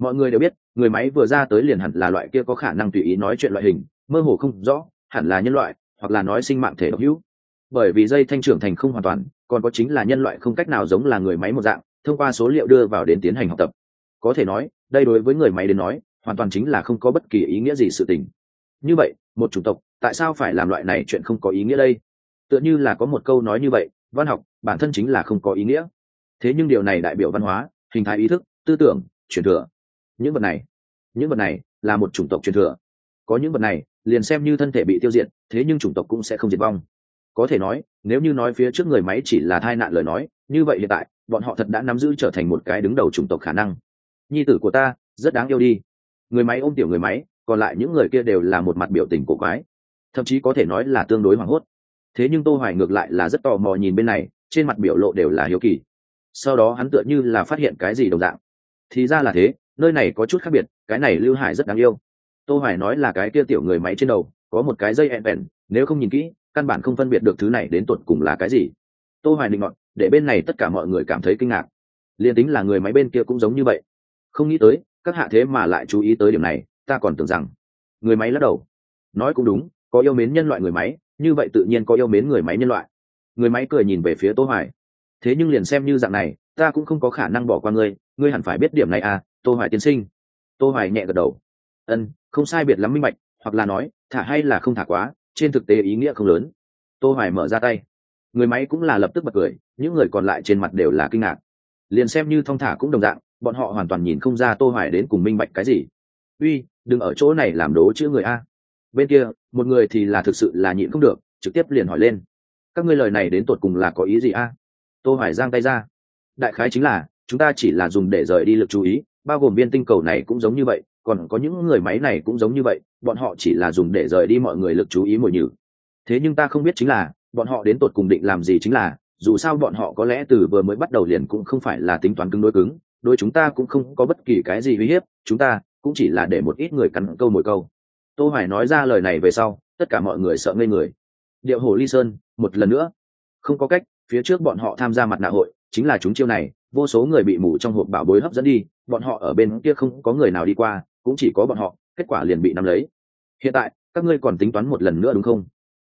Speaker 1: mọi người đều biết, người máy vừa ra tới liền hẳn là loại kia có khả năng tùy ý nói chuyện loại hình, mơ hồ không rõ, hẳn là nhân loại, hoặc là nói sinh mạng thể độc hữu. Bởi vì dây thanh trưởng thành không hoàn toàn, còn có chính là nhân loại không cách nào giống là người máy một dạng, thông qua số liệu đưa vào đến tiến hành học tập. Có thể nói, đây đối với người máy đến nói, hoàn toàn chính là không có bất kỳ ý nghĩa gì sự tình. Như vậy, một chủng tộc, tại sao phải làm loại này chuyện không có ý nghĩa đây? Tựa như là có một câu nói như vậy, văn học, bản thân chính là không có ý nghĩa. Thế nhưng điều này đại biểu văn hóa, hình thái ý thức, tư tưởng, truyền thừa những vật này, những vật này là một chủng tộc truyền thừa. Có những vật này, liền xem như thân thể bị tiêu diệt, thế nhưng chủng tộc cũng sẽ không diệt vong. Có thể nói, nếu như nói phía trước người máy chỉ là tai nạn lời nói, như vậy hiện tại, bọn họ thật đã nắm giữ trở thành một cái đứng đầu chủng tộc khả năng. Nhi tử của ta, rất đáng yêu đi. Người máy ôm tiểu người máy, còn lại những người kia đều là một mặt biểu tình cổ quái. Thậm chí có thể nói là tương đối hoảng hốt. Thế nhưng tô hoài ngược lại là rất tò mò nhìn bên này, trên mặt biểu lộ đều là hiếu kỳ. Sau đó hắn tựa như là phát hiện cái gì đồng dạng. Thì ra là thế nơi này có chút khác biệt, cái này lưu hải rất đáng yêu. Tô hoài nói là cái kia tiểu người máy trên đầu, có một cái dây ẹn vẹn, nếu không nhìn kỹ, căn bản không phân biệt được thứ này đến tuột cùng là cái gì. Tô hoài định ngọn, để bên này tất cả mọi người cảm thấy kinh ngạc. Liên tính là người máy bên kia cũng giống như vậy. Không nghĩ tới, các hạ thế mà lại chú ý tới điểm này, ta còn tưởng rằng, người máy lắc đầu. Nói cũng đúng, có yêu mến nhân loại người máy, như vậy tự nhiên có yêu mến người máy nhân loại. Người máy cười nhìn về phía tô hoài. Thế nhưng liền xem như dạng này, ta cũng không có khả năng bỏ qua ngươi ngươi hẳn phải biết điểm này à tô hoài tiên sinh. Tô hoài nhẹ gật đầu. Ân, không sai biệt lắm minh bạch, hoặc là nói, thả hay là không thả quá, trên thực tế ý nghĩa không lớn. Tô hoài mở ra tay. Người máy cũng là lập tức bật cười, những người còn lại trên mặt đều là kinh ngạc. Liền xem như thong thả cũng đồng dạng, bọn họ hoàn toàn nhìn không ra tô hoài đến cùng minh bạch cái gì. Uy, đừng ở chỗ này làm đố chữ người a. Bên kia, một người thì là thực sự là nhịn không được, trực tiếp liền hỏi lên. Các ngươi lời này đến tột cùng là có ý gì a? Tô hoài giang tay ra. Đại khái chính là, chúng ta chỉ là dùng để rời đi lực chú ý bao gồm viên tinh cầu này cũng giống như vậy, còn có những người máy này cũng giống như vậy, bọn họ chỉ là dùng để rời đi mọi người lực chú ý mồi nhử. Thế nhưng ta không biết chính là, bọn họ đến tột cùng định làm gì chính là, dù sao bọn họ có lẽ từ vừa mới bắt đầu liền cũng không phải là tính toán cứng đối cứng, đối chúng ta cũng không có bất kỳ cái gì uy hiếp, chúng ta cũng chỉ là để một ít người cắn câu mồi câu. Tô hoài nói ra lời này về sau, tất cả mọi người sợ ngây người. Điệu hồ ly sơn, một lần nữa. Không có cách, phía trước bọn họ tham gia mặt nạ hội chính là chúng chiêu này, vô số người bị mù trong hộp bảo bối hấp dẫn đi, bọn họ ở bên kia không có người nào đi qua, cũng chỉ có bọn họ, kết quả liền bị nắm lấy. Hiện tại, các ngươi còn tính toán một lần nữa đúng không?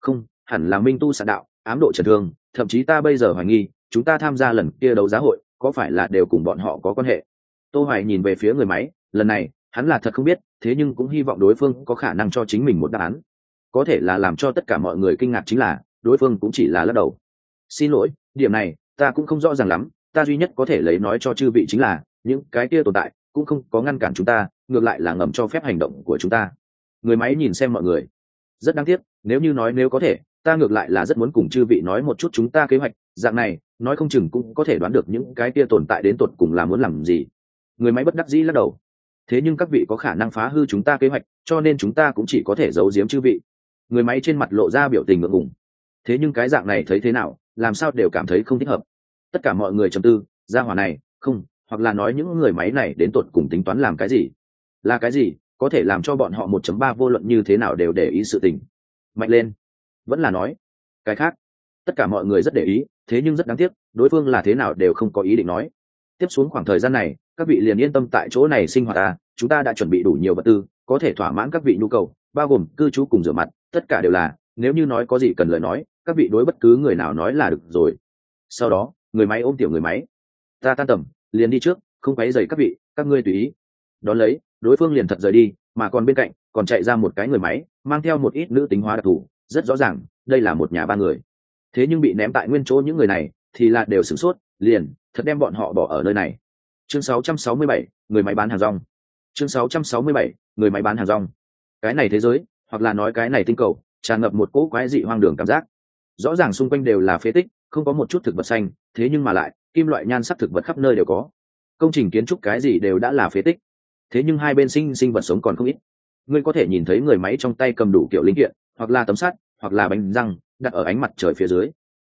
Speaker 1: Không, hẳn là minh tu sạn đạo, ám độ trần thương, thậm chí ta bây giờ hoài nghi, chúng ta tham gia lần kia đấu giá hội, có phải là đều cùng bọn họ có quan hệ? Tô hoài nhìn về phía người máy, lần này, hắn là thật không biết, thế nhưng cũng hy vọng đối phương có khả năng cho chính mình một đáp án. Có thể là làm cho tất cả mọi người kinh ngạc chính là, đối phương cũng chỉ là lắc đầu. Xin lỗi, điểm này ta cũng không rõ ràng lắm, ta duy nhất có thể lấy nói cho chư vị chính là, những cái kia tồn tại cũng không có ngăn cản chúng ta, ngược lại là ngầm cho phép hành động của chúng ta. Người máy nhìn xem mọi người. Rất đáng tiếc, nếu như nói nếu có thể, ta ngược lại là rất muốn cùng chư vị nói một chút chúng ta kế hoạch, dạng này, nói không chừng cũng có thể đoán được những cái kia tồn tại đến tột cùng là muốn làm gì. Người máy bất đắc dĩ lắc đầu. Thế nhưng các vị có khả năng phá hư chúng ta kế hoạch, cho nên chúng ta cũng chỉ có thể giấu giếm chư vị. Người máy trên mặt lộ ra biểu tình ngượng ngùng. Thế nhưng cái dạng này thấy thế nào, làm sao đều cảm thấy không thích hợp tất cả mọi người trầm tư, ra hỏa này, không, hoặc là nói những người máy này đến tột cùng tính toán làm cái gì? Là cái gì? Có thể làm cho bọn họ một chấm ba vô luận như thế nào đều để ý sự tình. Mạnh lên. Vẫn là nói. Cái khác. Tất cả mọi người rất để ý, thế nhưng rất đáng tiếc, đối phương là thế nào đều không có ý định nói. Tiếp xuống khoảng thời gian này, các vị liền yên tâm tại chỗ này sinh hoạt ta, chúng ta đã chuẩn bị đủ nhiều vật tư, có thể thỏa mãn các vị nhu cầu, bao gồm cư trú cùng rửa mặt, tất cả đều là, nếu như nói có gì cần lời nói, các vị đối bất cứ người nào nói là được rồi. Sau đó người máy ôm tiểu người máy. Ta tan tầm liền đi trước không quấy dày các vị các ngươi tùy ý. Đón lấy đối phương liền thật rời đi mà còn bên cạnh còn chạy ra một cái người máy mang theo một ít nữ tính hóa đặc thù rất rõ ràng đây là một nhà ba người. Thế nhưng bị ném tại nguyên chỗ những người này thì là đều sửng sốt liền thật đem bọn họ bỏ ở nơi này. Chương 667, người máy bán hàng rong. Chương 667, người máy bán hàng rong. Cái này thế giới hoặc là nói cái này tinh cầu tràn ngập một cỗ quái dị hoang đường cảm giác. Rõ ràng xung quanh đều là phế tích không có một chút thực vật xanh, thế nhưng mà lại, kim loại nhan sắc thực vật khắp nơi đều có. Công trình kiến trúc cái gì đều đã là phế tích. Thế nhưng hai bên sinh sinh vật sống còn không ít. Ngươi có thể nhìn thấy người máy trong tay cầm đủ kiểu linh kiện, hoặc là tấm sắt, hoặc là bánh răng, đặt ở ánh mặt trời phía dưới.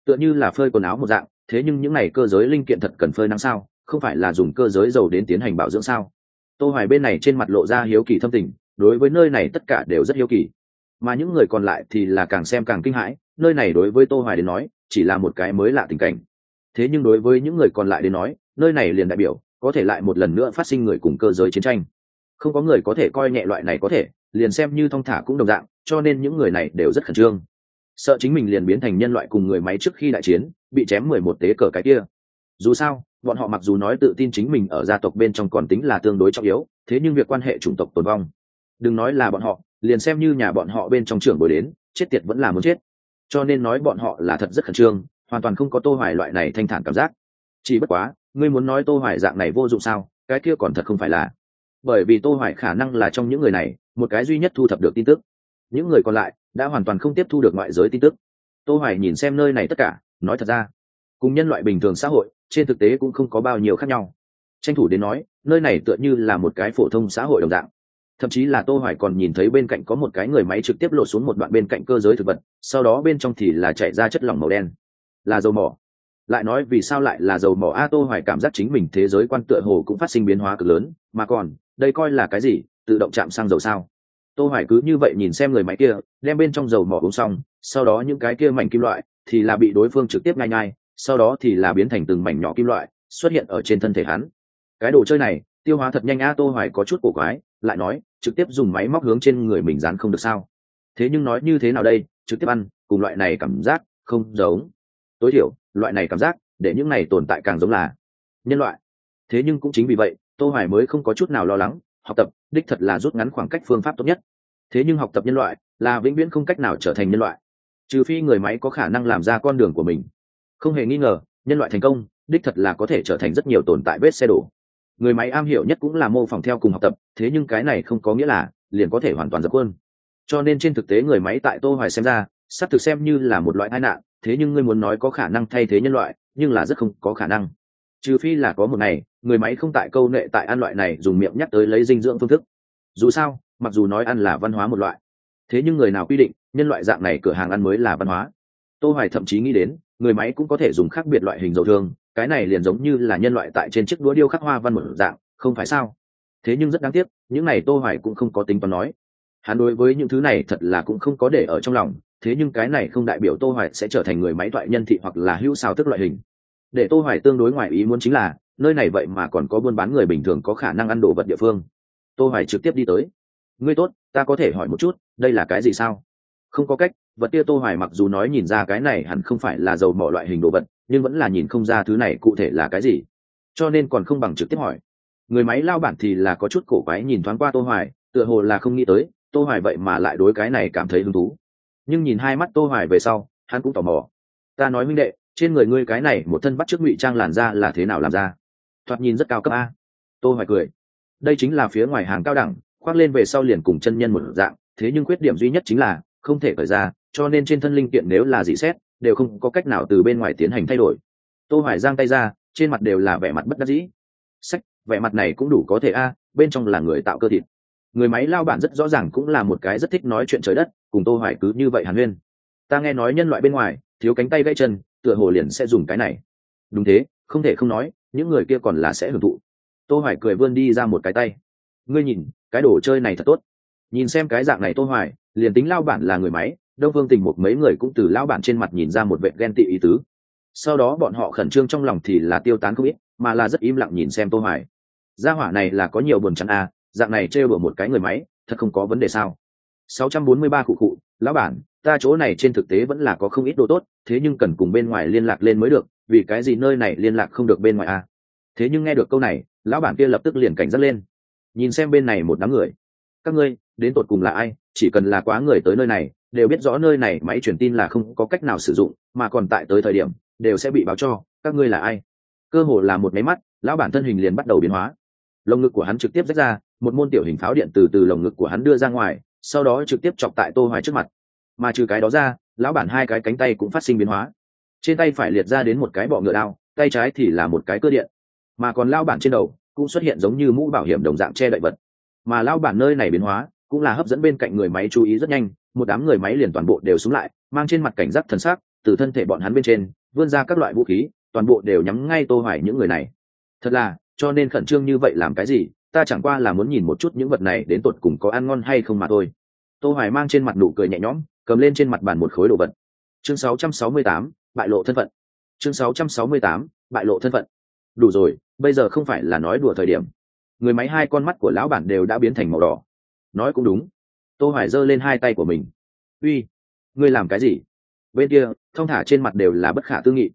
Speaker 1: Tựa như là phơi quần áo một dạng, thế nhưng những này cơ giới linh kiện thật cần phơi nắng sao? Không phải là dùng cơ giới dầu đến tiến hành bảo dưỡng sao? Tô hoài bên này trên mặt lộ ra hiếu kỳ thâm tình, đối với nơi này tất cả đều rất hiếu kỳ. Mà những người còn lại thì là càng xem càng kinh hãi, nơi này đối với tô hoài đến nói chỉ là một cái mới lạ tình cảnh. Thế nhưng đối với những người còn lại đến nói, nơi này liền đại biểu, có thể lại một lần nữa phát sinh người cùng cơ giới chiến tranh. Không có người có thể coi nhẹ loại này có thể, liền xem như thong thả cũng đồng dạng, cho nên những người này đều rất khẩn trương. Sợ chính mình liền biến thành nhân loại cùng người máy trước khi đại chiến, bị chém mười một tế cờ cái kia. Dù sao, bọn họ mặc dù nói tự tin chính mình ở gia tộc bên trong còn tính là tương đối trọng yếu, thế nhưng việc quan hệ chủng tộc tồn vong. Đừng nói là bọn họ, liền xem như nhà bọn họ bên trong trưởng bồi đến, chết tiệt vẫn là muốn chết cho nên nói bọn họ là thật rất khẩn trương, hoàn toàn không có tô hoài loại này thanh thản cảm giác. Chỉ bất quá, ngươi muốn nói tô hoài dạng này vô dụng sao, cái kia còn thật không phải là. Bởi vì tô hoài khả năng là trong những người này, một cái duy nhất thu thập được tin tức. Những người còn lại đã hoàn toàn không tiếp thu được ngoại giới tin tức. Tô hoài nhìn xem nơi này tất cả, nói thật ra, cùng nhân loại bình thường xã hội, trên thực tế cũng không có bao nhiêu khác nhau. Tranh thủ đến nói, nơi này tựa như là một cái phổ thông xã hội đồng dạng thậm chí là tô hoài còn nhìn thấy bên cạnh có một cái người máy trực tiếp lột xuống một đoạn bên cạnh cơ giới thực vật, sau đó bên trong thì là chảy ra chất lỏng màu đen. Là dầu mỏ. Lại nói vì sao lại là dầu mỏ? A, tô hoài cảm giác chính mình thế giới quan tựa hồ cũng phát sinh biến hóa cực lớn, mà còn, đây coi là cái gì? Tự động chạm sang dầu sao? Tô hoài cứ như vậy nhìn xem người máy kia, đem bên trong dầu mỏ uống xong, sau đó những cái kia mảnh kim loại thì là bị đối phương trực tiếp ngay ngay sau đó thì là biến thành từng mảnh nhỏ kim loại xuất hiện ở trên thân thể hắn. Cái đồ chơi này, tiêu hóa thật nhanh a, tô hoài có chút cổ quái lại nói, trực tiếp dùng máy móc hướng trên người mình dán không được sao? Thế nhưng nói như thế nào đây? Trực tiếp ăn, cùng loại này cảm giác không giống. Tối thiểu, loại này cảm giác, để những này tồn tại càng giống là nhân loại. Thế nhưng cũng chính vì vậy, tô hoài mới không có chút nào lo lắng, học tập, đích thật là rút ngắn khoảng cách phương pháp tốt nhất. Thế nhưng học tập nhân loại, là vĩnh viễn không cách nào trở thành nhân loại. Trừ phi người máy có khả năng làm ra con đường của mình. Không hề nghi ngờ, nhân loại thành công, đích thật là có thể trở thành rất nhiều tồn tại vết xe đổ người máy am hiểu nhất cũng là mô phỏng theo cùng học tập, thế nhưng cái này không có nghĩa là liền có thể hoàn toàn dập quân cho nên trên thực tế người máy tại tô hoài xem ra sắp thực xem như là một loại tai nạn, thế nhưng ngươi muốn nói có khả năng thay thế nhân loại, nhưng là rất không có khả năng. Trừ phi là có một ngày, người máy không tại câu nệ tại ăn loại này dùng miệng nhắc tới lấy dinh dưỡng phương thức. Dù sao, mặc dù nói ăn là văn hóa một loại, thế nhưng người nào quy định, nhân loại dạng này cửa hàng ăn mới là văn hóa. Tô hoài thậm chí nghĩ đến, người máy cũng có thể dùng khác biệt loại hình dầu thương cái này liền giống như là nhân loại tại trên chiếc đũa điêu khắc hoa văn một dạng, không phải sao? Thế nhưng rất đáng tiếc, những này tô hoài cũng không có tính toán nói. Hắn đối với những thứ này thật là cũng không có để ở trong lòng, thế nhưng cái này không đại biểu tô hoài sẽ trở thành người máy thoại nhân thị hoặc là hữu sao tức loại hình. Để tô hoài tương đối ngoài ý muốn chính là, nơi này vậy mà còn có buôn bán người bình thường có khả năng ăn đồ vật địa phương. Tô hoài trực tiếp đi tới. Ngươi tốt, ta có thể hỏi một chút, đây là cái gì sao? Không có cách, vật kia tô hoài mặc dù nói nhìn ra cái này hẳn không phải là dầu mỏ loại hình đồ vật nhưng vẫn là nhìn không ra thứ này cụ thể là cái gì. Cho nên còn không bằng trực tiếp hỏi. Người máy lao bản thì là có chút cổ quái nhìn thoáng qua tô hoài, tựa hồ là không nghĩ tới, tô hoài vậy mà lại đối cái này cảm thấy hứng thú. Nhưng nhìn hai mắt tô hoài về sau, hắn cũng tò mò. Ta nói minh đệ, trên người ngươi cái này một thân bắt trước ngụy trang làn da là thế nào làm ra? Thoạt nhìn rất cao cấp a. Tô hoài cười. Đây chính là phía ngoài hàng cao đẳng, khoác lên về sau liền cùng chân nhân một dạng, thế nhưng khuyết điểm duy nhất chính là không thể cởi ra, cho nên trên thân linh kiện nếu là dị xét đều không có cách nào từ bên ngoài tiến hành thay đổi. Tô hoài giang tay ra, trên mặt đều là vẻ mặt bất đắc dĩ. Sách, vẻ mặt này cũng đủ có thể a, bên trong là người tạo cơ thịt. Người máy lao bản rất rõ ràng cũng là một cái rất thích nói chuyện trời đất, cùng tô hoài cứ như vậy hàn huyên. Ta nghe nói nhân loại bên ngoài, thiếu cánh tay gãy chân, tựa hồ liền sẽ dùng cái này. Đúng thế, không thể không nói, những người kia còn là sẽ hưởng thụ. Tô hoài cười vươn đi ra một cái tay. Ngươi nhìn, cái đồ chơi này thật tốt. Nhìn xem cái dạng này tô hoài, liền tính lao bản là người máy đông phương tình một mấy người cũng từ lão bản trên mặt nhìn ra một vệ ghen tị ý tứ. Sau đó bọn họ khẩn trương trong lòng thì là tiêu tán không ít, mà là rất im lặng nhìn xem tô hoài. Gia hỏa này là có nhiều buồn chán à dạng này trêu đùa một cái người máy, thật không có vấn đề sao? 643 cụ cụ, lão bản, ta chỗ này trên thực tế vẫn là có không ít đồ tốt, thế nhưng cần cùng bên ngoài liên lạc lên mới được, vì cái gì nơi này liên lạc không được bên ngoài à? Thế nhưng nghe được câu này, lão bản kia lập tức liền cảnh giác lên. Nhìn xem bên này một đám người. Các ngươi, đến tột cùng là ai? Chỉ cần là quá người tới nơi này đều biết rõ nơi này máy truyền tin là không có cách nào sử dụng, mà còn tại tới thời điểm, đều sẽ bị báo cho, các ngươi là ai? Cơ hồ là một máy mắt, lão bản thân hình liền bắt đầu biến hóa. Lồng ngực của hắn trực tiếp rách ra, một môn tiểu hình pháo điện từ từ lồng ngực của hắn đưa ra ngoài, sau đó trực tiếp chọc tại tô hoài trước mặt. Mà trừ cái đó ra, lão bản hai cái cánh tay cũng phát sinh biến hóa. Trên tay phải liệt ra đến một cái bọ ngựa đao, tay trái thì là một cái cơ điện. Mà còn lao bản trên đầu cũng xuất hiện giống như mũ bảo hiểm đồng dạng che đậy vật. Mà lao bản nơi này biến hóa cũng là hấp dẫn bên cạnh người máy chú ý rất nhanh một đám người máy liền toàn bộ đều xuống lại mang trên mặt cảnh giác thần sắc từ thân thể bọn hắn bên trên vươn ra các loại vũ khí toàn bộ đều nhắm ngay tô hoài những người này. Thật là cho nên khẩn trương như vậy làm cái gì ta chẳng qua là muốn nhìn một chút những vật này đến tột cùng có ăn ngon hay không mà thôi. Tô hoài mang trên mặt nụ cười nhẹ nhõm cầm lên trên mặt bàn một khối đồ vật. Chương 668, bại lộ thân phận. Chương 668, bại lộ thân phận. Đủ rồi bây giờ không phải là nói đùa thời điểm. Người máy hai con mắt của lão bản đều đã biến thành màu đỏ. Nói cũng đúng tô hoài giơ lên hai tay của mình. Uy, ngươi làm cái gì? Bên kia, thông thả trên mặt đều là bất khả tư nghị.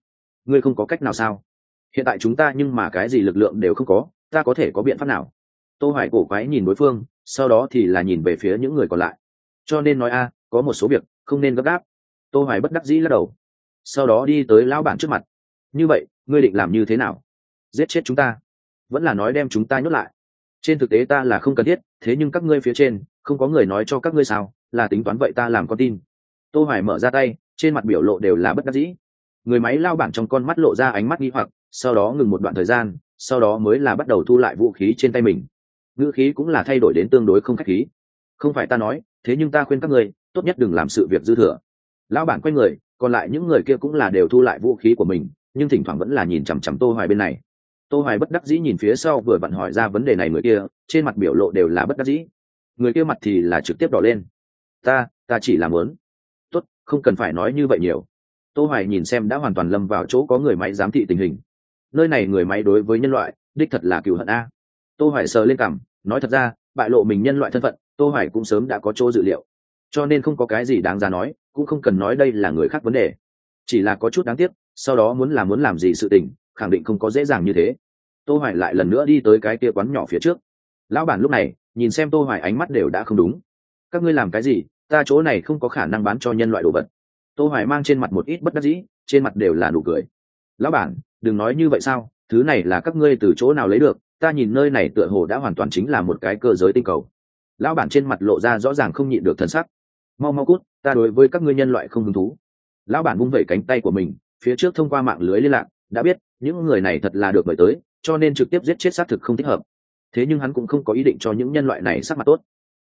Speaker 1: Ngươi không có cách nào sao? Hiện tại chúng ta nhưng mà cái gì lực lượng đều không có, ta có thể có biện pháp nào? Tô hoài cổ quái nhìn đối phương, sau đó thì là nhìn về phía những người còn lại. Cho nên nói a, có một số việc không nên gấp gáp. Tô hoài bất đắc dĩ lắc đầu. Sau đó đi tới lão bản trước mặt. Như vậy, ngươi định làm như thế nào? Giết chết chúng ta? Vẫn là nói đem chúng ta nhốt lại. Trên thực tế ta là không cần thiết, thế nhưng các ngươi phía trên không có người nói cho các ngươi sao, là tính toán vậy ta làm con tin. Tô hoài mở ra tay, trên mặt biểu lộ đều là bất đắc dĩ. Người máy lao bản trong con mắt lộ ra ánh mắt nghi hoặc, sau đó ngừng một đoạn thời gian, sau đó mới là bắt đầu thu lại vũ khí trên tay mình. Ngữ khí cũng là thay đổi đến tương đối không khách khí. Không phải ta nói, thế nhưng ta khuyên các ngươi, tốt nhất đừng làm sự việc dư thừa. Lão bản quay người, còn lại những người kia cũng là đều thu lại vũ khí của mình, nhưng thỉnh thoảng vẫn là nhìn chằm chằm tô hoài bên này. Tô hoài bất đắc dĩ nhìn phía sau vừa vặn hỏi ra vấn đề này người kia, trên mặt biểu lộ đều là bất đắc dĩ người kia mặt thì là trực tiếp đỏ lên. Ta ta chỉ làm muốn tốt, không cần phải nói như vậy nhiều. Tô hoài nhìn xem đã hoàn toàn lâm vào chỗ có người máy giám thị tình hình. Nơi này người máy đối với nhân loại, đích thật là cựu hận a. Tô hoài sờ lên cằm, nói thật ra, bại lộ mình nhân loại thân phận, tô hoài cũng sớm đã có chỗ dự liệu. Cho nên không có cái gì đáng ra nói, cũng không cần nói đây là người khác vấn đề. Chỉ là có chút đáng tiếc, sau đó muốn làm muốn làm gì sự tình, khẳng định không có dễ dàng như thế. Tô hoài lại lần nữa đi tới cái kia quán nhỏ phía trước. Lão bản lúc này nhìn xem tô hoài ánh mắt đều đã không đúng. Các ngươi làm cái gì? Ta chỗ này không có khả năng bán cho nhân loại đồ vật. Tô hoài mang trên mặt một ít bất đắc dĩ, trên mặt đều là nụ cười. Lão bản, đừng nói như vậy sao? Thứ này là các ngươi từ chỗ nào lấy được? Ta nhìn nơi này tựa hồ đã hoàn toàn chính là một cái cơ giới tinh cầu. Lão bản trên mặt lộ ra rõ ràng không nhịn được thần sắc. Mau mau cút, ta đối với các ngươi nhân loại không hứng thú. Lão bản vung vẩy cánh tay của mình, phía trước thông qua mạng lưới liên lạc, đã biết, những người này thật là được mời tới, cho nên trực tiếp giết chết xác thực không thích hợp thế nhưng hắn cũng không có ý định cho những nhân loại này sắc mặt tốt.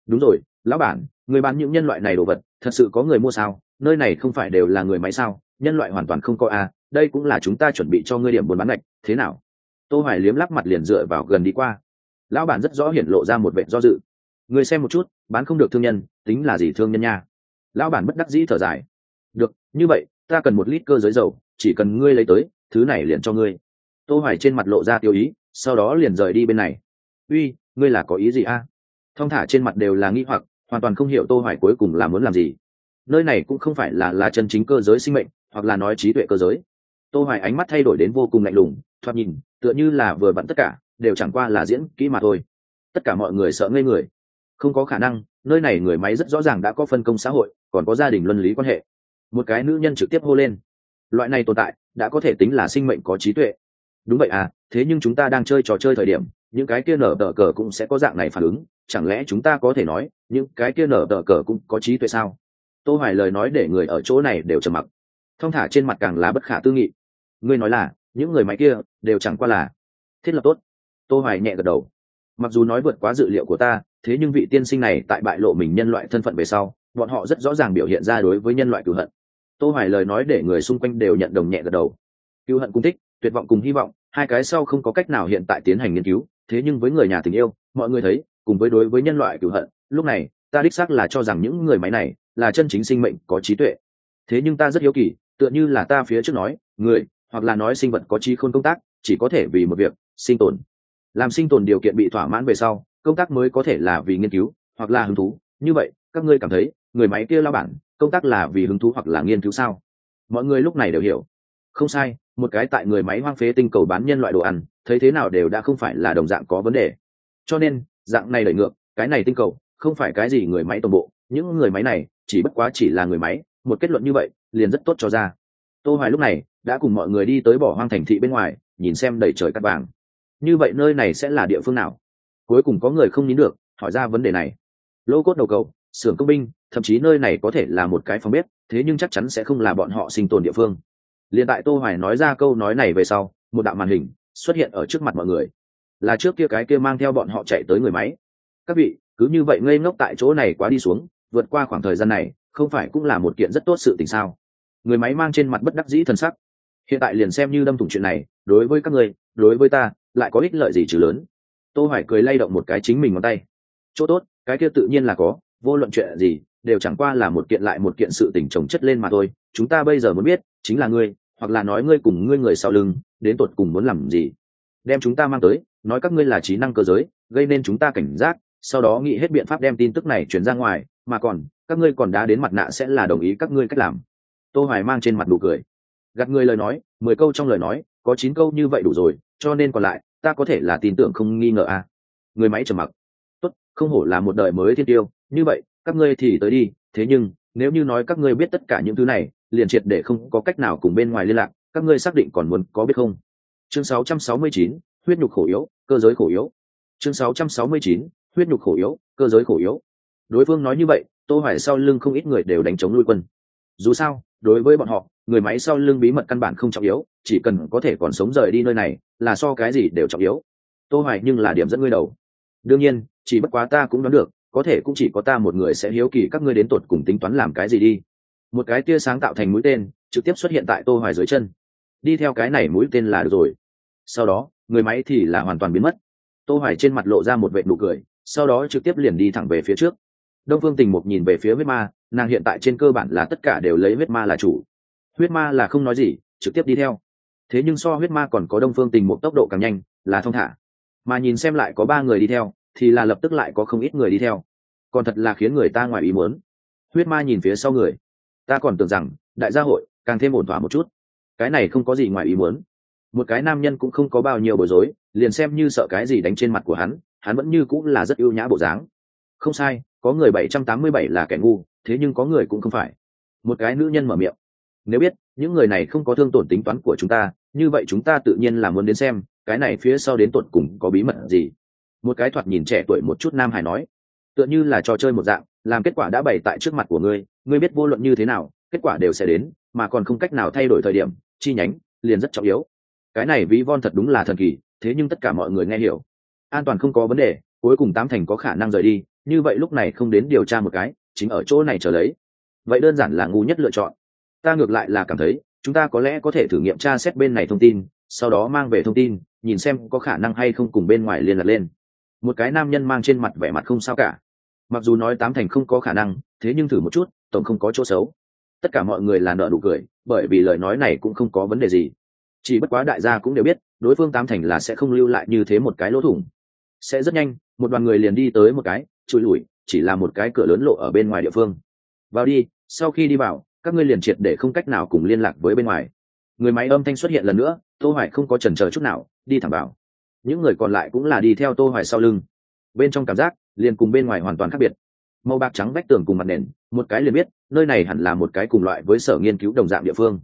Speaker 1: Đúng rồi, lão bản, người bán những nhân loại này đồ vật, thật sự có người mua sao? Nơi này không phải đều là người máy sao? Nhân loại hoàn toàn không có a đây cũng là chúng ta chuẩn bị cho ngươi điểm buôn bán ngạch, thế nào? Tô hoài liếm lắc mặt liền dựa vào gần đi qua. Lão bản rất rõ hiển lộ ra một vẻ do dự. Người xem một chút, bán không được thương nhân, tính là gì thương nhân nha? Lão bản bất đắc dĩ thở dài. Được, như vậy, ta cần một lít cơ giới dầu, chỉ cần ngươi lấy tới, thứ này liền cho ngươi. Tô hoài trên mặt lộ ra tiêu ý, sau đó liền rời đi bên này uy, ngươi là có ý gì a? À? thong thả trên mặt đều là nghi hoặc, hoàn toàn không hiểu tô hoài cuối cùng là muốn làm gì. Nơi này cũng không phải là là chân chính cơ giới sinh mệnh, hoặc là nói trí tuệ cơ giới. Tô hoài ánh mắt thay đổi đến vô cùng lạnh lùng, thoạt nhìn, tựa như là vừa bận tất cả, đều chẳng qua là diễn kỹ mà thôi. Tất cả mọi người sợ ngây người. Không có khả năng, nơi này người máy rất rõ ràng đã có phân công xã hội, còn có gia đình luân lý quan hệ. Một cái nữ nhân trực tiếp hô lên. Loại này tồn tại, đã có thể tính là sinh mệnh có trí tuệ. Đúng vậy à thế nhưng chúng ta đang chơi trò chơi thời điểm những cái kia nở tờ cờ cũng sẽ có dạng này phản ứng, chẳng lẽ chúng ta có thể nói, những cái kia nở tờ cờ cũng có trí tuệ sao? Tô hoài lời nói để người ở chỗ này đều trầm mặc. Thông thả trên mặt càng là bất khả tư nghị. Ngươi nói là, những người máy kia đều chẳng qua là thiết lập tốt. Tô hoài nhẹ gật đầu. Mặc dù nói vượt quá dự liệu của ta, thế nhưng vị tiên sinh này tại bại lộ mình nhân loại thân phận về sau, bọn họ rất rõ ràng biểu hiện ra đối với nhân loại cửu hận. Tô hoài lời nói để người xung quanh đều nhận đồng nhẹ gật đầu. Cửu hận cung thích, tuyệt vọng cùng hy vọng, hai cái sau không có cách nào hiện tại tiến hành nghiên cứu thế nhưng với người nhà tình yêu, mọi người thấy, cùng với đối với nhân loại cửu hận, lúc này, ta đích xác là cho rằng những người máy này là chân chính sinh mệnh có trí tuệ. Thế nhưng ta rất hiếu kỳ, tựa như là ta phía trước nói, người, hoặc là nói sinh vật có trí khôn công tác, chỉ có thể vì một việc, sinh tồn. Làm sinh tồn điều kiện bị thỏa mãn về sau, công tác mới có thể là vì nghiên cứu, hoặc là hứng thú. Như vậy, các ngươi cảm thấy, người máy kia lao bản, công tác là vì hứng thú hoặc là nghiên cứu sao? Mọi người lúc này đều hiểu. Không sai, một cái tại người máy hoang phế tinh cầu bán nhân loại đồ ăn thấy thế nào đều đã không phải là đồng dạng có vấn đề. Cho nên, dạng này đẩy ngược, cái này tinh cầu, không phải cái gì người máy toàn bộ, những người máy này, chỉ bất quá chỉ là người máy, một kết luận như vậy, liền rất tốt cho ra. Tô hoài lúc này, đã cùng mọi người đi tới bỏ hoang thành thị bên ngoài, nhìn xem đầy trời cát vàng. Như vậy nơi này sẽ là địa phương nào? Cuối cùng có người không nín được, hỏi ra vấn đề này. Lô cốt đầu cầu, xưởng công binh, thậm chí nơi này có thể là một cái phòng bếp, thế nhưng chắc chắn sẽ không là bọn họ sinh tồn địa phương. Liền tại tô hoài nói ra câu nói này về sau, một đạo màn hình xuất hiện ở trước mặt mọi người. Là trước kia cái kia mang theo bọn họ chạy tới người máy. Các vị, cứ như vậy ngây ngốc tại chỗ này quá đi xuống, vượt qua khoảng thời gian này, không phải cũng là một kiện rất tốt sự tình sao? Người máy mang trên mặt bất đắc dĩ thân sắc. Hiện tại liền xem như đâm thủng chuyện này, đối với các người đối với ta, lại có ích lợi gì trừ lớn? Tô hoài cười lay động một cái chính mình ngón tay. Chỗ tốt, cái kia tự nhiên là có, vô luận chuyện gì, đều chẳng qua là một kiện lại một kiện sự tình chồng chất lên mà thôi. Chúng ta bây giờ muốn biết, chính là ngươi hoặc là nói ngươi cùng ngươi người sau lưng, đến tột cùng muốn làm gì? Đem chúng ta mang tới, nói các ngươi là trí năng cơ giới, gây nên chúng ta cảnh giác, sau đó nghĩ hết biện pháp đem tin tức này chuyển ra ngoài, mà còn, các ngươi còn đá đến mặt nạ sẽ là đồng ý các ngươi cách làm. Tô hoài mang trên mặt đủ cười. Gạt người lời nói, mười câu trong lời nói, có chín câu như vậy đủ rồi, cho nên còn lại, ta có thể là tin tưởng không nghi ngờ à? Người máy trầm mặc. Tốt, không hổ là một đời mới thiên tiêu, như vậy, các ngươi thì tới đi, thế nhưng, nếu như nói các ngươi biết tất cả những thứ này liền triệt để không có cách nào cùng bên ngoài liên lạc các ngươi xác định còn muốn có biết không? Chương 669, huyết nhục khổ yếu cơ giới khổ yếu. Chương 669, huyết nhục khổ yếu cơ giới khổ yếu. Đối phương nói như vậy tô hoài sau lưng không ít người đều đánh chống nuôi quân. Dù sao đối với bọn họ người máy sau lưng bí mật căn bản không trọng yếu chỉ cần có thể còn sống rời đi nơi này là so cái gì đều trọng yếu. Tô hoài nhưng là điểm dẫn ngươi đầu. Đương nhiên chỉ bất quá ta cũng đoán được có thể cũng chỉ có ta một người sẽ hiếu kỳ các ngươi đến tột cùng tính toán làm cái gì đi một cái tia sáng tạo thành mũi tên, trực tiếp xuất hiện tại tô hoài dưới chân. Đi theo cái này mũi tên là được rồi. Sau đó, người máy thì là hoàn toàn biến mất. Tô hoài trên mặt lộ ra một vệ nụ cười, sau đó trực tiếp liền đi thẳng về phía trước. Đông phương tình mục nhìn về phía huyết ma, nàng hiện tại trên cơ bản là tất cả đều lấy huyết ma là chủ. Huyết ma là không nói gì, trực tiếp đi theo. Thế nhưng so huyết ma còn có đông phương tình mục tốc độ càng nhanh, là thông thả. Mà nhìn xem lại có ba người đi theo, thì là lập tức lại có không ít người đi theo. Còn thật là khiến người ta ngoài ý muốn. Huyết ma nhìn phía sau người ta còn tưởng rằng, đại gia hội, càng thêm ổn thỏa một chút. Cái này không có gì ngoài ý muốn. Một cái nam nhân cũng không có bao nhiêu bối rối, liền xem như sợ cái gì đánh trên mặt của hắn hắn vẫn như cũng là rất ưu nhã bộ dáng. Không sai, có người bảy trăm tám mươi bảy là kẻ ngu, thế nhưng có người cũng không phải. Một cái nữ nhân mở miệng. Nếu biết, những người này không có thương tổn tính toán của chúng ta, như vậy chúng ta tự nhiên là muốn đến xem, cái này phía sau đến tột cùng có bí mật gì. Một cái thoạt nhìn trẻ tuổi một chút nam hải nói. Tựa như là trò chơi một dạng làm kết quả đã bày tại trước mặt của ngươi ngươi biết vô luận như thế nào, kết quả đều sẽ đến, mà còn không cách nào thay đổi thời điểm, chi nhánh liền rất trọng yếu. Cái này ví von thật đúng là thần kỳ, thế nhưng tất cả mọi người nghe hiểu. An toàn không có vấn đề, cuối cùng tám thành có khả năng rời đi, như vậy lúc này không đến điều tra một cái, chính ở chỗ này trở lấy. Vậy đơn giản là ngu nhất lựa chọn. Ta ngược lại là cảm thấy, chúng ta có lẽ có thể thử nghiệm tra xét bên này thông tin, sau đó mang về thông tin, nhìn xem có khả năng hay không cùng bên ngoài liên lạc lên. Một cái nam nhân mang trên mặt vẻ mặt không sao cả mặc dù nói tám thành không có khả năng, thế nhưng thử một chút, tổng không có chỗ xấu. Tất cả mọi người là nợ nụ cười, bởi vì lời nói này cũng không có vấn đề gì. Chỉ bất quá đại gia cũng đều biết, đối phương tám thành là sẽ không lưu lại như thế một cái lỗ thủng. Sẽ rất nhanh, một đoàn người liền đi tới một cái trụi lủi, chỉ là một cái cửa lớn lộ ở bên ngoài địa phương. Vào đi, sau khi đi vào, các ngươi liền triệt để không cách nào cùng liên lạc với bên ngoài. Người máy âm thanh xuất hiện lần nữa, tô hoài không có chần chờ chút nào, đi thẳng vào. Những người còn lại cũng là đi theo tô hoài sau lưng. Bên trong cảm giác liền cùng bên ngoài hoàn toàn khác biệt. Màu bạc trắng vách tường cùng mặt nền, một cái liền biết, nơi này hẳn là một cái cùng loại với sở nghiên cứu đồng dạng địa phương.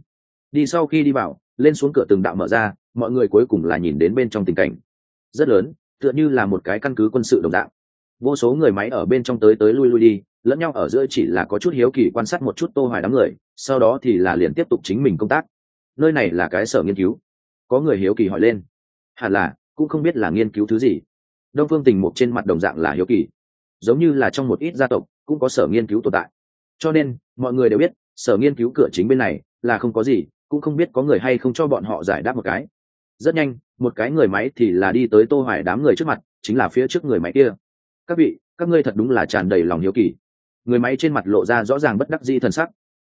Speaker 1: Đi sau khi đi vào, lên xuống cửa từng đạo mở ra, mọi người cuối cùng là nhìn đến bên trong tình cảnh. Rất lớn, tựa như là một cái căn cứ quân sự đồng dạng. Vô số người máy ở bên trong tới tới lui lui đi, lẫn nhau ở giữa chỉ là có chút hiếu kỳ quan sát một chút tô hoài đám người, sau đó thì là liền tiếp tục chính mình công tác. Nơi này là cái sở nghiên cứu. Có người hiếu kỳ hỏi lên. Hẳn là, cũng không biết là nghiên cứu thứ gì đông phương tình mục trên mặt đồng dạng là hiếu kỳ. Giống như là trong một ít gia tộc, cũng có sở nghiên cứu tồn tại. Cho nên, mọi người đều biết, sở nghiên cứu cửa chính bên này là không có gì, cũng không biết có người hay không cho bọn họ giải đáp một cái. Rất nhanh, một cái người máy thì là đi tới tô hoài đám người trước mặt, chính là phía trước người máy kia. Các vị, các ngươi thật đúng là tràn đầy lòng hiếu kỳ. Người máy trên mặt lộ ra rõ ràng bất đắc dĩ thần sắc.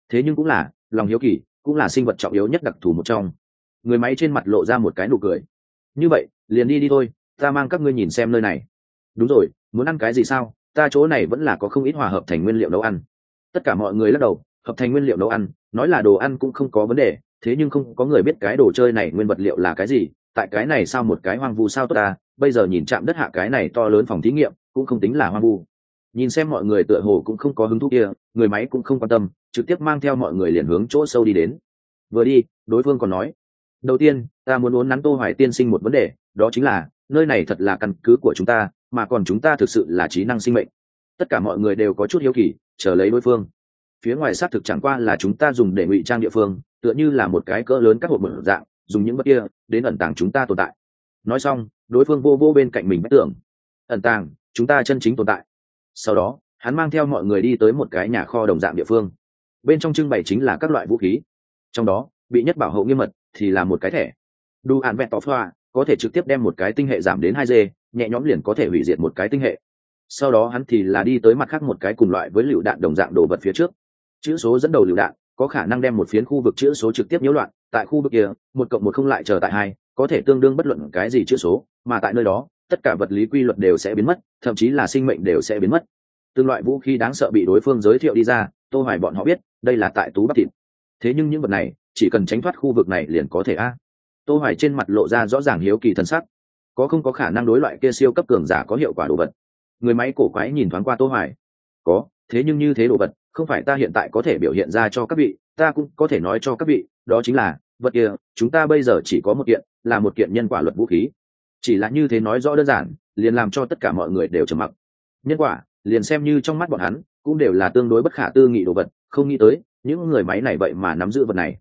Speaker 1: Thế nhưng cũng là, lòng hiếu kỳ, cũng là sinh vật trọng yếu nhất đặc thù một trong. Người máy trên mặt lộ ra một cái nụ cười. Như vậy, liền đi đi thôi ta mang các ngươi nhìn xem nơi này. Đúng rồi, muốn ăn cái gì sao? Ta chỗ này vẫn là có không ít hòa hợp thành nguyên liệu nấu ăn. Tất cả mọi người lắc đầu, hợp thành nguyên liệu nấu ăn, nói là đồ ăn cũng không có vấn đề, thế nhưng không có người biết cái đồ chơi này nguyên vật liệu là cái gì, tại cái này sao một cái hoang vu sao tốt ta, bây giờ nhìn chạm đất hạ cái này to lớn phòng thí nghiệm, cũng không tính là hoang vu. Nhìn xem mọi người tựa hồ cũng không có hứng thú kia, người máy cũng không quan tâm, trực tiếp mang theo mọi người liền hướng chỗ sâu đi đến. Vừa đi, đối phương còn nói, đầu tiên, ta muốn uốn nắn tô hoài tiên sinh một vấn đề, đó chính là nơi này thật là căn cứ của chúng ta, mà còn chúng ta thực sự là trí năng sinh mệnh. Tất cả mọi người đều có chút hiếu kỳ, chờ lấy đối phương. Phía ngoài xác thực chẳng qua là chúng ta dùng để ngụy trang địa phương, tựa như là một cái cỡ lớn các hộp mở dạng, dùng những bất kia đến ẩn tàng chúng ta tồn tại. Nói xong, đối phương vô vô bên cạnh mình bất tưởng ẩn tàng, chúng ta chân chính tồn tại. Sau đó, hắn mang theo mọi người đi tới một cái nhà kho đồng dạng địa phương. Bên trong trưng bày chính là các loại vũ khí. Trong đó, bị nhất bảo hộ nghiêm mật thì là một cái thẻ. Đu hạn vẹn tỏ phoa có thể trực tiếp đem một cái tinh hệ giảm đến hai g, nhẹ nhõm liền có thể hủy diệt một cái tinh hệ. Sau đó hắn thì là đi tới mặt khác một cái cùng loại với lựu đạn đồng dạng đồ vật phía trước. Chữ số dẫn đầu lựu đạn, có khả năng đem một phiến khu vực chữ số trực tiếp nhiễu loạn, tại khu vực kia, một cộng một không lại chờ tại hai, có thể tương đương bất luận cái gì chữ số, mà tại nơi đó, tất cả vật lý quy luật đều sẽ biến mất, thậm chí là sinh mệnh đều sẽ biến mất. Tương loại vũ khí đáng sợ bị đối phương giới thiệu đi ra, tô hoài bọn họ biết, đây là tại tú bắc thịt. Thế nhưng những vật này, chỉ cần tránh thoát khu vực này liền có thể a tô hoài trên mặt lộ ra rõ ràng hiếu kỳ thần sắc. Có không có khả năng đối loại kia siêu cấp cường giả có hiệu quả đồ vật? Người máy cổ quái nhìn thoáng qua tô hoài. Có, thế nhưng như thế đồ vật, không phải ta hiện tại có thể biểu hiện ra cho các vị, ta cũng có thể nói cho các vị, đó chính là, vật kia, chúng ta bây giờ chỉ có một kiện, là một kiện nhân quả luật vũ khí. Chỉ là như thế nói rõ đơn giản, liền làm cho tất cả mọi người đều trầm mặc. Nhân quả, liền xem như trong mắt bọn hắn, cũng đều là tương đối bất khả tư nghị đồ vật, không nghĩ tới, những người máy này vậy mà nắm giữ vật này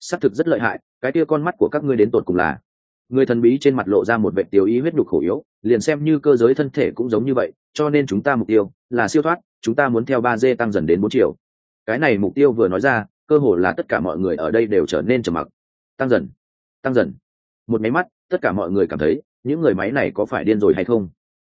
Speaker 1: xác thực rất lợi hại, cái tia con mắt của các ngươi đến tột cùng là. Người thần bí trên mặt lộ ra một vệ tiêu ý huyết nhục khổ yếu, liền xem như cơ giới thân thể cũng giống như vậy, cho nên chúng ta mục tiêu là siêu thoát, chúng ta muốn theo ba d tăng dần đến bốn triệu. Cái này mục tiêu vừa nói ra, cơ hồ là tất cả mọi người ở đây đều trở nên trầm mặc. Tăng dần tăng dần. Một máy mắt, tất cả mọi người cảm thấy, những người máy này có phải điên rồi hay không?